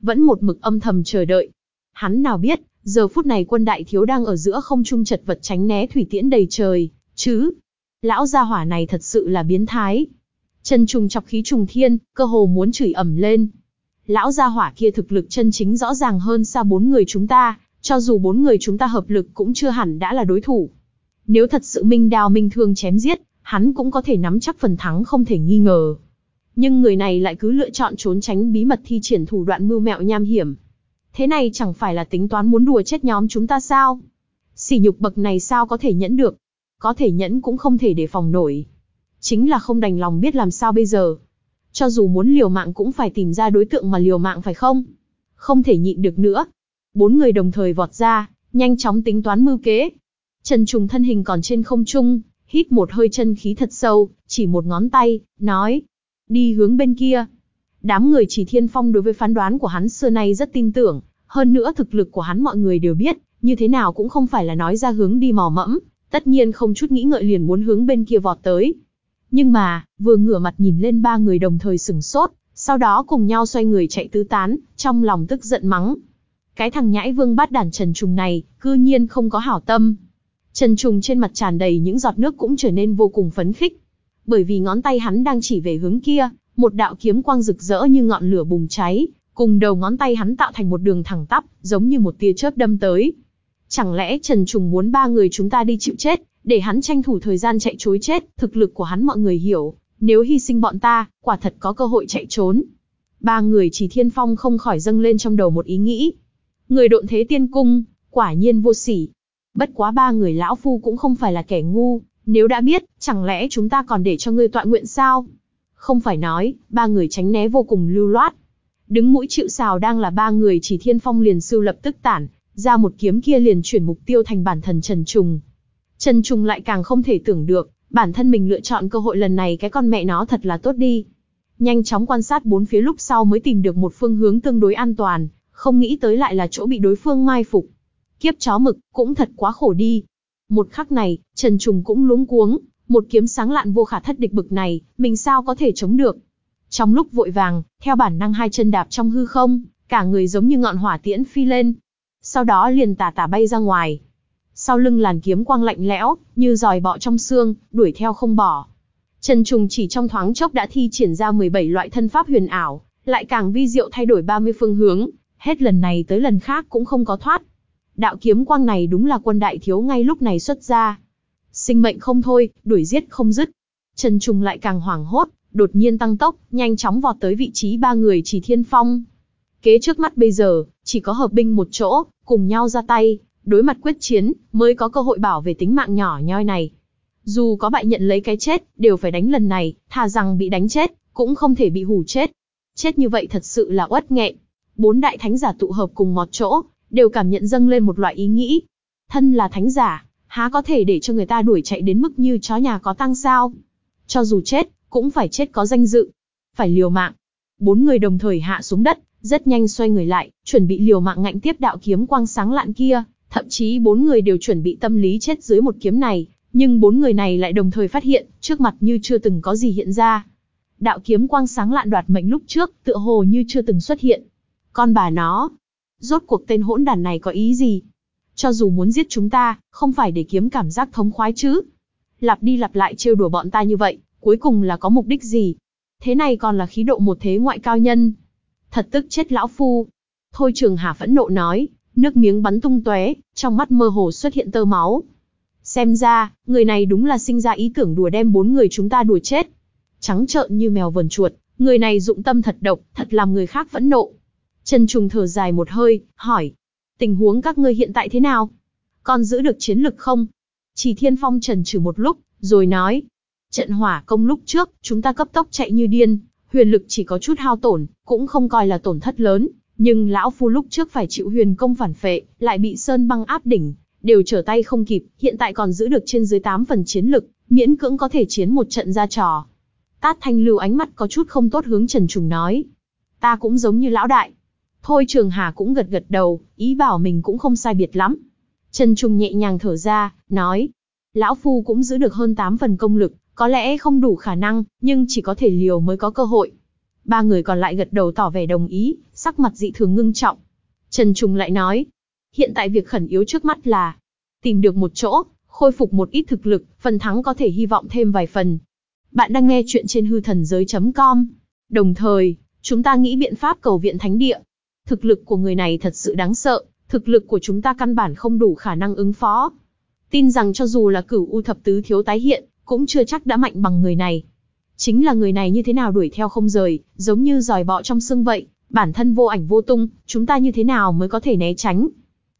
Vẫn một mực âm thầm chờ đợi. Hắn nào biết, giờ phút này quân đại thiếu đang ở giữa không trung chật vật tránh né thủy tiễn đầy trời, chứ. Lão gia hỏa này thật sự là biến thái. Chân trùng chọc khí trùng thiên, cơ hồ muốn chửi ẩm lên. Lão gia hỏa kia thực lực chân chính rõ ràng hơn xa bốn người chúng ta, cho dù bốn người chúng ta hợp lực cũng chưa hẳn đã là đối thủ. Nếu thật sự minh đao minh thương chém giết, hắn cũng có thể nắm chắc phần thắng không thể nghi ngờ. Nhưng người này lại cứ lựa chọn trốn tránh bí mật thi triển thủ đoạn mưu mẹo nham hiểm. Thế này chẳng phải là tính toán muốn đùa chết nhóm chúng ta sao? Sỉ nhục bậc này sao có thể nhẫn được? Có thể nhẫn cũng không thể để phòng nổi. Chính là không đành lòng biết làm sao bây giờ. Cho dù muốn liều mạng cũng phải tìm ra đối tượng mà liều mạng phải không? Không thể nhịn được nữa. Bốn người đồng thời vọt ra, nhanh chóng tính toán mưu kế. Trần Trùng thân hình còn trên không trung, hít một hơi chân khí thật sâu, chỉ một ngón tay, nói. Đi hướng bên kia. Đám người chỉ thiên phong đối với phán đoán của hắn xưa nay rất tin tưởng, hơn nữa thực lực của hắn mọi người đều biết, như thế nào cũng không phải là nói ra hướng đi mò mẫm, tất nhiên không chút nghĩ ngợi liền muốn hướng bên kia vọt tới. Nhưng mà, vừa ngửa mặt nhìn lên ba người đồng thời sừng sốt, sau đó cùng nhau xoay người chạy tứ tán, trong lòng tức giận mắng. Cái thằng nhãi vương bát đàn Trần Trùng này, cư nhiên không có hảo tâm. Trần Trùng trên mặt tràn đầy những giọt nước cũng trở nên vô cùng phấn khích. Bởi vì ngón tay hắn đang chỉ về hướng kia, một đạo kiếm quang rực rỡ như ngọn lửa bùng cháy, cùng đầu ngón tay hắn tạo thành một đường thẳng tắp, giống như một tia chớp đâm tới. Chẳng lẽ Trần Trùng muốn ba người chúng ta đi chịu chết, để hắn tranh thủ thời gian chạy chối chết, thực lực của hắn mọi người hiểu, nếu hy sinh bọn ta, quả thật có cơ hội chạy trốn. Ba người chỉ thiên phong không khỏi dâng lên trong đầu một ý nghĩ. Người độn thế tiên cung, quả nhiên vô sỉ. Bất quá ba người lão phu cũng không phải là kẻ ngu, nếu đã biết, chẳng lẽ chúng ta còn để cho ngươi tọa nguyện sao? Không phải nói, ba người tránh né vô cùng lưu loát. Đứng mũi chịu sào đang là ba người chỉ thiên phong liền sưu lập tức tản, ra một kiếm kia liền chuyển mục tiêu thành bản thân Trần Trùng. Trần Trùng lại càng không thể tưởng được, bản thân mình lựa chọn cơ hội lần này cái con mẹ nó thật là tốt đi. Nhanh chóng quan sát bốn phía lúc sau mới tìm được một phương hướng tương đối an toàn, không nghĩ tới lại là chỗ bị đối phương mai phục. Kiếp chó mực, cũng thật quá khổ đi. Một khắc này, Trần Trùng cũng luống cuống, một kiếm sáng lạn vô khả thất địch bực này, mình sao có thể chống được. Trong lúc vội vàng, theo bản năng hai chân đạp trong hư không, cả người giống như ngọn hỏa tiễn phi lên. Sau đó liền tà tà bay ra ngoài. Sau lưng làn kiếm quang lạnh lẽo, như giòi bọ trong xương, đuổi theo không bỏ. Trần Trùng chỉ trong thoáng chốc đã thi triển ra 17 loại thân pháp huyền ảo, lại càng vi diệu thay đổi 30 phương hướng, hết lần này tới lần khác cũng không có thoát. Đạo kiếm quang này đúng là quân đại thiếu ngay lúc này xuất ra. Sinh mệnh không thôi, đuổi giết không dứt. Trần Trùng lại càng hoảng hốt, đột nhiên tăng tốc, nhanh chóng vọt tới vị trí ba người chỉ thiên phong. Kế trước mắt bây giờ, chỉ có hợp binh một chỗ, cùng nhau ra tay, đối mặt quyết chiến, mới có cơ hội bảo vệ tính mạng nhỏ nhoi này. Dù có bại nhận lấy cái chết, đều phải đánh lần này, thà rằng bị đánh chết, cũng không thể bị hù chết. Chết như vậy thật sự là uất nghẹn. Bốn đại thánh giả tụ hợp cùng một chỗ, đều cảm nhận dâng lên một loại ý nghĩ. Thân là thánh giả, há có thể để cho người ta đuổi chạy đến mức như chó nhà có tăng sao? Cho dù chết, cũng phải chết có danh dự. Phải liều mạng. Bốn người đồng thời hạ xuống đất, rất nhanh xoay người lại, chuẩn bị liều mạng ngạnh tiếp đạo kiếm quang sáng lạn kia, thậm chí bốn người đều chuẩn bị tâm lý chết dưới một kiếm này, nhưng bốn người này lại đồng thời phát hiện, trước mặt như chưa từng có gì hiện ra. Đạo kiếm quang sáng lạn đoạt mệnh lúc trước, tựa hồ như chưa từng xuất hiện. Con bà nó, rốt cuộc tên hỗn đàn này có ý gì? Cho dù muốn giết chúng ta, không phải để kiếm cảm giác thống khoái chứ? Lặp đi lặp lại trêu đùa bọn ta như vậy, cuối cùng là có mục đích gì? Thế này còn là khí độ một thế ngoại cao nhân. Thật tức chết lão phu. Thôi trường hà phẫn nộ nói, nước miếng bắn tung tóe, trong mắt mơ hồ xuất hiện tơ máu. Xem ra, người này đúng là sinh ra ý tưởng đùa đem bốn người chúng ta đùa chết. Trắng trợn như mèo vờn chuột, người này dụng tâm thật độc, thật làm người khác phẫn nộ. Trần Trùng thở dài một hơi, hỏi, tình huống các ngươi hiện tại thế nào? Còn giữ được chiến lực không? Chỉ Thiên Phong trần trừ một lúc, rồi nói, trận hỏa công lúc trước, chúng ta cấp tốc chạy như điên, huyền lực chỉ có chút hao tổn, cũng không coi là tổn thất lớn, nhưng lão phu lúc trước phải chịu huyền công phản phệ, lại bị sơn băng áp đỉnh, đều trở tay không kịp, hiện tại còn giữ được trên dưới 8 phần chiến lực, miễn cưỡng có thể chiến một trận ra trò. Tát Thanh Lưu ánh mắt có chút không tốt hướng Trần Trùng nói. Ta cũng giống như lão đại. Thôi Trường Hà cũng gật gật đầu, ý bảo mình cũng không sai biệt lắm. Trần trung nhẹ nhàng thở ra, nói. Lão Phu cũng giữ được hơn 8 phần công lực, có lẽ không đủ khả năng, nhưng chỉ có thể liều mới có cơ hội. Ba người còn lại gật đầu tỏ vẻ đồng ý, sắc mặt dị thường ngưng trọng. Trần trung lại nói, hiện tại việc khẩn yếu trước mắt là tìm được một chỗ, khôi phục một ít thực lực, phần thắng có thể hy vọng thêm vài phần. Bạn đang nghe chuyện trên hư thần giới.com. Đồng thời, chúng ta nghĩ biện pháp cầu viện thánh địa. Thực lực của người này thật sự đáng sợ, thực lực của chúng ta căn bản không đủ khả năng ứng phó. Tin rằng cho dù là cửu u thập tứ thiếu tái hiện, cũng chưa chắc đã mạnh bằng người này. Chính là người này như thế nào đuổi theo không rời, giống như giòi bọ trong xương vậy, bản thân vô ảnh vô tung, chúng ta như thế nào mới có thể né tránh.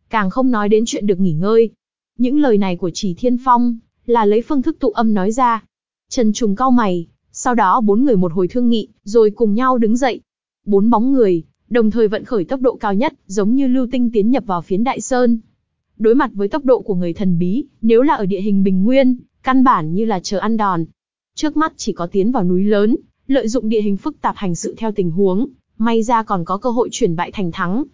Càng không nói đến chuyện được nghỉ ngơi. Những lời này của Chỉ Thiên Phong, là lấy phương thức tụ âm nói ra. Trần Trùng cao mày, Sau đó bốn người một hồi thương nghị, rồi cùng nhau đứng dậy. Bốn bóng người, đồng thời vận khởi tốc độ cao nhất, giống như lưu tinh tiến nhập vào phiến đại sơn. Đối mặt với tốc độ của người thần bí, nếu là ở địa hình bình nguyên, căn bản như là chờ ăn đòn. Trước mắt chỉ có tiến vào núi lớn, lợi dụng địa hình phức tạp hành sự theo tình huống, may ra còn có cơ hội chuyển bại thành thắng.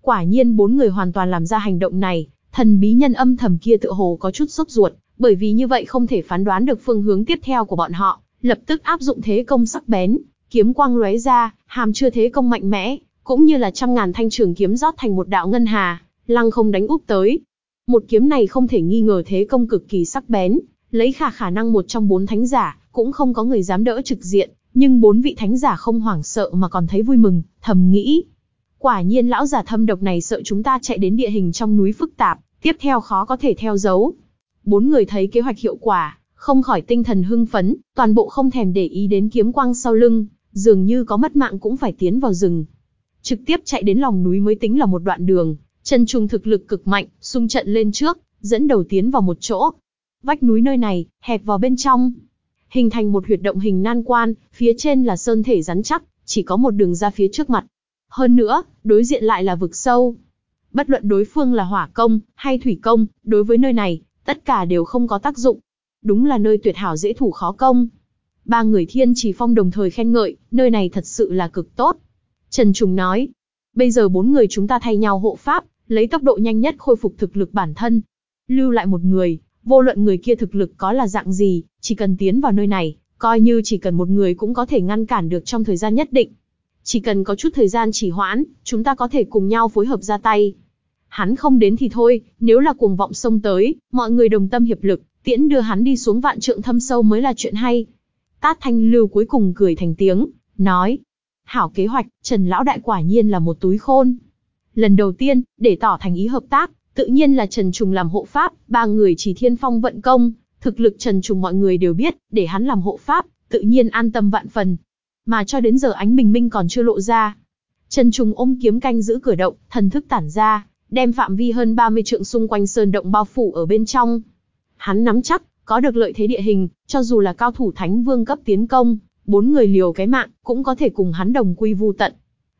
Quả nhiên bốn người hoàn toàn làm ra hành động này, thần bí nhân âm thầm kia tựa hồ có chút sốt ruột, bởi vì như vậy không thể phán đoán được phương hướng tiếp theo của bọn họ, lập tức áp dụng thế công sắc bén, kiếm quang lóe ra, hàm chưa thế công mạnh mẽ, cũng như là trăm ngàn thanh trường kiếm rót thành một đạo ngân hà, lăng không đánh úp tới. Một kiếm này không thể nghi ngờ thế công cực kỳ sắc bén, lấy khả khả năng một trong bốn thánh giả, cũng không có người dám đỡ trực diện, nhưng bốn vị thánh giả không hoảng sợ mà còn thấy vui mừng, thầm nghĩ. Quả nhiên lão giả thâm độc này sợ chúng ta chạy đến địa hình trong núi phức tạp, tiếp theo khó có thể theo dấu. Bốn người thấy kế hoạch hiệu quả, không khỏi tinh thần hưng phấn, toàn bộ không thèm để ý đến kiếm quang sau lưng, dường như có mất mạng cũng phải tiến vào rừng. Trực tiếp chạy đến lòng núi mới tính là một đoạn đường, Trần Trung thực lực cực mạnh, xung trận lên trước, dẫn đầu tiến vào một chỗ. Vách núi nơi này, hẹp vào bên trong, hình thành một huyệt động hình nan quan, phía trên là sơn thể rắn chắc, chỉ có một đường ra phía trước mặt. Hơn nữa, đối diện lại là vực sâu. Bất luận đối phương là hỏa công, hay thủy công, đối với nơi này, tất cả đều không có tác dụng. Đúng là nơi tuyệt hảo dễ thủ khó công. Ba người thiên chỉ phong đồng thời khen ngợi, nơi này thật sự là cực tốt. Trần Trùng nói, bây giờ bốn người chúng ta thay nhau hộ pháp, lấy tốc độ nhanh nhất khôi phục thực lực bản thân. Lưu lại một người, vô luận người kia thực lực có là dạng gì, chỉ cần tiến vào nơi này, coi như chỉ cần một người cũng có thể ngăn cản được trong thời gian nhất định. Chỉ cần có chút thời gian chỉ hoãn, chúng ta có thể cùng nhau phối hợp ra tay. Hắn không đến thì thôi, nếu là cuồng vọng sông tới, mọi người đồng tâm hiệp lực, tiễn đưa hắn đi xuống vạn trượng thâm sâu mới là chuyện hay. Tát Thanh Lưu cuối cùng cười thành tiếng, nói. Hảo kế hoạch, Trần Lão Đại quả nhiên là một túi khôn. Lần đầu tiên, để tỏ thành ý hợp tác, tự nhiên là Trần Trùng làm hộ pháp, ba người chỉ thiên phong vận công, thực lực Trần Trùng mọi người đều biết, để hắn làm hộ pháp, tự nhiên an tâm vạn phần. Mà cho đến giờ ánh bình minh còn chưa lộ ra. Trần Trùng ôm kiếm canh giữ cửa động, thần thức tản ra, đem phạm vi hơn 30 trượng xung quanh sơn động bao phủ ở bên trong. Hắn nắm chắc, có được lợi thế địa hình, cho dù là cao thủ thánh vương cấp tiến công, bốn người liều cái mạng, cũng có thể cùng hắn đồng quy vu tận.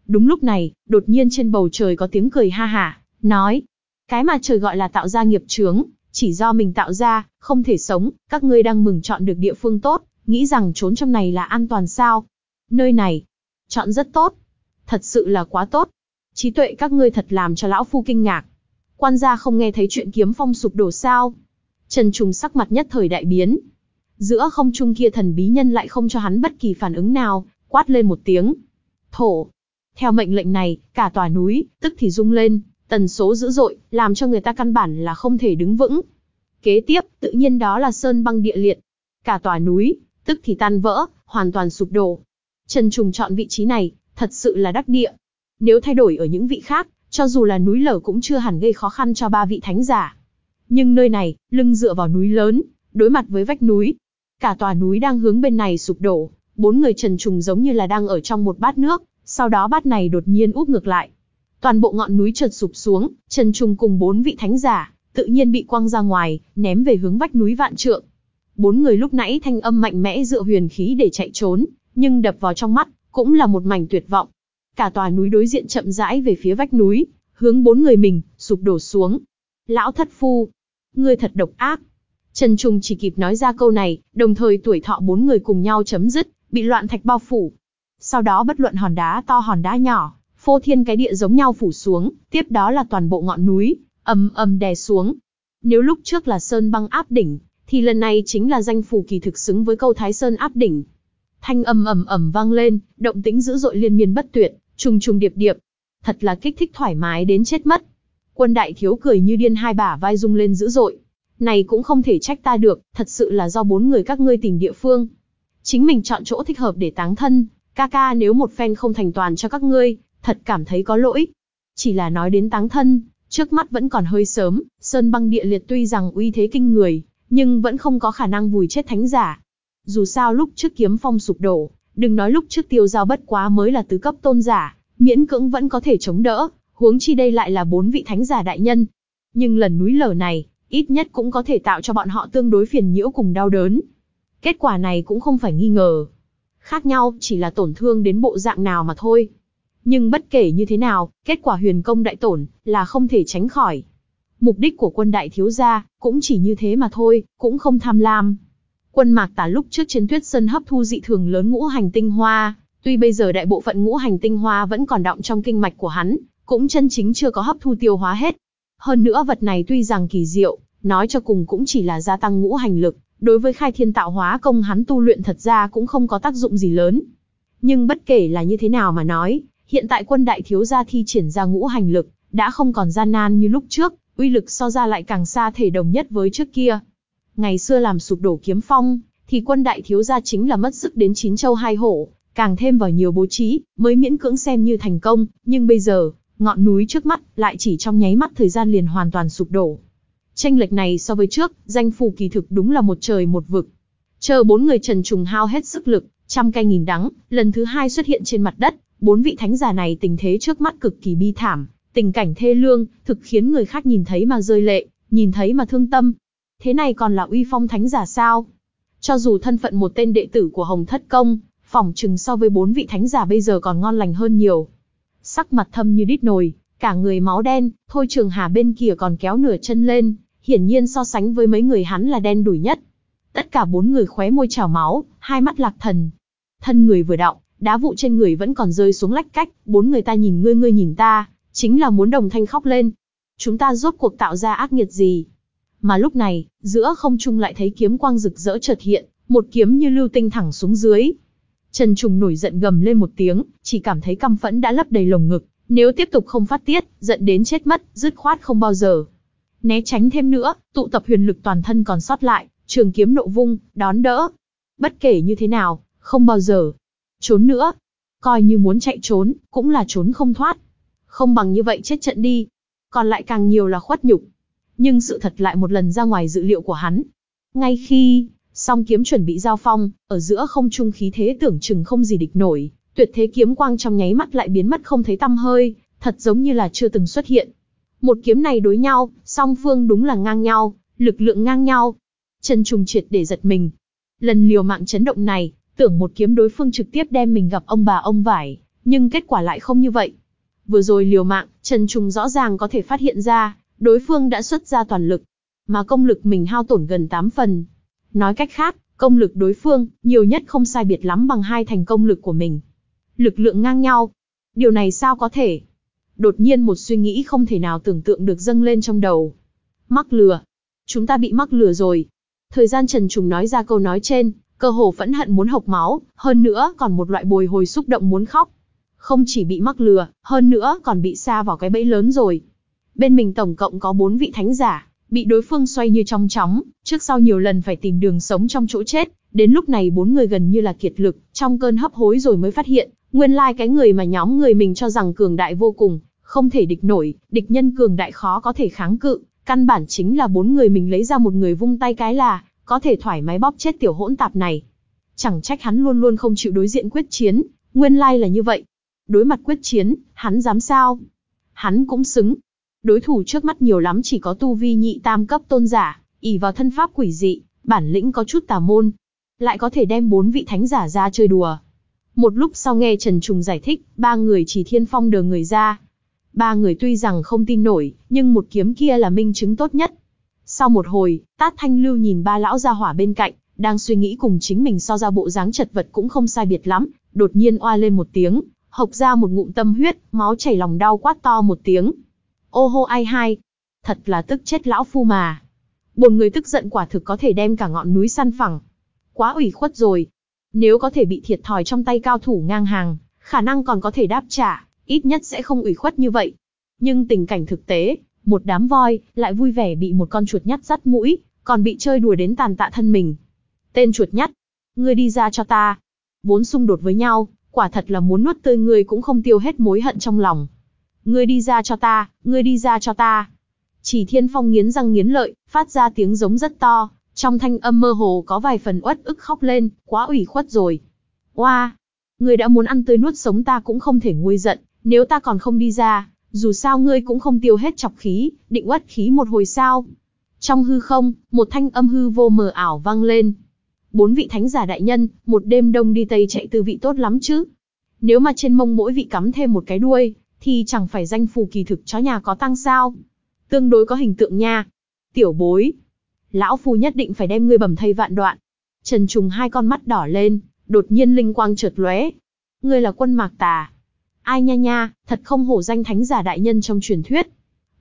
Đúng lúc này, đột nhiên trên bầu trời có tiếng cười ha hả, nói, cái mà trời gọi là tạo ra nghiệp chướng, chỉ do mình tạo ra, không thể sống, các ngươi đang mừng chọn được địa phương tốt, nghĩ rằng trốn trong này là an toàn sao. Nơi này, chọn rất tốt. Thật sự là quá tốt. Trí tuệ các ngươi thật làm cho lão phu kinh ngạc. Quan gia không nghe thấy chuyện kiếm phong sụp đổ sao. Trần Trùng sắc mặt nhất thời đại biến. Giữa không trung kia thần bí nhân lại không cho hắn bất kỳ phản ứng nào, quát lên một tiếng. Thổ. Theo mệnh lệnh này, cả tòa núi, tức thì rung lên, tần số dữ dội, làm cho người ta căn bản là không thể đứng vững. Kế tiếp, tự nhiên đó là sơn băng địa liệt. Cả tòa núi, tức thì tan vỡ, hoàn toàn sụp đổ. Trần Trùng chọn vị trí này, thật sự là đắc địa. Nếu thay đổi ở những vị khác, cho dù là núi lở cũng chưa hẳn gây khó khăn cho ba vị thánh giả. Nhưng nơi này, lưng dựa vào núi lớn, đối mặt với vách núi. Cả tòa núi đang hướng bên này sụp đổ, bốn người Trần Trùng giống như là đang ở trong một bát nước, sau đó bát này đột nhiên úp ngược lại. Toàn bộ ngọn núi chợt sụp xuống, Trần trùng cùng bốn vị thánh giả, tự nhiên bị quăng ra ngoài, ném về hướng vách núi vạn trượng. Bốn người lúc nãy thanh âm mạnh mẽ dựa huyền khí để chạy trốn, nhưng đập vào trong mắt, cũng là một mảnh tuyệt vọng. Cả tòa núi đối diện chậm rãi về phía vách núi, hướng bốn người mình, sụp đổ xuống. Lão thất phu, ngươi thật độc ác. Trần Trung chỉ kịp nói ra câu này, đồng thời tuổi thọ bốn người cùng nhau chấm dứt, bị loạn thạch bao phủ. Sau đó bất luận hòn đá to hòn đá nhỏ, phô thiên cái địa giống nhau phủ xuống, tiếp đó là toàn bộ ngọn núi, ầm ầm đè xuống. Nếu lúc trước là sơn băng áp đỉnh, thì lần này chính là danh phủ kỳ thực xứng với câu Thái Sơn áp đỉnh. Thanh âm ầm ầm vang lên, động tĩnh dữ dội liên miên bất tuyệt, trùng trùng điệp điệp. Thật là kích thích thoải mái đến chết mất. Quân đại thiếu cười như điên hai bả vai rung lên dữ dội. Này cũng không thể trách ta được, thật sự là do bốn người các ngươi tìm địa phương. Chính mình chọn chỗ thích hợp để táng thân, ca ca nếu một phen không thành toàn cho các ngươi, thật cảm thấy có lỗi. Chỉ là nói đến táng thân, trước mắt vẫn còn hơi sớm, sơn băng địa liệt tuy rằng uy thế kinh người, nhưng vẫn không có khả năng vùi chết thánh giả. Dù sao lúc trước kiếm phong sụp đổ, đừng nói lúc trước tiêu giao bất quá mới là tứ cấp tôn giả, miễn cưỡng vẫn có thể chống đỡ, huống chi đây lại là bốn vị thánh giả đại nhân. Nhưng lần núi lở này, ít nhất cũng có thể tạo cho bọn họ tương đối phiền nhiễu cùng đau đớn. Kết quả này cũng không phải nghi ngờ. khác nhau chỉ là tổn thương đến bộ dạng nào mà thôi. Nhưng bất kể như thế nào, kết quả huyền công đại tổn là không thể tránh khỏi. Mục đích của quân đại thiếu gia cũng chỉ như thế mà thôi, cũng không tham lam. Quân mạc tả lúc trước trên tuyết sơn hấp thu dị thường lớn ngũ hành tinh hoa, tuy bây giờ đại bộ phận ngũ hành tinh hoa vẫn còn đọng trong kinh mạch của hắn, cũng chân chính chưa có hấp thu tiêu hóa hết. Hơn nữa vật này tuy rằng kỳ diệu, nói cho cùng cũng chỉ là gia tăng ngũ hành lực, đối với khai thiên tạo hóa công hắn tu luyện thật ra cũng không có tác dụng gì lớn. Nhưng bất kể là như thế nào mà nói, hiện tại quân đại thiếu gia thi triển ra ngũ hành lực, đã không còn gian nan như lúc trước, uy lực so ra lại càng xa thể đồng nhất với trước kia. Ngày xưa làm sụp đổ kiếm phong, thì quân đại thiếu gia chính là mất sức đến chín châu hai hổ, càng thêm vào nhiều bố trí, mới miễn cưỡng xem như thành công, nhưng bây giờ, ngọn núi trước mắt lại chỉ trong nháy mắt thời gian liền hoàn toàn sụp đổ. Tranh lệch này so với trước, danh phù kỳ thực đúng là một trời một vực. Chờ bốn người trần trùng hao hết sức lực, trăm cây nghìn đắng, lần thứ hai xuất hiện trên mặt đất, bốn vị thánh giả này tình thế trước mắt cực kỳ bi thảm, tình cảnh thê lương, thực khiến người khác nhìn thấy mà rơi lệ, nhìn thấy mà thương tâm. Thế này còn là uy phong thánh giả sao? Cho dù thân phận một tên đệ tử của Hồng Thất Công, phỏng chừng so với bốn vị thánh giả bây giờ còn ngon lành hơn nhiều. Sắc mặt thâm như đít nồi, cả người máu đen, thôi trường hà bên kia còn kéo nửa chân lên, hiển nhiên so sánh với mấy người hắn là đen đủi nhất. Tất cả bốn người khóe môi trào máu, hai mắt lạc thần. Thân người vừa động, đá vụ trên người vẫn còn rơi xuống lách cách, bốn người ta nhìn ngươi ngươi nhìn ta, chính là muốn đồng thanh khóc lên. Chúng ta rốt cuộc tạo ra ác nghiệt gì? Mà lúc này, giữa không trung lại thấy kiếm quang rực rỡ chợt hiện, một kiếm như lưu tinh thẳng xuống dưới. Trần Trùng nổi giận gầm lên một tiếng, chỉ cảm thấy căm phẫn đã lấp đầy lồng ngực, nếu tiếp tục không phát tiết, giận đến chết mất, dứt khoát không bao giờ. Né tránh thêm nữa, tụ tập huyền lực toàn thân còn sót lại, trường kiếm nộ vung, đón đỡ. Bất kể như thế nào, không bao giờ. Trốn nữa. Coi như muốn chạy trốn, cũng là trốn không thoát. Không bằng như vậy chết trận đi. Còn lại càng nhiều là khuất nhục. Nhưng sự thật lại một lần ra ngoài dự liệu của hắn. Ngay khi, song kiếm chuẩn bị giao phong, ở giữa không trung khí thế tưởng chừng không gì địch nổi, tuyệt thế kiếm quang trong nháy mắt lại biến mất không thấy tăm hơi, thật giống như là chưa từng xuất hiện. Một kiếm này đối nhau, song phương đúng là ngang nhau, lực lượng ngang nhau. Trần Trùng triệt để giật mình. Lần liều mạng chấn động này, tưởng một kiếm đối phương trực tiếp đem mình gặp ông bà ông vải, nhưng kết quả lại không như vậy. Vừa rồi liều mạng, Trần Trùng rõ ràng có thể phát hiện ra, đối phương đã xuất ra toàn lực, mà công lực mình hao tổn gần 8 phần. Nói cách khác, công lực đối phương, nhiều nhất không sai biệt lắm bằng hai thành công lực của mình. Lực lượng ngang nhau. Điều này sao có thể? Đột nhiên một suy nghĩ không thể nào tưởng tượng được dâng lên trong đầu. Mắc lừa. Chúng ta bị mắc lừa rồi. Thời gian Trần Trùng nói ra câu nói trên, cơ hồ phẫn hận muốn hộc máu, hơn nữa còn một loại bồi hồi xúc động muốn khóc. Không chỉ bị mắc lừa, hơn nữa còn bị xa vào cái bẫy lớn rồi. Bên mình tổng cộng có bốn vị thánh giả, bị đối phương xoay như trong chóng, trước sau nhiều lần phải tìm đường sống trong chỗ chết, đến lúc này bốn người gần như là kiệt lực, trong cơn hấp hối rồi mới phát hiện, nguyên lai cái người mà nhóm người mình cho rằng cường đại vô cùng, không thể địch nổi, địch nhân cường đại khó có thể kháng cự, căn bản chính là bốn người mình lấy ra một người vung tay cái là, có thể thoải mái bóp chết tiểu hỗn tạp này. Chẳng trách hắn luôn luôn không chịu đối diện quyết chiến, nguyên lai là như vậy. Đối mặt quyết chiến, hắn dám sao? Hắn cũng xứng. Đối thủ trước mắt nhiều lắm chỉ có tu vi nhị tam cấp tôn giả, ỉ vào thân pháp quỷ dị, bản lĩnh có chút tà môn. Lại có thể đem bốn vị thánh giả ra chơi đùa. Một lúc sau nghe Trần Trùng giải thích, ba người chỉ thiên phong đờ người ra. Ba người tuy rằng không tin nổi, nhưng một kiếm kia là minh chứng tốt nhất. Sau một hồi, Tát Thanh Lưu nhìn ba lão gia hỏa bên cạnh, đang suy nghĩ cùng chính mình so ra bộ dáng chật vật cũng không sai biệt lắm, đột nhiên oa lên một tiếng, hộc ra một ngụm tâm huyết, máu chảy lòng đau quát to một tiếng. Ô hô ai hai, thật là tức chết lão phu mà. Bồn người tức giận quả thực có thể đem cả ngọn núi săn phẳng. Quá ủy khuất rồi. Nếu có thể bị thiệt thòi trong tay cao thủ ngang hàng, khả năng còn có thể đáp trả, ít nhất sẽ không ủy khuất như vậy. Nhưng tình cảnh thực tế, một đám voi, lại vui vẻ bị một con chuột nhắt dắt mũi, còn bị chơi đùa đến tàn tạ thân mình. Tên chuột nhắt, ngươi đi ra cho ta. Vốn xung đột với nhau, quả thật là muốn nuốt tươi ngươi cũng không tiêu hết mối hận trong lòng. Ngươi đi ra cho ta, ngươi đi ra cho ta. Chỉ thiên phong nghiến răng nghiến lợi, phát ra tiếng giống rất to, trong thanh âm mơ hồ có vài phần uất ức khóc lên, quá ủy khuất rồi. Oa, ngươi đã muốn ăn tươi nuốt sống ta cũng không thể nguôi giận, nếu ta còn không đi ra, dù sao ngươi cũng không tiêu hết chọc khí, định uất khí một hồi sao. Trong hư không, một thanh âm hư vô mờ ảo vang lên. Bốn vị thánh giả đại nhân, một đêm đông đi tây chạy tư vị tốt lắm chứ. Nếu mà trên mông mỗi vị cắm thêm một cái đuôi, thì chẳng phải danh phù kỳ thực chó nhà có tăng sao. Tương đối có hình tượng nha. Tiểu bối. Lão phu nhất định phải đem ngươi bầm thây vạn đoạn. Trần Trùng hai con mắt đỏ lên, đột nhiên linh quang chợt lóe. Ngươi là quân mạc tà. Ai nha nha, thật không hổ danh thánh giả đại nhân trong truyền thuyết.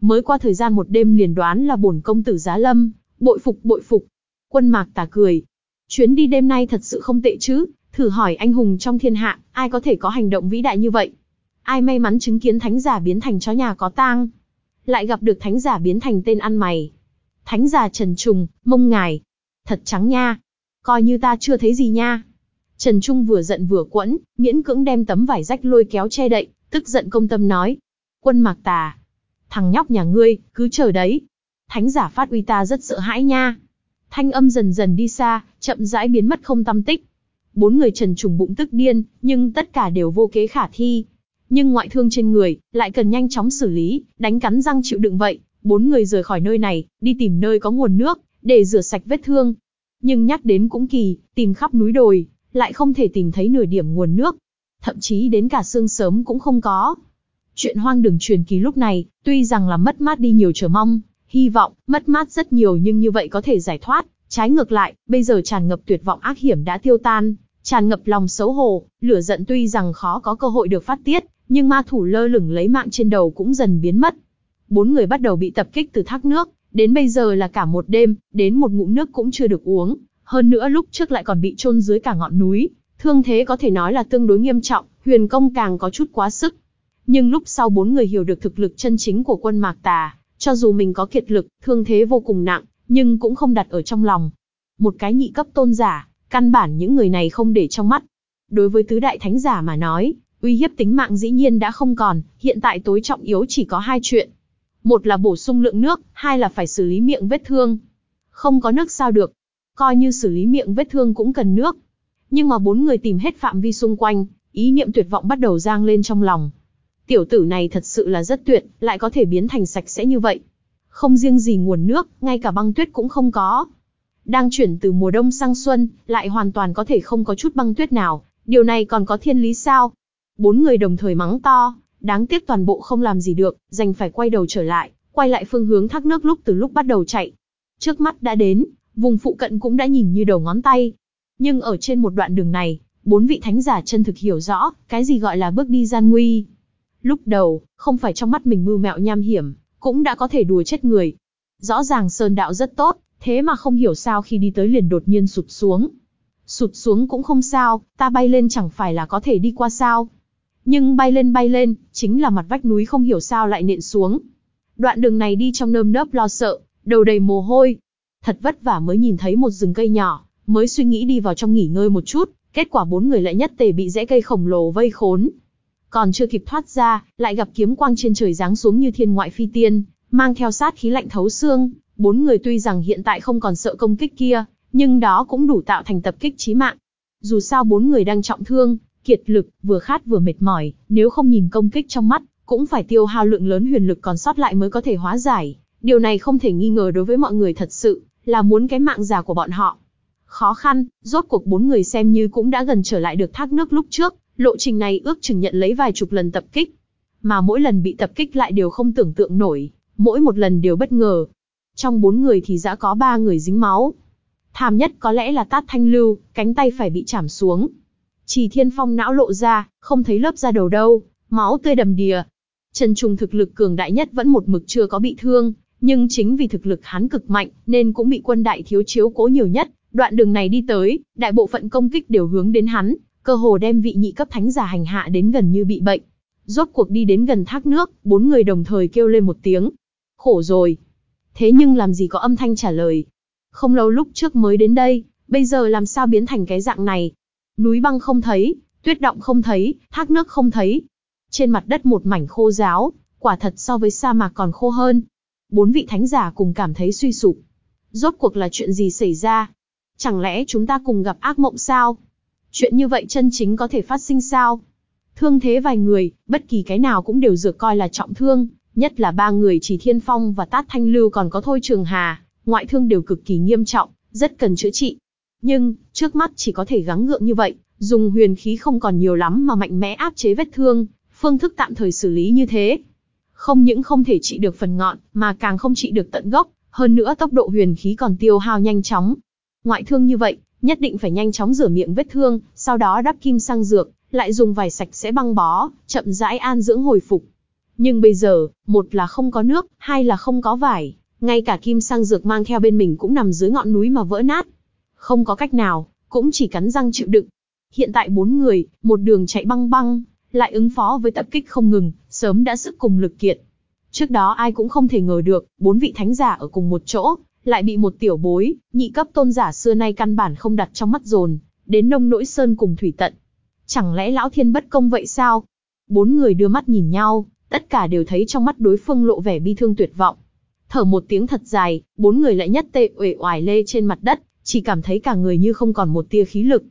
Mới qua thời gian một đêm liền đoán là bổn công tử giá lâm, bội phục bội phục. Quân mạc tà cười. Chuyến đi đêm nay thật sự không tệ chứ, thử hỏi anh hùng trong thiên hạ, ai có thể có hành động vĩ đại như vậy? Ai may mắn chứng kiến thánh giả biến thành chó nhà có tang? Lại gặp được thánh giả biến thành tên ăn mày. Thánh giả Trần Trùng, mông ngài. Thật trắng nha. Coi như ta chưa thấy gì nha. Trần Trung vừa giận vừa quẫn, miễn cưỡng đem tấm vải rách lôi kéo che đậy, tức giận công tâm nói. Quân mạc tà. Thằng nhóc nhà ngươi, cứ chờ đấy. Thánh giả phát uy ta rất sợ hãi nha. Thanh âm dần dần đi xa, chậm rãi biến mất không tâm tích. Bốn người trần trùng bụng tức điên, nhưng tất cả đều vô kế khả thi. Nhưng ngoại thương trên người, lại cần nhanh chóng xử lý, đánh cắn răng chịu đựng vậy. Bốn người rời khỏi nơi này, đi tìm nơi có nguồn nước, để rửa sạch vết thương. Nhưng nhắc đến cũng kỳ, tìm khắp núi đồi, lại không thể tìm thấy nửa điểm nguồn nước. Thậm chí đến cả xương sớm cũng không có. Chuyện hoang đường truyền kỳ lúc này, tuy rằng là mất mát đi nhiều chờ mong, hy vọng, mất mát rất nhiều nhưng như vậy có thể giải thoát. Trái ngược lại, bây giờ tràn ngập tuyệt vọng ác hiểm đã tiêu tan, tràn ngập lòng xấu hổ, lửa giận tuy rằng khó có cơ hội được phát tiết, nhưng ma thủ lơ lửng lấy mạng trên đầu cũng dần biến mất. Bốn người bắt đầu bị tập kích từ thác nước, đến bây giờ là cả một đêm, đến một ngụm nước cũng chưa được uống, hơn nữa lúc trước lại còn bị chôn dưới cả ngọn núi, thương thế có thể nói là tương đối nghiêm trọng, huyền công càng có chút quá sức. Nhưng lúc sau bốn người hiểu được thực lực chân chính của quân mạc tà, cho dù mình có kiệt lực, thương thế vô cùng nặng, nhưng cũng không đặt ở trong lòng. Một cái nhị cấp tôn giả, căn bản những người này không để trong mắt. Đối với tứ đại thánh giả mà nói, uy hiếp tính mạng dĩ nhiên đã không còn, hiện tại tối trọng yếu chỉ có hai chuyện. Một là bổ sung lượng nước, hai là phải xử lý miệng vết thương. Không có nước sao được, coi như xử lý miệng vết thương cũng cần nước. Nhưng mà bốn người tìm hết phạm vi xung quanh, ý niệm tuyệt vọng bắt đầu giang lên trong lòng. Tiểu tử này thật sự là rất tuyệt, lại có thể biến thành sạch sẽ như vậy. Không riêng gì nguồn nước, ngay cả băng tuyết cũng không có. Đang chuyển từ mùa đông sang xuân, lại hoàn toàn có thể không có chút băng tuyết nào, điều này còn có thiên lý sao? Bốn người đồng thời mắng to, đáng tiếc toàn bộ không làm gì được, đành phải quay đầu trở lại, quay lại phương hướng thác nước lúc từ lúc bắt đầu chạy. Trước mắt đã đến, vùng phụ cận cũng đã nhìn như đầu ngón tay. Nhưng ở trên một đoạn đường này, bốn vị thánh giả chân thực hiểu rõ, cái gì gọi là bước đi gian nguy. Lúc đầu, không phải trong mắt mình mưu mẹo nham hiểm, cũng đã có thể đùa chết người. Rõ ràng sơn đạo rất tốt, thế mà không hiểu sao khi đi tới liền đột nhiên sụt xuống. Sụt xuống cũng không sao, ta bay lên chẳng phải là có thể đi qua sao. Nhưng bay lên bay lên, chính là mặt vách núi không hiểu sao lại nện xuống. Đoạn đường này đi trong nơm nớp lo sợ, đầu đầy mồ hôi, Thật vất vả mới nhìn thấy một rừng cây nhỏ, mới suy nghĩ đi vào trong nghỉ ngơi một chút, kết quả bốn người lại nhất tề bị rễ cây khổng lồ vây khốn. Còn chưa kịp thoát ra, lại gặp kiếm quang trên trời giáng xuống như thiên ngoại phi tiên, mang theo sát khí lạnh thấu xương. Bốn người tuy rằng hiện tại không còn sợ công kích kia, nhưng đó cũng đủ tạo thành tập kích chí mạng. Dù sao bốn người đang trọng thương, kiệt lực, vừa khát vừa mệt mỏi, nếu không nhìn công kích trong mắt, cũng phải tiêu hao lượng lớn huyền lực còn sót lại mới có thể hóa giải. Điều này không thể nghi ngờ đối với mọi người thật sự là muốn cái mạng già của bọn họ. Khó khăn, rốt cuộc bốn người xem như cũng đã gần trở lại được thác nước lúc trước, lộ trình này ước chừng nhận lấy vài chục lần tập kích. Mà mỗi lần bị tập kích lại đều không tưởng tượng nổi, mỗi một lần đều bất ngờ. Trong bốn người thì đã có ba người dính máu. Thảm nhất có lẽ là tát thanh lưu, cánh tay phải bị chảm xuống. Chỉ thiên phong não lộ ra, không thấy lớp da đầu đâu, máu tươi đầm đìa. Trần Trùng thực lực cường đại nhất vẫn một mực chưa có bị thương, nhưng chính vì thực lực hắn cực mạnh, nên cũng bị quân đại thiếu chiếu cố nhiều nhất. Đoạn đường này đi tới, đại bộ phận công kích đều hướng đến hắn, cơ hồ đem vị nhị cấp thánh giả hành hạ đến gần như bị bệnh. Rốt cuộc đi đến gần thác nước, bốn người đồng thời kêu lên một tiếng. Khổ rồi. Thế nhưng làm gì có âm thanh trả lời. Không lâu lúc trước mới đến đây, bây giờ làm sao biến thành cái dạng này. Núi băng không thấy, tuyết động không thấy, thác nước không thấy. Trên mặt đất một mảnh khô giáo, quả thật so với sa mạc còn khô hơn, Bốn vị thánh giả cùng cảm thấy suy sụp. Rốt cuộc là chuyện gì xảy ra? Chẳng lẽ chúng ta cùng gặp ác mộng sao? Chuyện như vậy chân chính có thể phát sinh sao? Thương thế vài người, bất kỳ cái nào cũng đều dược coi là trọng thương, nhất là ba người chỉ thiên phong và tát thanh lưu còn có thôi trường hà, ngoại thương đều cực kỳ nghiêm trọng, rất cần chữa trị. Nhưng, trước mắt chỉ có thể gắng gượng như vậy, dùng huyền khí không còn nhiều lắm mà mạnh mẽ áp chế vết thương, phương thức tạm thời xử lý như thế. Không những không thể trị được phần ngọn, mà càng không trị được tận gốc, hơn nữa tốc độ huyền khí còn tiêu hao nhanh chóng. Ngoại thương như vậy, nhất định phải nhanh chóng rửa miệng vết thương, sau đó đắp kim sang dược, lại dùng vải sạch sẽ băng bó, chậm rãi an dưỡng hồi phục. Nhưng bây giờ, một là không có nước, hai là không có vải, ngay cả kim sang dược mang theo bên mình cũng nằm dưới ngọn núi mà vỡ nát. Không có cách nào, cũng chỉ cắn răng chịu đựng. Hiện tại bốn người, một đường chạy băng băng, lại ứng phó với tập kích không ngừng, sớm đã sức cùng lực kiệt. Trước đó ai cũng không thể ngờ được, bốn vị thánh giả ở cùng một chỗ, lại bị một tiểu bối, nhị cấp tôn giả xưa nay căn bản không đặt trong mắt dồn, đến nông nỗi sơn cùng thủy tận. Chẳng lẽ lão thiên bất công vậy sao? Bốn người đưa mắt nhìn nhau, tất cả đều thấy trong mắt đối phương lộ vẻ bi thương tuyệt vọng. Thở một tiếng thật dài, bốn người lại nhất tệ uể oải lê trên mặt đất, chỉ cảm thấy cả người như không còn một tia khí lực.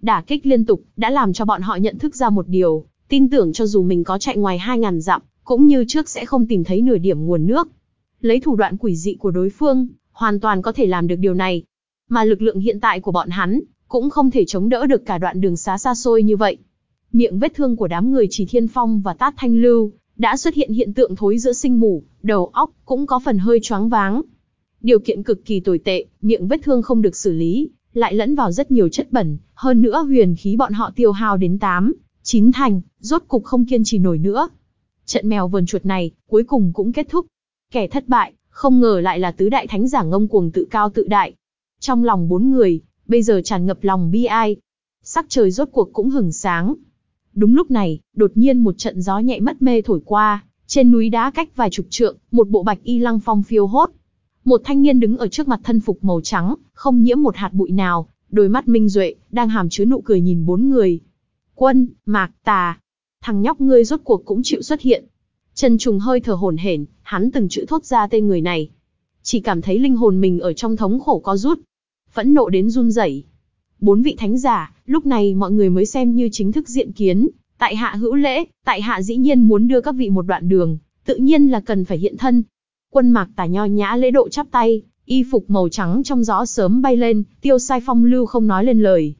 Đả kích liên tục, đã làm cho bọn họ nhận thức ra một điều, tin tưởng cho dù mình có chạy ngoài 2.000 dặm, cũng như trước sẽ không tìm thấy nửa điểm nguồn nước. Lấy thủ đoạn quỷ dị của đối phương, hoàn toàn có thể làm được điều này. Mà lực lượng hiện tại của bọn hắn, cũng không thể chống đỡ được cả đoạn đường xá xa xôi như vậy. Miệng vết thương của đám người Chỉ Thiên Phong và Tát Thanh Lưu, đã xuất hiện hiện tượng thối giữa sinh mủ, đầu óc cũng có phần hơi choáng váng. Điều kiện cực kỳ tồi tệ, miệng vết thương không được xử lý, lại lẫn vào rất nhiều chất bẩn, hơn nữa huyền khí bọn họ tiêu hao đến 8, 9 thành, rốt cục không kiên trì nổi nữa. Trận mèo vườn chuột này, cuối cùng cũng kết thúc. Kẻ thất bại, không ngờ lại là tứ đại thánh giả ngông cuồng tự cao tự đại. Trong lòng bốn người, bây giờ tràn ngập lòng bi ai. Sắc trời rốt cuộc cũng hừng sáng. Đúng lúc này, đột nhiên một trận gió nhẹ mất mê thổi qua, trên núi đá cách vài chục trượng, một bộ bạch y lăng phong phiêu hốt. Một thanh niên đứng ở trước mặt thân phục màu trắng, không nhiễm một hạt bụi nào, đôi mắt minh duệ, đang hàm chứa nụ cười nhìn bốn người. Quân, Mạc, Tà, thằng nhóc ngươi rốt cuộc cũng chịu xuất hiện. Trần Trùng hơi thở hổn hển, hắn từng chữ thốt ra tên người này. Chỉ cảm thấy linh hồn mình ở trong thống khổ có rút. Phẫn nộ đến run rẩy. Bốn vị thánh giả, lúc này mọi người mới xem như chính thức diện kiến. Tại hạ hữu lễ, tại hạ dĩ nhiên muốn đưa các vị một đoạn đường, tự nhiên là cần phải hiện thân. Quân mạc tả nho nhã lễ độ chắp tay, y phục màu trắng trong gió sớm bay lên, tiêu sai phong lưu không nói lên lời.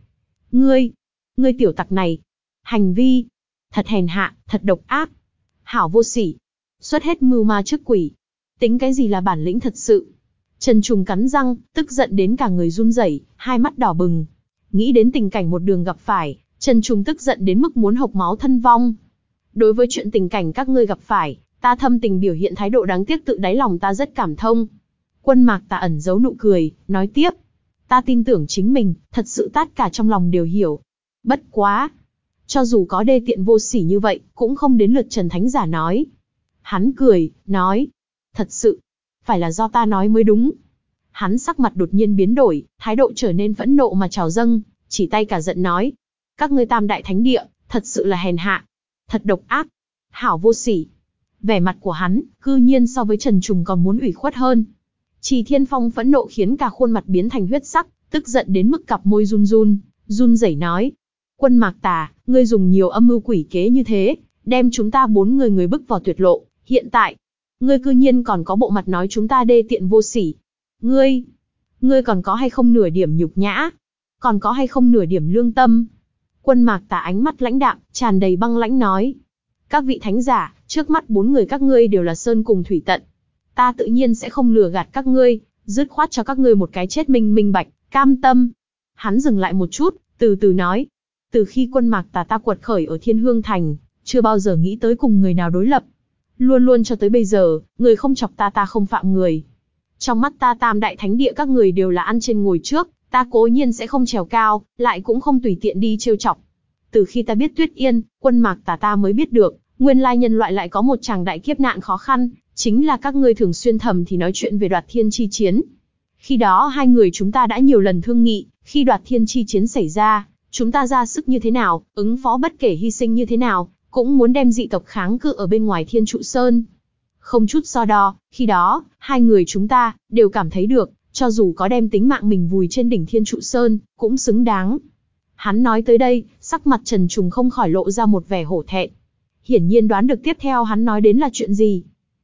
Ngươi, ngươi tiểu tặc này, hành vi, thật hèn hạ, thật độc ác, hảo vô sỉ, xuất hết mưu ma trước quỷ. Tính cái gì là bản lĩnh thật sự? Trần Trùng cắn răng, tức giận đến cả người run rẩy, hai mắt đỏ bừng. Nghĩ đến tình cảnh một đường gặp phải, Trần Trùng tức giận đến mức muốn hộc máu thân vong. Đối với chuyện tình cảnh các ngươi gặp phải, ta thâm tình biểu hiện thái độ đáng tiếc tự đáy lòng ta rất cảm thông. Quân mạc ta ẩn giấu nụ cười, nói tiếp. Ta tin tưởng chính mình, thật sự tất cả trong lòng đều hiểu. Bất quá, cho dù có đê tiện vô sỉ như vậy, cũng không đến lượt Trần Thánh Giả nói. Hắn cười, nói. Thật sự, phải là do ta nói mới đúng. Hắn sắc mặt đột nhiên biến đổi, thái độ trở nên phẫn nộ mà trào dâng, chỉ tay cả giận nói. Các ngươi tam đại thánh địa, thật sự là hèn hạ. Thật độc ác. Hảo vô sỉ. Vẻ mặt của hắn, cư nhiên so với Trần Trùng còn muốn ủy khuất hơn. Chỉ thiên phong phẫn nộ khiến cả khuôn mặt biến thành huyết sắc, tức giận đến mức cặp môi run run, run rẩy nói. Quân mạc tà, ngươi dùng nhiều âm mưu quỷ kế như thế, đem chúng ta bốn người người bức vào tuyệt lộ, hiện tại, ngươi cư nhiên còn có bộ mặt nói chúng ta đê tiện vô sỉ. Ngươi, ngươi còn có hay không nửa điểm nhục nhã? Còn có hay không nửa điểm lương tâm? Quân mạc tà ánh mắt lãnh đạm, tràn đầy băng lãnh nói. Các vị thánh giả, trước mắt bốn người các ngươi đều là sơn cùng thủy tận. Ta tự nhiên sẽ không lừa gạt các ngươi, dứt khoát cho các ngươi một cái chết minh minh bạch, cam tâm. Hắn dừng lại một chút, từ từ nói, từ khi quân mạc tà ta quật khởi ở Thiên Hương Thành, chưa bao giờ nghĩ tới cùng người nào đối lập. Luôn luôn cho tới bây giờ, người không chọc ta ta không phạm người. Trong mắt ta tam đại thánh địa các người đều là ăn trên ngồi trước, ta cố nhiên sẽ không trèo cao, lại cũng không tùy tiện đi trêu chọc. Từ khi ta biết Tuyết Yên, quân mạc tà ta mới biết được, nguyên lai nhân loại lại có một chàng đại kiếp nạn khó khăn, chính là các ngươi thường xuyên thầm thì nói chuyện về đoạt thiên chi chiến. Khi đó hai người chúng ta đã nhiều lần thương nghị, khi đoạt thiên chi chiến xảy ra, Chúng ta ra sức như thế nào, ứng phó bất kể hy sinh như thế nào, cũng muốn đem dị tộc kháng cự ở bên ngoài thiên trụ sơn. Không chút so đo, khi đó, hai người chúng ta, đều cảm thấy được, cho dù có đem tính mạng mình vùi trên đỉnh thiên trụ sơn, cũng xứng đáng. Hắn nói tới đây, sắc mặt Trần Trùng không khỏi lộ ra một vẻ hổ thẹn. Hiển nhiên đoán được tiếp theo hắn nói đến là chuyện gì.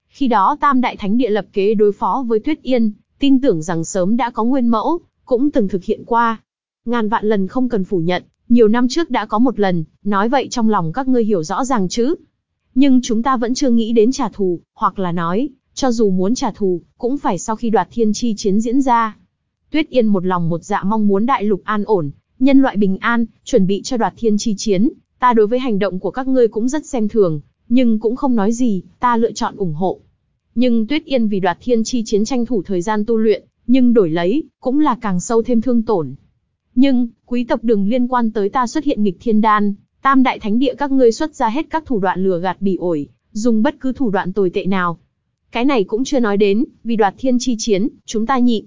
Khi đó Tam Đại Thánh Địa lập kế đối phó với Tuyết Yên, tin tưởng rằng sớm đã có nguyên mẫu, cũng từng thực hiện qua. Ngàn vạn lần không cần phủ nhận, nhiều năm trước đã có một lần, nói vậy trong lòng các ngươi hiểu rõ ràng chứ. Nhưng chúng ta vẫn chưa nghĩ đến trả thù, hoặc là nói, cho dù muốn trả thù, cũng phải sau khi đoạt thiên chi chiến diễn ra. Tuyết Yên một lòng một dạ mong muốn đại lục an ổn, nhân loại bình an, chuẩn bị cho đoạt thiên chi chiến. Ta đối với hành động của các ngươi cũng rất xem thường, nhưng cũng không nói gì, ta lựa chọn ủng hộ. Nhưng Tuyết Yên vì đoạt thiên chi chiến tranh thủ thời gian tu luyện, nhưng đổi lấy, cũng là càng sâu thêm thương tổn. Nhưng, quý tộc đừng liên quan tới ta xuất hiện nghịch thiên đan, tam đại thánh địa các ngươi xuất ra hết các thủ đoạn lừa gạt bị ổi, dùng bất cứ thủ đoạn tồi tệ nào. Cái này cũng chưa nói đến, vì đoạt thiên chi chiến, chúng ta nhịn.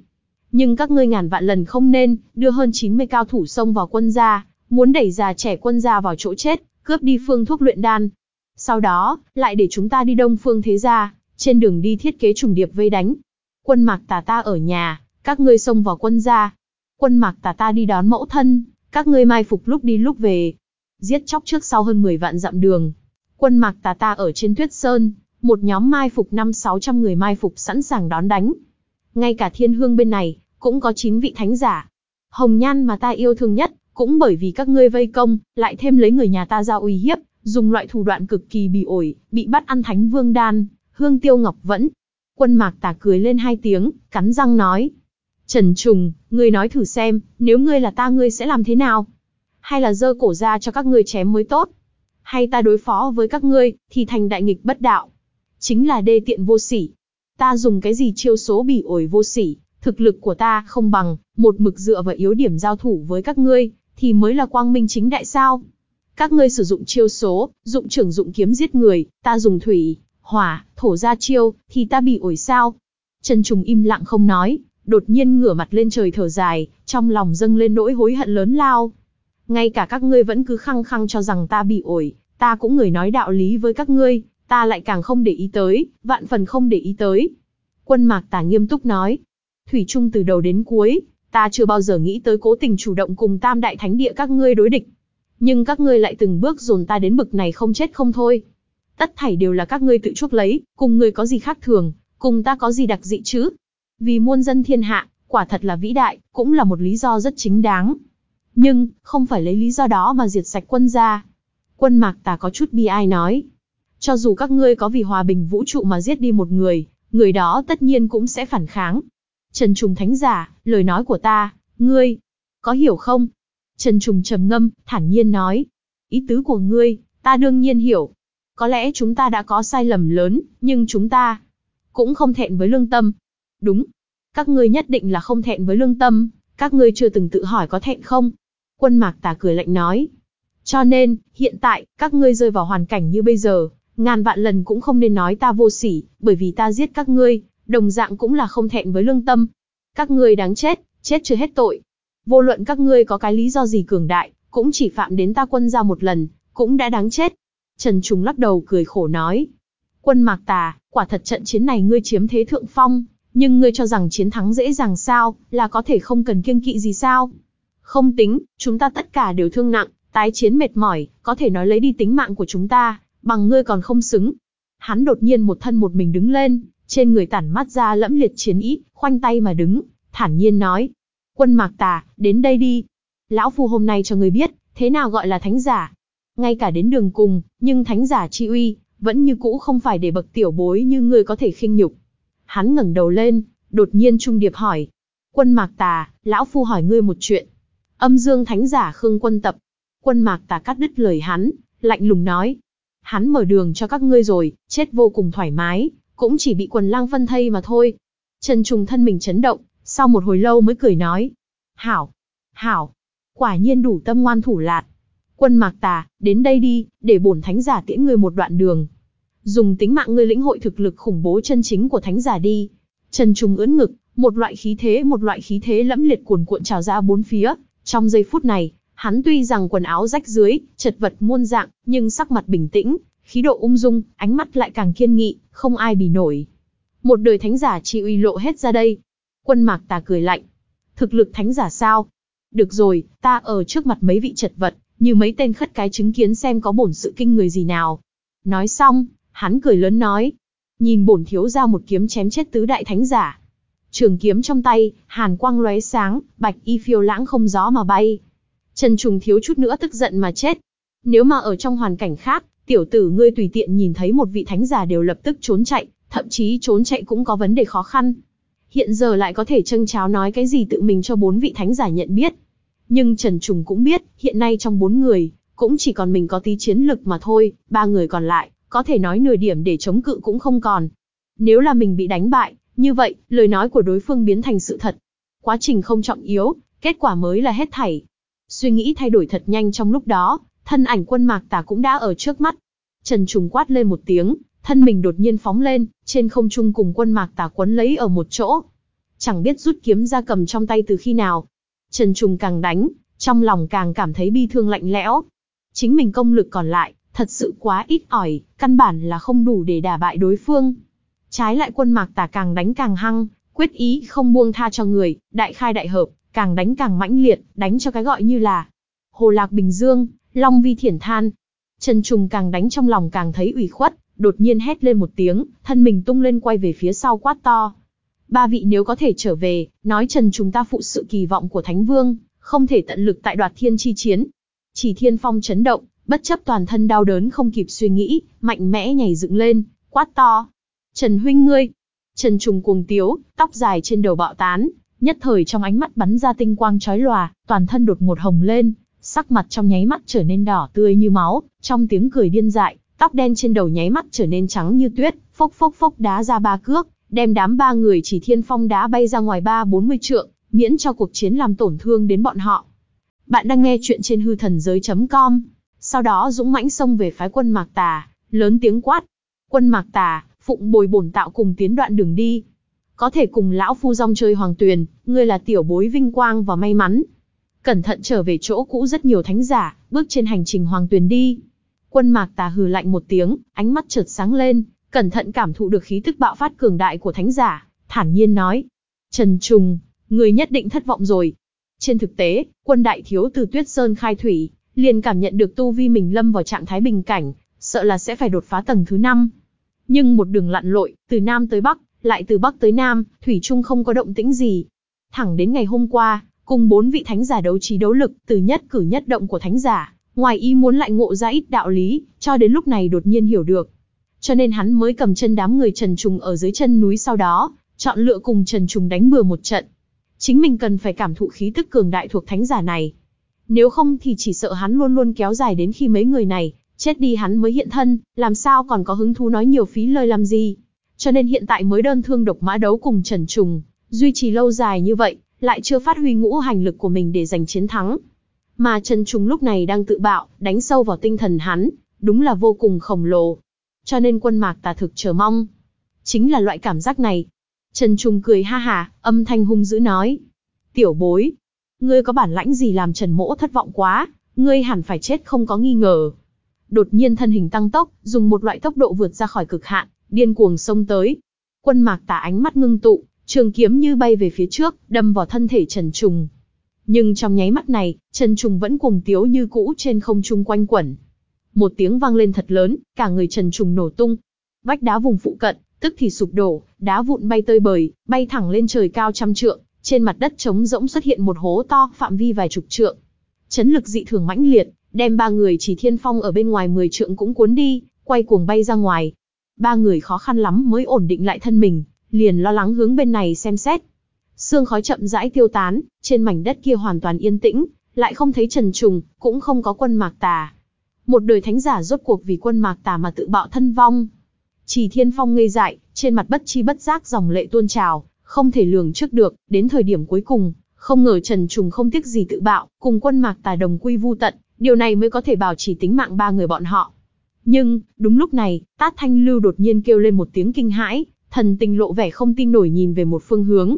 Nhưng các ngươi ngàn vạn lần không nên, đưa hơn 90 cao thủ xông vào quân gia, muốn đẩy già trẻ quân gia vào chỗ chết, cướp đi phương thuốc luyện đan. Sau đó, lại để chúng ta đi đông phương thế gia, trên đường đi thiết kế trùng điệp vây đánh. Quân mạc tà ta ở nhà, các ngươi xông vào quân gia. Quân mạc tà ta đi đón mẫu thân, các ngươi mai phục lúc đi lúc về. Giết chóc trước sau hơn 10 vạn dặm đường. Quân mạc tà ta ở trên tuyết sơn, một nhóm mai phục năm sáu trăm người mai phục sẵn sàng đón đánh. Ngay cả thiên hương bên này, cũng có 9 vị thánh giả. Hồng nhan mà ta yêu thương nhất, cũng bởi vì các ngươi vây công, lại thêm lấy người nhà ta ra uy hiếp, dùng loại thủ đoạn cực kỳ bị ổi, bị bắt ăn thánh vương đan, hương tiêu ngọc vẫn. Quân mạc tà cười lên hai tiếng, cắn răng nói. Trần Trùng, ngươi nói thử xem, nếu ngươi là ta ngươi sẽ làm thế nào? Hay là dơ cổ ra cho các ngươi chém mới tốt? Hay ta đối phó với các ngươi, thì thành đại nghịch bất đạo? Chính là đê tiện vô sỉ. Ta dùng cái gì chiêu số bị ổi vô sỉ, thực lực của ta không bằng, một mực dựa vào yếu điểm giao thủ với các ngươi, thì mới là quang minh chính đại sao. Các ngươi sử dụng chiêu số, dụng trưởng dụng kiếm giết người, ta dùng thủy, hỏa, thổ ra chiêu, thì ta bị ổi sao. Trần Trùng im lặng không nói, đột nhiên ngửa mặt lên trời thở dài, trong lòng dâng lên nỗi hối hận lớn lao. Ngay cả các ngươi vẫn cứ khăng khăng cho rằng ta bị ổi, ta cũng người nói đạo lý với các ngươi, ta lại càng không để ý tới, vạn phần không để ý tới. Quân mạc tả nghiêm túc nói, Thủy chung từ đầu đến cuối, ta chưa bao giờ nghĩ tới cố tình chủ động cùng tam đại thánh địa các ngươi đối địch. Nhưng các ngươi lại từng bước dồn ta đến bực này không chết không thôi. Tất thảy đều là các ngươi tự chuốc lấy, cùng ngươi có gì khác thường, cùng ta có gì đặc dị chứ? Vì muôn dân thiên hạ, quả thật là vĩ đại, cũng là một lý do rất chính đáng. Nhưng, không phải lấy lý do đó mà diệt sạch quân gia. Quân mạc tà có chút bi ai nói. Cho dù các ngươi có vì hòa bình vũ trụ mà giết đi một người, người đó tất nhiên cũng sẽ phản kháng, Trần Trùng Thánh Giả, lời nói của ta, ngươi, có hiểu không? Trần Trùng trầm ngâm, thản nhiên nói. Ý tứ của ngươi, ta đương nhiên hiểu. Có lẽ chúng ta đã có sai lầm lớn, nhưng chúng ta cũng không thẹn với lương tâm. Đúng. Các ngươi nhất định là không thẹn với lương tâm, các ngươi chưa từng tự hỏi có thẹn không? Quân mạc tà cười lạnh nói. Cho nên, hiện tại, các ngươi rơi vào hoàn cảnh như bây giờ, ngàn vạn lần cũng không nên nói ta vô sỉ, bởi vì ta giết các ngươi, đồng dạng cũng là không thẹn với lương tâm. Các ngươi đáng chết, chết chưa hết tội. Vô luận các ngươi có cái lý do gì cường đại, cũng chỉ phạm đến ta quân ra một lần, cũng đã đáng chết. Trần Trùng lắc đầu cười khổ nói. Quân mạc tà, quả thật trận chiến này ngươi chiếm thế thượng phong, nhưng ngươi cho rằng chiến thắng dễ dàng sao, là có thể không cần kiêng kỵ gì sao? Không tính, chúng ta tất cả đều thương nặng, tái chiến mệt mỏi, có thể nói lấy đi tính mạng của chúng ta, bằng ngươi còn không xứng. Hắn đột nhiên một thân một mình đứng lên, trên người tản mắt ra lẫm liệt chiến ý, khoanh tay mà đứng, thản nhiên nói. Quân mạc tà, đến đây đi. Lão phu hôm nay cho người biết, thế nào gọi là thánh giả. Ngay cả đến đường cùng, nhưng thánh giả chi uy, vẫn như cũ không phải để bậc tiểu bối như ngươi có thể khinh nhục. Hắn ngẩng đầu lên, đột nhiên trung điệp hỏi. Quân mạc tà, lão phu hỏi ngươi một chuyện. Âm dương thánh giả khương quân tập. Quân mạc tà cắt đứt lời hắn, lạnh lùng nói. Hắn mở đường cho các ngươi rồi, chết vô cùng thoải mái, cũng chỉ bị quần lang phân thây mà thôi. Trần Trùng thân mình chấn động, sau một hồi lâu mới cười nói. Hảo, hảo, quả nhiên đủ tâm ngoan thủ lạt. Quân mạc tà, đến đây đi, để bổn thánh giả tiễn ngươi một đoạn đường. Dùng tính mạng ngươi lĩnh hội thực lực khủng bố chân chính của thánh giả đi. Trần Trùng ưỡn ngực, một loại khí thế một loại khí thế lẫm liệt cuồn cuộn trào ra bốn phía. Trong giây phút này, hắn tuy rằng quần áo rách dưới, chật vật muôn dạng, nhưng sắc mặt bình tĩnh, khí độ ung dung, ánh mắt lại càng kiên nghị, không ai bì nổi. Một đời thánh giả chi uy lộ hết ra đây. Quân mạc tà cười lạnh. Thực lực thánh giả sao? Được rồi, ta ở trước mặt mấy vị chật vật, như mấy tên khất cái chứng kiến xem có bổn sự kinh người gì nào. Nói xong, hắn cười lớn nói. Nhìn bổn thiếu ra một kiếm chém chết tứ đại thánh giả. Trường kiếm trong tay, hàn quang lóe sáng, bạch y phiêu lãng không gió mà bay. Trần Trùng thiếu chút nữa tức giận mà chết. Nếu mà ở trong hoàn cảnh khác, tiểu tử ngươi tùy tiện nhìn thấy một vị thánh giả đều lập tức trốn chạy, thậm chí trốn chạy cũng có vấn đề khó khăn. Hiện giờ lại có thể trâng cháo nói cái gì tự mình cho bốn vị thánh giả nhận biết. Nhưng Trần Trùng cũng biết, hiện nay trong bốn người, cũng chỉ còn mình có tí chiến lực mà thôi, ba người còn lại, có thể nói nửa điểm để chống cự cũng không còn. Nếu là mình bị đánh bại, như vậy, lời nói của đối phương biến thành sự thật. Quá trình không trọng yếu, kết quả mới là hết thảy. Suy nghĩ thay đổi thật nhanh trong lúc đó, thân ảnh quân mạc tà cũng đã ở trước mắt. Trần Trùng quát lên một tiếng, thân mình đột nhiên phóng lên, trên không trung cùng quân mạc tà quấn lấy ở một chỗ. Chẳng biết rút kiếm ra cầm trong tay từ khi nào. Trần Trùng càng đánh, trong lòng càng cảm thấy bi thương lạnh lẽo. Chính mình công lực còn lại, thật sự quá ít ỏi, căn bản là không đủ để đả bại đối phương. Trái lại quân mạc tà càng đánh càng hăng, quyết ý không buông tha cho người, đại khai đại hợp, càng đánh càng mãnh liệt, đánh cho cái gọi như là Hồ Lạc Bình Dương, Long Vi Thiển Than. Trần Trùng càng đánh trong lòng càng thấy ủy khuất, đột nhiên hét lên một tiếng, thân mình tung lên quay về phía sau quát to. Ba vị nếu có thể trở về, nói Trần Trùng ta phụ sự kỳ vọng của Thánh Vương, không thể tận lực tại đoạt thiên chi chiến. Chỉ thiên phong chấn động, bất chấp toàn thân đau đớn không kịp suy nghĩ, mạnh mẽ nhảy dựng lên, quát to. Trần huynh ngươi. Trần Trùng cuồng tiếu, tóc dài trên đầu bạo tán, nhất thời trong ánh mắt bắn ra tinh quang chói lòa, toàn thân đột ngột hồng lên, sắc mặt trong nháy mắt trở nên đỏ tươi như máu, trong tiếng cười điên dại, tóc đen trên đầu nháy mắt trở nên trắng như tuyết, phốc phốc phốc đá ra ba cước, đem đám ba người chỉ thiên phong đá bay ra ngoài ba bốn mươi trượng, miễn cho cuộc chiến làm tổn thương đến bọn họ. Bạn đang nghe chuyện trên hư thần giới.com. Sau đó dũng mãnh xông về phái quân Mạc Tà, lớn tiếng quát. Quân Mạc Tà, phụng bồi bổn tạo cùng tiến đoạn đường đi. Có thể cùng lão phu rong chơi hoàng tuyền, ngươi là tiểu bối vinh quang và may mắn. Cẩn thận trở về chỗ cũ rất nhiều thánh giả, bước trên hành trình hoàng tuyền đi. Quân Mạc Tà hừ lạnh một tiếng, ánh mắt chợt sáng lên, cẩn thận cảm thụ được khí tức bạo phát cường đại của thánh giả, thản nhiên nói: "Trần Trùng, người nhất định thất vọng rồi." Trên thực tế, quân đại thiếu từ Tuyết Sơn khai thủy, liền cảm nhận được tu vi mình lâm vào trạng thái bình cảnh, sợ là sẽ phải đột phá tầng thứ 5. Nhưng một đường lặn lội, từ Nam tới Bắc, lại từ Bắc tới Nam, Thủy Trung không có động tĩnh gì. Thẳng đến ngày hôm qua, cùng bốn vị thánh giả đấu trí đấu lực, từ nhất cử nhất động của thánh giả, ngoài ý muốn lại ngộ ra ít đạo lý, cho đến lúc này đột nhiên hiểu được. Cho nên hắn mới cầm chân đám người Trần Trùng ở dưới chân núi sau đó, chọn lựa cùng Trần Trùng đánh bừa một trận. Chính mình cần phải cảm thụ khí tức cường đại thuộc thánh giả này. Nếu không thì chỉ sợ hắn luôn luôn kéo dài đến khi mấy người này, chết đi hắn mới hiện thân, làm sao còn có hứng thú nói nhiều phí lời làm gì. Cho nên hiện tại mới đơn thương độc mã đấu cùng Trần Trùng, duy trì lâu dài như vậy, lại chưa phát huy ngũ hành lực của mình để giành chiến thắng. Mà Trần Trùng lúc này đang tự bạo, đánh sâu vào tinh thần hắn, đúng là vô cùng khổng lồ. Cho nên quân mạc tà thực chờ mong. Chính là loại cảm giác này. Trần Trùng cười ha hà, âm thanh hung dữ nói. Tiểu bối, ngươi có bản lãnh gì làm Trần Mỗ thất vọng quá, ngươi hẳn phải chết không có nghi ngờ. Đột nhiên thân hình tăng tốc, dùng một loại tốc độ vượt ra khỏi cực hạn, điên cuồng xông tới. Quân mạc tả ánh mắt ngưng tụ, trường kiếm như bay về phía trước, đâm vào thân thể Trần Trùng. Nhưng trong nháy mắt này, Trần Trùng vẫn cuồng tiếu như cũ trên không trung quanh quẩn. Một tiếng vang lên thật lớn, cả người Trần Trùng nổ tung. Vách đá vùng phụ cận, tức thì sụp đổ, đá vụn bay tơi bời, bay thẳng lên trời cao trăm trượng, trên mặt đất trống rỗng xuất hiện một hố to, phạm vi vài chục trượng. Chấn lực dị thường mãnh liệt, đem ba người chỉ thiên phong ở bên ngoài 10 trượng cũng cuốn đi, quay cuồng bay ra ngoài. Ba người khó khăn lắm mới ổn định lại thân mình, liền lo lắng hướng bên này xem xét. Sương khói chậm rãi tiêu tán, trên mảnh đất kia hoàn toàn yên tĩnh, lại không thấy trần trùng, cũng không có quân mạc tà. Một đời thánh giả rốt cuộc vì quân mạc tà mà tự bạo thân vong. Chỉ thiên phong ngây dại, trên mặt bất chi bất giác dòng lệ tuôn trào, không thể lường trước được, đến thời điểm cuối cùng, không ngờ Trần Trùng không tiếc gì tự bạo, cùng quân mạc tà đồng quy vu tận, điều này mới có thể bảo trì tính mạng ba người bọn họ. Nhưng, đúng lúc này, Tát Thanh Lưu đột nhiên kêu lên một tiếng kinh hãi, thần tình lộ vẻ không tin nổi nhìn về một phương hướng.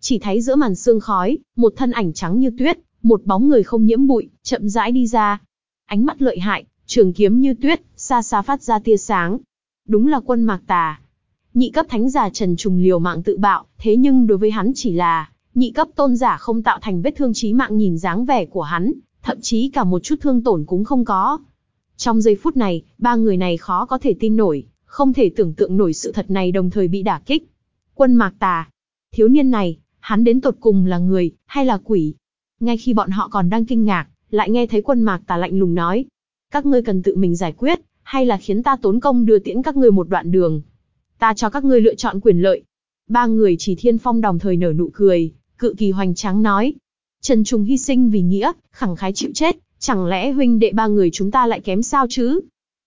Chỉ thấy giữa màn sương khói, một thân ảnh trắng như tuyết, một bóng người không nhiễm bụi, chậm rãi đi ra. Ánh mắt lợi hại, trường kiếm như tuyết, xa xa phát ra tia sáng. Đúng là quân mạc tà. Nhị cấp thánh giả Trần Trùng liều mạng tự bạo, thế nhưng đối với hắn chỉ là nhị cấp tôn giả không tạo thành vết thương chí mạng nhìn dáng vẻ của hắn, thậm chí cả một chút thương tổn cũng không có. Trong giây phút này, ba người này khó có thể tin nổi, không thể tưởng tượng nổi sự thật này đồng thời bị đả kích. Quân Mạc Tà. Thiếu niên này, hắn đến tột cùng là người, hay là quỷ? Ngay khi bọn họ còn đang kinh ngạc, lại nghe thấy quân mạc tà lạnh lùng nói. Các ngươi cần tự mình giải quyết, hay là khiến ta tốn công đưa tiễn các ngươi một đoạn đường. Ta cho các ngươi lựa chọn quyền lợi. Ba người chỉ thiên phong đồng thời nở nụ cười, cự kỳ hoành tráng nói. Trần Trùng hy sinh vì nghĩa, khẳng khái chịu chết, chẳng lẽ huynh đệ ba người chúng ta lại kém sao chứ?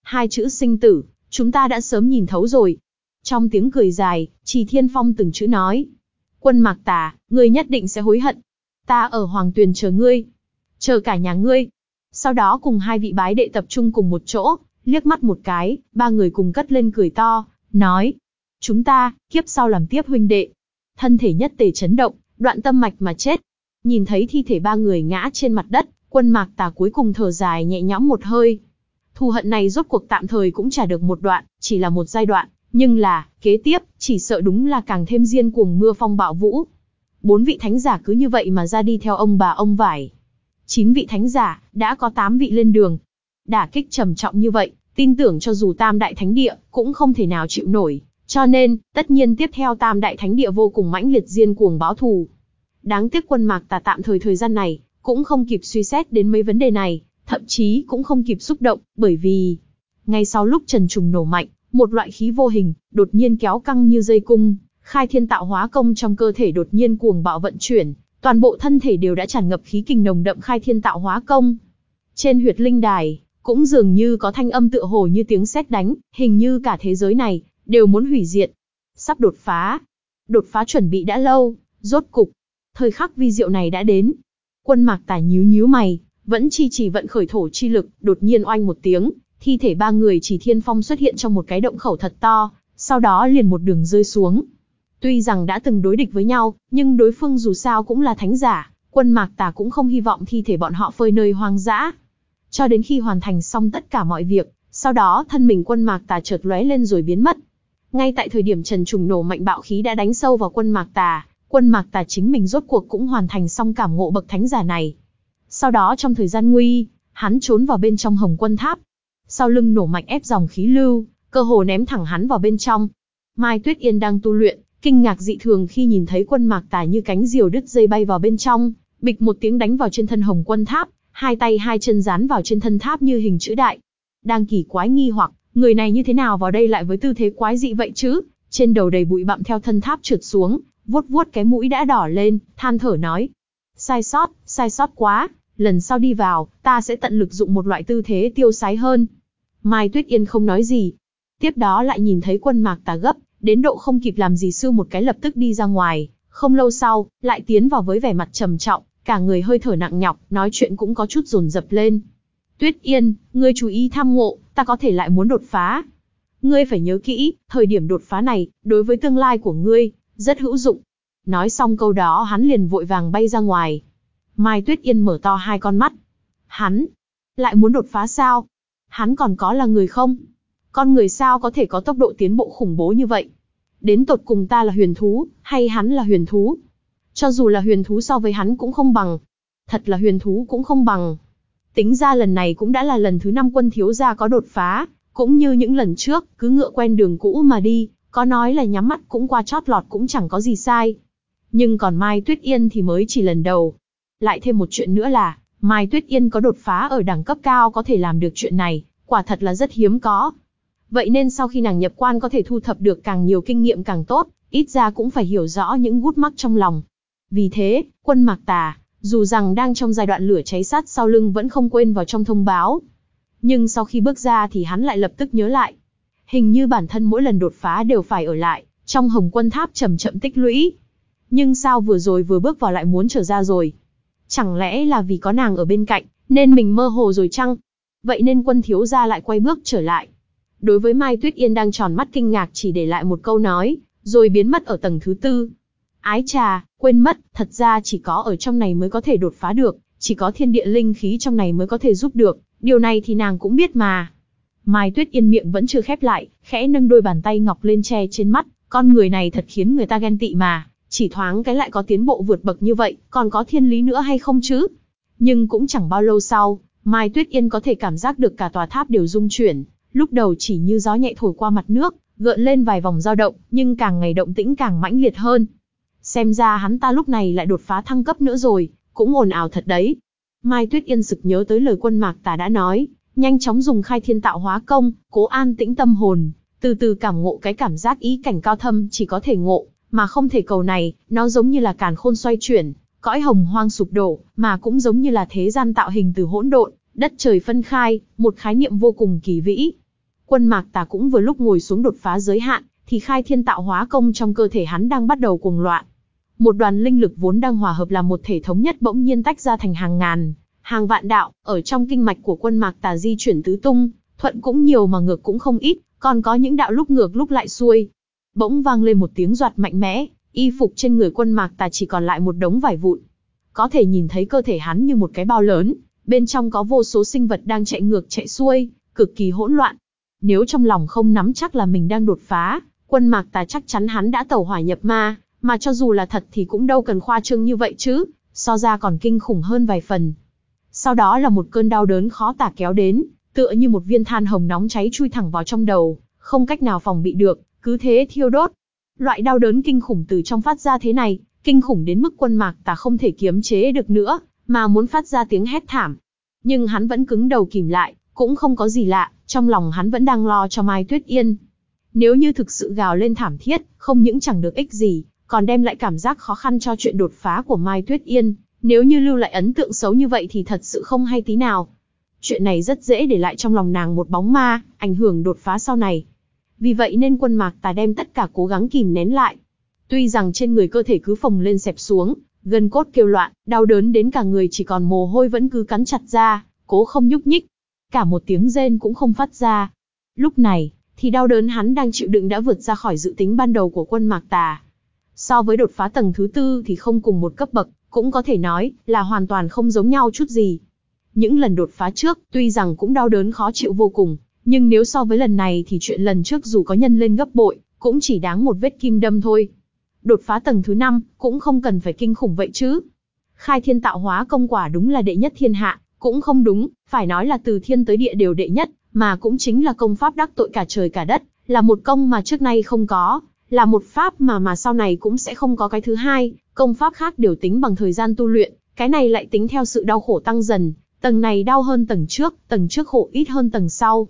Hai chữ sinh tử, chúng ta đã sớm nhìn thấu rồi. Trong tiếng cười dài, Trì Thiên Phong từng chữ nói. Quân mạc tà, ngươi nhất định sẽ hối hận. Ta ở Hoàng Tuyền chờ ngươi. Chờ cả nhà ngươi. Sau đó cùng hai vị bái đệ tập trung cùng một chỗ, liếc mắt một cái, ba người cùng cất lên cười to, nói. Chúng ta, kiếp sau làm tiếp huynh đệ. Thân thể nhất tề chấn động, đoạn tâm mạch mà chết. Nhìn thấy thi thể ba người ngã trên mặt đất, quân mạc tà cuối cùng thở dài nhẹ nhõm một hơi. Thù hận này rốt cuộc tạm thời cũng trả được một đoạn, chỉ là một giai đoạn, nhưng là, kế tiếp, chỉ sợ đúng là càng thêm diên cuồng mưa phong bạo vũ. Bốn vị thánh giả cứ như vậy mà ra đi theo ông bà ông vải. Chín vị thánh giả, đã có tám vị lên đường. Đả kích trầm trọng như vậy, tin tưởng cho dù tam đại thánh địa, cũng không thể nào chịu nổi. Cho nên, tất nhiên tiếp theo tam đại thánh địa vô cùng mãnh liệt diên cuồng báo thù. Đáng tiếc quân mạc tà tạm thời thời gian này, cũng không kịp suy xét đến mấy vấn đề này, thậm chí cũng không kịp xúc động, bởi vì, ngay sau lúc Trần Trùng nổ mạnh, một loại khí vô hình, đột nhiên kéo căng như dây cung, khai thiên tạo hóa công trong cơ thể đột nhiên cuồng bạo vận chuyển, toàn bộ thân thể đều đã tràn ngập khí kình nồng đậm khai thiên tạo hóa công. Trên huyệt linh đài, cũng dường như có thanh âm tựa hồ như tiếng sét đánh, hình như cả thế giới này, đều muốn hủy diệt. Sắp đột phá. Đột phá chuẩn bị đã lâu, rốt cục. Thời khắc vi diệu này đã đến. Quân mạc Tài nhíu nhíu mày, vẫn chi chỉ vận khởi thổ chi lực, đột nhiên oanh một tiếng, thi thể ba người chỉ thiên phong xuất hiện trong một cái động khẩu thật to, sau đó liền một đường rơi xuống. Tuy rằng đã từng đối địch với nhau, nhưng đối phương dù sao cũng là thánh giả, quân mạc tà cũng không hy vọng thi thể bọn họ phơi nơi hoang dã. Cho đến khi hoàn thành xong tất cả mọi việc, sau đó thân mình quân mạc tà chợt lóe lên rồi biến mất. Ngay tại thời điểm Trần Trùng nổ mạnh bạo khí đã đánh sâu vào quân mạc tà, quân mạc tà chính mình rốt cuộc cũng hoàn thành xong cảm ngộ bậc thánh giả này. Sau đó trong thời gian nguy, hắn trốn vào bên trong hồng quân tháp. Sau lưng nổ mạnh ép dòng khí lưu, cơ hồ ném thẳng hắn vào bên trong. Mai Tuyết Yên đang tu luyện, kinh ngạc dị thường khi nhìn thấy quân mạc tà như cánh diều đứt dây bay vào bên trong, bịch một tiếng đánh vào trên thân hồng quân tháp, hai tay hai chân dán vào trên thân tháp như hình chữ đại. Đang kỳ quái nghi hoặc, người này như thế nào vào đây lại với tư thế quái dị vậy chứ? Trên đầu đầy bụi bặm theo thân tháp trượt xuống, vuốt vuốt cái mũi đã đỏ lên, than thở nói. Sai sót, sai sót quá, lần sau đi vào, ta sẽ tận lực dụng một loại tư thế tiêu sái hơn. Mai Tuyết Yên không nói gì. Tiếp đó lại nhìn thấy quân mạc tà gấp, đến độ không kịp làm gì sư một cái lập tức đi ra ngoài. Không lâu sau, lại tiến vào với vẻ mặt trầm trọng, cả người hơi thở nặng nhọc, nói chuyện cũng có chút rồn rập lên. Tuyết Yên, ngươi chú ý tham ngộ, ta có thể lại muốn đột phá. Ngươi phải nhớ kỹ, thời điểm đột phá này, đối với tương lai của ngươi, rất hữu dụng. Nói xong câu đó hắn liền vội vàng bay ra ngoài. Mai Tuyết Yên mở to hai con mắt. Hắn, lại muốn đột phá sao? Hắn còn có là người không? Con người sao có thể có tốc độ tiến bộ khủng bố như vậy? Đến tột cùng ta là huyền thú, hay hắn là huyền thú? Cho dù là huyền thú so với hắn cũng không bằng. Thật là huyền thú cũng không bằng. Tính ra lần này cũng đã là lần thứ năm quân thiếu gia có đột phá, cũng như những lần trước, cứ ngựa quen đường cũ mà đi, có nói là nhắm mắt cũng qua chót lọt cũng chẳng có gì sai. Nhưng còn Mai Tuyết Yên thì mới chỉ lần đầu. Lại thêm một chuyện nữa là, Mai Tuyết Yên có đột phá ở đẳng cấp cao có thể làm được chuyện này, quả thật là rất hiếm có. Vậy nên sau khi nàng nhập quan có thể thu thập được càng nhiều kinh nghiệm càng tốt, ít ra cũng phải hiểu rõ những gút mắc trong lòng. Vì thế, quân mạc tà, dù rằng đang trong giai đoạn lửa cháy sát sau lưng vẫn không quên vào trong thông báo. Nhưng sau khi bước ra thì hắn lại lập tức nhớ lại. Hình như bản thân mỗi lần đột phá đều phải ở lại, trong hồng quân tháp chậm chậm tích lũy. Nhưng sao vừa rồi vừa bước vào lại muốn trở ra rồi? Chẳng lẽ là vì có nàng ở bên cạnh, nên mình mơ hồ rồi chăng? Vậy nên quân thiếu gia lại quay bước trở lại. Đối với Mai Tuyết Yên đang tròn mắt kinh ngạc chỉ để lại một câu nói, rồi biến mất ở tầng thứ tư. Ái trà, quên mất, thật ra chỉ có ở trong này mới có thể đột phá được, chỉ có thiên địa linh khí trong này mới có thể giúp được, điều này thì nàng cũng biết mà. Mai Tuyết Yên miệng vẫn chưa khép lại, khẽ nâng đôi bàn tay ngọc lên che trên mắt, con người này thật khiến người ta ghen tị mà, chỉ thoáng cái lại có tiến bộ vượt bậc như vậy, còn có thiên lý nữa hay không chứ? Nhưng cũng chẳng bao lâu sau, Mai Tuyết Yên có thể cảm giác được cả tòa tháp đều rung chuyển, lúc đầu chỉ như gió nhẹ thổi qua mặt nước, gợn lên vài vòng dao động, nhưng càng ngày động tĩnh càng mãnh liệt hơn. xem ra hắn ta lúc này lại đột phá thăng cấp nữa rồi, cũng ồn ào thật đấy. Mai Tuyết Yên sực nhớ tới lời quân mạc tà đã nói, nhanh chóng dùng khai thiên tạo hóa công, cố an tĩnh tâm hồn, từ từ cảm ngộ cái cảm giác ý cảnh cao thâm chỉ có thể ngộ, mà không thể cầu này, nó giống như là càn khôn xoay chuyển, cõi hồng hoang sụp đổ, mà cũng giống như là thế gian tạo hình từ hỗn độn, đất trời phân khai, một khái niệm vô cùng kỳ vĩ. Quân mạc tà cũng vừa lúc ngồi xuống đột phá giới hạn, thì khai thiên tạo hóa công trong cơ thể hắn đang bắt đầu cuồng loạn. Một đoàn linh lực vốn đang hòa hợp là một thể thống nhất bỗng nhiên tách ra thành hàng ngàn, hàng vạn đạo, ở trong kinh mạch của quân mạc tà di chuyển tứ tung, thuận cũng nhiều mà ngược cũng không ít, còn có những đạo lúc ngược lúc lại xuôi. Bỗng vang lên một tiếng giọt mạnh mẽ, y phục trên người quân mạc tà chỉ còn lại một đống vải vụn. Có thể nhìn thấy cơ thể hắn như một cái bao lớn, bên trong có vô số sinh vật đang chạy ngược chạy xuôi, cực kỳ hỗn loạn. Nếu trong lòng không nắm chắc là mình đang đột phá, quân mạc tà chắc chắn hắn đã tẩu hỏa nhập ma, mà cho dù là thật thì cũng đâu cần khoa trương như vậy chứ, so ra còn kinh khủng hơn vài phần. Sau đó là một cơn đau đớn khó tả kéo đến, tựa như một viên than hồng nóng cháy chui thẳng vào trong đầu, không cách nào phòng bị được, cứ thế thiêu đốt. Loại đau đớn kinh khủng từ trong phát ra thế này, kinh khủng đến mức quân mạc tà không thể kiềm chế được nữa, mà muốn phát ra tiếng hét thảm. Nhưng hắn vẫn cứng đầu kìm lại, cũng không có gì lạ, trong lòng hắn vẫn đang lo cho Mai Tuyết Yên. Nếu như thực sự gào lên thảm thiết, không những chẳng được ích gì, còn đem lại cảm giác khó khăn cho chuyện đột phá của Mai Tuyết Yên, nếu như lưu lại ấn tượng xấu như vậy thì thật sự không hay tí nào. Chuyện này rất dễ để lại trong lòng nàng một bóng ma, ảnh hưởng đột phá sau này. Vì vậy nên quân mạc tà đem tất cả cố gắng kìm nén lại. Tuy rằng trên người cơ thể cứ phồng lên xẹp xuống, gân cốt kêu loạn, đau đớn đến cả người chỉ còn mồ hôi vẫn cứ cắn chặt ra, cố không nhúc nhích. Cả một tiếng rên cũng không phát ra. Lúc này, thì đau đớn hắn đang chịu đựng đã vượt ra khỏi dự tính ban đầu của quân mạc tà. So với đột phá tầng thứ tư thì không cùng một cấp bậc, cũng có thể nói là hoàn toàn không giống nhau chút gì. Những lần đột phá trước, tuy rằng cũng đau đớn khó chịu vô cùng, nhưng nếu so với lần này thì chuyện lần trước dù có nhân lên gấp bội, cũng chỉ đáng một vết kim đâm thôi. Đột phá tầng thứ 5, cũng không cần phải kinh khủng vậy chứ. Khai thiên tạo hóa công quả đúng là đệ nhất thiên hạ, cũng không đúng, phải nói là từ thiên tới địa đều đệ nhất, mà cũng chính là công pháp đắc tội cả trời cả đất, là một công mà trước nay không có, là một pháp mà mà sau này cũng sẽ không có cái thứ hai, công pháp khác đều tính bằng thời gian tu luyện, cái này lại tính theo sự đau khổ tăng dần, tầng này đau hơn tầng trước, tầng trước khổ ít hơn tầng sau.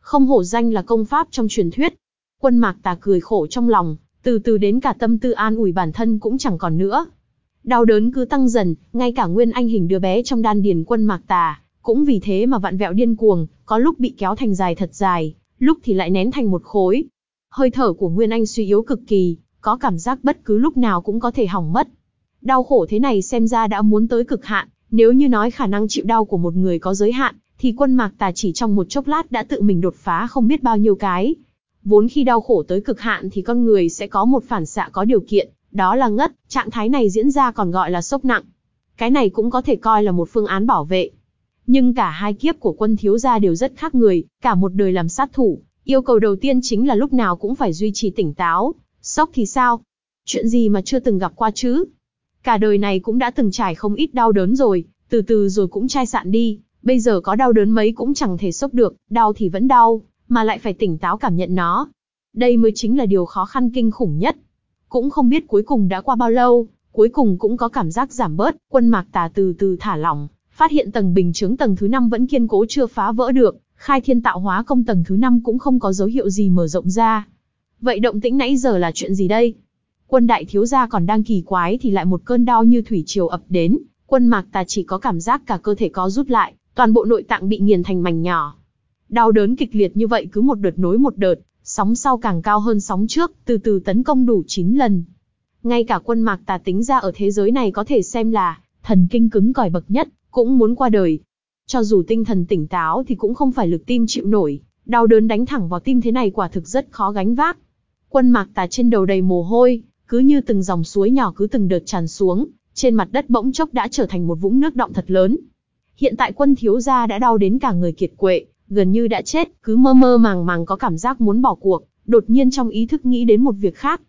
Không hổ danh là công pháp trong truyền thuyết. Quân mạc tà cười khổ trong lòng, từ từ đến cả tâm tư an ủi bản thân cũng chẳng còn nữa. Đau đớn cứ tăng dần, ngay cả nguyên anh hình đứa bé trong đan điền quân mạc tà, cũng vì thế mà vặn vẹo điên cuồng, có lúc bị kéo thành dài thật dài, lúc thì lại nén thành một khối. Hơi thở của Nguyên Anh suy yếu cực kỳ, có cảm giác bất cứ lúc nào cũng có thể hỏng mất. Đau khổ thế này xem ra đã muốn tới cực hạn, nếu như nói khả năng chịu đau của một người có giới hạn, thì quân mạc tà chỉ trong một chốc lát đã tự mình đột phá không biết bao nhiêu cái. Vốn khi đau khổ tới cực hạn thì con người sẽ có một phản xạ có điều kiện, đó là ngất, trạng thái này diễn ra còn gọi là sốc nặng. Cái này cũng có thể coi là một phương án bảo vệ. Nhưng cả hai kiếp của quân thiếu gia đều rất khác người, cả một đời làm sát thủ, yêu cầu đầu tiên chính là lúc nào cũng phải duy trì tỉnh táo, sốc thì sao? Chuyện gì mà chưa từng gặp qua chứ? Cả đời này cũng đã từng trải không ít đau đớn rồi, từ từ rồi cũng chai sạn đi, bây giờ có đau đớn mấy cũng chẳng thể sốc được, đau thì vẫn đau, mà lại phải tỉnh táo cảm nhận nó. Đây mới chính là điều khó khăn kinh khủng nhất. Cũng không biết cuối cùng đã qua bao lâu, cuối cùng cũng có cảm giác giảm bớt, quân mạc tà từ từ thả lỏng, phát hiện tầng bình chứng tầng thứ 5 vẫn kiên cố chưa phá vỡ được, khai thiên tạo hóa công tầng thứ 5 cũng không có dấu hiệu gì mở rộng ra. Vậy động tĩnh nãy giờ là chuyện gì đây? Quân đại thiếu gia còn đang kỳ quái thì lại một cơn đau như thủy triều ập đến, quân mạc tà chỉ có cảm giác cả cơ thể có rút lại, toàn bộ nội tạng bị nghiền thành mảnh nhỏ. Đau đớn kịch liệt như vậy cứ một đợt nối một đợt, sóng sau càng cao hơn sóng trước, từ từ tấn công đủ 9 lần. Ngay cả quân mạc tà tính ra ở thế giới này có thể xem là thần kinh cứng cỏi bậc nhất, cũng muốn qua đời. Cho dù tinh thần tỉnh táo thì cũng không phải lực tim chịu nổi, đau đớn đánh thẳng vào tim thế này quả thực rất khó gánh vác. Quân mạc tà trên đầu đầy mồ hôi, cứ như từng dòng suối nhỏ cứ từng đợt tràn xuống, trên mặt đất bỗng chốc đã trở thành một vũng nước động thật lớn. Hiện tại quân thiếu gia đã đau đến cả người kiệt quệ, gần như đã chết, cứ mơ mơ màng màng có cảm giác muốn bỏ cuộc, đột nhiên trong ý thức nghĩ đến một việc khác.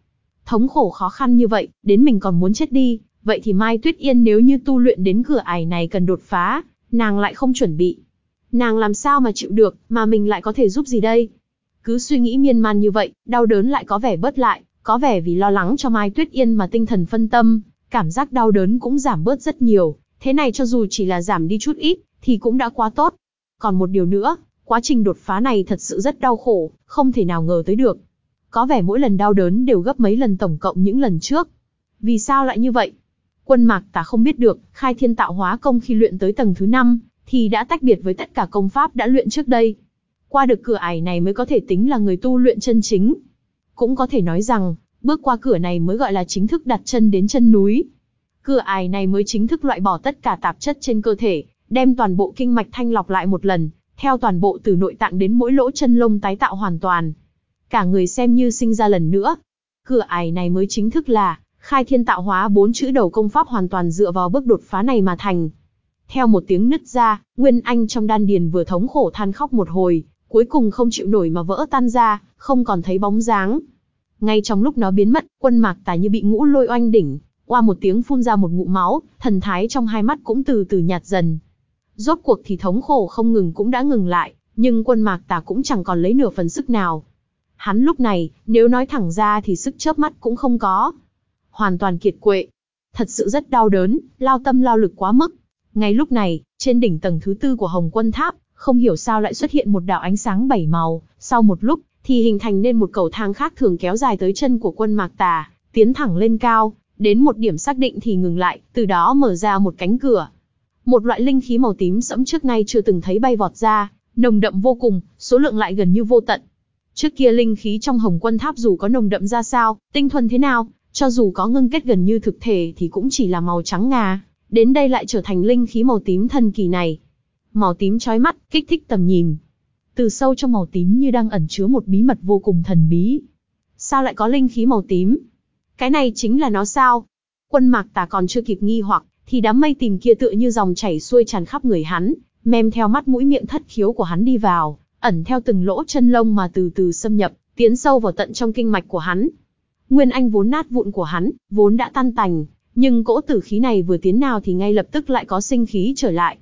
Thống khổ khó khăn như vậy, đến mình còn muốn chết đi, vậy thì Mai Tuyết Yên nếu như tu luyện đến cửa ải này cần đột phá, nàng lại không chuẩn bị. Nàng làm sao mà chịu được, mà mình lại có thể giúp gì đây? Cứ suy nghĩ miên man như vậy, đau đớn lại có vẻ bớt lại, Có vẻ vì lo lắng cho Mai Tuyết Yên mà tinh thần phân tâm, cảm giác đau đớn cũng giảm bớt rất nhiều, thế này cho dù chỉ là giảm đi chút ít, thì cũng đã quá tốt. Còn một điều nữa, quá trình đột phá này thật sự rất đau khổ, không thể nào ngờ tới được. Có vẻ mỗi lần đau đớn đều gấp mấy lần tổng cộng những lần trước. Vì sao lại như vậy? Quân mạc ta không biết được, khai thiên tạo hóa công khi luyện tới tầng thứ 5, thì đã tách biệt với tất cả công pháp đã luyện trước đây. Qua được cửa ải này mới có thể tính là người tu luyện chân chính. Cũng có thể nói rằng, bước qua cửa này mới gọi là chính thức đặt chân đến chân núi. Cửa ải này mới chính thức loại bỏ tất cả tạp chất trên cơ thể, đem toàn bộ kinh mạch thanh lọc lại một lần, theo toàn bộ từ nội tạng đến mỗi lỗ chân lông tái tạo hoàn toàn. Cả người xem như sinh ra lần nữa. Cửa ải này mới chính thức là khai thiên tạo hóa bốn chữ đầu công pháp hoàn toàn dựa vào bước đột phá này mà thành. Theo một tiếng nứt ra, Nguyên Anh trong đan điền vừa thống khổ than khóc một hồi, cuối cùng không chịu nổi mà vỡ tan ra, không còn thấy bóng dáng. Ngay trong lúc nó biến mất, quân mạc tà như bị ngũ lôi oanh đỉnh, qua một tiếng phun ra một ngụm máu, thần thái trong hai mắt cũng từ từ nhạt dần. Rốt cuộc thì thống khổ không ngừng cũng đã ngừng lại, nhưng quân mạc tà cũng chẳng còn lấy nửa phần sức nào. Hắn lúc này, nếu nói thẳng ra thì sức chớp mắt cũng không có. Hoàn toàn kiệt quệ. Thật sự rất đau đớn, lao tâm lao lực quá mức. Ngay lúc này, trên đỉnh tầng thứ tư của Hồng Quân Tháp, không hiểu sao lại xuất hiện một đạo ánh sáng bảy màu, sau một lúc, thì hình thành nên một cầu thang khác thường kéo dài tới chân của quân mạc tà, tiến thẳng lên cao, đến một điểm xác định thì ngừng lại, từ đó mở ra một cánh cửa. Một loại linh khí màu tím sẫm trước nay chưa từng thấy bay vọt ra, nồng đậm vô cùng, số lượng lại gần như vô tận. Trước kia linh khí trong hồng quân tháp dù có nồng đậm ra sao, tinh thuần thế nào, cho dù có ngưng kết gần như thực thể thì cũng chỉ là màu trắng ngà, đến đây lại trở thành linh khí màu tím thần kỳ này. Màu tím chói mắt, kích thích tầm nhìn. Từ sâu trong màu tím như đang ẩn chứa một bí mật vô cùng thần bí. Sao lại có linh khí màu tím? Cái này chính là nó sao? Quân mạc tà còn chưa kịp nghi hoặc, thì đám mây tìm kia tựa như dòng chảy xuôi tràn khắp người hắn, mem theo mắt mũi miệng thất khiếu của hắn đi vào, ẩn theo từng lỗ chân lông mà từ từ xâm nhập, tiến sâu vào tận trong kinh mạch của hắn. Nguyên anh vốn nát vụn của hắn, vốn đã tan tành, nhưng cỗ tử khí này vừa tiến nào thì ngay lập tức lại có sinh khí trở lại.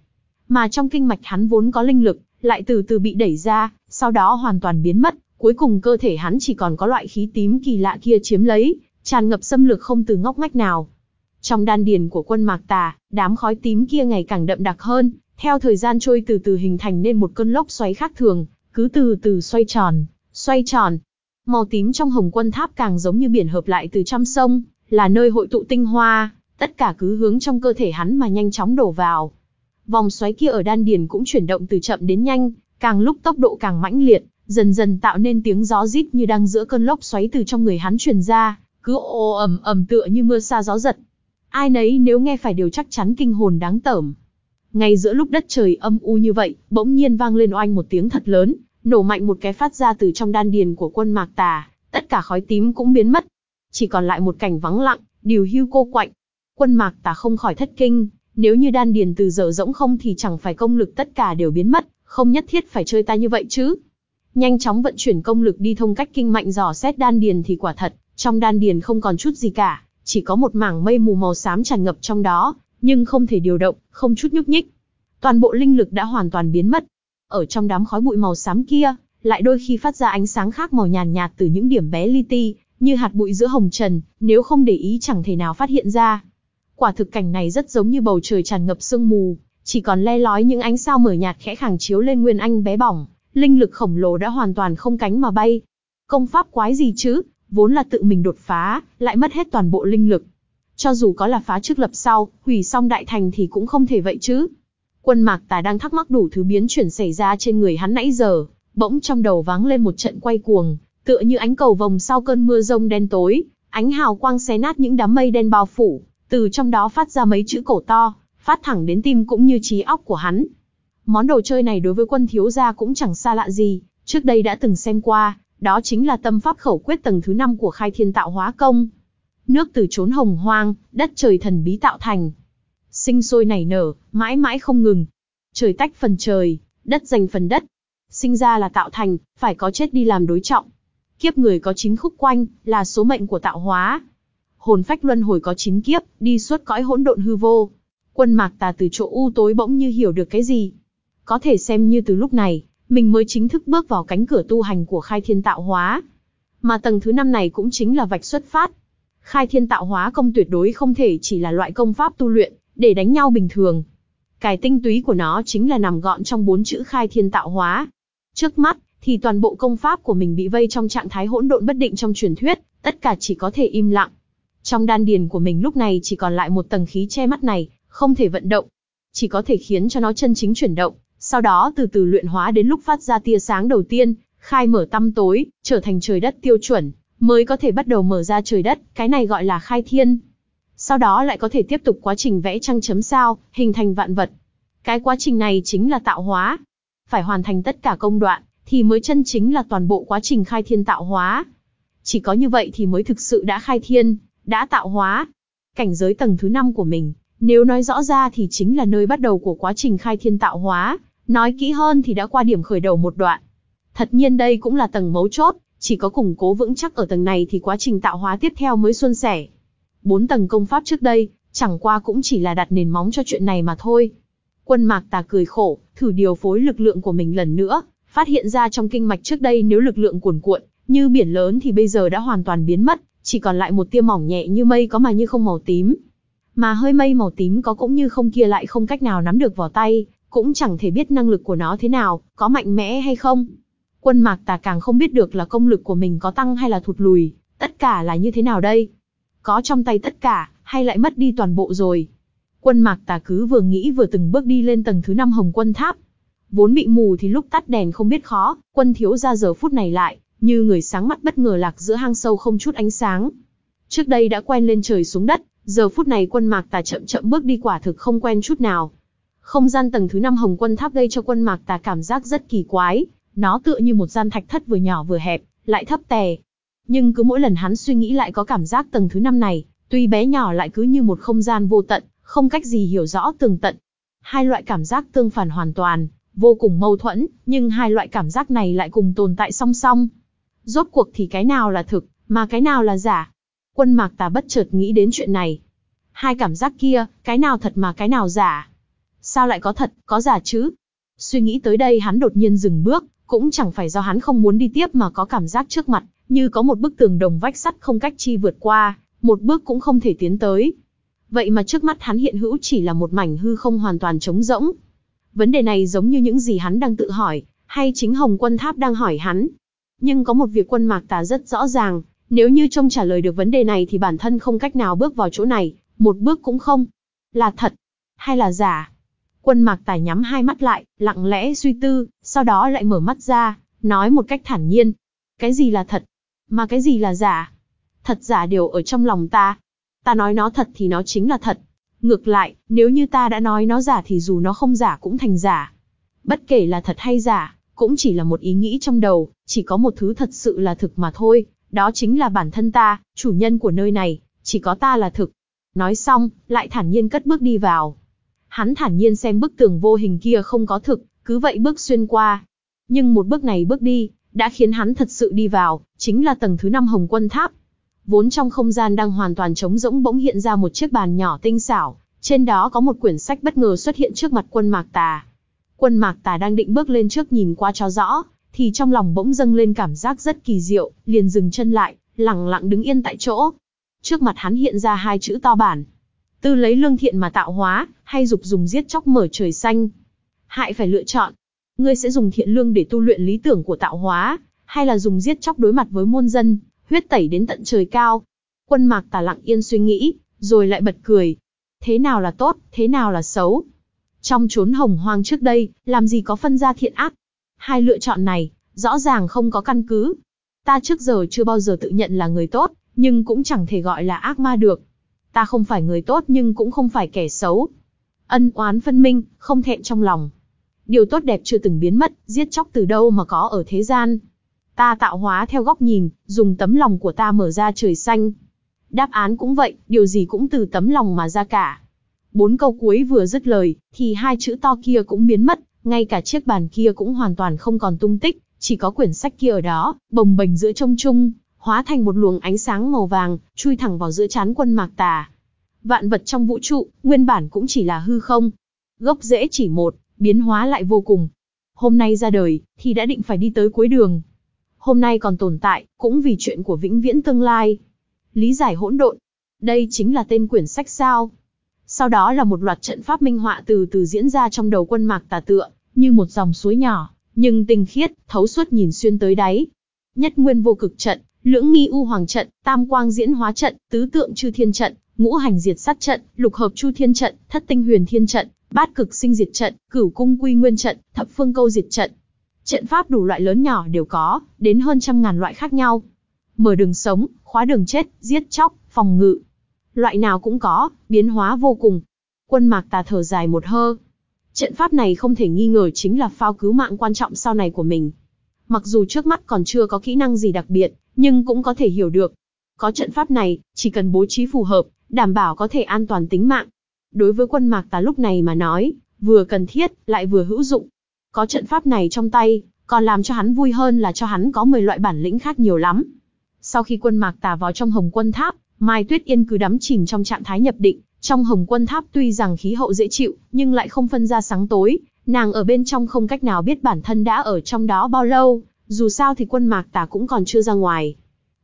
Mà trong kinh mạch hắn vốn có linh lực, lại từ từ bị đẩy ra, sau đó hoàn toàn biến mất, cuối cùng cơ thể hắn chỉ còn có loại khí tím kỳ lạ kia chiếm lấy, tràn ngập xâm lược không từ ngóc ngách nào. Trong đan điền của quân mạc tà, đám khói tím kia ngày càng đậm đặc hơn, theo thời gian trôi từ từ hình thành nên một cơn lốc xoáy khác thường, cứ từ từ xoay tròn, xoay tròn. Màu tím trong hồng quân tháp càng giống như biển hợp lại từ trăm sông, là nơi hội tụ tinh hoa, tất cả cứ hướng trong cơ thể hắn mà nhanh chóng đổ vào. Vòng xoáy kia ở đan điền cũng chuyển động từ chậm đến nhanh, càng lúc tốc độ càng mãnh liệt, dần dần tạo nên tiếng gió rít như đang giữa cơn lốc xoáy từ trong người hắn truyền ra, cứ ồ ầm ầm tựa như mưa sa gió giật. Ai nấy nếu nghe phải đều chắc chắn kinh hồn đáng tởm. Ngay giữa lúc đất trời âm u như vậy, bỗng nhiên vang lên oanh một tiếng thật lớn, nổ mạnh một cái phát ra từ trong đan điền của quân mạc tà, tất cả khói tím cũng biến mất. Chỉ còn lại một cảnh vắng lặng, điều hưu cô quạnh. Quân mạc tà không khỏi thất kinh, nếu như đan điền từ giờ rỗng không thì chẳng phải công lực tất cả đều biến mất, không nhất thiết phải chơi ta như vậy chứ. Nhanh chóng vận chuyển công lực đi thông cách kinh mạnh dò xét đan điền thì quả thật, trong đan điền không còn chút gì cả, chỉ có một mảng mây mù màu xám tràn ngập trong đó, nhưng không thể điều động, không chút nhúc nhích. Toàn bộ linh lực đã hoàn toàn biến mất. Ở trong đám khói bụi màu xám kia, lại đôi khi phát ra ánh sáng khác màu nhàn nhạt, từ những điểm bé li ti, như hạt bụi giữa hồng trần, nếu không để ý chẳng thể nào phát hiện ra. Quả thực cảnh này rất giống như bầu trời tràn ngập sương mù, chỉ còn le lói những ánh sao mờ nhạt khẽ khàng chiếu lên Nguyên Anh bé bỏng, linh lực khổng lồ đã hoàn toàn không cánh mà bay. Công pháp quái gì chứ, vốn là tự mình đột phá, lại mất hết toàn bộ linh lực. Cho dù có là phá trước lập sau, hủy xong đại thành thì cũng không thể vậy chứ. Quân mạc tà đang thắc mắc đủ thứ biến chuyển xảy ra trên người hắn nãy giờ, bỗng trong đầu váng lên một trận quay cuồng, tựa như ánh cầu vồng sau cơn mưa rông đen tối, ánh hào quang xé nát những đám mây đen bao phủ, từ trong đó phát ra mấy chữ cổ to, phát thẳng đến tim cũng như trí óc của hắn. Món đồ chơi này đối với quân thiếu gia cũng chẳng xa lạ gì, trước đây đã từng xem qua, đó chính là tâm pháp khẩu quyết tầng thứ 5 của khai thiên tạo hóa công. Nước từ chốn hồng hoang, đất trời thần bí tạo thành. Sinh sôi nảy nở, mãi mãi không ngừng. Trời tách phần trời, đất dành phần đất. Sinh ra là tạo thành, phải có chết đi làm đối trọng. Kiếp người có chín khúc quanh, là số mệnh của tạo hóa. Hồn phách luân hồi có chín kiếp, đi suốt cõi hỗn độn hư vô. Quân mạc tà từ chỗ u tối bỗng như hiểu được cái gì. Có thể xem như từ lúc này, mình mới chính thức bước vào cánh cửa tu hành của khai thiên tạo hóa. Mà tầng thứ năm này cũng chính là vạch xuất phát. Khai thiên tạo hóa công tuyệt đối không thể chỉ là loại công pháp tu luyện, để đánh nhau bình thường. Cái tinh túy của nó chính là nằm gọn trong bốn chữ khai thiên tạo hóa. Trước mắt, thì toàn bộ công pháp của mình bị vây trong trạng thái hỗn độn bất định trong truyền thuyết, tất cả chỉ có thể im lặng. Trong đan điền của mình lúc này chỉ còn lại một tầng khí che mắt này, không thể vận động. Chỉ có thể khiến cho nó chân chính chuyển động, sau đó từ từ luyện hóa đến lúc phát ra tia sáng đầu tiên, khai mở tăm tối, trở thành trời đất tiêu chuẩn, mới có thể bắt đầu mở ra trời đất, cái này gọi là khai thiên. Sau đó lại có thể tiếp tục quá trình vẽ trăng chấm sao, hình thành vạn vật. Cái quá trình này chính là tạo hóa. Phải hoàn thành tất cả công đoạn, thì mới chân chính là toàn bộ quá trình khai thiên tạo hóa. Chỉ có như vậy thì mới thực sự đã khai thiên, đã tạo hóa. Cảnh giới tầng thứ 5 của mình, nếu nói rõ ra thì chính là nơi bắt đầu của quá trình khai thiên tạo hóa, nói kỹ hơn thì đã qua điểm khởi đầu một đoạn. Thật nhiên đây cũng là tầng mấu chốt, chỉ có củng cố vững chắc ở tầng này thì quá trình tạo hóa tiếp theo mới suôn sẻ. Bốn tầng công pháp trước đây, chẳng qua cũng chỉ là đặt nền móng cho chuyện này mà thôi. Quân mạc tà cười khổ, thử điều phối lực lượng của mình lần nữa, phát hiện ra trong kinh mạch trước đây nếu lực lượng cuồn cuộn, như biển lớn thì bây giờ đã hoàn toàn biến mất, chỉ còn lại một tia mỏng nhẹ như mây có mà như không màu tím. Mà hơi mây màu tím có cũng như không kia lại không cách nào nắm được vào tay, cũng chẳng thể biết năng lực của nó thế nào, có mạnh mẽ hay không. Quân mạc tà càng không biết được là công lực của mình có tăng hay là thụt lùi, tất cả là như thế nào đây? Có trong tay tất cả, hay lại mất đi toàn bộ rồi? Quân mạc tà cứ vừa nghĩ vừa từng bước đi lên tầng thứ năm hồng quân tháp. Vốn bị mù thì lúc tắt đèn không biết khó, quân thiếu ra giờ phút này lại, như người sáng mắt bất ngờ lạc giữa hang sâu không chút ánh sáng. Trước đây đã quen lên trời xuống đất, giờ phút này quân mạc tà chậm chậm bước đi quả thực không quen chút nào. Không gian tầng thứ năm hồng quân tháp gây cho quân mạc tà cảm giác rất kỳ quái, nó tựa như một gian thạch thất vừa nhỏ vừa hẹp, lại thấp tè. Nhưng cứ mỗi lần hắn suy nghĩ lại có cảm giác tầng thứ năm này, tuy bé nhỏ lại cứ như một không gian vô tận, không cách gì hiểu rõ tường tận. Hai loại cảm giác tương phản hoàn toàn, vô cùng mâu thuẫn, nhưng hai loại cảm giác này lại cùng tồn tại song song. Rốt cuộc thì cái nào là thực, mà cái nào là giả? Quân mạc tà bất chợt nghĩ đến chuyện này. Hai cảm giác kia, cái nào thật mà cái nào giả? Sao lại có thật, có giả chứ? Suy nghĩ tới đây hắn đột nhiên dừng bước, cũng chẳng phải do hắn không muốn đi tiếp mà có cảm giác trước mặt, như có một bức tường đồng vách sắt không cách chi vượt qua, một bước cũng không thể tiến tới. Vậy mà trước mắt hắn hiện hữu chỉ là một mảnh hư không hoàn toàn trống rỗng. Vấn đề này giống như những gì hắn đang tự hỏi, hay chính Hồng Quân Tháp đang hỏi hắn. Nhưng có một việc quân mạc tà rất rõ ràng, nếu như trông trả lời được vấn đề này thì bản thân không cách nào bước vào chỗ này, một bước cũng không. Là thật, hay là giả? Quân mạc tài nhắm hai mắt lại, lặng lẽ suy tư, sau đó lại mở mắt ra, nói một cách thản nhiên. Cái gì là thật? Mà cái gì là giả? Thật giả đều ở trong lòng ta. Ta nói nó thật thì nó chính là thật. Ngược lại, nếu như ta đã nói nó giả thì dù nó không giả cũng thành giả. Bất kể là thật hay giả, cũng chỉ là một ý nghĩ trong đầu, chỉ có một thứ thật sự là thực mà thôi, đó chính là bản thân ta, chủ nhân của nơi này, chỉ có ta là thực. Nói xong, lại thản nhiên cất bước đi vào. Hắn thản nhiên xem bức tường vô hình kia không có thực, cứ vậy bước xuyên qua. Nhưng một bước này bước đi, đã khiến hắn thật sự đi vào, chính là tầng thứ năm Hồng Quân Tháp. Vốn trong không gian đang hoàn toàn trống rỗng bỗng hiện ra một chiếc bàn nhỏ tinh xảo, trên đó có một quyển sách bất ngờ xuất hiện trước mặt quân Mạc Tà. Quân Mạc Tà đang định bước lên trước nhìn qua cho rõ, thì trong lòng bỗng dâng lên cảm giác rất kỳ diệu, liền dừng chân lại, lặng lặng đứng yên tại chỗ. Trước mặt hắn hiện ra hai chữ to bản, Tư lấy lương thiện mà tạo hóa, hay dục dùng giết chóc mở trời xanh. Hại phải lựa chọn. Ngươi sẽ dùng thiện lương để tu luyện lý tưởng của tạo hóa, hay là dùng giết chóc đối mặt với muôn dân, huyết tẩy đến tận trời cao. Quân mạc tà lặng yên suy nghĩ, rồi lại bật cười. Thế nào là tốt, thế nào là xấu? Trong chốn hồng hoang trước đây, làm gì có phân ra thiện ác? Hai lựa chọn này, rõ ràng không có căn cứ. Ta trước giờ chưa bao giờ tự nhận là người tốt, nhưng cũng chẳng thể gọi là ác ma được. Ta không phải người tốt nhưng cũng không phải kẻ xấu. Ân oán phân minh, không thẹn trong lòng. Điều tốt đẹp chưa từng biến mất, giết chóc từ đâu mà có ở thế gian. Ta tạo hóa theo góc nhìn, dùng tấm lòng của ta mở ra trời xanh. Đáp án cũng vậy, điều gì cũng từ tấm lòng mà ra cả. Bốn câu cuối vừa dứt lời, thì hai chữ to kia cũng biến mất, ngay cả chiếc bàn kia cũng hoàn toàn không còn tung tích, chỉ có quyển sách kia ở đó, bồng bềnh giữa trông chung hóa thành một luồng ánh sáng màu vàng, chui thẳng vào giữa chán quân mạc tà. Vạn vật trong vũ trụ, nguyên bản cũng chỉ là hư không. Gốc rễ chỉ một, biến hóa lại vô cùng. Hôm nay ra đời, thì đã định phải đi tới cuối đường. hôm nay còn tồn tại, cũng vì chuyện của vĩnh viễn tương lai. Lý giải hỗn độn. Đây chính là tên quyển sách sao. Sau đó là một loạt trận pháp minh họa từ từ diễn ra trong đầu quân mạc tà tựa, như một dòng suối nhỏ, nhưng tinh khiết, thấu suốt nhìn xuyên tới đáy. Nhất nguyên vô cực trận, lưỡng nghi u hoàng trận, tam quang diễn hóa trận, tứ tượng chư thiên trận, ngũ hành diệt sát trận, lục hợp chu thiên trận, thất tinh huyền thiên trận, bát cực sinh diệt trận, cửu cung quy nguyên trận, thập phương câu diệt trận. Trận pháp đủ loại lớn nhỏ đều có, đến hơn trăm ngàn loại khác nhau. Mở đường sống, khóa đường chết, giết chóc, phòng ngự. Loại nào cũng có, biến hóa vô cùng. Quân mạc tà thở dài một hơ. Trận pháp này không thể nghi ngờ chính là phao cứu mạng quan trọng sau này của mình. Mặc dù trước mắt còn chưa có kỹ năng gì đặc biệt, nhưng cũng có thể hiểu được. Có trận pháp này, chỉ cần bố trí phù hợp, đảm bảo có thể an toàn tính mạng. Đối với quân mạc tà lúc này mà nói, vừa cần thiết, lại vừa hữu dụng. Có trận pháp này trong tay, còn làm cho hắn vui hơn là cho hắn có 10 loại bản lĩnh khác nhiều lắm. Sau khi quân mạc tà vào trong hồng quân tháp, Mai Tuyết Yên cứ đắm chìm trong trạng thái nhập định, trong hồng quân tháp tuy rằng khí hậu dễ chịu, nhưng lại không phân ra sáng tối, nàng ở bên trong không cách nào biết bản thân đã ở trong đó bao lâu, dù sao thì quân mạc tà cũng còn chưa ra ngoài.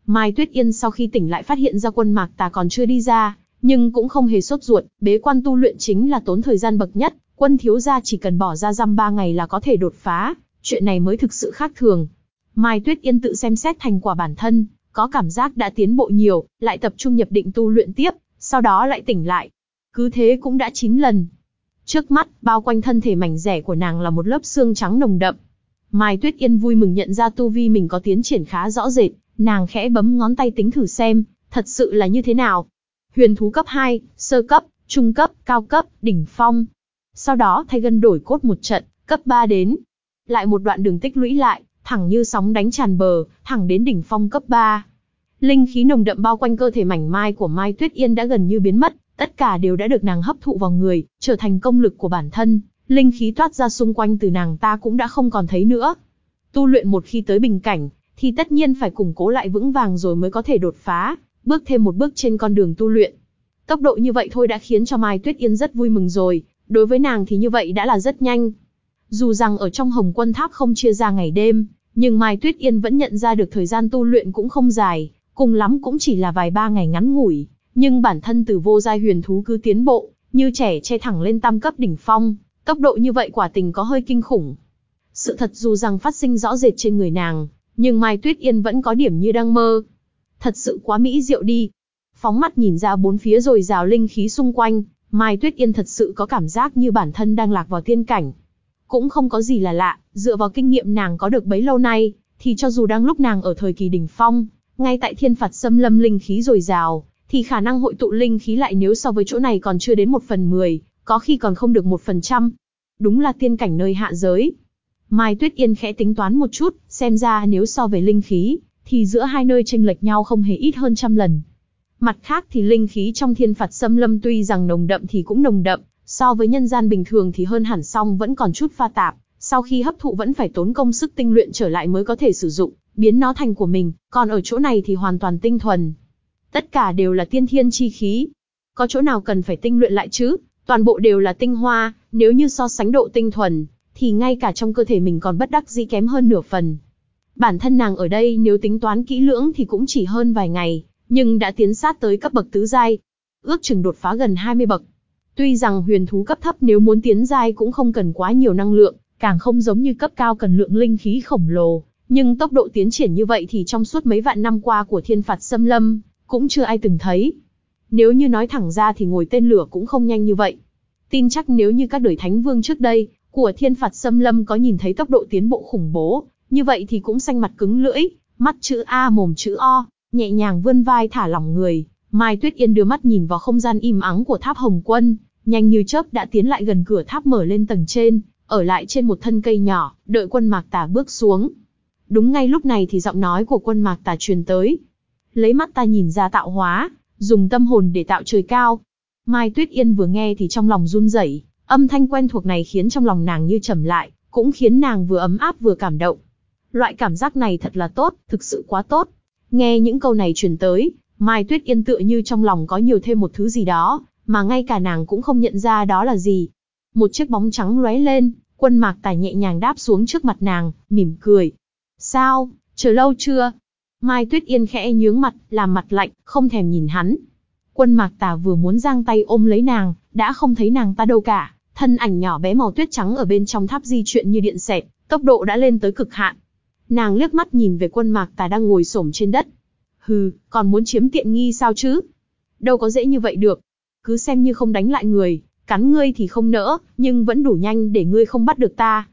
Mai Tuyết Yên sau khi tỉnh lại phát hiện ra quân mạc tà còn chưa đi ra, nhưng cũng không hề sốt ruột, bế quan tu luyện chính là tốn thời gian bậc nhất, quân thiếu gia chỉ cần bỏ ra răm ba ngày là có thể đột phá, chuyện này mới thực sự khác thường. Mai Tuyết Yên tự xem xét thành quả bản thân, có cảm giác đã tiến bộ nhiều, lại tập trung nhập định tu luyện tiếp, sau đó lại tỉnh lại. Cứ thế cũng đã 9 lần. Trước mắt, bao quanh thân thể mảnh rẻ của nàng là một lớp xương trắng nồng đậm. Mai Tuyết Yên vui mừng nhận ra tu vi mình có tiến triển khá rõ rệt, nàng khẽ bấm ngón tay tính thử xem, thật sự là như thế nào. Huyền thú cấp 2, sơ cấp, trung cấp, cao cấp, đỉnh phong. Sau đó thay gân đổi cốt một trận, cấp 3 đến. Lại một đoạn đường tích lũy lại, thẳng như sóng đánh tràn bờ, thẳng đến đỉnh phong cấp 3. Linh khí nồng đậm bao quanh cơ thể mảnh mai của Mai Tuyết Yên đã gần như biến mất, tất cả đều đã được nàng hấp thụ vào người, trở thành công lực của bản thân, linh khí toát ra xung quanh từ nàng ta cũng đã không còn thấy nữa. Tu luyện một khi tới bình cảnh, thì tất nhiên phải củng cố lại vững vàng rồi mới có thể đột phá, bước thêm một bước trên con đường tu luyện. Tốc độ như vậy thôi đã khiến cho Mai Tuyết Yên rất vui mừng rồi, đối với nàng thì như vậy đã là rất nhanh. Dù rằng ở trong Hồng Quân Tháp không chia ra ngày đêm, nhưng Mai Tuyết Yên vẫn nhận ra được thời gian tu luyện cũng không dài, cùng lắm cũng chỉ là vài ba ngày ngắn ngủi, nhưng bản thân từ vô giai huyền thú cứ tiến bộ, như trẻ che thẳng lên tam cấp đỉnh phong, tốc độ như vậy quả tình có hơi kinh khủng. Sự thật dù rằng phát sinh rõ rệt trên người nàng, nhưng Mai Tuyết Yên vẫn có điểm như đang mơ. Thật sự quá mỹ diệu đi. Phóng mắt nhìn ra bốn phía rồi rào linh khí xung quanh, Mai Tuyết Yên thật sự có cảm giác như bản thân đang lạc vào thiên cảnh. Cũng không có gì là lạ, dựa vào kinh nghiệm nàng có được bấy lâu nay, thì cho dù đang lúc nàng ở thời kỳ đỉnh phong, ngay tại thiên phạt xâm lâm linh khí rồi rào thì khả năng hội tụ linh khí lại nếu so với chỗ này còn chưa đến một phần mười, có khi còn không được một phần trăm. Đúng là tiên cảnh nơi hạ giới. Mai Tuyết Yên khẽ tính toán một chút, xem ra nếu so về linh khí, thì giữa hai nơi tranh lệch nhau không hề ít hơn trăm lần. Mặt khác thì linh khí trong thiên phạt xâm lâm tuy rằng nồng đậm thì cũng nồng đậm, so với nhân gian bình thường thì hơn hẳn song vẫn còn chút pha tạp, sau khi hấp thụ vẫn phải tốn công sức tinh luyện trở lại mới có thể sử dụng, biến nó thành của mình, còn ở chỗ này thì hoàn toàn tinh thuần. Tất cả đều là tiên thiên chi khí. Có chỗ nào cần phải tinh luyện lại chứ? Toàn bộ đều là tinh hoa, nếu như so sánh độ tinh thuần, thì ngay cả trong cơ thể mình còn bất đắc dĩ kém hơn nửa phần. Bản thân nàng ở đây nếu tính toán kỹ lưỡng thì cũng chỉ hơn vài ngày, nhưng đã tiến sát tới cấp bậc tứ giai. Ước chừng đột phá gần 20 bậc. Tuy rằng huyền thú cấp thấp nếu muốn tiến giai cũng không cần quá nhiều năng lượng, càng không giống như cấp cao cần lượng linh khí khổng lồ, nhưng tốc độ tiến triển như vậy thì trong suốt mấy vạn năm qua của thiên phạt xâm lâm, cũng chưa ai từng thấy. Nếu như nói thẳng ra thì ngồi tên lửa cũng không nhanh như vậy. Tin chắc nếu như các đời thánh vương trước đây, của thiên phạt xâm lâm có nhìn thấy tốc độ tiến bộ khủng bố, như vậy thì cũng xanh mặt cứng lưỡi, mắt chữ A mồm chữ O, nhẹ nhàng vươn vai thả lỏng người. Mai Tuyết Yên đưa mắt nhìn vào không gian im ắng của tháp Hồng Quân, nhanh như chớp đã tiến lại gần cửa tháp mở lên tầng trên, ở lại trên một thân cây nhỏ, đợi quân mạc tà bước xuống. Đúng ngay lúc này thì giọng nói của quân mạc tà truyền tới. Lấy mắt ta nhìn ra tạo hóa, dùng tâm hồn để tạo trời cao. Mai Tuyết Yên vừa nghe thì trong lòng run rẩy, âm thanh quen thuộc này khiến trong lòng nàng như trầm lại, cũng khiến nàng vừa ấm áp vừa cảm động. Loại cảm giác này thật là tốt, thực sự quá tốt. Nghe những câu này truyền tới, Mai Tuyết Yên tựa như trong lòng có nhiều thêm một thứ gì đó, mà ngay cả nàng cũng không nhận ra đó là gì. Một chiếc bóng trắng lóe lên, quân mạc tài nhẹ nhàng đáp xuống trước mặt nàng, mỉm cười. Sao, chờ lâu chưa? Mai Tuyết Yên khẽ nhướng mặt, làm mặt lạnh, không thèm nhìn hắn. Quân Mạc Tà vừa muốn giang tay ôm lấy nàng, đã không thấy nàng ta đâu cả, thân ảnh nhỏ bé màu tuyết trắng ở bên trong tháp di chuyển như điện xẹt, tốc độ đã lên tới cực hạn. Nàng liếc mắt nhìn về quân Mạc Tà đang ngồi xổm trên đất. Hừ, còn muốn chiếm tiện nghi sao chứ? Đâu có dễ như vậy được. Cứ xem như không đánh lại người, cắn ngươi thì không nỡ, nhưng vẫn đủ nhanh để ngươi không bắt được ta.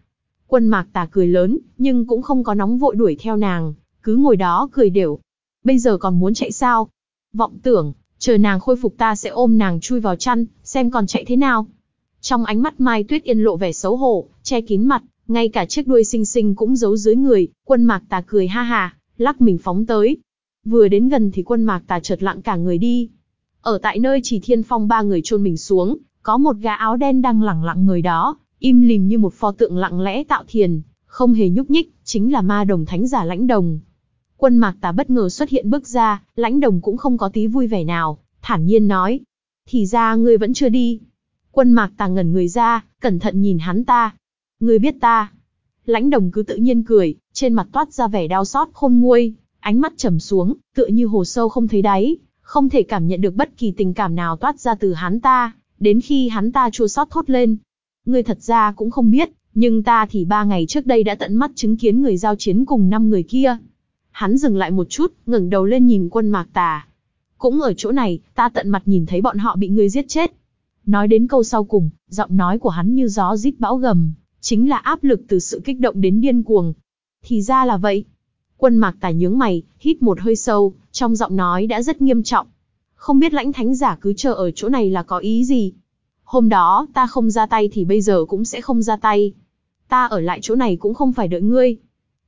Quân Mạc Tà cười lớn, nhưng cũng không có nóng vội đuổi theo nàng, cứ ngồi đó cười đều. Bây giờ còn muốn chạy sao? Vọng tưởng, chờ nàng khôi phục ta sẽ ôm nàng chui vào chăn, xem còn chạy thế nào. Trong ánh mắt Mai Tuyết Yên lộ vẻ xấu hổ, che kín mặt, ngay cả chiếc đuôi xinh xinh cũng giấu dưới người, quân mạc tà cười ha ha, lắc mình phóng tới. Vừa đến gần thì quân mạc tà chợt lặng cả người đi. Ở tại nơi chỉ thiên phong ba người chôn mình xuống, có một gã áo đen đang lẳng lặng người đó, im lìm như một pho tượng lặng lẽ tạo thiền, không hề nhúc nhích, chính là ma đồng thánh giả lãnh đồng. Quân mạc tà bất ngờ xuất hiện bước ra, lãnh đồng cũng không có tí vui vẻ nào, thản nhiên nói. Thì ra ngươi vẫn chưa đi. Quân mạc tà ngẩn người ra, cẩn thận nhìn hắn ta. Ngươi biết ta. Lãnh đồng cứ tự nhiên cười, trên mặt toát ra vẻ đau xót khôn nguôi, ánh mắt trầm xuống, tựa như hồ sâu không thấy đáy, không thể cảm nhận được bất kỳ tình cảm nào toát ra từ hắn ta, đến khi hắn ta chua xót thốt lên. Ngươi thật ra cũng không biết, nhưng ta thì ba ngày trước đây đã tận mắt chứng kiến người giao chiến cùng năm người kia. Hắn dừng lại một chút, ngẩng đầu lên nhìn quân mạc tà. Cũng ở chỗ này, ta tận mặt nhìn thấy bọn họ bị ngươi giết chết. Nói đến câu sau cùng, giọng nói của hắn như gió rít bão gầm, chính là áp lực từ sự kích động đến điên cuồng. Thì ra là vậy. Quân mạc tà nhướng mày, hít một hơi sâu, trong giọng nói đã rất nghiêm trọng. Không biết lãnh thánh giả cứ chờ ở chỗ này là có ý gì. Hôm đó, ta không ra tay thì bây giờ cũng sẽ không ra tay. Ta ở lại chỗ này cũng không phải đợi ngươi.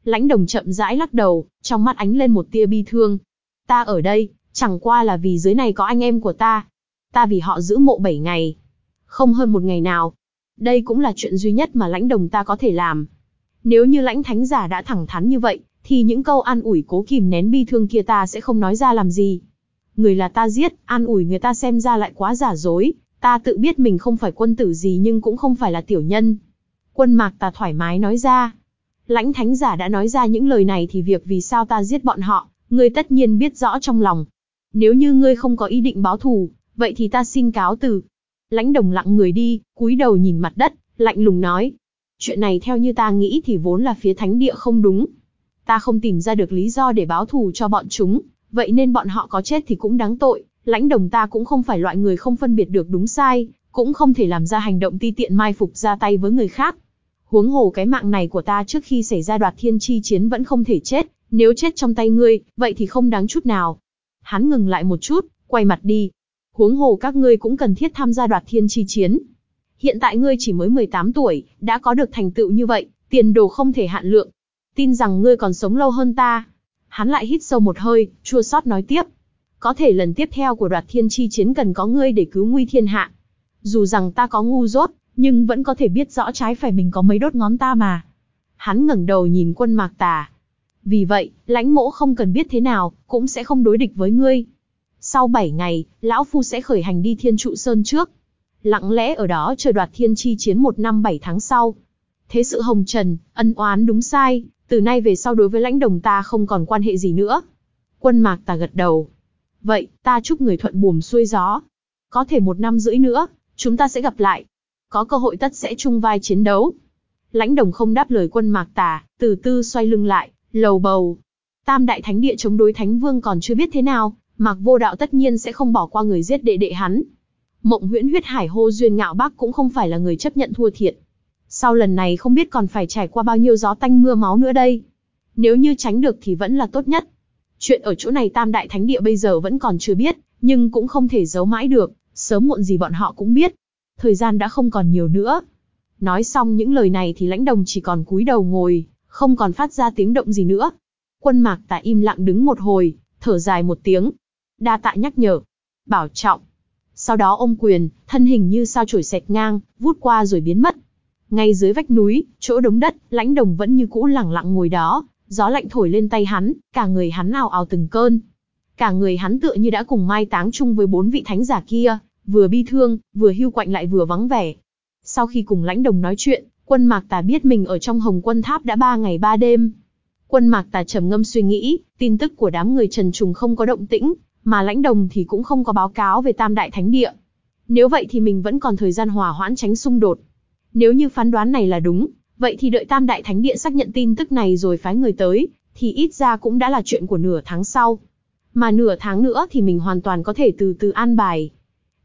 Lãnh đồng chậm rãi lắc đầu, trong mắt ánh lên một tia bi thương. Ta ở đây, chẳng qua là vì dưới này có anh em của ta. Ta vì họ giữ mộ 7 ngày. Không hơn một ngày nào. Đây cũng là chuyện duy nhất mà lãnh đồng ta có thể làm. Nếu như lãnh thánh giả đã thẳng thắn như vậy, thì những câu an ủi cố kìm nén bi thương kia ta sẽ không nói ra làm gì. Người là ta giết, an ủi người ta xem ra lại quá giả dối, ta tự biết mình không phải quân tử gì nhưng cũng không phải là tiểu nhân. Quân mạc ta thoải mái nói ra. Lãnh thánh giả đã nói ra những lời này thì việc vì sao ta giết bọn họ, ngươi tất nhiên biết rõ trong lòng. Nếu như ngươi không có ý định báo thù, vậy thì ta xin cáo từ. Lãnh đồng lặng người đi, cúi đầu nhìn mặt đất, lạnh lùng nói. Chuyện này theo như ta nghĩ thì vốn là phía thánh địa không đúng. Ta không tìm ra được lý do để báo thù cho bọn chúng, vậy nên bọn họ có chết thì cũng đáng tội. Lãnh đồng ta cũng không phải loại người không phân biệt được đúng sai, cũng không thể làm ra hành động ti tiện mai phục ra tay với người khác. Huống hồ cái mạng này của ta trước khi xảy ra đoạt thiên chi chiến vẫn không thể chết, nếu chết trong tay ngươi, vậy thì không đáng chút nào. Hắn ngừng lại một chút, quay mặt đi. Huống hồ các ngươi cũng cần thiết tham gia đoạt thiên chi chiến. Hiện tại ngươi chỉ mới 18 tuổi, đã có được thành tựu như vậy, tiền đồ không thể hạn lượng. Tin rằng ngươi còn sống lâu hơn ta. Hắn lại hít sâu một hơi, chua xót nói tiếp. Có thể lần tiếp theo của đoạt thiên chi chiến cần có ngươi để cứu nguy thiên hạ. Dù rằng ta có ngu dốt, nhưng vẫn có thể biết rõ trái phải mình có mấy đốt ngón ta mà. Hắn ngẩng đầu nhìn quân mạc tà. Vì vậy, lãnh mỗ không cần biết thế nào, cũng sẽ không đối địch với ngươi. Sau 7 ngày, lão phu sẽ khởi hành đi thiên trụ sơn trước. Lặng lẽ ở đó chờ đoạt thiên chi chiến một năm 7 tháng sau. Thế sự hồng trần, ân oán đúng sai, từ nay về sau đối với lãnh đồng ta không còn quan hệ gì nữa. Quân mạc tà gật đầu. Vậy, ta chúc người thuận buồm xuôi gió. Có thể một năm rưỡi nữa, chúng ta sẽ gặp lại có cơ hội tất sẽ chung vai chiến đấu. Lãnh đồng không đáp lời quân mạc tà, từ tư xoay lưng lại, lầu bầu. Tam đại thánh địa chống đối thánh vương còn chưa biết thế nào, mạc vô đạo tất nhiên sẽ không bỏ qua người giết đệ đệ hắn. Mộng huyễn huyết hải hô duyên ngạo bác cũng không phải là người chấp nhận thua thiệt. Sau lần này không biết còn phải trải qua bao nhiêu gió tanh mưa máu nữa đây. Nếu như tránh được thì vẫn là tốt nhất. Chuyện ở chỗ này tam đại thánh địa bây giờ vẫn còn chưa biết, nhưng cũng không thể giấu mãi được, sớm muộn gì bọn họ cũng biết thời gian đã không còn nhiều nữa. Nói xong những lời này thì lãnh đồng chỉ còn cúi đầu ngồi, không còn phát ra tiếng động gì nữa. Quân mạc tà im lặng đứng một hồi, thở dài một tiếng. Đa tạ nhắc nhở. Bảo trọng. Sau đó ôm quyền, thân hình như sao chổi xẹt ngang, vút qua rồi biến mất. Ngay dưới vách núi, chỗ đống đất, lãnh đồng vẫn như cũ lẳng lặng ngồi đó, gió lạnh thổi lên tay hắn, cả người hắn ào ào từng cơn. Cả người hắn tựa như đã cùng mai táng chung với bốn vị thánh giả kia, vừa bi thương, vừa hưu quạnh lại vừa vắng vẻ. Sau khi cùng lãnh đồng nói chuyện, quân mạc tà biết mình ở trong hồng quân tháp đã ba ngày ba đêm. Quân Mạc Tà trầm ngâm suy nghĩ, tin tức của đám người Trần Trùng không có động tĩnh, mà lãnh đồng thì cũng không có báo cáo về Tam Đại Thánh Địa. Nếu vậy thì mình vẫn còn thời gian hòa hoãn tránh xung đột. Nếu như phán đoán này là đúng, vậy thì đợi Tam Đại Thánh Địa xác nhận tin tức này rồi phái người tới, thì ít ra cũng đã là chuyện của nửa tháng sau. Mà nửa tháng nữa thì mình hoàn toàn có thể từ từ an bài.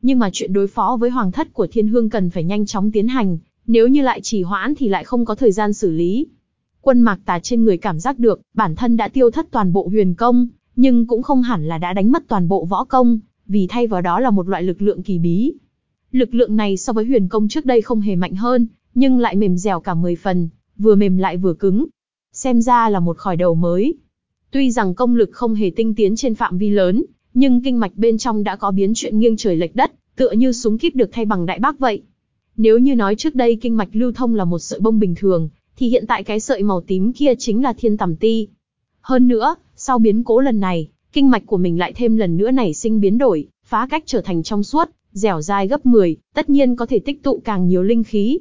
Nhưng mà chuyện đối phó với hoàng thất của thiên hương cần phải nhanh chóng tiến hành, nếu như lại trì hoãn thì lại không có thời gian xử lý. Quân mạc tà trên người cảm giác được, bản thân đã tiêu thất toàn bộ huyền công, nhưng cũng không hẳn là đã đánh mất toàn bộ võ công, vì thay vào đó là một loại lực lượng kỳ bí. Lực lượng này so với huyền công trước đây không hề mạnh hơn, nhưng lại mềm dẻo cả 10 phần, vừa mềm lại vừa cứng. Xem ra là một khỏi đầu mới. Tuy rằng công lực không hề tinh tiến trên phạm vi lớn, nhưng kinh mạch bên trong đã có biến chuyện nghiêng trời lệch đất, tựa như súng kíp được thay bằng đại bác vậy. Nếu như nói trước đây kinh mạch lưu thông là một sợi bông bình thường, thì hiện tại cái sợi màu tím kia chính là thiên tầm ti. Hơn nữa, sau biến cố lần này, kinh mạch của mình lại thêm lần nữa nảy sinh biến đổi, phá cách trở thành trong suốt, dẻo dai gấp 10, tất nhiên có thể tích tụ càng nhiều linh khí.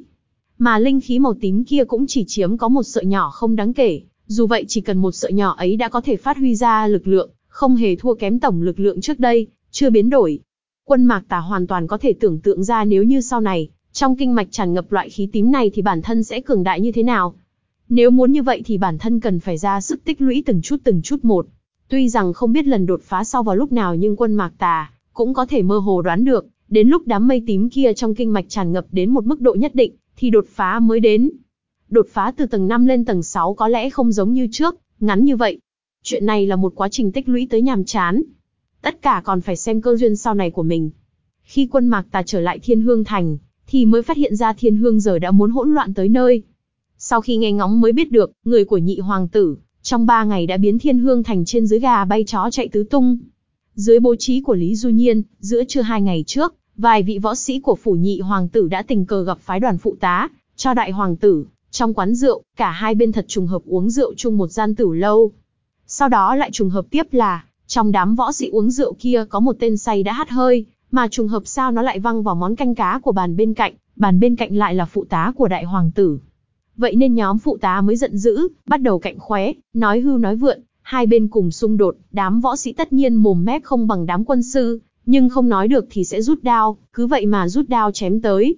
Mà linh khí màu tím kia cũng chỉ chiếm có một sợi nhỏ không đáng kể, dù vậy chỉ cần một sợi nhỏ ấy đã có thể phát huy ra lực lượng, không hề thua kém tổng lực lượng trước đây, chưa biến đổi. Quân mạc tà hoàn toàn có thể tưởng tượng ra nếu như sau này, trong kinh mạch tràn ngập loại khí tím này thì bản thân sẽ cường đại như thế nào. Nếu muốn như vậy thì bản thân cần phải ra sức tích lũy từng chút từng chút một. Tuy rằng không biết lần đột phá sau vào lúc nào nhưng quân mạc tà cũng có thể mơ hồ đoán được, đến lúc đám mây tím kia trong kinh mạch tràn ngập đến một mức độ nhất định, thì đột phá mới đến. Đột phá từ tầng 5 lên tầng 6 có lẽ không giống như trước, ngắn như vậy. Chuyện này là một quá trình tích lũy tới nhàm chán. Tất cả còn phải xem cơ duyên sau này của mình. Khi quân mạc tà trở lại thiên hương thành, thì mới phát hiện ra thiên hương giờ đã muốn hỗn loạn tới nơi. Sau khi nghe ngóng mới biết được, người của nhị hoàng tử, trong ba ngày đã biến thiên hương thành trên dưới gà bay chó chạy tứ tung. Dưới bố trí của Lý Du Nhiên, giữa trưa hai ngày trước, vài vị võ sĩ của phủ nhị hoàng tử đã tình cờ gặp phái đoàn phụ tá, cho đại hoàng tử, trong quán rượu, cả hai bên thật trùng hợp uống rượu chung một gian tử lâu. Sau đó lại trùng hợp tiếp là, trong đám võ sĩ uống rượu kia có một tên say đã hát hơi, mà trùng hợp sao nó lại văng vào món canh cá của bàn bên cạnh, bàn bên cạnh lại là phụ tá của đại hoàng tử. Vậy nên nhóm phụ tá mới giận dữ, bắt đầu cạnh khóe, nói hưu nói vượn, hai bên cùng xung đột, đám võ sĩ tất nhiên mồm mép không bằng đám quân sư, nhưng không nói được thì sẽ rút đao, cứ vậy mà rút đao chém tới.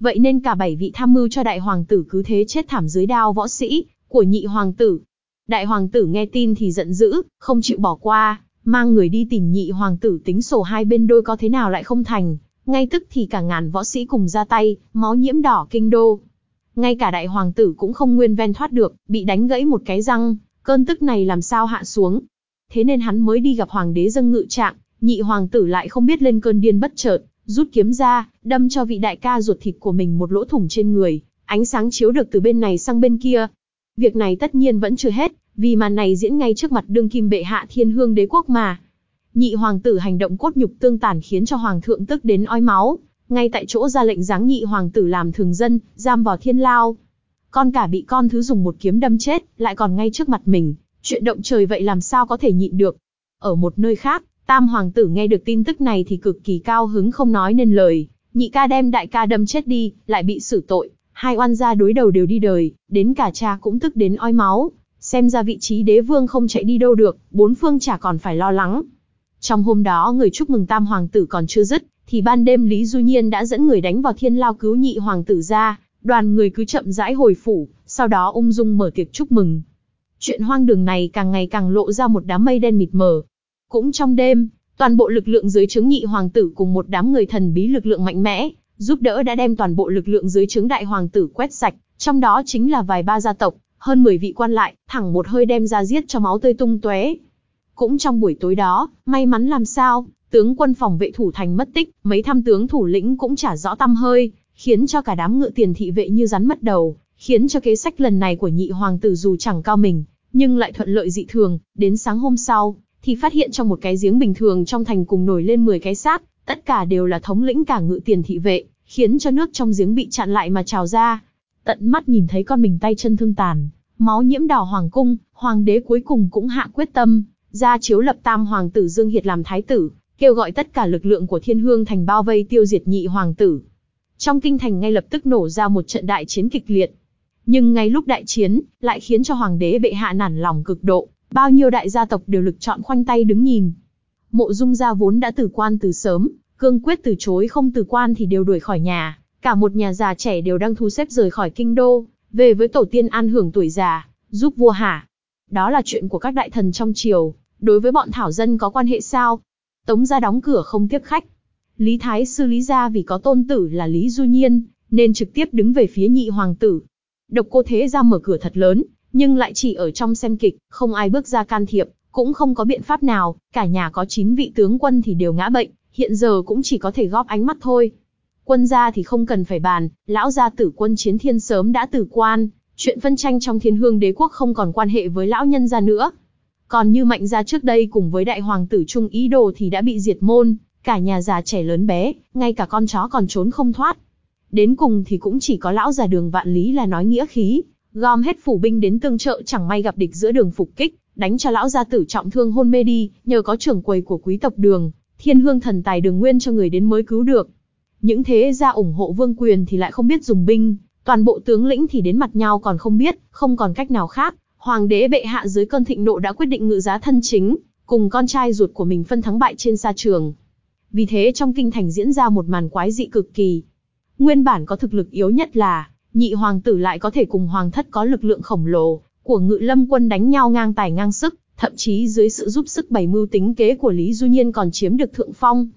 Vậy nên cả bảy vị tham mưu cho đại hoàng tử cứ thế chết thảm dưới đao võ sĩ, của nhị hoàng tử. Đại hoàng tử nghe tin thì giận dữ, không chịu bỏ qua, mang người đi tìm nhị hoàng tử tính sổ hai bên đôi có thế nào lại không thành. Ngay tức thì cả ngàn võ sĩ cùng ra tay, máu nhiễm đỏ kinh đô. Ngay cả đại hoàng tử cũng không nguyên ven thoát được, bị đánh gãy một cái răng, cơn tức này làm sao hạ xuống. Thế nên hắn mới đi gặp hoàng đế dâng ngự trạng, nhị hoàng tử lại không biết lên cơn điên bất chợt, rút kiếm ra, đâm cho vị đại ca ruột thịt của mình một lỗ thủng trên người, ánh sáng chiếu được từ bên này sang bên kia. Việc này tất nhiên vẫn chưa hết, vì màn này diễn ngay trước mặt đương kim bệ hạ thiên hương đế quốc mà. Nhị hoàng tử hành động cốt nhục tương tàn khiến cho hoàng thượng tức đến ói máu, ngay tại chỗ ra lệnh giáng nhị hoàng tử làm thường dân, giam vào thiên lao. Con cả bị con thứ dùng một kiếm đâm chết, lại còn ngay trước mặt mình, chuyện động trời vậy làm sao có thể nhịn được. Ở một nơi khác, tam hoàng tử nghe được tin tức này thì cực kỳ cao hứng không nói nên lời, nhị ca đem đại ca đâm chết đi, lại bị xử tội, hai oan gia đối đầu đều đi đời, đến cả cha cũng tức đến ói máu, xem ra vị trí đế vương không chạy đi đâu được, bốn phương chả còn phải lo lắng. Trong hôm đó người chúc mừng tam hoàng tử còn chưa dứt, thì ban đêm Lý Du Nhiên đã dẫn người đánh vào thiên lao cứu nhị hoàng tử ra, đoàn người cứ chậm rãi hồi phủ, sau đó ung dung mở tiệc chúc mừng. Chuyện hoang đường này càng ngày càng lộ ra một đám mây đen mịt mờ. Cũng trong đêm, toàn bộ lực lượng dưới trướng nhị hoàng tử cùng một đám người thần bí lực lượng mạnh mẽ, giúp đỡ đã đem toàn bộ lực lượng dưới trướng đại hoàng tử quét sạch, trong đó chính là vài ba gia tộc, hơn 10 vị quan lại, thẳng một hơi đem ra giết cho máu tươi tung tóe. Cũng trong buổi tối đó, may mắn làm sao, tướng quân phòng vệ thủ thành mất tích, mấy tham tướng thủ lĩnh cũng trả rõ tâm hơi, khiến cho cả đám ngựa tiền thị vệ như rắn mất đầu, khiến cho kế sách lần này của nhị hoàng tử dù chẳng cao mình, nhưng lại thuận lợi dị thường, đến sáng hôm sau, thì phát hiện trong một cái giếng bình thường trong thành cùng nổi lên 10 cái xác, tất cả đều là thống lĩnh cả ngự tiền thị vệ, khiến cho nước trong giếng bị chặn lại mà trào ra. Tận mắt nhìn thấy con mình tay chân thương tàn, máu nhiễm đỏ hoàng cung, hoàng đế cuối cùng cũng hạ quyết tâm, ra chiếu lập tam hoàng tử Dương Hiệt làm thái tử, kêu gọi tất cả lực lượng của thiên hương thành bao vây tiêu diệt nhị hoàng tử. Trong kinh thành ngay lập tức nổ ra một trận đại chiến kịch liệt. Nhưng ngay lúc đại chiến, lại khiến cho hoàng đế bệ hạ nản lòng cực độ, bao nhiêu đại gia tộc đều lực chọn khoanh tay đứng nhìn. Mộ dung gia vốn đã từ quan từ sớm, cương quyết từ chối không từ quan thì đều đuổi khỏi nhà, cả một nhà già trẻ đều đang thu xếp rời khỏi kinh đô, về với tổ tiên an hưởng tuổi già, giúp vua hả. Đó là chuyện của các đại thần trong triều, đối với bọn thảo dân có quan hệ sao? Tống gia đóng cửa không tiếp khách. Lý Thái sư Lý gia vì có tôn tử là Lý Du Nhiên, nên trực tiếp đứng về phía nhị hoàng tử. Độc cô thế ra mở cửa thật lớn, nhưng lại chỉ ở trong xem kịch, không ai bước ra can thiệp, cũng không có biện pháp nào, cả nhà có 9 vị tướng quân thì đều ngã bệnh, hiện giờ cũng chỉ có thể góp ánh mắt thôi. Quân gia thì không cần phải bàn, lão gia tử quân chiến thiên sớm đã tử quan, chuyện phân tranh trong thiên hương đế quốc không còn quan hệ với lão nhân gia nữa. Còn như mạnh gia trước đây cùng với đại hoàng tử trung ý đồ thì đã bị diệt môn, cả nhà già trẻ lớn bé, ngay cả con chó còn trốn không thoát. Đến cùng thì cũng chỉ có lão già đường vạn lý là nói nghĩa khí, gom hết phủ binh đến tương trợ chẳng may gặp địch giữa đường phục kích, đánh cho lão gia tử trọng thương hôn mê đi, nhờ có trưởng quầy của quý tộc đường, thiên hương thần tài đường nguyên cho người đến mới cứu được. Những thế gia ủng hộ vương quyền thì lại không biết dùng binh, toàn bộ tướng lĩnh thì đến mặt nhau còn không biết, không còn cách nào khác. Hoàng đế bệ hạ dưới cơn thịnh nộ đã quyết định ngự giá thân chính, cùng con trai ruột của mình phân thắng bại trên sa trường. Vì thế trong kinh thành diễn ra một màn quái dị cực kỳ. Nguyên bản có thực lực yếu nhất là, nhị hoàng tử lại có thể cùng hoàng thất có lực lượng khổng lồ, của ngự lâm quân đánh nhau ngang tài ngang sức, thậm chí dưới sự giúp sức bày mưu tính kế của Lý Du Nhiên còn chiếm được thượng phong.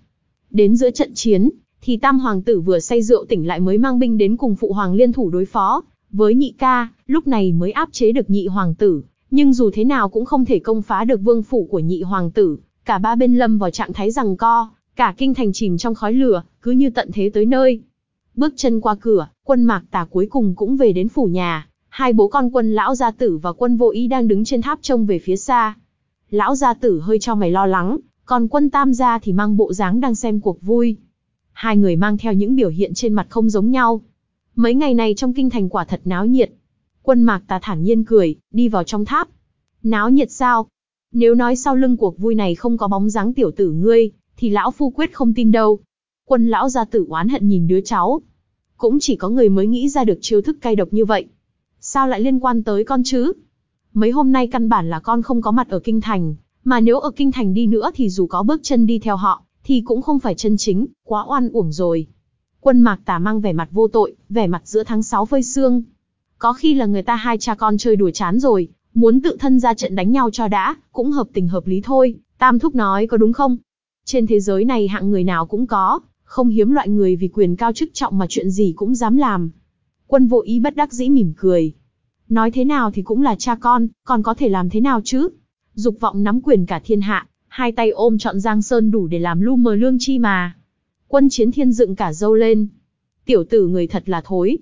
Đến giữa trận chiến, thì tam hoàng tử vừa say rượu tỉnh lại mới mang binh đến cùng phụ hoàng liên thủ đối phó, với nhị ca, lúc này mới áp chế được nhị hoàng tử, nhưng dù thế nào cũng không thể công phá được vương phủ của nhị hoàng tử, cả ba bên lâm vào trạng thái rằng co, cả kinh thành chìm trong khói lửa, cứ như tận thế tới nơi. Bước chân qua cửa, quân mạc tà cuối cùng cũng về đến phủ nhà, hai bố con quân lão gia tử và quân vô ý đang đứng trên tháp trông về phía xa. Lão gia tử hơi cho mày lo lắng, còn quân tam gia thì mang bộ dáng đang xem cuộc vui. Hai người mang theo những biểu hiện trên mặt không giống nhau. Mấy ngày này trong kinh thành quả thật náo nhiệt. Quân mạc tà thản nhiên cười, đi vào trong tháp. Náo nhiệt sao? Nếu nói sau lưng cuộc vui này không có bóng dáng tiểu tử ngươi, thì lão phu quyết không tin đâu. Quân lão gia tử oán hận nhìn đứa cháu. Cũng chỉ có người mới nghĩ ra được chiêu thức cay độc như vậy. Sao lại liên quan tới con chứ? Mấy hôm nay căn bản là con không có mặt ở kinh thành, mà nếu ở kinh thành đi nữa thì dù có bước chân đi theo họ, thì cũng không phải chân chính, quá oan uổng rồi. Quân mạc tà mang vẻ mặt vô tội, vẻ mặt giữa tháng 6 phơi xương. Có khi là người ta hai cha con chơi đùa chán rồi, muốn tự thân ra trận đánh nhau cho đã, cũng hợp tình hợp lý thôi. Tam Thúc nói có đúng không? Trên thế giới này hạng người nào cũng có, không hiếm loại người vì quyền cao chức trọng mà chuyện gì cũng dám làm. Quân vô ý bất đắc dĩ mỉm cười. Nói thế nào thì cũng là cha con, còn có thể làm thế nào chứ? Dục vọng nắm quyền cả thiên hạ, hai tay ôm trọn Giang Sơn đủ để làm lu mờ lương chi mà. Quân chiến thiên dựng cả dâu lên. Tiểu tử người thật là thối.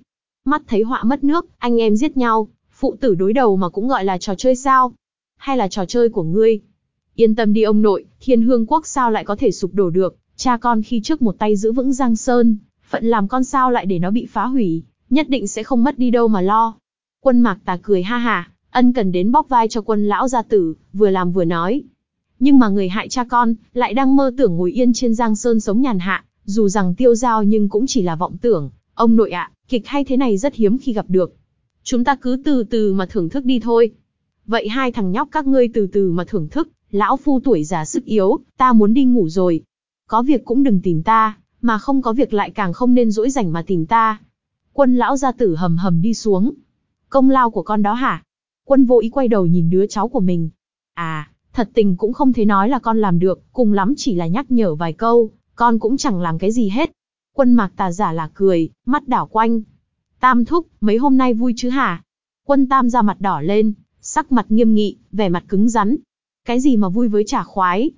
Mắt thấy họa mất nước, anh em giết nhau, phụ tử đối đầu mà cũng gọi là trò chơi sao? Hay là trò chơi của ngươi? Yên tâm đi ông nội, thiên hương quốc sao lại có thể sụp đổ được, cha con khi trước một tay giữ vững Giang Sơn, phận làm con sao lại để nó bị phá hủy, nhất định sẽ không mất đi đâu mà lo. Quân mạc tà cười ha hà, ân cần đến bóp vai cho quân lão gia tử, vừa làm vừa nói. Nhưng mà người hại cha con, lại đang mơ tưởng ngồi yên trên Giang Sơn sống nhàn hạ, dù rằng tiêu giao nhưng cũng chỉ là vọng tưởng. Ông nội ạ, kịch hay thế này rất hiếm khi gặp được. Chúng ta cứ từ từ mà thưởng thức đi thôi. Vậy hai thằng nhóc các ngươi từ từ mà thưởng thức, lão phu tuổi già sức yếu, ta muốn đi ngủ rồi. Có việc cũng đừng tìm ta, mà không có việc lại càng không nên dỗi rảnh mà tìm ta. Quân lão gia tử hầm hầm đi xuống. Công lao của con đó hả? Quân vô ý quay đầu nhìn đứa cháu của mình. À, thật tình cũng không thể nói là con làm được, cùng lắm chỉ là nhắc nhở vài câu, con cũng chẳng làm cái gì hết. Quân mạc tà giả là cười, mắt đảo quanh. Tam thúc, mấy hôm nay vui chứ hả? Quân tam ra mặt đỏ lên, sắc mặt nghiêm nghị, vẻ mặt cứng rắn. Cái gì mà vui với trả khoái?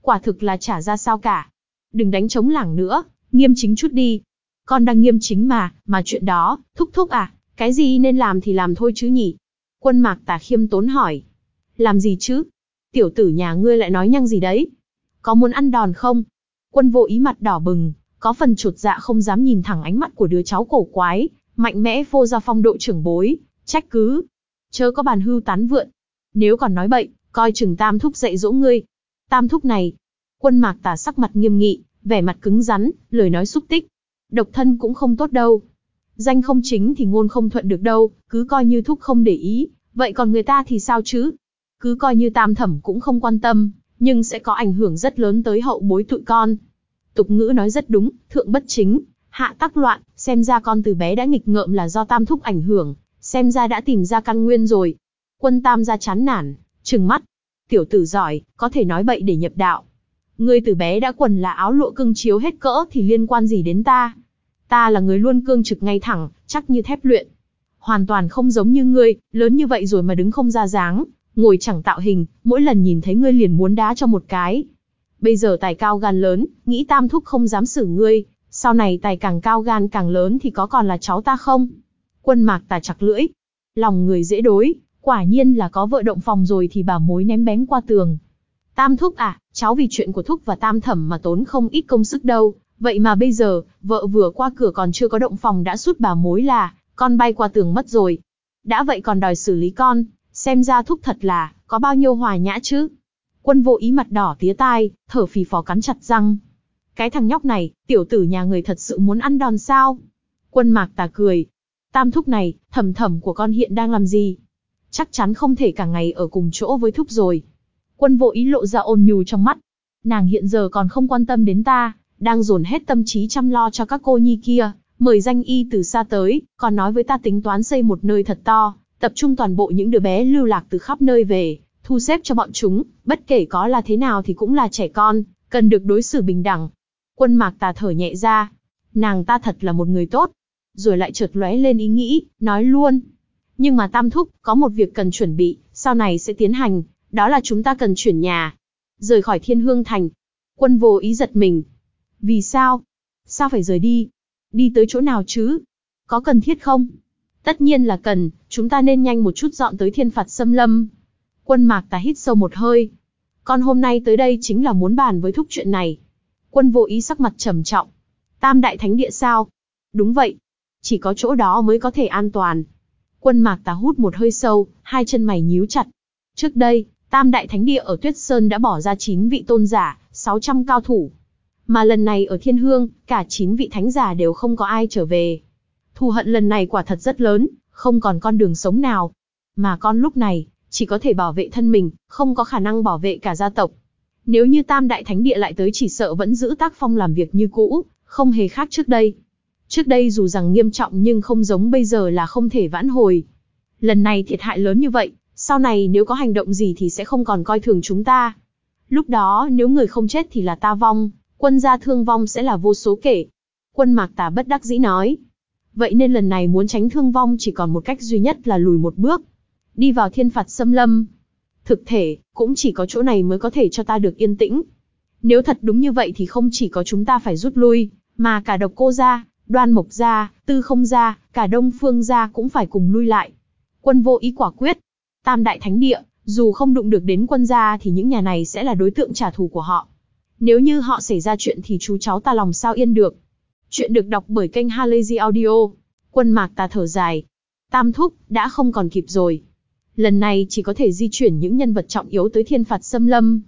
Quả thực là trả ra sao cả. Đừng đánh chống lảng nữa, nghiêm chính chút đi. Con đang nghiêm chính mà, mà chuyện đó, thúc thúc à, cái gì nên làm thì làm thôi chứ nhỉ? Quân mạc tà khiêm tốn hỏi. Làm gì chứ? Tiểu tử nhà ngươi lại nói nhăng gì đấy? Có muốn ăn đòn không? Quân vô ý mặt đỏ bừng, có phần chuột dạ không dám nhìn thẳng ánh mắt của đứa cháu cổ quái, mạnh mẽ phô ra phong độ trưởng bối, trách cứ. Chớ có bàn hưu tán vượn. Nếu còn nói bậy, coi chừng tam thúc dạy dỗ ngươi. Tam thúc này. Quân mạc tà sắc mặt nghiêm nghị, vẻ mặt cứng rắn, lời nói xúc tích. Độc thân cũng không tốt đâu. Danh không chính thì ngôn không thuận được đâu, cứ coi như thúc không để ý, vậy còn người ta thì sao chứ? Cứ coi như tam thẩm cũng không quan tâm, nhưng sẽ có ảnh hưởng rất lớn tới hậu bối tụi con. Tục ngữ nói rất đúng, thượng bất chính, hạ tắc loạn, xem ra con từ bé đã nghịch ngợm là do tam thúc ảnh hưởng, xem ra đã tìm ra căn nguyên rồi. Quân tam ra chán nản, trừng mắt. Tiểu tử giỏi, có thể nói bậy để nhập đạo. Ngươi từ bé đã quần là áo lụa cưng chiếu hết cỡ thì liên quan gì đến ta? Ta là người luôn cương trực ngay thẳng, chắc như thép luyện. Hoàn toàn không giống như ngươi, lớn như vậy rồi mà đứng không ra dáng, ngồi chẳng tạo hình, mỗi lần nhìn thấy ngươi liền muốn đá cho một cái. Bây giờ tài cao gan lớn, nghĩ tam thúc không dám xử ngươi, sau này tài càng cao gan càng lớn thì có còn là cháu ta không? Quân mạc tà chặt lưỡi. Lòng người dễ đối, quả nhiên là có vợ động phòng rồi thì bà mối ném bén qua tường. Tam thúc à, cháu vì chuyện của thúc và tam thẩm mà tốn không ít công sức đâu, vậy mà bây giờ, vợ vừa qua cửa còn chưa có động phòng đã sút bà mối là, con bay qua tường mất rồi. Đã vậy còn đòi xử lý con, xem ra thúc thật là, có bao nhiêu hòa nhã chứ. Quân vô ý mặt đỏ tía tai, thở phì phò cắn chặt răng. Cái thằng nhóc này, tiểu tử nhà người thật sự muốn ăn đòn sao? Quân mạc tà cười. Tam thúc này, thầm thầm của con hiện đang làm gì? Chắc chắn không thể cả ngày ở cùng chỗ với thúc rồi. Quân vô ý lộ ra ôn nhu trong mắt. Nàng hiện giờ còn không quan tâm đến ta, đang dồn hết tâm trí chăm lo cho các cô nhi kia, mời danh y từ xa tới, còn nói với ta tính toán xây một nơi thật to, tập trung toàn bộ những đứa bé lưu lạc từ khắp nơi về, thu xếp cho bọn chúng, bất kể có là thế nào thì cũng là trẻ con, cần được đối xử bình đẳng. Quân mạc tà thở nhẹ ra, nàng ta thật là một người tốt, rồi lại chợt lóe lên ý nghĩ, nói luôn. Nhưng mà tam thúc, có một việc cần chuẩn bị, sau này sẽ tiến hành, đó là chúng ta cần chuyển nhà. Rời khỏi thiên hương thành. Quân vô ý giật mình. Vì sao? Sao phải rời đi? Đi tới chỗ nào chứ? Có cần thiết không? Tất nhiên là cần, chúng ta nên nhanh một chút dọn tới thiên phạt xâm lâm. Quân mạc ta hít sâu một hơi. Con hôm nay tới đây chính là muốn bàn với thúc chuyện này. Quân vô ý sắc mặt trầm trọng. Tam đại thánh địa sao? Đúng vậy. Chỉ có chỗ đó mới có thể an toàn. Quân mạc ta hút một hơi sâu, hai chân mày nhíu chặt. Trước đây, Tam đại thánh địa ở Tuyết Sơn đã bỏ ra 9 vị tôn giả, 600 cao thủ. Mà lần này ở Thiên Hương, cả 9 vị thánh giả đều không có ai trở về. Thù hận lần này quả thật rất lớn, không còn con đường sống nào. Mà con lúc này, chỉ có thể bảo vệ thân mình, không có khả năng bảo vệ cả gia tộc. Nếu như Tam Đại Thánh Địa lại tới chỉ sợ vẫn giữ tác phong làm việc như cũ, không hề khác trước đây. Trước đây dù rằng nghiêm trọng nhưng không giống bây giờ là không thể vãn hồi. Lần này thiệt hại lớn như vậy, sau này nếu có hành động gì thì sẽ không còn coi thường chúng ta. Lúc đó nếu người không chết thì là ta vong, quân gia thương vong sẽ là vô số kể. Quân mạc tà bất đắc dĩ nói. Vậy nên lần này muốn tránh thương vong chỉ còn một cách duy nhất là lùi một bước. Đi vào thiên phạt xâm lâm. Thực thể, cũng chỉ có chỗ này mới có thể cho ta được yên tĩnh. Nếu thật đúng như vậy thì không chỉ có chúng ta phải rút lui, mà cả độc cô gia, đoan mộc gia, tư không gia, cả đông phương gia cũng phải cùng lui lại. Quân vô ý quả quyết, Tam đại thánh địa, dù không đụng được đến quân gia thì những nhà này sẽ là đối tượng trả thù của họ. Nếu như họ xảy ra chuyện thì chú cháu ta lòng sao yên được. Chuyện được đọc bởi kênh Halazy Audio. Quân mạc ta thở dài. Tam thúc, đã không còn kịp rồi. Lần này chỉ có thể di chuyển những nhân vật trọng yếu tới thiên phạt xâm lâm.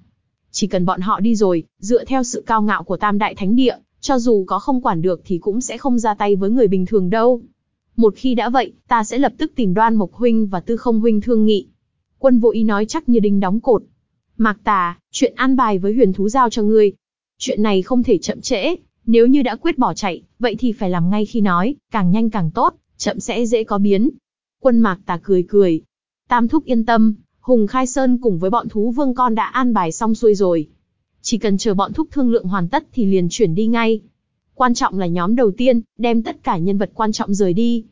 Chỉ cần bọn họ đi rồi, dựa theo sự cao ngạo của tam đại thánh địa, cho dù có không quản được thì cũng sẽ không ra tay với người bình thường đâu. Một khi đã vậy, ta sẽ lập tức tìm đoan Mộc Huynh và Tư Không Huynh thương nghị. Quân vô ý nói chắc như đinh đóng cột. Mạc tà, chuyện an bài với huyền thú giao cho ngươi. Chuyện này không thể chậm trễ, nếu như đã quyết bỏ chạy, vậy thì phải làm ngay khi nói, càng nhanh càng tốt, chậm sẽ dễ có biến. Quân mạc tà cười cười. Tam thúc yên tâm, Hùng Khai Sơn cùng với bọn thú vương con đã an bài xong xuôi rồi. Chỉ cần chờ bọn thúc thương lượng hoàn tất thì liền chuyển đi ngay. Quan trọng là nhóm đầu tiên, đem tất cả nhân vật quan trọng rời đi.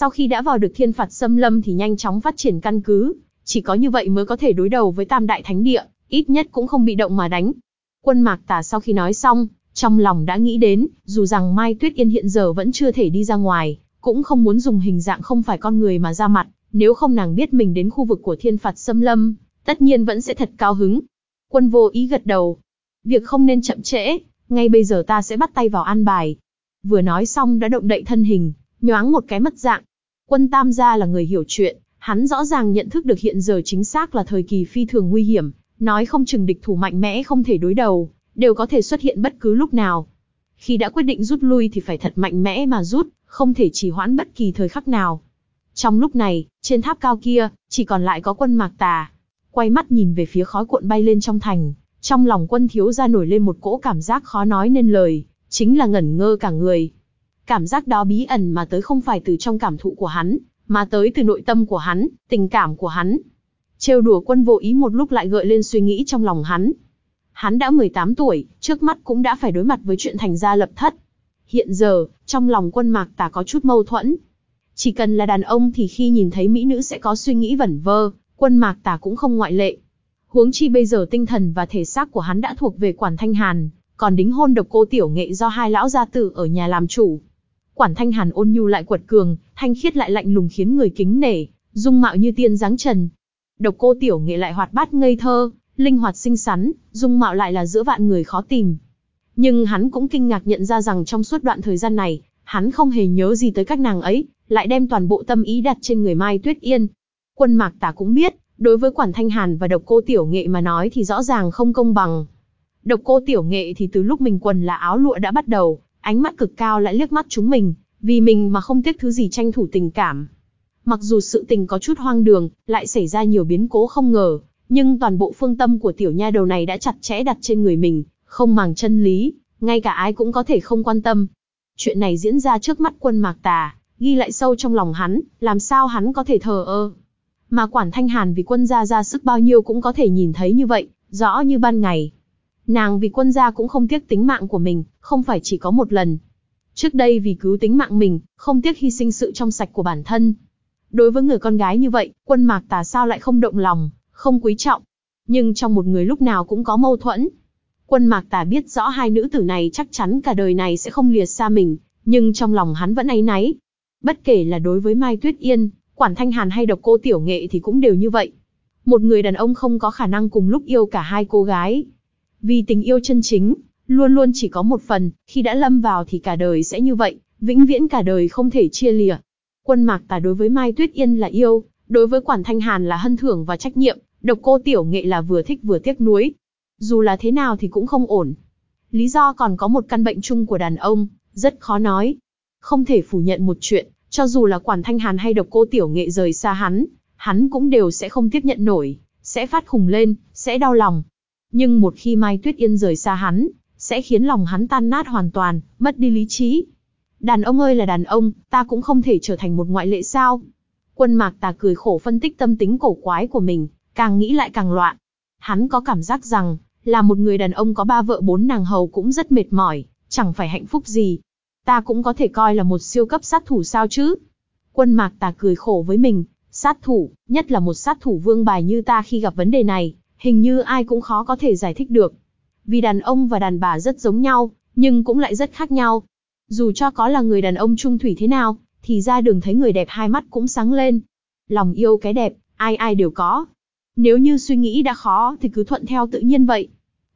Sau khi đã vào được thiên phạt xâm lâm thì nhanh chóng phát triển căn cứ, chỉ có như vậy mới có thể đối đầu với tam đại thánh địa, ít nhất cũng không bị động mà đánh. Quân mạc tả sau khi nói xong, trong lòng đã nghĩ đến, dù rằng Mai Tuyết Yên hiện giờ vẫn chưa thể đi ra ngoài, cũng không muốn dùng hình dạng không phải con người mà ra mặt, nếu không nàng biết mình đến khu vực của thiên phạt xâm lâm, tất nhiên vẫn sẽ thật cao hứng. Quân vô ý gật đầu. Việc không nên chậm trễ, ngay bây giờ ta sẽ bắt tay vào an bài. Vừa nói xong đã động đậy thân hình, nhoáng một cái mất dạng. Quân Tam gia là người hiểu chuyện, hắn rõ ràng nhận thức được hiện giờ chính xác là thời kỳ phi thường nguy hiểm, nói không chừng địch thủ mạnh mẽ không thể đối đầu, đều có thể xuất hiện bất cứ lúc nào. Khi đã quyết định rút lui thì phải thật mạnh mẽ mà rút, không thể trì hoãn bất kỳ thời khắc nào. Trong lúc này, trên tháp cao kia, chỉ còn lại có quân mạc tà. Quay mắt nhìn về phía khói cuộn bay lên trong thành, trong lòng quân thiếu ra nổi lên một cỗ cảm giác khó nói nên lời, chính là ngẩn ngơ cả người. Cảm giác đó bí ẩn mà tới không phải từ trong cảm thụ của hắn, mà tới từ nội tâm của hắn, tình cảm của hắn. Trêu đùa quân vô ý một lúc lại gợi lên suy nghĩ trong lòng hắn. Hắn đã 18 tuổi, trước mắt cũng đã phải đối mặt với chuyện thành gia lập thất. Hiện giờ, trong lòng quân mạc tà có chút mâu thuẫn. Chỉ cần là đàn ông thì khi nhìn thấy mỹ nữ sẽ có suy nghĩ vẩn vơ, quân mạc tà cũng không ngoại lệ. Huống chi bây giờ tinh thần và thể xác của hắn đã thuộc về quản thanh hàn, còn đính hôn độc cô tiểu nghệ do hai lão gia tử ở nhà làm chủ. Quản thanh hàn ôn nhu lại quật cường, thanh khiết lại lạnh lùng khiến người kính nể, dung mạo như tiên dáng trần. Độc cô tiểu nghệ lại hoạt bát ngây thơ, linh hoạt xinh xắn, dung mạo lại là giữa vạn người khó tìm. Nhưng hắn cũng kinh ngạc nhận ra rằng trong suốt đoạn thời gian này, hắn không hề nhớ gì tới các nàng ấy, lại đem toàn bộ tâm ý đặt trên người Mai Tuyết Yên. Quân Mạc Tả cũng biết, đối với Quản Thanh Hàn và Độc Cô Tiểu Nghệ mà nói thì rõ ràng không công bằng. Độc Cô Tiểu Nghệ thì từ lúc mình quần là áo lụa đã bắt đầu, ánh mắt cực cao lại liếc mắt chúng mình, vì mình mà không tiếc thứ gì tranh thủ tình cảm. Mặc dù sự tình có chút hoang đường, lại xảy ra nhiều biến cố không ngờ, nhưng toàn bộ phương tâm của tiểu nha đầu này đã chặt chẽ đặt trên người mình, không màng chân lý, ngay cả ai cũng có thể không quan tâm. Chuyện này diễn ra trước mắt quân mạc tà, ghi lại sâu trong lòng hắn, làm sao hắn có thể thờ ơ. Mà quản thanh hàn vì quân gia ra sức bao nhiêu cũng có thể nhìn thấy như vậy, rõ như ban ngày. Nàng vì quân gia cũng không tiếc tính mạng của mình, không phải chỉ có một lần. Trước đây vì cứu tính mạng mình, không tiếc hy sinh sự trong sạch của bản thân. Đối với người con gái như vậy, quân mạc tà sao lại không động lòng, không quý trọng. Nhưng trong một người lúc nào cũng có mâu thuẫn. Quân mạc tà biết rõ hai nữ tử này chắc chắn cả đời này sẽ không liệt xa mình, nhưng trong lòng hắn vẫn áy náy. Bất kể là đối với Mai Tuyết Yên, Quản Thanh Hàn hay độc cô Tiểu Nghệ thì cũng đều như vậy. Một người đàn ông không có khả năng cùng lúc yêu cả hai cô gái. Vì tình yêu chân chính, luôn luôn chỉ có một phần, khi đã lâm vào thì cả đời sẽ như vậy, vĩnh viễn cả đời không thể chia lìa. Quân Mạc Tà đối với Mai Tuyết Yên là yêu, đối với Quản Thanh Hàn là hân thưởng và trách nhiệm, độc cô Tiểu Nghệ là vừa thích vừa tiếc nuối. Dù là thế nào thì cũng không ổn. Lý do còn có một căn bệnh chung của đàn ông, rất khó nói. Không thể phủ nhận một chuyện, cho dù là Quản Thanh Hàn hay độc cô Tiểu Nghệ rời xa hắn, hắn cũng đều sẽ không tiếp nhận nổi, sẽ phát khùng lên, sẽ đau lòng. Nhưng một khi Mai Tuyết Yên rời xa hắn, sẽ khiến lòng hắn tan nát hoàn toàn, mất đi lý trí. Đàn ông ơi là đàn ông, ta cũng không thể trở thành một ngoại lệ sao? Quân mạc tà cười khổ phân tích tâm tính cổ quái của mình, càng nghĩ lại càng loạn. Hắn có cảm giác rằng, là một người đàn ông có ba vợ bốn nàng hầu cũng rất mệt mỏi, chẳng phải hạnh phúc gì. Ta cũng có thể coi là một siêu cấp sát thủ sao chứ? Quân mạc tà cười khổ với mình, sát thủ, nhất là một sát thủ vương bài như ta khi gặp vấn đề này, hình như ai cũng khó có thể giải thích được. Vì đàn ông và đàn bà rất giống nhau, nhưng cũng lại rất khác nhau. Dù cho có là người đàn ông trung thủy thế nào, thì ra đường thấy người đẹp hai mắt cũng sáng lên. Lòng yêu cái đẹp, ai ai đều có. Nếu như suy nghĩ đã khó thì cứ thuận theo tự nhiên vậy.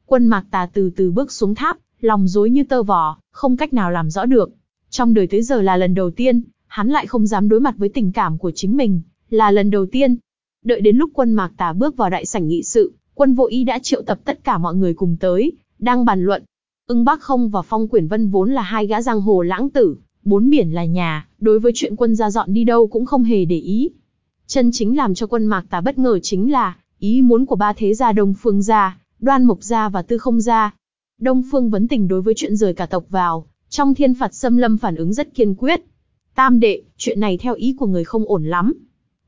Quân mạc tà từ từ bước xuống tháp, lòng dối như tơ vò, không cách nào làm rõ được. Trong đời tới giờ là lần đầu tiên, hắn lại không dám đối mặt với tình cảm của chính mình, là lần đầu tiên. Đợi đến lúc quân mạc tà bước vào đại sảnh nghị sự, quân vô ý đã triệu tập tất cả mọi người cùng tới, đang bàn luận. Ưng Bắc Không và Phong Quyển Vân vốn là hai gã giang hồ lãng tử, bốn biển là nhà, đối với chuyện quân gia dọn đi đâu cũng không hề để ý. Chân chính làm cho quân mạc tà bất ngờ chính là, ý muốn của ba thế gia Đông Phương gia, Đoan Mộc gia và Tư Không gia. Đông Phương vấn tình đối với chuyện rời cả tộc vào, trong thiên phạt xâm lâm phản ứng rất kiên quyết. Tam đệ, chuyện này theo ý của người không ổn lắm.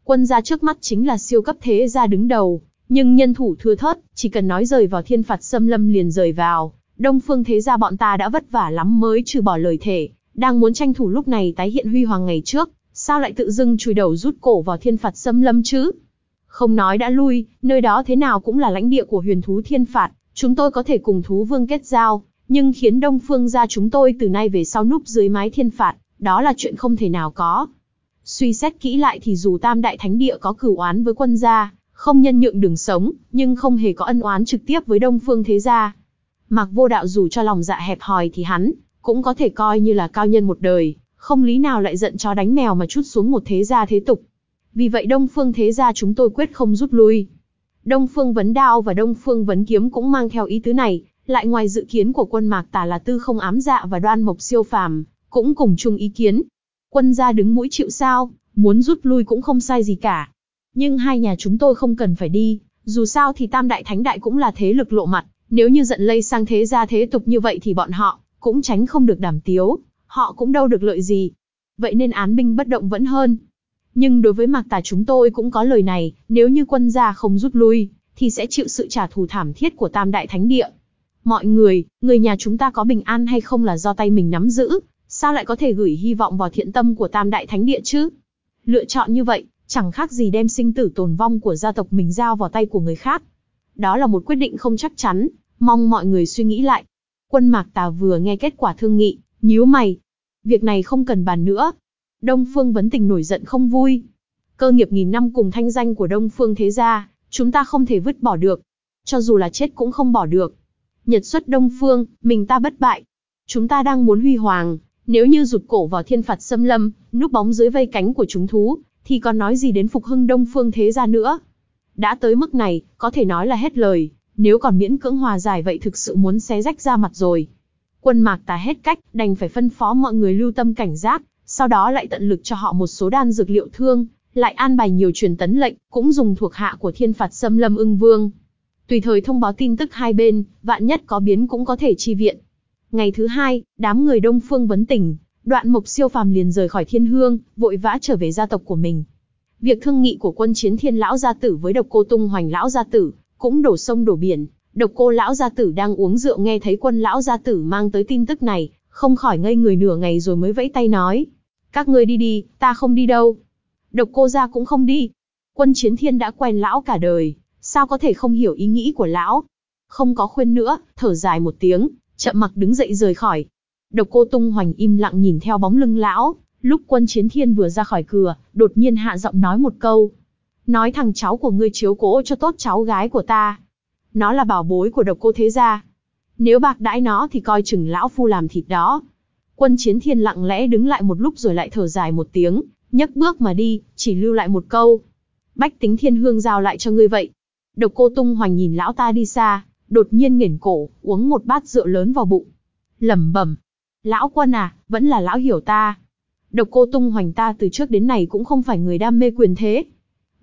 Quân gia trước mắt chính là siêu cấp thế gia đứng đầu, nhưng nhân thủ thưa thớt, chỉ cần nói rời vào thiên phạt xâm lâm liền rời vào. Đông phương thế gia bọn ta đã vất vả lắm mới trừ bỏ lời thể, đang muốn tranh thủ lúc này tái hiện huy hoàng ngày trước, sao lại tự dưng chùi đầu rút cổ vào thiên phạt xâm lâm chứ? Không nói đã lui, nơi đó thế nào cũng là lãnh địa của huyền thú thiên phạt, chúng tôi có thể cùng thú vương kết giao, nhưng khiến đông phương gia chúng tôi từ nay về sau núp dưới mái thiên phạt, đó là chuyện không thể nào có. Suy xét kỹ lại thì dù tam đại thánh địa có cửu oán với quân gia, không nhân nhượng đường sống, nhưng không hề có ân oán trực tiếp với đông phương thế gia. Mặc vô đạo dù cho lòng dạ hẹp hòi thì hắn, cũng có thể coi như là cao nhân một đời, không lý nào lại giận cho đánh mèo mà chút xuống một thế gia thế tục. Vì vậy Đông Phương thế gia chúng tôi quyết không rút lui. Đông Phương Vấn Đao và Đông Phương Vấn Kiếm cũng mang theo ý tứ này, Lại ngoài dự kiến của quân Mạc Tà là Tư Không ám dạ và Đoan Mộc siêu phàm, cũng cùng chung ý kiến. Quân gia đứng mũi chịu sao, muốn rút lui cũng không sai gì cả. Nhưng hai nhà chúng tôi không cần phải đi, dù sao thì Tam Đại Thánh Đại cũng là thế lực lộ mặt, nếu như giận lây sang thế gia thế tục như vậy thì bọn họ cũng tránh không được đảm tiếu, họ cũng đâu được lợi gì. Vậy nên án binh bất động vẫn hơn. Nhưng đối với Mạc Tà chúng tôi cũng có lời này, nếu như quân gia không rút lui, thì sẽ chịu sự trả thù thảm thiết của Tam Đại Thánh Địa. Mọi người, người nhà chúng ta có bình an hay không là do tay mình nắm giữ, sao lại có thể gửi hy vọng vào thiện tâm của Tam Đại Thánh Địa chứ? Lựa chọn như vậy, chẳng khác gì đem sinh tử tồn vong của gia tộc mình giao vào tay của người khác. Đó là một quyết định không chắc chắn, mong mọi người suy nghĩ lại. Quân Mạc Tà vừa nghe kết quả thương nghị, nhíu mày. Việc này không cần bàn nữa. Đông Phương Vấn Tình nổi giận không vui. Cơ nghiệp nghìn năm cùng thanh danh của Đông Phương thế gia, chúng ta không thể vứt bỏ được. Cho dù là chết cũng không bỏ được. Nhật xuất Đông Phương, mình ta bất bại. Chúng ta đang muốn huy hoàng, nếu như rụt cổ vào thiên phạt xâm lâm, núp bóng dưới vây cánh của chúng thú, thì còn nói gì đến phục hưng Đông Phương thế gia nữa. Đã tới mức này, có thể nói là hết lời, nếu còn miễn cưỡng hòa giải vậy thực sự muốn xé rách ra mặt rồi. Quân mạc tà hết cách, đành phải phân phó mọi người lưu tâm cảnh giác, sau đó lại tận lực cho họ một số đan dược liệu thương, lại an bài nhiều truyền tấn lệnh, cũng dùng thuộc hạ của thiên phạt xâm lâm ưng vương. Tùy thời thông báo tin tức hai bên, vạn nhất có biến cũng có thể chi viện. Ngày thứ hai, đám người Đông Phương vấn tỉnh, đoạn mộc siêu phàm liền rời khỏi thiên hương, vội vã trở về gia tộc của mình. Việc thương nghị của quân chiến thiên lão gia tử với độc cô tung hoành lão gia tử, cũng đổ sông đổ biển. Độc cô lão gia tử đang uống rượu nghe thấy quân lão gia tử mang tới tin tức này, không khỏi ngây người nửa ngày rồi mới vẫy tay nói. Các ngươi đi đi, ta không đi đâu. Độc cô gia cũng không đi. Quân chiến thiên đã quen lão cả đời, sao có thể không hiểu ý nghĩ của lão. Không có khuyên nữa, thở dài một tiếng, chậm mặc đứng dậy rời khỏi. Độc cô tung hoành im lặng nhìn theo bóng lưng lão, lúc quân chiến thiên vừa ra khỏi cửa, đột nhiên hạ giọng nói một câu. Nói thằng cháu của ngươi chiếu cố cho tốt cháu gái của ta. Nó là bảo bối của độc cô thế gia. Nếu bạc đãi nó thì coi chừng lão phu làm thịt đó. Quân chiến thiên lặng lẽ đứng lại một lúc rồi lại thở dài một tiếng, nhấc bước mà đi, chỉ lưu lại một câu. Bách tính thiên hương giao lại cho ngươi vậy. Độc cô tung hoành nhìn lão ta đi xa, đột nhiên nghển cổ, uống một bát rượu lớn vào bụng. lẩm bẩm, lão quân à, vẫn là lão hiểu ta. Độc cô tung hoành ta từ trước đến nay cũng không phải người đam mê quyền thế.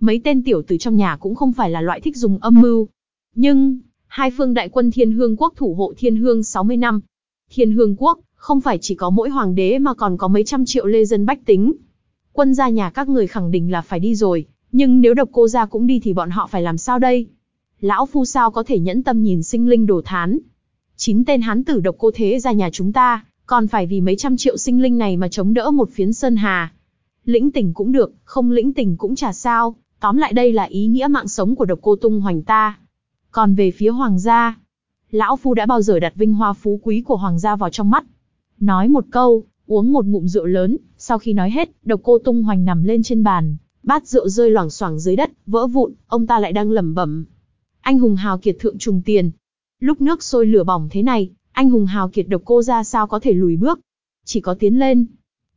Mấy tên tiểu tử trong nhà cũng không phải là loại thích dùng âm mưu. Nhưng, hai phương đại quân thiên hương quốc thủ hộ thiên hương 60 năm. Thiên hương quốc, không phải chỉ có mỗi hoàng đế mà còn có mấy trăm triệu lê dân bách tính. Quân gia nhà các người khẳng định là phải đi rồi, nhưng nếu độc cô gia cũng đi thì bọn họ phải làm sao đây? Lão phu sao có thể nhẫn tâm nhìn sinh linh đổ thán? Chín tên hán tử độc cô thế ra nhà chúng ta, còn phải vì mấy trăm triệu sinh linh này mà chống đỡ một phiến sơn hà. Lĩnh tỉnh cũng được, không lĩnh tỉnh cũng chả sao, tóm lại đây là ý nghĩa mạng sống của độc cô tung hoành ta. Còn về phía hoàng gia, lão phu đã bao giờ đặt vinh hoa phú quý của hoàng gia vào trong mắt. Nói một câu, uống một ngụm rượu lớn, sau khi nói hết, độc cô tung hoành nằm lên trên bàn, bát rượu rơi loảng xoảng dưới đất, vỡ vụn, ông ta lại đang lẩm bẩm. Anh hùng hào kiệt thượng trùng tiền. Lúc nước sôi lửa bỏng thế này, anh hùng hào kiệt độc cô ra sao có thể lùi bước. Chỉ có tiến lên.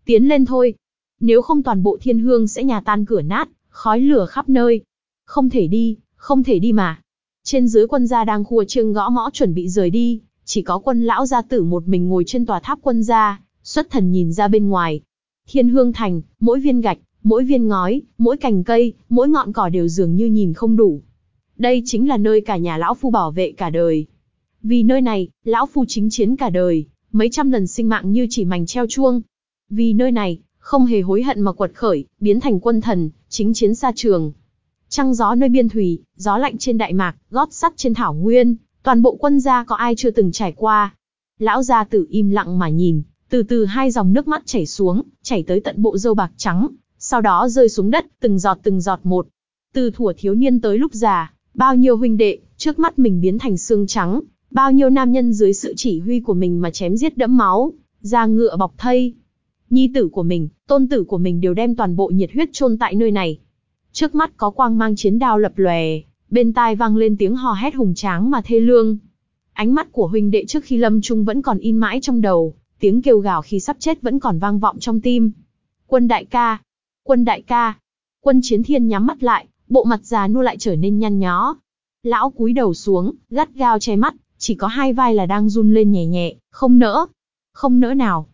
Tiến lên thôi. Nếu không toàn bộ thiên hương sẽ nhà tan cửa nát, khói lửa khắp nơi. Không thể đi, không thể đi mà. Trên dưới quân gia đang khua trương gõ mõ chuẩn bị rời đi, chỉ có quân lão gia tử một mình ngồi trên tòa tháp quân gia, xuất thần nhìn ra bên ngoài. Thiên hương thành, mỗi viên gạch, mỗi viên ngói, mỗi cành cây, mỗi ngọn cỏ đều dường như nhìn không đủ. Đây chính là nơi cả nhà lão phu bảo vệ cả đời. Vì nơi này, lão phu chính chiến cả đời, mấy trăm lần sinh mạng như chỉ mảnh treo chuông. Vì nơi này, không hề hối hận mà quật khởi, biến thành quân thần, chính chiến xa trường. Trăng gió nơi biên thủy, gió lạnh trên đại mạc, gót sắt trên thảo nguyên, toàn bộ quân gia có ai chưa từng trải qua. Lão gia tử im lặng mà nhìn, từ từ hai dòng nước mắt chảy xuống, chảy tới tận bộ râu bạc trắng, sau đó rơi xuống đất, từng giọt từng giọt một. Từ thuở thiếu niên tới lúc già, bao nhiêu huynh đệ, trước mắt mình biến thành xương trắng, bao nhiêu nam nhân dưới sự chỉ huy của mình mà chém giết đẫm máu, da ngựa bọc thây. Nhi tử của mình, tôn tử của mình đều đem toàn bộ nhiệt huyết chôn tại nơi này. Trước mắt có quang mang chiến đao lập lòe, bên tai vang lên tiếng hò hét hùng tráng mà thê lương. Ánh mắt của huynh đệ trước khi lâm chung vẫn còn in mãi trong đầu, tiếng kêu gào khi sắp chết vẫn còn vang vọng trong tim. Quân đại ca, quân đại ca, quân chiến thiên nhắm mắt lại, bộ mặt già nua lại trở nên nhăn nhó. Lão cúi đầu xuống, gắt gao che mắt, Chỉ có hai vai là đang run lên nhẹ nhẹ, không nỡ. Không nỡ nào.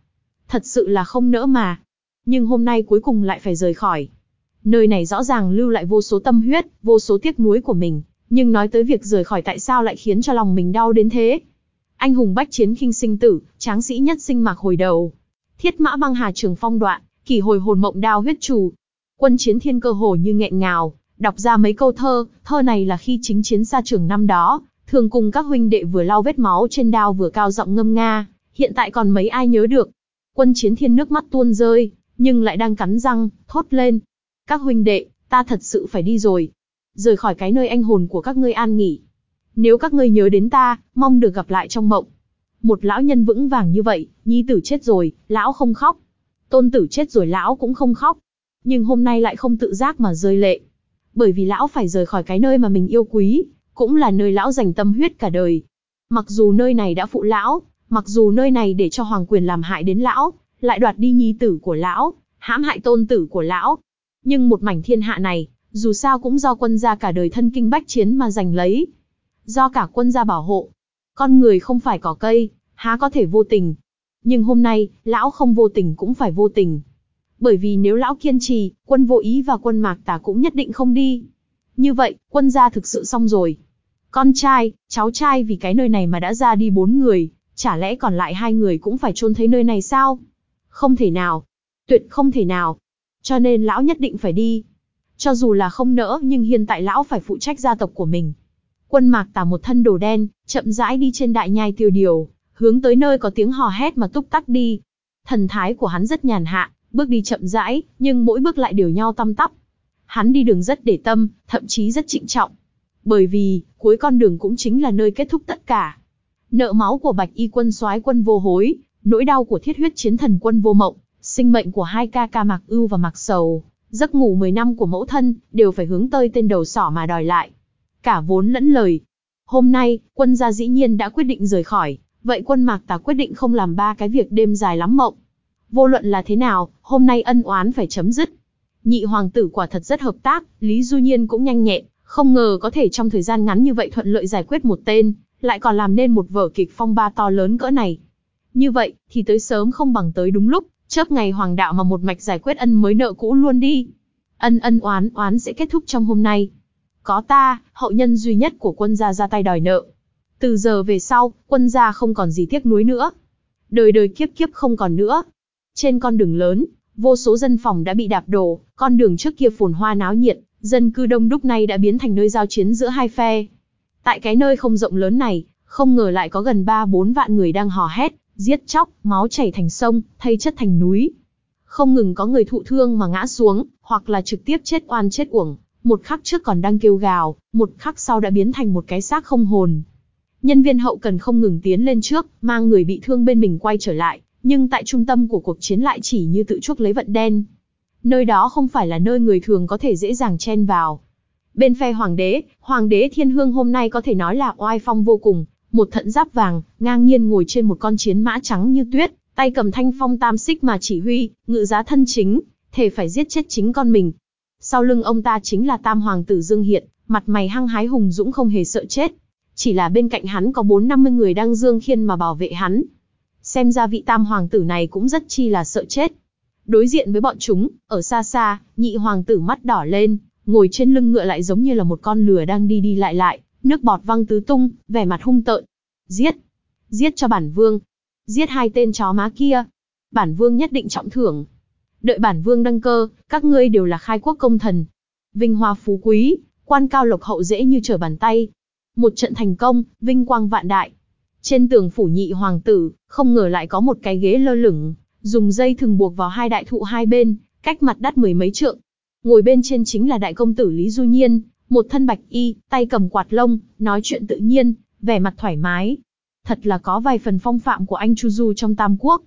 Thật sự là không nỡ mà. Nhưng hôm nay cuối cùng lại phải rời khỏi. Nơi này rõ ràng lưu lại vô số tâm huyết, vô số tiếc nuối của mình, nhưng nói tới việc rời khỏi tại sao lại khiến cho lòng mình đau đến thế. Anh hùng bách chiến khinh sinh tử, tráng sĩ nhất sinh mạc hồi đầu. Thiết mã băng hà trường phong đoạn, kỳ hồi hồn mộng đao huyết chủ. Quân chiến thiên cơ hồ như nghẹn ngào, đọc ra mấy câu thơ, thơ này là khi chính chiến xa trường năm đó, thường cùng các huynh đệ vừa lau vết máu trên đao vừa cao giọng ngâm nga, hiện tại còn mấy ai nhớ được. Quân chiến thiên nước mắt tuôn rơi, nhưng lại đang cắn răng, thốt lên. Các huynh đệ, ta thật sự phải đi rồi. Rời khỏi cái nơi anh hồn của các ngươi an nghỉ. Nếu các ngươi nhớ đến ta, mong được gặp lại trong mộng. Một lão nhân vững vàng như vậy, nhi tử chết rồi, lão không khóc. Tôn tử chết rồi lão cũng không khóc. Nhưng hôm nay lại không tự giác mà rơi lệ. Bởi vì lão phải rời khỏi cái nơi mà mình yêu quý, cũng là nơi lão dành tâm huyết cả đời. Mặc dù nơi này đã phụ lão, mặc dù nơi này để cho hoàng quyền làm hại đến lão, lại đoạt đi nhi tử của lão, hãm hại tôn tử của lão. Nhưng một mảnh thiên hạ này, dù sao cũng do quân gia cả đời thân kinh bách chiến mà giành lấy. Do cả quân gia bảo hộ. Con người không phải cỏ cây, há có thể vô tình. Nhưng hôm nay, lão không vô tình cũng phải vô tình. Bởi vì nếu lão kiên trì, quân vô ý và quân mạc tà cũng nhất định không đi. Như vậy, quân gia thực sự xong rồi. Con trai, cháu trai vì cái nơi này mà đã ra đi bốn người, chả lẽ còn lại hai người cũng phải chôn thấy nơi này sao? Không thể nào. Tuyệt không thể nào. Cho nên lão nhất định phải đi. Cho dù là không nỡ nhưng hiện tại lão phải phụ trách gia tộc của mình. Quân mạc tả một thân đồ đen, chậm rãi đi trên đại nhai tiêu điều, hướng tới nơi có tiếng hò hét mà túc tắc đi. Thần thái của hắn rất nhàn hạ, bước đi chậm rãi, nhưng mỗi bước lại đều nhau tăm tắp. Hắn đi đường rất để tâm, thậm chí rất trịnh trọng. Bởi vì, cuối con đường cũng chính là nơi kết thúc tất cả. Nợ máu của bạch y quân soái quân vô hối, nỗi đau của thiết huyết chiến thần quân vô mộng, sinh mệnh của hai ca ca Mạc Ưu và Mạc Sầu, giấc ngủ 10 năm của mẫu thân, đều phải hướng tới tên đầu sỏ mà đòi lại. Cả vốn lẫn lời. Hôm nay, quân gia dĩ nhiên đã quyết định rời khỏi, vậy quân Mạc Tà quyết định không làm ba cái việc đêm dài lắm mộng. Vô luận là thế nào, hôm nay ân oán phải chấm dứt. Nhị hoàng tử quả thật rất hợp tác, Lý Du Nhiên cũng nhanh nhẹn, không ngờ có thể trong thời gian ngắn như vậy thuận lợi giải quyết một tên, lại còn làm nên một vở kịch phong ba to lớn cỡ này. Như vậy, thì tới sớm không bằng tới đúng lúc, chớp ngày hoàng đạo mà một mạch giải quyết ân mới nợ cũ luôn đi. Ân ân oán oán sẽ kết thúc trong hôm nay. Có ta, hậu nhân duy nhất của quân gia ra tay đòi nợ. Từ giờ về sau, quân gia không còn gì tiếc nuối nữa. Đời đời kiếp kiếp không còn nữa. Trên con đường lớn, vô số dân phòng đã bị đạp đổ, con đường trước kia phồn hoa náo nhiệt, dân cư đông đúc này đã biến thành nơi giao chiến giữa hai phe. Tại cái nơi không rộng lớn này, không ngờ lại có gần 3-4 vạn người đang hò hét, giết chóc, máu chảy thành sông, thay chất thành núi. Không ngừng có người thụ thương mà ngã xuống, hoặc là trực tiếp chết oan chết uổng, một khắc trước còn đang kêu gào, một khắc sau đã biến thành một cái xác không hồn. Nhân viên hậu cần không ngừng tiến lên trước, mang người bị thương bên mình quay trở lại, nhưng tại trung tâm của cuộc chiến lại chỉ như tự chuốc lấy vận đen. Nơi đó không phải là nơi người thường có thể dễ dàng chen vào. Bên phe hoàng đế, hoàng đế thiên hương hôm nay có thể nói là oai phong vô cùng, một thận giáp vàng, ngang nhiên ngồi trên một con chiến mã trắng như tuyết, tay cầm thanh phong tam xích mà chỉ huy, ngự giá thân chính, thể phải giết chết chính con mình. Sau lưng ông ta chính là tam hoàng tử Dương Hiện, mặt mày hăng hái hùng dũng không hề sợ chết. Chỉ là bên cạnh hắn có bốn năm mươi người đang dương khiên mà bảo vệ hắn. Xem ra vị tam hoàng tử này cũng rất chi là sợ chết. Đối diện với bọn chúng, ở xa xa, nhị hoàng tử mắt đỏ lên, ngồi trên lưng ngựa lại giống như là một con lừa đang đi đi lại lại, nước bọt văng tứ tung, vẻ mặt hung tợn. Giết! Giết cho bản vương! Giết hai tên chó má kia! Bản vương nhất định trọng thưởng. Đợi bản vương đăng cơ, các ngươi đều là khai quốc công thần. Vinh hoa phú quý, quan cao lộc hậu dễ như trở bàn tay. Một trận thành công, vinh quang vạn đại. Trên tường phủ nhị hoàng tử, không ngờ lại có một cái ghế lơ lửng, dùng dây thừng buộc vào hai đại thụ hai bên, cách mặt đất mười mấy trượng. Ngồi bên trên chính là đại công tử Lý Du Nhiên, một thân bạch y, tay cầm quạt lông, nói chuyện tự nhiên, vẻ mặt thoải mái. Thật là có vài phần phong phạm của anh Chu Du trong Tam Quốc.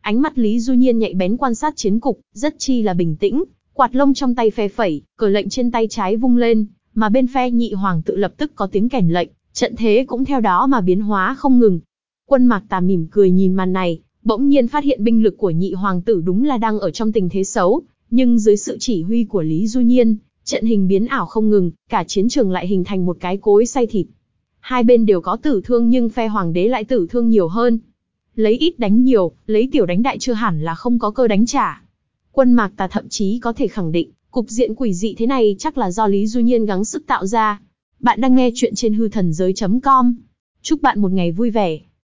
Ánh mắt Lý Du Nhiên nhạy bén quan sát chiến cục, rất chi là bình tĩnh, quạt lông trong tay phe phẩy, cờ lệnh trên tay trái vung lên, mà bên phe nhị hoàng tự lập tức có tiếng kèn lệnh, Trận thế cũng theo đó mà biến hóa không ngừng. Quân Mạc Tà mỉm cười nhìn màn này, bỗng nhiên phát hiện binh lực của nhị hoàng tử đúng là đang ở trong tình thế xấu, nhưng dưới sự chỉ huy của Lý Du Nhiên, trận hình biến ảo không ngừng, cả chiến trường lại hình thành một cái cối xay thịt. Hai bên đều có tử thương nhưng phe hoàng đế lại tử thương nhiều hơn. Lấy ít đánh nhiều, lấy tiểu đánh đại chưa hẳn là không có cơ đánh trả. Quân Mạc Tà thậm chí có thể khẳng định, cục diện quỷ dị thế này chắc là do Lý Du Nhiên gắng sức tạo ra, bạn đang nghe chuyện trên hư thần giới.com. Chúc bạn một ngày vui vẻ.